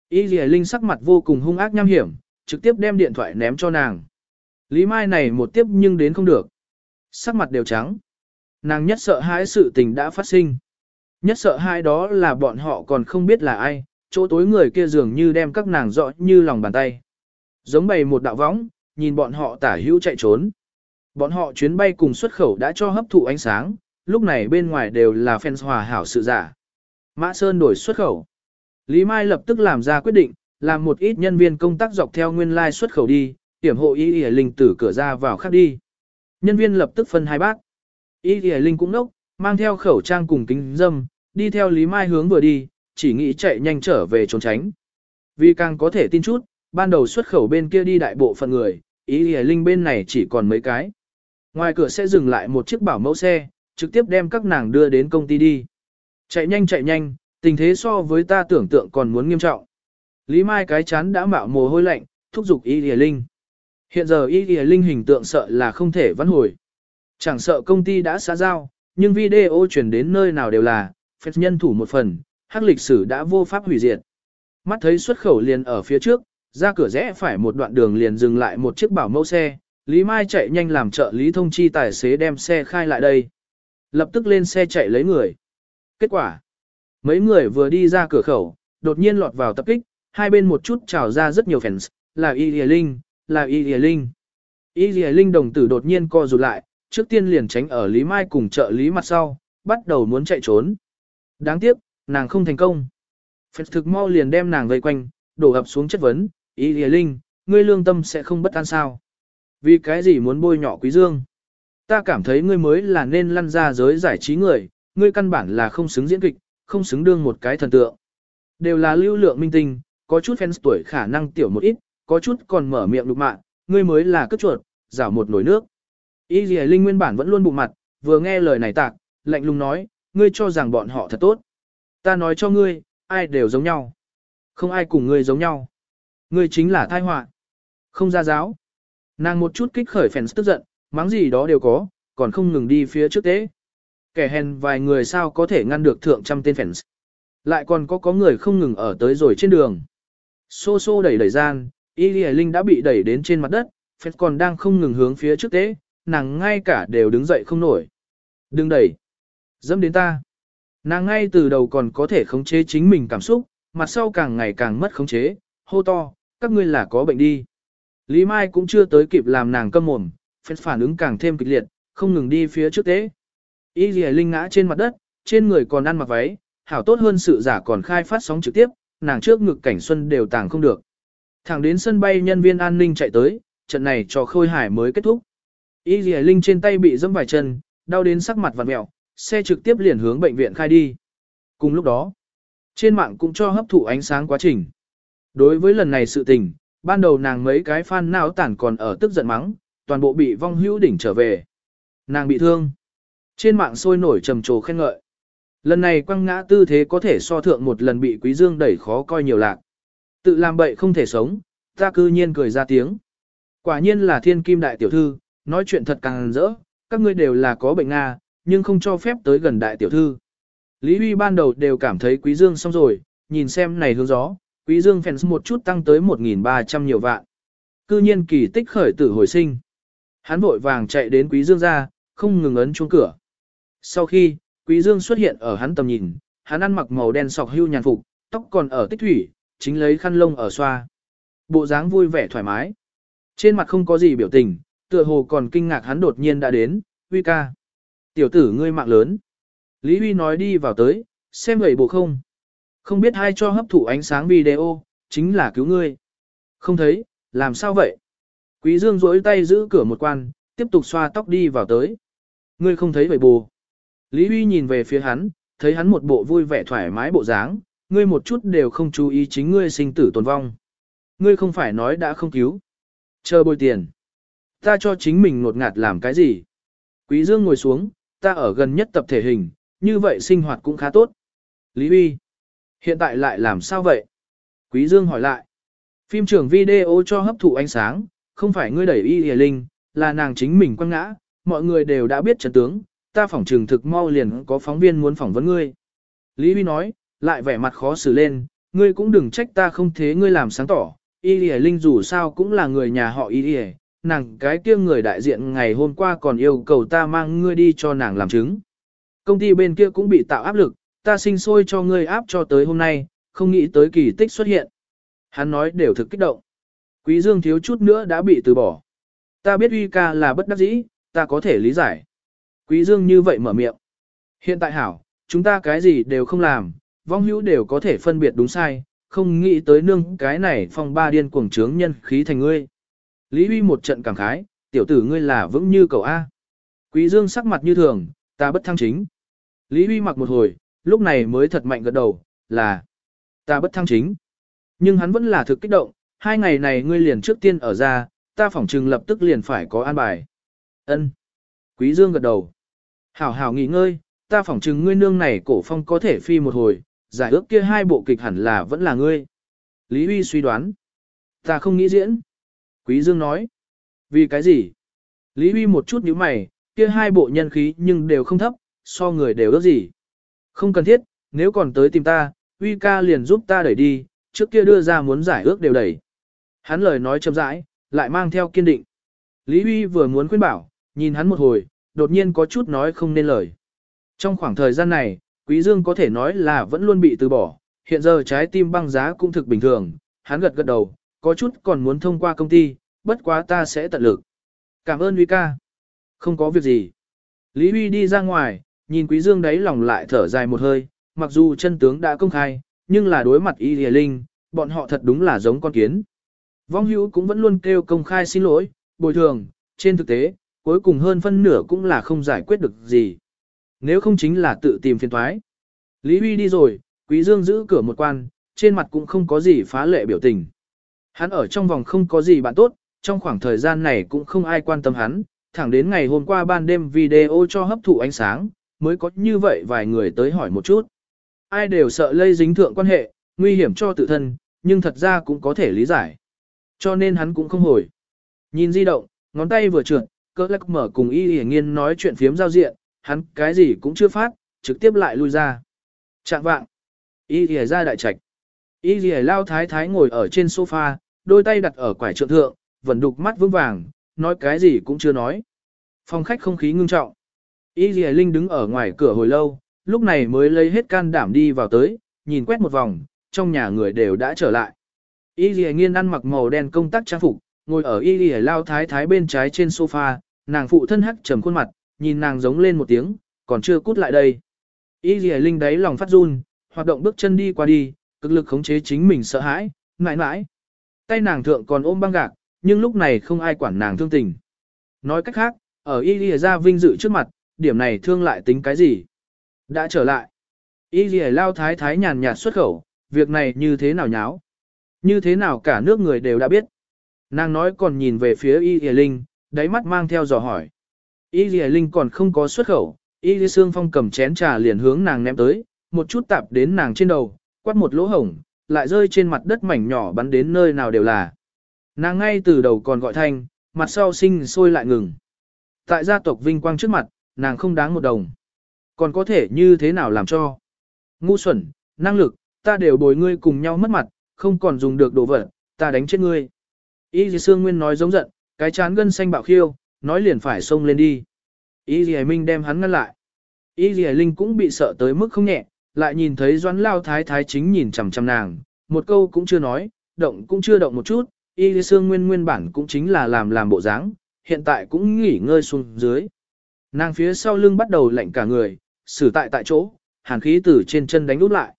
Y Lì Linh sắc mặt vô cùng hung ác nham hiểm, trực tiếp đem điện thoại ném cho nàng. Lý Mai này một tiếp nhưng đến không được. Sắc mặt đều trắng. Nàng nhất sợ hãi sự tình đã phát sinh. Nhất sợ hãi đó là bọn họ còn không biết là ai, chỗ tối người kia dường như đem các nàng rõ như lòng bàn tay. Giống bày một đạo võng, nhìn bọn họ tả hữu chạy trốn. Bọn họ chuyến bay cùng xuất khẩu đã cho hấp thụ ánh sáng, lúc này bên ngoài đều là fans hòa hảo sự giả. Mã Sơn đổi xuất khẩu. Lý Mai lập tức làm ra quyết định, làm một ít nhân viên công tác dọc theo nguyên lai like xuất khẩu đi, tiểm hộ Y Y Linh tử cửa ra vào khác đi. Nhân viên lập tức phân hai bác. Y Y Linh cũng nốc, mang theo khẩu trang cùng kính dâm, đi theo Lý Mai hướng vừa đi, chỉ nghĩ chạy nhanh trở về trốn tránh. Vì càng có thể tin chút, ban đầu xuất khẩu bên kia đi đại bộ phận người, Y Y Linh bên này chỉ còn mấy cái. Ngoài cửa sẽ dừng lại một chiếc bảo mẫu xe, trực tiếp đem các nàng đưa đến công ty đi. Chạy nhanh chạy nhanh, tình thế so với ta tưởng tượng còn muốn nghiêm trọng. Lý Mai cái chán đã mạo mồ hôi lạnh, thúc giục Y Lìa Linh. Hiện giờ Y Lìa Linh hình tượng sợ là không thể vãn hồi. Chẳng sợ công ty đã xã giao, nhưng video chuyển đến nơi nào đều là, phép nhân thủ một phần, hắc lịch sử đã vô pháp hủy diệt. Mắt thấy xuất khẩu liền ở phía trước, ra cửa rẽ phải một đoạn đường liền dừng lại một chiếc bảo mẫu xe, Lý Mai chạy nhanh làm trợ lý thông chi tài xế đem xe khai lại đây. Lập tức lên xe chạy lấy người. Kết quả, mấy người vừa đi ra cửa khẩu, đột nhiên lọt vào tập kích, hai bên một chút trào ra rất nhiều fans, là Y Lìa Linh, là Y Lìa Linh. Y Lìa Linh đồng tử đột nhiên co rụt lại, trước tiên liền tránh ở Lý Mai cùng trợ lý mặt sau, bắt đầu muốn chạy trốn. Đáng tiếc, nàng không thành công. Phật thực mau liền đem nàng vây quanh, đổ ập xuống chất vấn, Y Lìa Linh, ngươi lương tâm sẽ không bất an sao. Vì cái gì muốn bôi nhỏ quý dương? Ta cảm thấy ngươi mới là nên lăn ra giới giải trí người, ngươi căn bản là không xứng diễn kịch, không xứng đương một cái thần tượng. Đều là lưu lượng minh tinh, có chút fans tuổi khả năng tiểu một ít, có chút còn mở miệng đục mạng, ngươi mới là cướp chuột, rảo một nồi nước. Y Lì Linh nguyên bản vẫn luôn bụng mặt, vừa nghe lời này tạc, lạnh lùng nói, ngươi cho rằng bọn họ thật tốt. Ta nói cho ngươi, ai đều giống nhau. Không ai cùng ngươi giống nhau. Ngươi chính là thai họa Không ra giáo. Nàng một chút kích khởi fans tức giận, mắng gì đó đều có, còn không ngừng đi phía trước tế. Kẻ hèn vài người sao có thể ngăn được thượng trăm tên fans. Lại còn có có người không ngừng ở tới rồi trên đường. Xô xô đẩy đẩy gian, Y Linh đã bị đẩy đến trên mặt đất, fans còn đang không ngừng hướng phía trước tế, nàng ngay cả đều đứng dậy không nổi. Đừng đẩy. Dẫm đến ta. Nàng ngay từ đầu còn có thể khống chế chính mình cảm xúc, mặt sau càng ngày càng mất khống chế, hô to, các ngươi là có bệnh đi. Lý Mai cũng chưa tới kịp làm nàng câm mồm, phép phản ứng càng thêm kịch liệt, không ngừng đi phía trước tế. Y Lì Linh ngã trên mặt đất, trên người còn ăn mặc váy, hảo tốt hơn sự giả còn khai phát sóng trực tiếp, nàng trước ngực cảnh xuân đều tàng không được. Thẳng đến sân bay nhân viên an ninh chạy tới, trận này cho khôi hải mới kết thúc. Y Lì Linh trên tay bị dẫm vài chân, đau đến sắc mặt vặn mẹo, xe trực tiếp liền hướng bệnh viện khai đi. Cùng lúc đó, trên mạng cũng cho hấp thụ ánh sáng quá trình. Đối với lần này sự tình, ban đầu nàng mấy cái fan não tản còn ở tức giận mắng, toàn bộ bị vong hữu đỉnh trở về. Nàng bị thương. Trên mạng sôi nổi trầm trồ khen ngợi. Lần này quăng ngã tư thế có thể so thượng một lần bị quý dương đẩy khó coi nhiều lạc. Tự làm bậy không thể sống, ta cư nhiên cười ra tiếng. Quả nhiên là thiên kim đại tiểu thư, nói chuyện thật càng rỡ, các ngươi đều là có bệnh Nga, nhưng không cho phép tới gần đại tiểu thư. Lý Huy ban đầu đều cảm thấy quý dương xong rồi, nhìn xem này hướng gió, quý dương fans một chút tăng tới 1.300 nhiều vạn. Cư nhiên kỳ tích khởi tử hồi sinh. Hắn vội vàng chạy đến quý dương ra, không ngừng ấn chuông cửa. Sau khi, quý dương xuất hiện ở hắn tầm nhìn, hắn ăn mặc màu đen sọc hưu nhàn phục, tóc còn ở tích thủy, chính lấy khăn lông ở xoa. Bộ dáng vui vẻ thoải mái. Trên mặt không có gì biểu tình, tựa hồ còn kinh ngạc hắn đột nhiên đã đến, Huy ca. Tiểu tử ngươi mạng lớn. Lý Huy nói đi vào tới, xem gầy bộ không. Không biết ai cho hấp thụ ánh sáng video, chính là cứu ngươi. Không thấy, làm sao vậy? Quý Dương duỗi tay giữ cửa một quan, tiếp tục xoa tóc đi vào tới. Ngươi không thấy vậy bù. Lý Huy nhìn về phía hắn, thấy hắn một bộ vui vẻ thoải mái bộ dáng, ngươi một chút đều không chú ý chính ngươi sinh tử tồn vong. Ngươi không phải nói đã không cứu. Chờ bồi tiền. Ta cho chính mình ngột ngạt làm cái gì? Quý Dương ngồi xuống, ta ở gần nhất tập thể hình, như vậy sinh hoạt cũng khá tốt. Lý Huy, hiện tại lại làm sao vậy? Quý Dương hỏi lại. Phim trưởng video cho hấp thụ ánh sáng, không phải ngươi đẩy y hề linh, là nàng chính mình quăng ngã, mọi người đều đã biết trận tướng, ta phỏng trường thực mau liền có phóng viên muốn phỏng vấn ngươi. Lý Huy nói, lại vẻ mặt khó xử lên, ngươi cũng đừng trách ta không thế ngươi làm sáng tỏ, y hề linh dù sao cũng là người nhà họ y hề, nàng cái kia người đại diện ngày hôm qua còn yêu cầu ta mang ngươi đi cho nàng làm chứng. Công ty bên kia cũng bị tạo áp lực, ta sinh sôi cho ngươi áp cho tới hôm nay, không nghĩ tới kỳ tích xuất hiện. Hắn nói đều thực kích động. Quý Dương thiếu chút nữa đã bị từ bỏ. Ta biết uy ca là bất đắc dĩ, ta có thể lý giải. Quý Dương như vậy mở miệng. Hiện tại hảo, chúng ta cái gì đều không làm, vong hữu đều có thể phân biệt đúng sai, không nghĩ tới nương cái này phong ba điên cuồng trướng nhân khí thành ngươi. Lý Huy một trận cảm khái, tiểu tử ngươi là vững như cầu A. Quý Dương sắc mặt như thường, ta bất thăng chính. Lý Huy mặc một hồi, lúc này mới thật mạnh gật đầu, là ta bất thăng chính. Nhưng hắn vẫn là thực kích động, hai ngày này ngươi liền trước tiên ở ra, ta phỏng trừng lập tức liền phải có an bài. Ân. Quý Dương gật đầu. Hảo hảo nghỉ ngơi, ta phỏng chừng ngươi nương này cổ phong có thể phi một hồi, giải ước kia hai bộ kịch hẳn là vẫn là ngươi. Lý Huy suy đoán. Ta không nghĩ diễn. Quý Dương nói. Vì cái gì? Lý Huy một chút nhíu mày, kia hai bộ nhân khí nhưng đều không thấp, so người đều ước gì. Không cần thiết, nếu còn tới tìm ta, Huy ca liền giúp ta đẩy đi, trước kia đưa ra muốn giải ước đều đẩy. Hắn lời nói chậm rãi, lại mang theo kiên định. Lý Huy vừa muốn khuyên bảo, nhìn hắn một hồi, đột nhiên có chút nói không nên lời. Trong khoảng thời gian này, Quý Dương có thể nói là vẫn luôn bị từ bỏ, hiện giờ trái tim băng giá cũng thực bình thường, hắn gật gật đầu, có chút còn muốn thông qua công ty, bất quá ta sẽ tận lực. Cảm ơn Huy ca. Không có việc gì. Lý Huy đi ra ngoài, nhìn Quý Dương đấy lòng lại thở dài một hơi, mặc dù chân tướng đã công khai, nhưng là đối mặt Y Lìa Linh, bọn họ thật đúng là giống con kiến. Vong hữu cũng vẫn luôn kêu công khai xin lỗi, bồi thường, trên thực tế, cuối cùng hơn phân nửa cũng là không giải quyết được gì. Nếu không chính là tự tìm phiền toái. Lý Huy đi rồi, Quý Dương giữ cửa một quan, trên mặt cũng không có gì phá lệ biểu tình. Hắn ở trong vòng không có gì bạn tốt, trong khoảng thời gian này cũng không ai quan tâm hắn, thẳng đến ngày hôm qua ban đêm video cho hấp thụ ánh sáng, mới có như vậy vài người tới hỏi một chút. Ai đều sợ lây dính thượng quan hệ, nguy hiểm cho tự thân, nhưng thật ra cũng có thể lý giải. Cho nên hắn cũng không hồi. Nhìn di động, ngón tay vừa trượt, cỡ lắc mở cùng y hiển nghiên nói chuyện phiếm giao diện, hắn cái gì cũng chưa phát, trực tiếp lại lui ra. Trạng vạng, y hiển ra đại trạch. Y hiển lao thái thái ngồi ở trên sofa, đôi tay đặt ở quải trượng thượng, vẫn đục mắt vững vàng, nói cái gì cũng chưa nói. Phòng khách không khí ngưng trọng. Y hiển Linh đứng ở ngoài cửa hồi lâu, lúc này mới lấy hết can đảm đi vào tới, nhìn quét một vòng, trong nhà người đều đã trở lại. Y Lì Nghiên ăn mặc màu đen công tác trang phục, ngồi ở Y Lì Lao Thái Thái bên trái trên sofa, nàng phụ thân hắc trầm khuôn mặt, nhìn nàng giống lên một tiếng, còn chưa cút lại đây. Y Lì Linh đáy lòng phát run, hoạt động bước chân đi qua đi, cực lực khống chế chính mình sợ hãi, ngại mãi. Tay nàng thượng còn ôm băng gạc, nhưng lúc này không ai quản nàng thương tình. Nói cách khác, ở Y Lì ra vinh dự trước mặt, điểm này thương lại tính cái gì? Đã trở lại. Y Lì lao thái thái nhàn nhạt xuất khẩu, việc này như thế nào nháo? Như thế nào cả nước người đều đã biết. Nàng nói còn nhìn về phía Y Lì Linh, đáy mắt mang theo dò hỏi. Y Lì Linh còn không có xuất khẩu, Y Lì Sương Phong cầm chén trà liền hướng nàng ném tới, một chút tạp đến nàng trên đầu, quát một lỗ hổng, lại rơi trên mặt đất mảnh nhỏ bắn đến nơi nào đều là. Nàng ngay từ đầu còn gọi thanh, mặt sau sinh sôi lại ngừng. Tại gia tộc vinh quang trước mặt, nàng không đáng một đồng. Còn có thể như thế nào làm cho? Ngu xuẩn, năng lực, ta đều bồi ngươi cùng nhau mất mặt, không còn dùng được đồ vật, ta đánh chết ngươi. Y Dì Sương Nguyên nói giống giận, cái chán gân xanh bạo khiêu, nói liền phải xông lên đi. Y Dì Minh đem hắn ngăn lại. Y Dì Linh cũng bị sợ tới mức không nhẹ, lại nhìn thấy Doãn Lao Thái Thái chính nhìn chằm chằm nàng, một câu cũng chưa nói, động cũng chưa động một chút, Y Dì Sương Nguyên nguyên bản cũng chính là làm làm bộ dáng, hiện tại cũng nghỉ ngơi xuống dưới. Nàng phía sau lưng bắt đầu lạnh cả người, xử tại tại chỗ, hàn khí từ trên chân đánh út lại.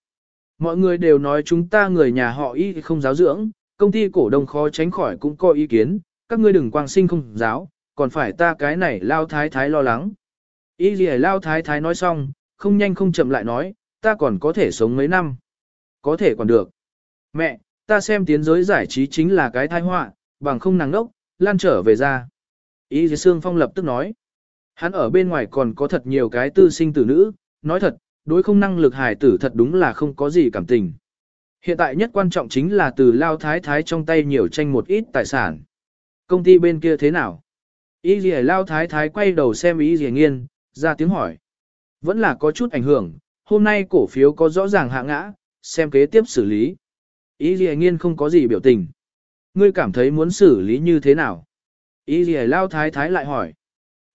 Mọi người đều nói chúng ta người nhà họ y không giáo dưỡng, công ty cổ đông khó tránh khỏi cũng có ý kiến, các ngươi đừng quang sinh không giáo, còn phải ta cái này lao thái thái lo lắng. ý gì lao thái thái nói xong, không nhanh không chậm lại nói, ta còn có thể sống mấy năm. Có thể còn được. Mẹ, ta xem tiến giới giải trí chính là cái tai họa, bằng không nàng đốc, lan trở về ra. Ý gì Sương Phong lập tức nói. Hắn ở bên ngoài còn có thật nhiều cái tư sinh tử nữ, nói thật, đối không năng lực hài tử thật đúng là không có gì cảm tình. Hiện tại nhất quan trọng chính là từ lao thái thái trong tay nhiều tranh một ít tài sản. Công ty bên kia thế nào? Y gì lao thái thái quay đầu xem ý gì nghiên, ra tiếng hỏi. Vẫn là có chút ảnh hưởng, hôm nay cổ phiếu có rõ ràng hạ ngã, xem kế tiếp xử lý. Ý gì nghiên không có gì biểu tình. Ngươi cảm thấy muốn xử lý như thế nào? Y gì lao thái thái lại hỏi.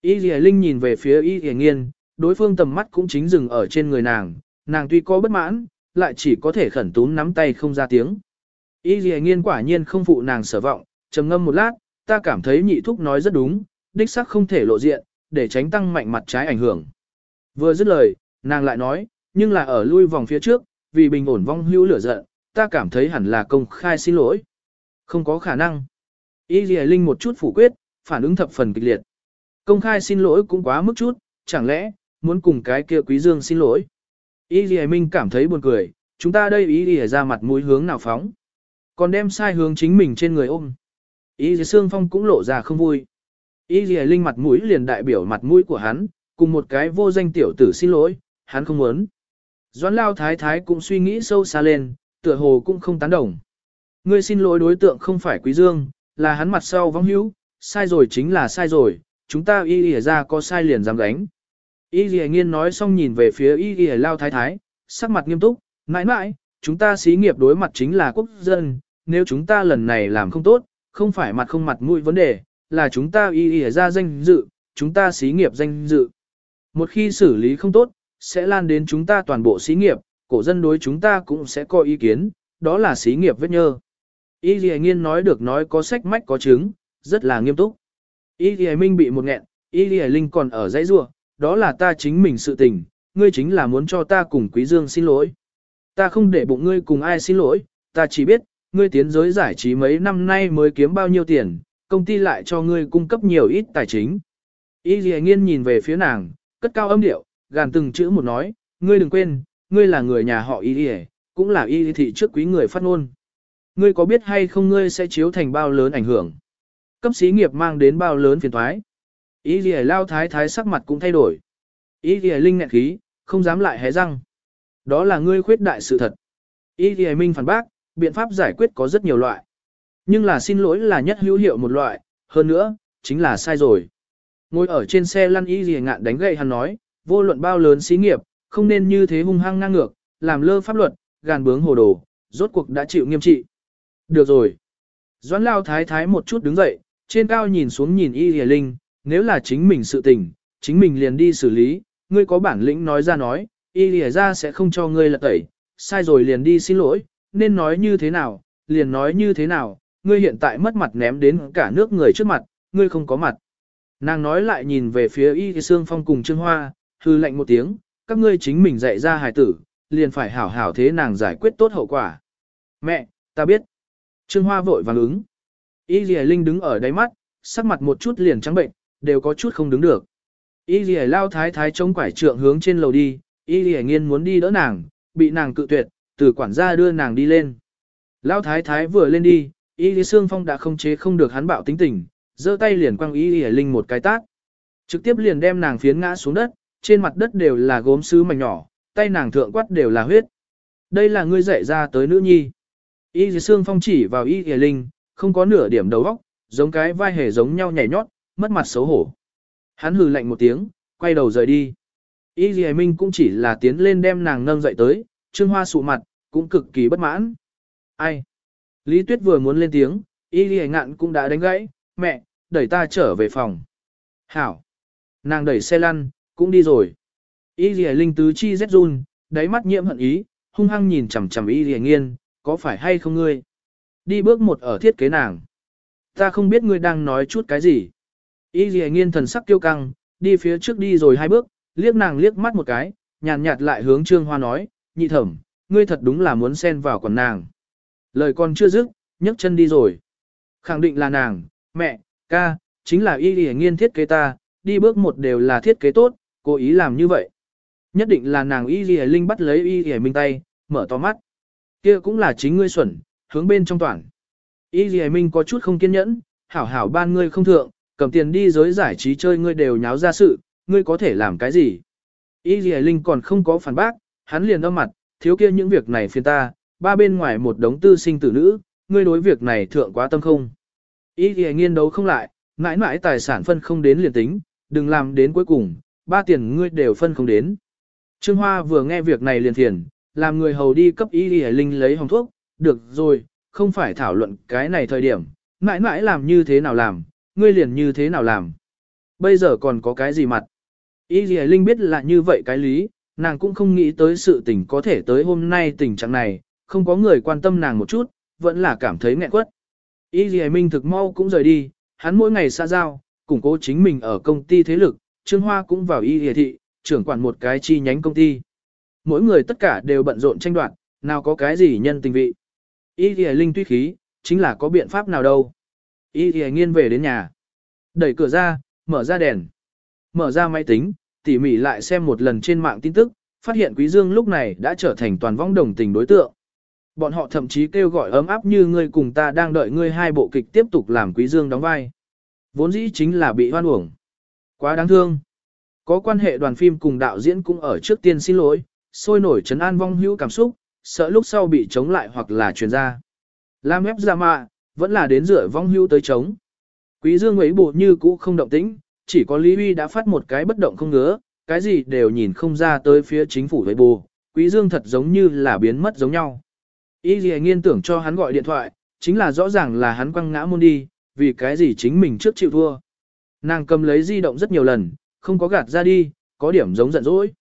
Y gì linh nhìn về phía y gì nghiên, đối phương tầm mắt cũng chính dừng ở trên người nàng, nàng tuy có bất mãn, lại chỉ có thể khẩn tún nắm tay không ra tiếng. Y gì nghiên quả nhiên không phụ nàng sở vọng, trầm ngâm một lát, ta cảm thấy nhị thúc nói rất đúng, đích xác không thể lộ diện, để tránh tăng mạnh mặt trái ảnh hưởng. Vừa dứt lời, nàng lại nói, nhưng là ở lui vòng phía trước, vì bình ổn vong hữu lửa giận, ta cảm thấy hẳn là công khai xin lỗi. Không có khả năng. Y Lì Linh một chút phủ quyết, phản ứng thập phần kịch liệt. Công khai xin lỗi cũng quá mức chút, chẳng lẽ, muốn cùng cái kia quý dương xin lỗi. Y Lì Minh cảm thấy buồn cười, chúng ta đây ý Lì ra mặt mũi hướng nào phóng. Còn đem sai hướng chính mình trên người ôm. Y dì Sương Phong cũng lộ ra không vui. Y dì Linh mặt mũi liền đại biểu mặt mũi của hắn, cùng một cái vô danh tiểu tử xin lỗi, hắn không muốn. Doãn Lao Thái Thái cũng suy nghĩ sâu xa lên, tựa hồ cũng không tán đồng. Ngươi xin lỗi đối tượng không phải Quý Dương, là hắn mặt sau vong hữu, sai rồi chính là sai rồi, chúng ta y lìa ra có sai liền dám đánh. Y lìa nghiên nói xong nhìn về phía y lìa lao thái thái, sắc mặt nghiêm túc, mãi mãi, chúng ta xí nghiệp đối mặt chính là quốc dân, nếu chúng ta lần này làm không tốt, không phải mặt không mặt mũi vấn đề, là chúng ta y y ra danh dự, chúng ta xí nghiệp danh dự. Một khi xử lý không tốt, sẽ lan đến chúng ta toàn bộ xí nghiệp, cổ dân đối chúng ta cũng sẽ có ý kiến, đó là xí nghiệp vết nhơ. Y y Nghiên nói được nói có sách mách có chứng, rất là nghiêm túc. Y y Minh bị một nghẹn, Y y Linh còn ở dãy rua, đó là ta chính mình sự tình, ngươi chính là muốn cho ta cùng Quý Dương xin lỗi. Ta không để bụng ngươi cùng ai xin lỗi, ta chỉ biết, ngươi tiến giới giải trí mấy năm nay mới kiếm bao nhiêu tiền, công ty lại cho ngươi cung cấp nhiều ít tài chính. Y dì Nghiên nhìn về phía nàng, cất cao âm điệu, gàn từng chữ một nói, ngươi đừng quên, ngươi là người nhà họ Y dì cũng là Y thị trước quý người phát ngôn. Ngươi có biết hay không ngươi sẽ chiếu thành bao lớn ảnh hưởng? Cấp xí nghiệp mang đến bao lớn phiền thoái. Y dì lao thái thái sắc mặt cũng thay đổi. Y dì linh nghẹn khí, không dám lại hé răng. Đó là ngươi khuyết đại sự thật. Y dì minh phản bác, biện pháp giải quyết có rất nhiều loại. Nhưng là xin lỗi là nhất hữu hiệu một loại, hơn nữa, chính là sai rồi. Ngồi ở trên xe lăn y gì ngạn đánh gậy hắn nói, vô luận bao lớn xí nghiệp, không nên như thế hung hăng ngang ngược, làm lơ pháp luật, gàn bướng hồ đồ, rốt cuộc đã chịu nghiêm trị. Được rồi. Doãn lao thái thái một chút đứng dậy, trên cao nhìn xuống nhìn y hề linh, nếu là chính mình sự tình, chính mình liền đi xử lý, ngươi có bản lĩnh nói ra nói, y hề ra sẽ không cho ngươi lật tẩy, sai rồi liền đi xin lỗi, nên nói như thế nào, liền nói như thế nào, ngươi hiện tại mất mặt ném đến cả nước người trước mặt, ngươi không có mặt. Nàng nói lại nhìn về phía Y Sương Phong cùng Trương Hoa, hư lạnh một tiếng, các ngươi chính mình dạy ra hài tử, liền phải hảo hảo thế nàng giải quyết tốt hậu quả. Mẹ, ta biết. Trương Hoa vội vàng ứng. Y Lì Linh đứng ở đáy mắt, sắc mặt một chút liền trắng bệnh, đều có chút không đứng được. Y Lì lao thái thái chống quải trượng hướng trên lầu đi, Y Lì nghiên muốn đi đỡ nàng, bị nàng cự tuyệt, từ quản gia đưa nàng đi lên. Lão thái thái vừa lên đi, Y lý Sương Phong đã không chế không được hắn bạo tính tình, giơ tay liền quăng Y lý Linh một cái tát. Trực tiếp liền đem nàng phiến ngã xuống đất, trên mặt đất đều là gốm sứ mảnh nhỏ, tay nàng thượng quát đều là huyết. Đây là ngươi dạy ra tới nữ nhi. Y lý Sương Phong chỉ vào Y lý Linh, không có nửa điểm đầu óc, giống cái vai hề giống nhau nhảy nhót, mất mặt xấu hổ. Hắn hừ lạnh một tiếng, quay đầu rời đi. Y Lì Minh cũng chỉ là tiến lên đem nàng nâng dậy tới, Trương Hoa sụ mặt, cũng cực kỳ bất mãn. Ai? Lý Tuyết vừa muốn lên tiếng, Y Lì ngạn cũng đã đánh gãy, mẹ, đẩy ta trở về phòng. Hảo. Nàng đẩy xe lăn, cũng đi rồi. Y Lì Linh tứ chi rét run, đáy mắt nhiễm hận ý, hung hăng nhìn chằm chằm Y Lì nghiên, có phải hay không ngươi? Đi bước một ở thiết kế nàng. Ta không biết ngươi đang nói chút cái gì. Y Lì nghiên thần sắc kiêu căng, đi phía trước đi rồi hai bước, liếc nàng liếc mắt một cái, nhàn nhạt lại hướng Trương Hoa nói, nhị thẩm, ngươi thật đúng là muốn xen vào còn nàng. Lời con chưa dứt, nhấc chân đi rồi. Khẳng định là nàng, mẹ, ca, chính là y lì nghiên thiết kế ta, đi bước một đều là thiết kế tốt, cố ý làm như vậy. Nhất định là nàng y lì linh bắt lấy y lì minh tay, mở to mắt. kia cũng là chính ngươi xuẩn, hướng bên trong toàn. Y lì minh có chút không kiên nhẫn, hảo hảo ban ngươi không thượng, cầm tiền đi giới giải trí chơi ngươi đều nháo ra sự, ngươi có thể làm cái gì? Y Lì Linh còn không có phản bác, hắn liền âm mặt, thiếu kia những việc này phiền ta, ba bên ngoài một đống tư sinh tử nữ, ngươi đối việc này thượng quá tâm không? Y thì nghiên đấu không lại, mãi mãi tài sản phân không đến liền tính, đừng làm đến cuối cùng, ba tiền ngươi đều phân không đến. Trương Hoa vừa nghe việc này liền thiền, làm người hầu đi cấp Y thì Linh lấy hồng thuốc, được rồi, không phải thảo luận cái này thời điểm, mãi mãi làm như thế nào làm, ngươi liền như thế nào làm. Bây giờ còn có cái gì mặt? Y thì Linh biết là như vậy cái lý, nàng cũng không nghĩ tới sự tình có thể tới hôm nay tình trạng này, không có người quan tâm nàng một chút, vẫn là cảm thấy nghẹn quất. Y Lì Minh thực mau cũng rời đi, hắn mỗi ngày xa giao, củng cố chính mình ở công ty thế lực, Trương Hoa cũng vào Y Lì Thị, trưởng quản một cái chi nhánh công ty. Mỗi người tất cả đều bận rộn tranh đoạt, nào có cái gì nhân tình vị. Y Lì Linh tuy khí, chính là có biện pháp nào đâu. Y Lì nghiên về đến nhà. Đẩy cửa ra, mở ra đèn. Mở ra máy tính, tỉ mỉ lại xem một lần trên mạng tin tức, phát hiện Quý Dương lúc này đã trở thành toàn vong đồng tình đối tượng. Bọn họ thậm chí kêu gọi ấm áp như ngươi cùng ta đang đợi ngươi hai bộ kịch tiếp tục làm Quý Dương đóng vai. Vốn dĩ chính là bị hoan uổng. Quá đáng thương. Có quan hệ đoàn phim cùng đạo diễn cũng ở trước tiên xin lỗi, sôi nổi chấn an vong hữu cảm xúc, sợ lúc sau bị chống lại hoặc là truyền ra. Lam ép ra mạ, vẫn là đến rửa vong hữu tới chống. Quý Dương ấy bộ như cũ không động tĩnh, chỉ có Lý Huy đã phát một cái bất động không ngứa, cái gì đều nhìn không ra tới phía chính phủ với bù, Quý Dương thật giống như là biến mất giống nhau. Y Lì nghiên tưởng cho hắn gọi điện thoại, chính là rõ ràng là hắn quăng ngã môn đi, vì cái gì chính mình trước chịu thua. Nàng cầm lấy di động rất nhiều lần, không có gạt ra đi, có điểm giống giận dỗi.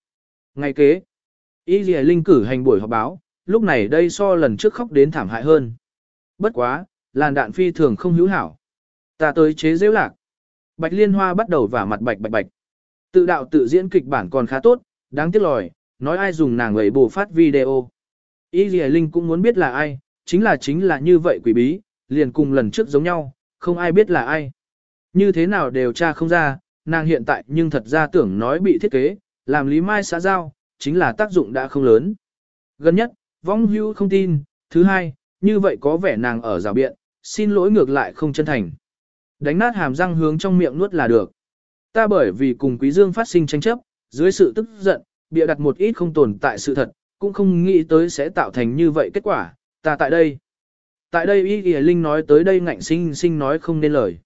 Ngày kế, Y Lì Linh cử hành buổi họp báo, lúc này đây so lần trước khóc đến thảm hại hơn. Bất quá, làn đạn phi thường không hữu hảo. Ta tới chế rêu lạc. Bạch Liên Hoa bắt đầu vả mặt bạch bạch bạch. Tự đạo tự diễn kịch bản còn khá tốt, đáng tiếc lòi, nói ai dùng nàng ấy bù phát video. Y Lì Linh cũng muốn biết là ai, chính là chính là như vậy quỷ bí, liền cùng lần trước giống nhau, không ai biết là ai. Như thế nào đều tra không ra, nàng hiện tại nhưng thật ra tưởng nói bị thiết kế, làm Lý Mai xã giao, chính là tác dụng đã không lớn. Gần nhất, vong hưu không tin, thứ hai, như vậy có vẻ nàng ở rào biện, xin lỗi ngược lại không chân thành. Đánh nát hàm răng hướng trong miệng nuốt là được. Ta bởi vì cùng Quý Dương phát sinh tranh chấp, dưới sự tức giận, bịa đặt một ít không tồn tại sự thật, cũng không nghĩ tới sẽ tạo thành như vậy kết quả, ta tại đây. Tại đây Y Y Linh nói tới đây ngạnh sinh sinh nói không nên lời.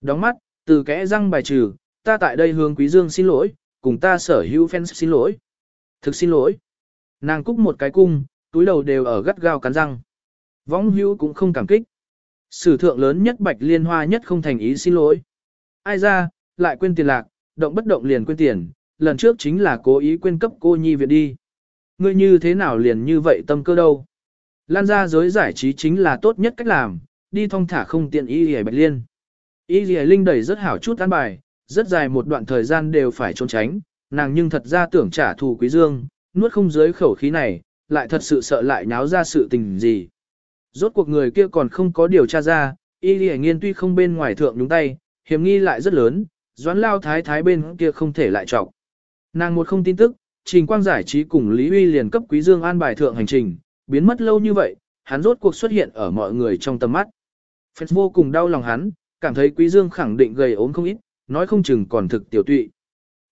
Đóng mắt, từ kẽ răng bài trừ, ta tại đây hướng Quý Dương xin lỗi, cùng ta sở hữu fans xin lỗi. Thực xin lỗi. Nàng cúc một cái cung, túi đầu đều ở gắt gao cắn răng. Võng hữu cũng không cảm kích. Sử thượng lớn nhất bạch liên hoa nhất không thành ý xin lỗi. Ai ra, lại quên tiền lạc, động bất động liền quên tiền, lần trước chính là cố ý quên cấp cô nhi viện đi. Ngươi như thế nào liền như vậy tâm cơ đâu. Lan ra giới giải trí chính là tốt nhất cách làm, đi thong thả không tiện y hề bạch liên. Y hề linh đẩy rất hảo chút an bài, rất dài một đoạn thời gian đều phải trốn tránh, nàng nhưng thật ra tưởng trả thù Quý Dương, nuốt không dưới khẩu khí này, lại thật sự sợ lại nháo ra sự tình gì. Rốt cuộc người kia còn không có điều tra ra, y lì nghiên tuy không bên ngoài thượng đúng tay, hiểm nghi lại rất lớn, doãn lao thái thái bên kia không thể lại trọng. Nàng một không tin tức, trình quang giải trí cùng Lý Uy liền cấp Quý Dương an bài thượng hành trình, biến mất lâu như vậy, hắn rốt cuộc xuất hiện ở mọi người trong tầm mắt. Phật vô cùng đau lòng hắn, cảm thấy Quý Dương khẳng định gầy ốm không ít, nói không chừng còn thực tiểu tụy.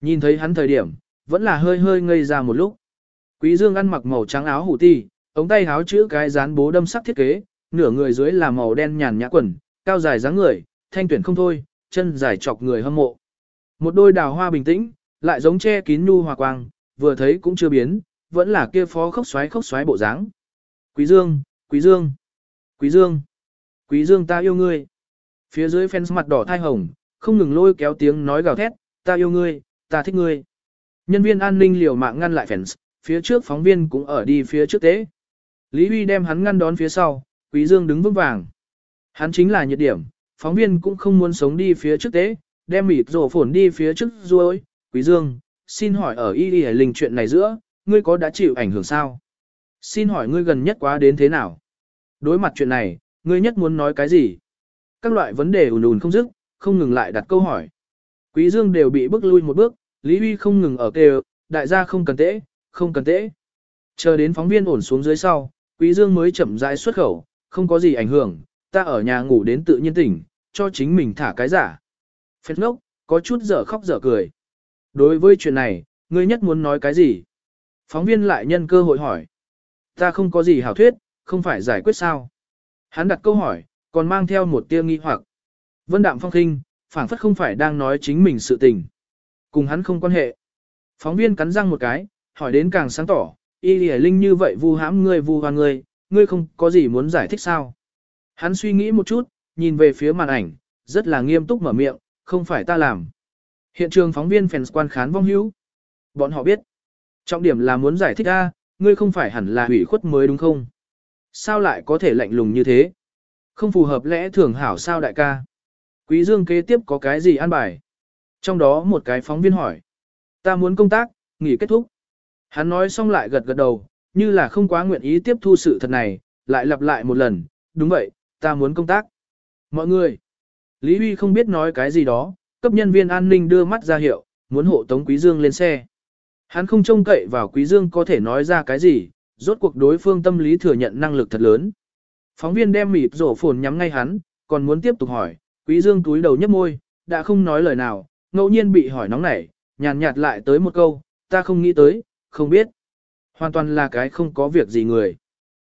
Nhìn thấy hắn thời điểm, vẫn là hơi hơi ngây ra một lúc. Quý Dương ăn mặc màu trắng áo hủ ti, ống tay háo chữ cái dán bố đâm sắc thiết kế, nửa người dưới là màu đen nhàn nhã quần, cao dài dáng người, thanh tuyển không thôi, chân dài chọc người hâm mộ. Một đôi đào hoa bình tĩnh, lại giống che kín nu hòa quang, vừa thấy cũng chưa biến, vẫn là kia phó khóc xoáy khóc xoáy bộ dáng. Quý Dương, Quý Dương, Quý Dương, Quý Dương ta yêu ngươi. Phía dưới fans mặt đỏ thai hồng, không ngừng lôi kéo tiếng nói gào thét, ta yêu ngươi, ta thích ngươi. Nhân viên an ninh liều mạng ngăn lại fans, phía trước phóng viên cũng ở đi phía trước tế. Lý Huy đem hắn ngăn đón phía sau, Quý Dương đứng vững vàng. Hắn chính là nhiệt điểm, phóng viên cũng không muốn sống đi phía trước tế, đem mịt rổ phồn đi phía trước ruôi. Quý Dương, xin hỏi ở y y linh chuyện này giữa, ngươi có đã chịu ảnh hưởng sao? Xin hỏi ngươi gần nhất quá đến thế nào? Đối mặt chuyện này, ngươi nhất muốn nói cái gì? Các loại vấn đề ùn ùn không dứt, không ngừng lại đặt câu hỏi. Quý Dương đều bị bước lui một bước, Lý Huy không ngừng ở kêu, đại gia không cần tễ, không cần tễ. Chờ đến phóng viên ổn xuống dưới sau, Quý Dương mới chậm rãi xuất khẩu, không có gì ảnh hưởng, ta ở nhà ngủ đến tự nhiên tỉnh, cho chính mình thả cái giả. Phết ngốc, có chút dở khóc dở cười. Đối với chuyện này, ngươi nhất muốn nói cái gì? Phóng viên lại nhân cơ hội hỏi. Ta không có gì hảo thuyết, không phải giải quyết sao? Hắn đặt câu hỏi, còn mang theo một tia nghi hoặc. Vân Đạm Phong Kinh, phảng phất không phải đang nói chính mình sự tình. Cùng hắn không quan hệ. Phóng viên cắn răng một cái, hỏi đến càng sáng tỏ, y lìa linh như vậy vu hãm ngươi vu hoa ngươi, ngươi không có gì muốn giải thích sao? Hắn suy nghĩ một chút, nhìn về phía màn ảnh, rất là nghiêm túc mở miệng, không phải ta làm. Hiện trường phóng viên fans quan khán vong hữu. Bọn họ biết. Trọng điểm là muốn giải thích a, ngươi không phải hẳn là hủy khuất mới đúng không? Sao lại có thể lạnh lùng như thế? Không phù hợp lẽ thường hảo sao đại ca? Quý Dương kế tiếp có cái gì an bài? Trong đó một cái phóng viên hỏi. Ta muốn công tác, nghỉ kết thúc. Hắn nói xong lại gật gật đầu, như là không quá nguyện ý tiếp thu sự thật này, lại lặp lại một lần, đúng vậy, ta muốn công tác. Mọi người, Lý Huy không biết nói cái gì đó, cấp nhân viên an ninh đưa mắt ra hiệu, muốn hộ tống Quý Dương lên xe. Hắn không trông cậy vào Quý Dương có thể nói ra cái gì, rốt cuộc đối phương tâm lý thừa nhận năng lực thật lớn. Phóng viên đem mịp rổ phồn nhắm ngay hắn, còn muốn tiếp tục hỏi, Quý Dương túi đầu nhấp môi, đã không nói lời nào, ngẫu nhiên bị hỏi nóng nảy, nhàn nhạt lại tới một câu, ta không nghĩ tới, không biết. Hoàn toàn là cái không có việc gì người.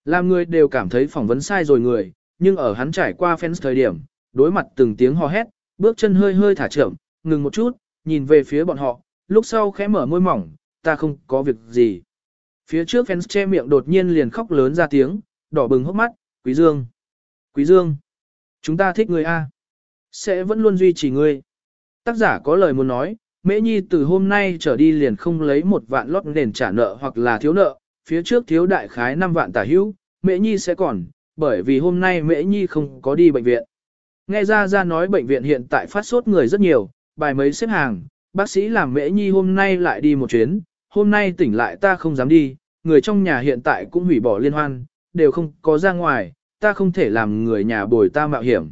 Làm người đều cảm thấy phỏng vấn sai rồi người, nhưng ở hắn trải qua fans thời điểm, đối mặt từng tiếng hò hét, bước chân hơi hơi thả chậm, ngừng một chút, nhìn về phía bọn họ, lúc sau khẽ mở môi mỏng, ta không có việc gì. Phía trước fans che miệng đột nhiên liền khóc lớn ra tiếng, đỏ bừng hốc mắt, Quý Dương. Quý Dương. Chúng ta thích người A. Sẽ vẫn luôn duy trì ngươi. Tác giả có lời muốn nói, Mễ Nhi từ hôm nay trở đi liền không lấy một vạn lót nền trả nợ hoặc là thiếu nợ, phía trước thiếu đại khái 5 vạn tả hữu, Mễ Nhi sẽ còn, bởi vì hôm nay Mễ Nhi không có đi bệnh viện. Nghe ra ra nói bệnh viện hiện tại phát sốt người rất nhiều, bài mấy xếp hàng, bác sĩ làm Mễ Nhi hôm nay lại đi một chuyến, hôm nay tỉnh lại ta không dám đi, người trong nhà hiện tại cũng hủy bỏ liên hoan, đều không có ra ngoài, ta không thể làm người nhà bồi ta mạo hiểm.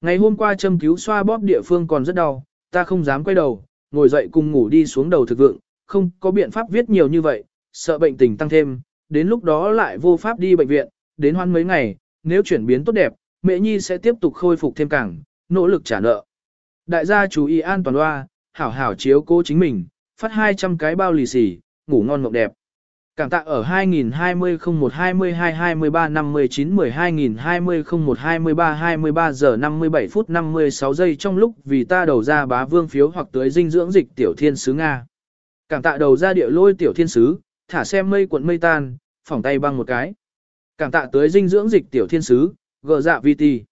Ngày hôm qua châm cứu xoa bóp địa phương còn rất đau, ta không dám quay đầu, ngồi dậy cùng ngủ đi xuống đầu thực vượng, không có biện pháp viết nhiều như vậy, sợ bệnh tình tăng thêm, đến lúc đó lại vô pháp đi bệnh viện, đến hoan mấy ngày, nếu chuyển biến tốt đẹp, mẹ nhi sẽ tiếp tục khôi phục thêm càng, nỗ lực trả nợ. Đại gia chú ý an toàn loa, hảo hảo chiếu cố chính mình, phát 200 cái bao lì xì, ngủ ngon mộng đẹp. Cảm tạ ở 2020-01-22-23-59-12-2020-01-23-23 giờ 57 phút 56 giây trong lúc vì ta đầu ra bá vương phiếu hoặc tới dinh dưỡng dịch tiểu thiên sứ Nga. Cảm tạ đầu ra địa lôi tiểu thiên sứ, thả xem mây cuộn mây tan, phỏng tay băng một cái. Cảm tạ tới dinh dưỡng dịch tiểu thiên sứ, gờ dạ vi ti.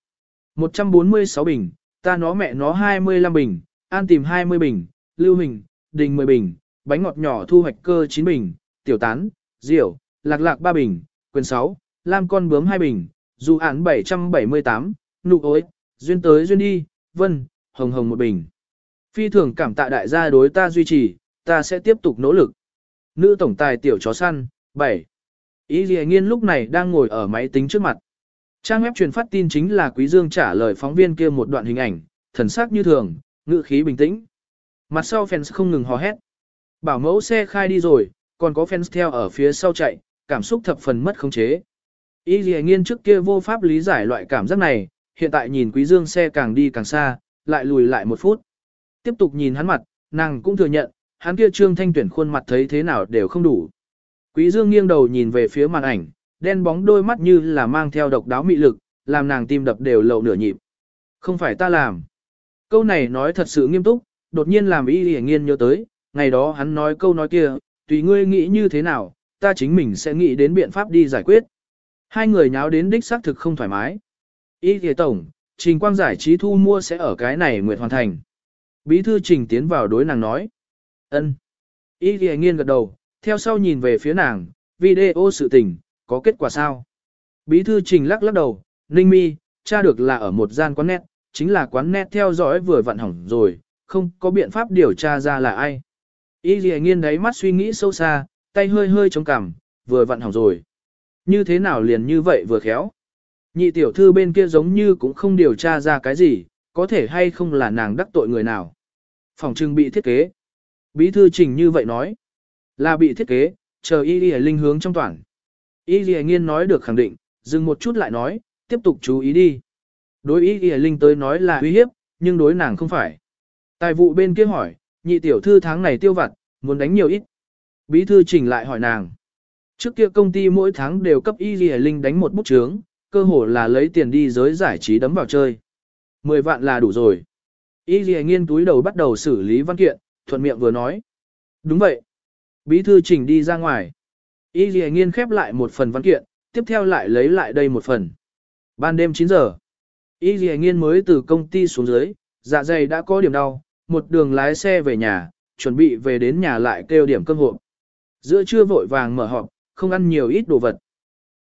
146 bình, ta nó mẹ nó 25 bình, an tìm 20 bình, lưu hình, đình 10 bình, bánh ngọt nhỏ thu hoạch cơ 9 bình, tiểu tán, diểu, lạc lạc ba bình, quyền 6, lam con bướm hai bình, dù án 778, nụ ối, duyên tới duyên đi, vân, hồng hồng một bình. Phi thường cảm tạ đại gia đối ta duy trì, ta sẽ tiếp tục nỗ lực. Nữ tổng tài tiểu chó săn, 7. Ý Lì Nghiên lúc này đang ngồi ở máy tính trước mặt. Trang web truyền phát tin chính là Quý Dương trả lời phóng viên kia một đoạn hình ảnh, thần sắc như thường, ngữ khí bình tĩnh. Mặt sau fans không ngừng hò hét. Bảo mẫu xe khai đi rồi, còn có fans theo ở phía sau chạy, cảm xúc thập phần mất khống chế. Y Lì Nghiên trước kia vô pháp lý giải loại cảm giác này, hiện tại nhìn Quý Dương xe càng đi càng xa, lại lùi lại một phút. Tiếp tục nhìn hắn mặt, nàng cũng thừa nhận, hắn kia trương thanh tuyển khuôn mặt thấy thế nào đều không đủ. Quý Dương nghiêng đầu nhìn về phía màn ảnh, đen bóng đôi mắt như là mang theo độc đáo mị lực, làm nàng tim đập đều lậu nửa nhịp. Không phải ta làm. Câu này nói thật sự nghiêm túc, đột nhiên làm y hề nghiên nhớ tới, ngày đó hắn nói câu nói kia, tùy ngươi nghĩ như thế nào, ta chính mình sẽ nghĩ đến biện pháp đi giải quyết. Hai người nháo đến đích xác thực không thoải mái. Ý thề tổng, trình quang giải trí thu mua sẽ ở cái này nguyện hoàn thành. Bí thư trình tiến vào đối nàng nói. ân. Ý thề nghiên gật đầu, theo sau nhìn về phía nàng, video sự tình, có kết quả sao? Bí thư trình lắc lắc đầu, Ninh Mi, tra được là ở một gian quán nét, chính là quán nét theo dõi vừa vặn hỏng rồi, không có biện pháp điều tra ra là ai. Y dì nghiên đáy mắt suy nghĩ sâu xa, tay hơi hơi chống cằm, vừa vặn hỏng rồi. Như thế nào liền như vậy vừa khéo. Nhị tiểu thư bên kia giống như cũng không điều tra ra cái gì, có thể hay không là nàng đắc tội người nào. Phòng trưng bị thiết kế. Bí thư trình như vậy nói. Là bị thiết kế, chờ y dì linh hướng trong toàn. Y dì nghiên nói được khẳng định, dừng một chút lại nói, tiếp tục chú ý đi. Đối y dì linh tới nói là uy hiếp, nhưng đối nàng không phải. Tài vụ bên kia hỏi, nhị tiểu thư tháng này tiêu vặt, muốn đánh nhiều ít. Bí thư chỉnh lại hỏi nàng. Trước kia công ty mỗi tháng đều cấp y ghi linh đánh một bút chướng, cơ hồ là lấy tiền đi giới giải trí đấm vào chơi. 10 vạn là đủ rồi. Y ghi nghiên túi đầu bắt đầu xử lý văn kiện, thuận miệng vừa nói. Đúng vậy. Bí thư trình đi ra ngoài. Y Ghi nghiên khép lại một phần văn kiện, tiếp theo lại lấy lại đây một phần. Ban đêm 9 giờ. Y Ghi nghiên mới từ công ty xuống dưới, dạ dày đã có điểm đau, một đường lái xe về nhà, chuẩn bị về đến nhà lại kêu điểm cơm hộp. Giữa trưa vội vàng mở họp, không ăn nhiều ít đồ vật.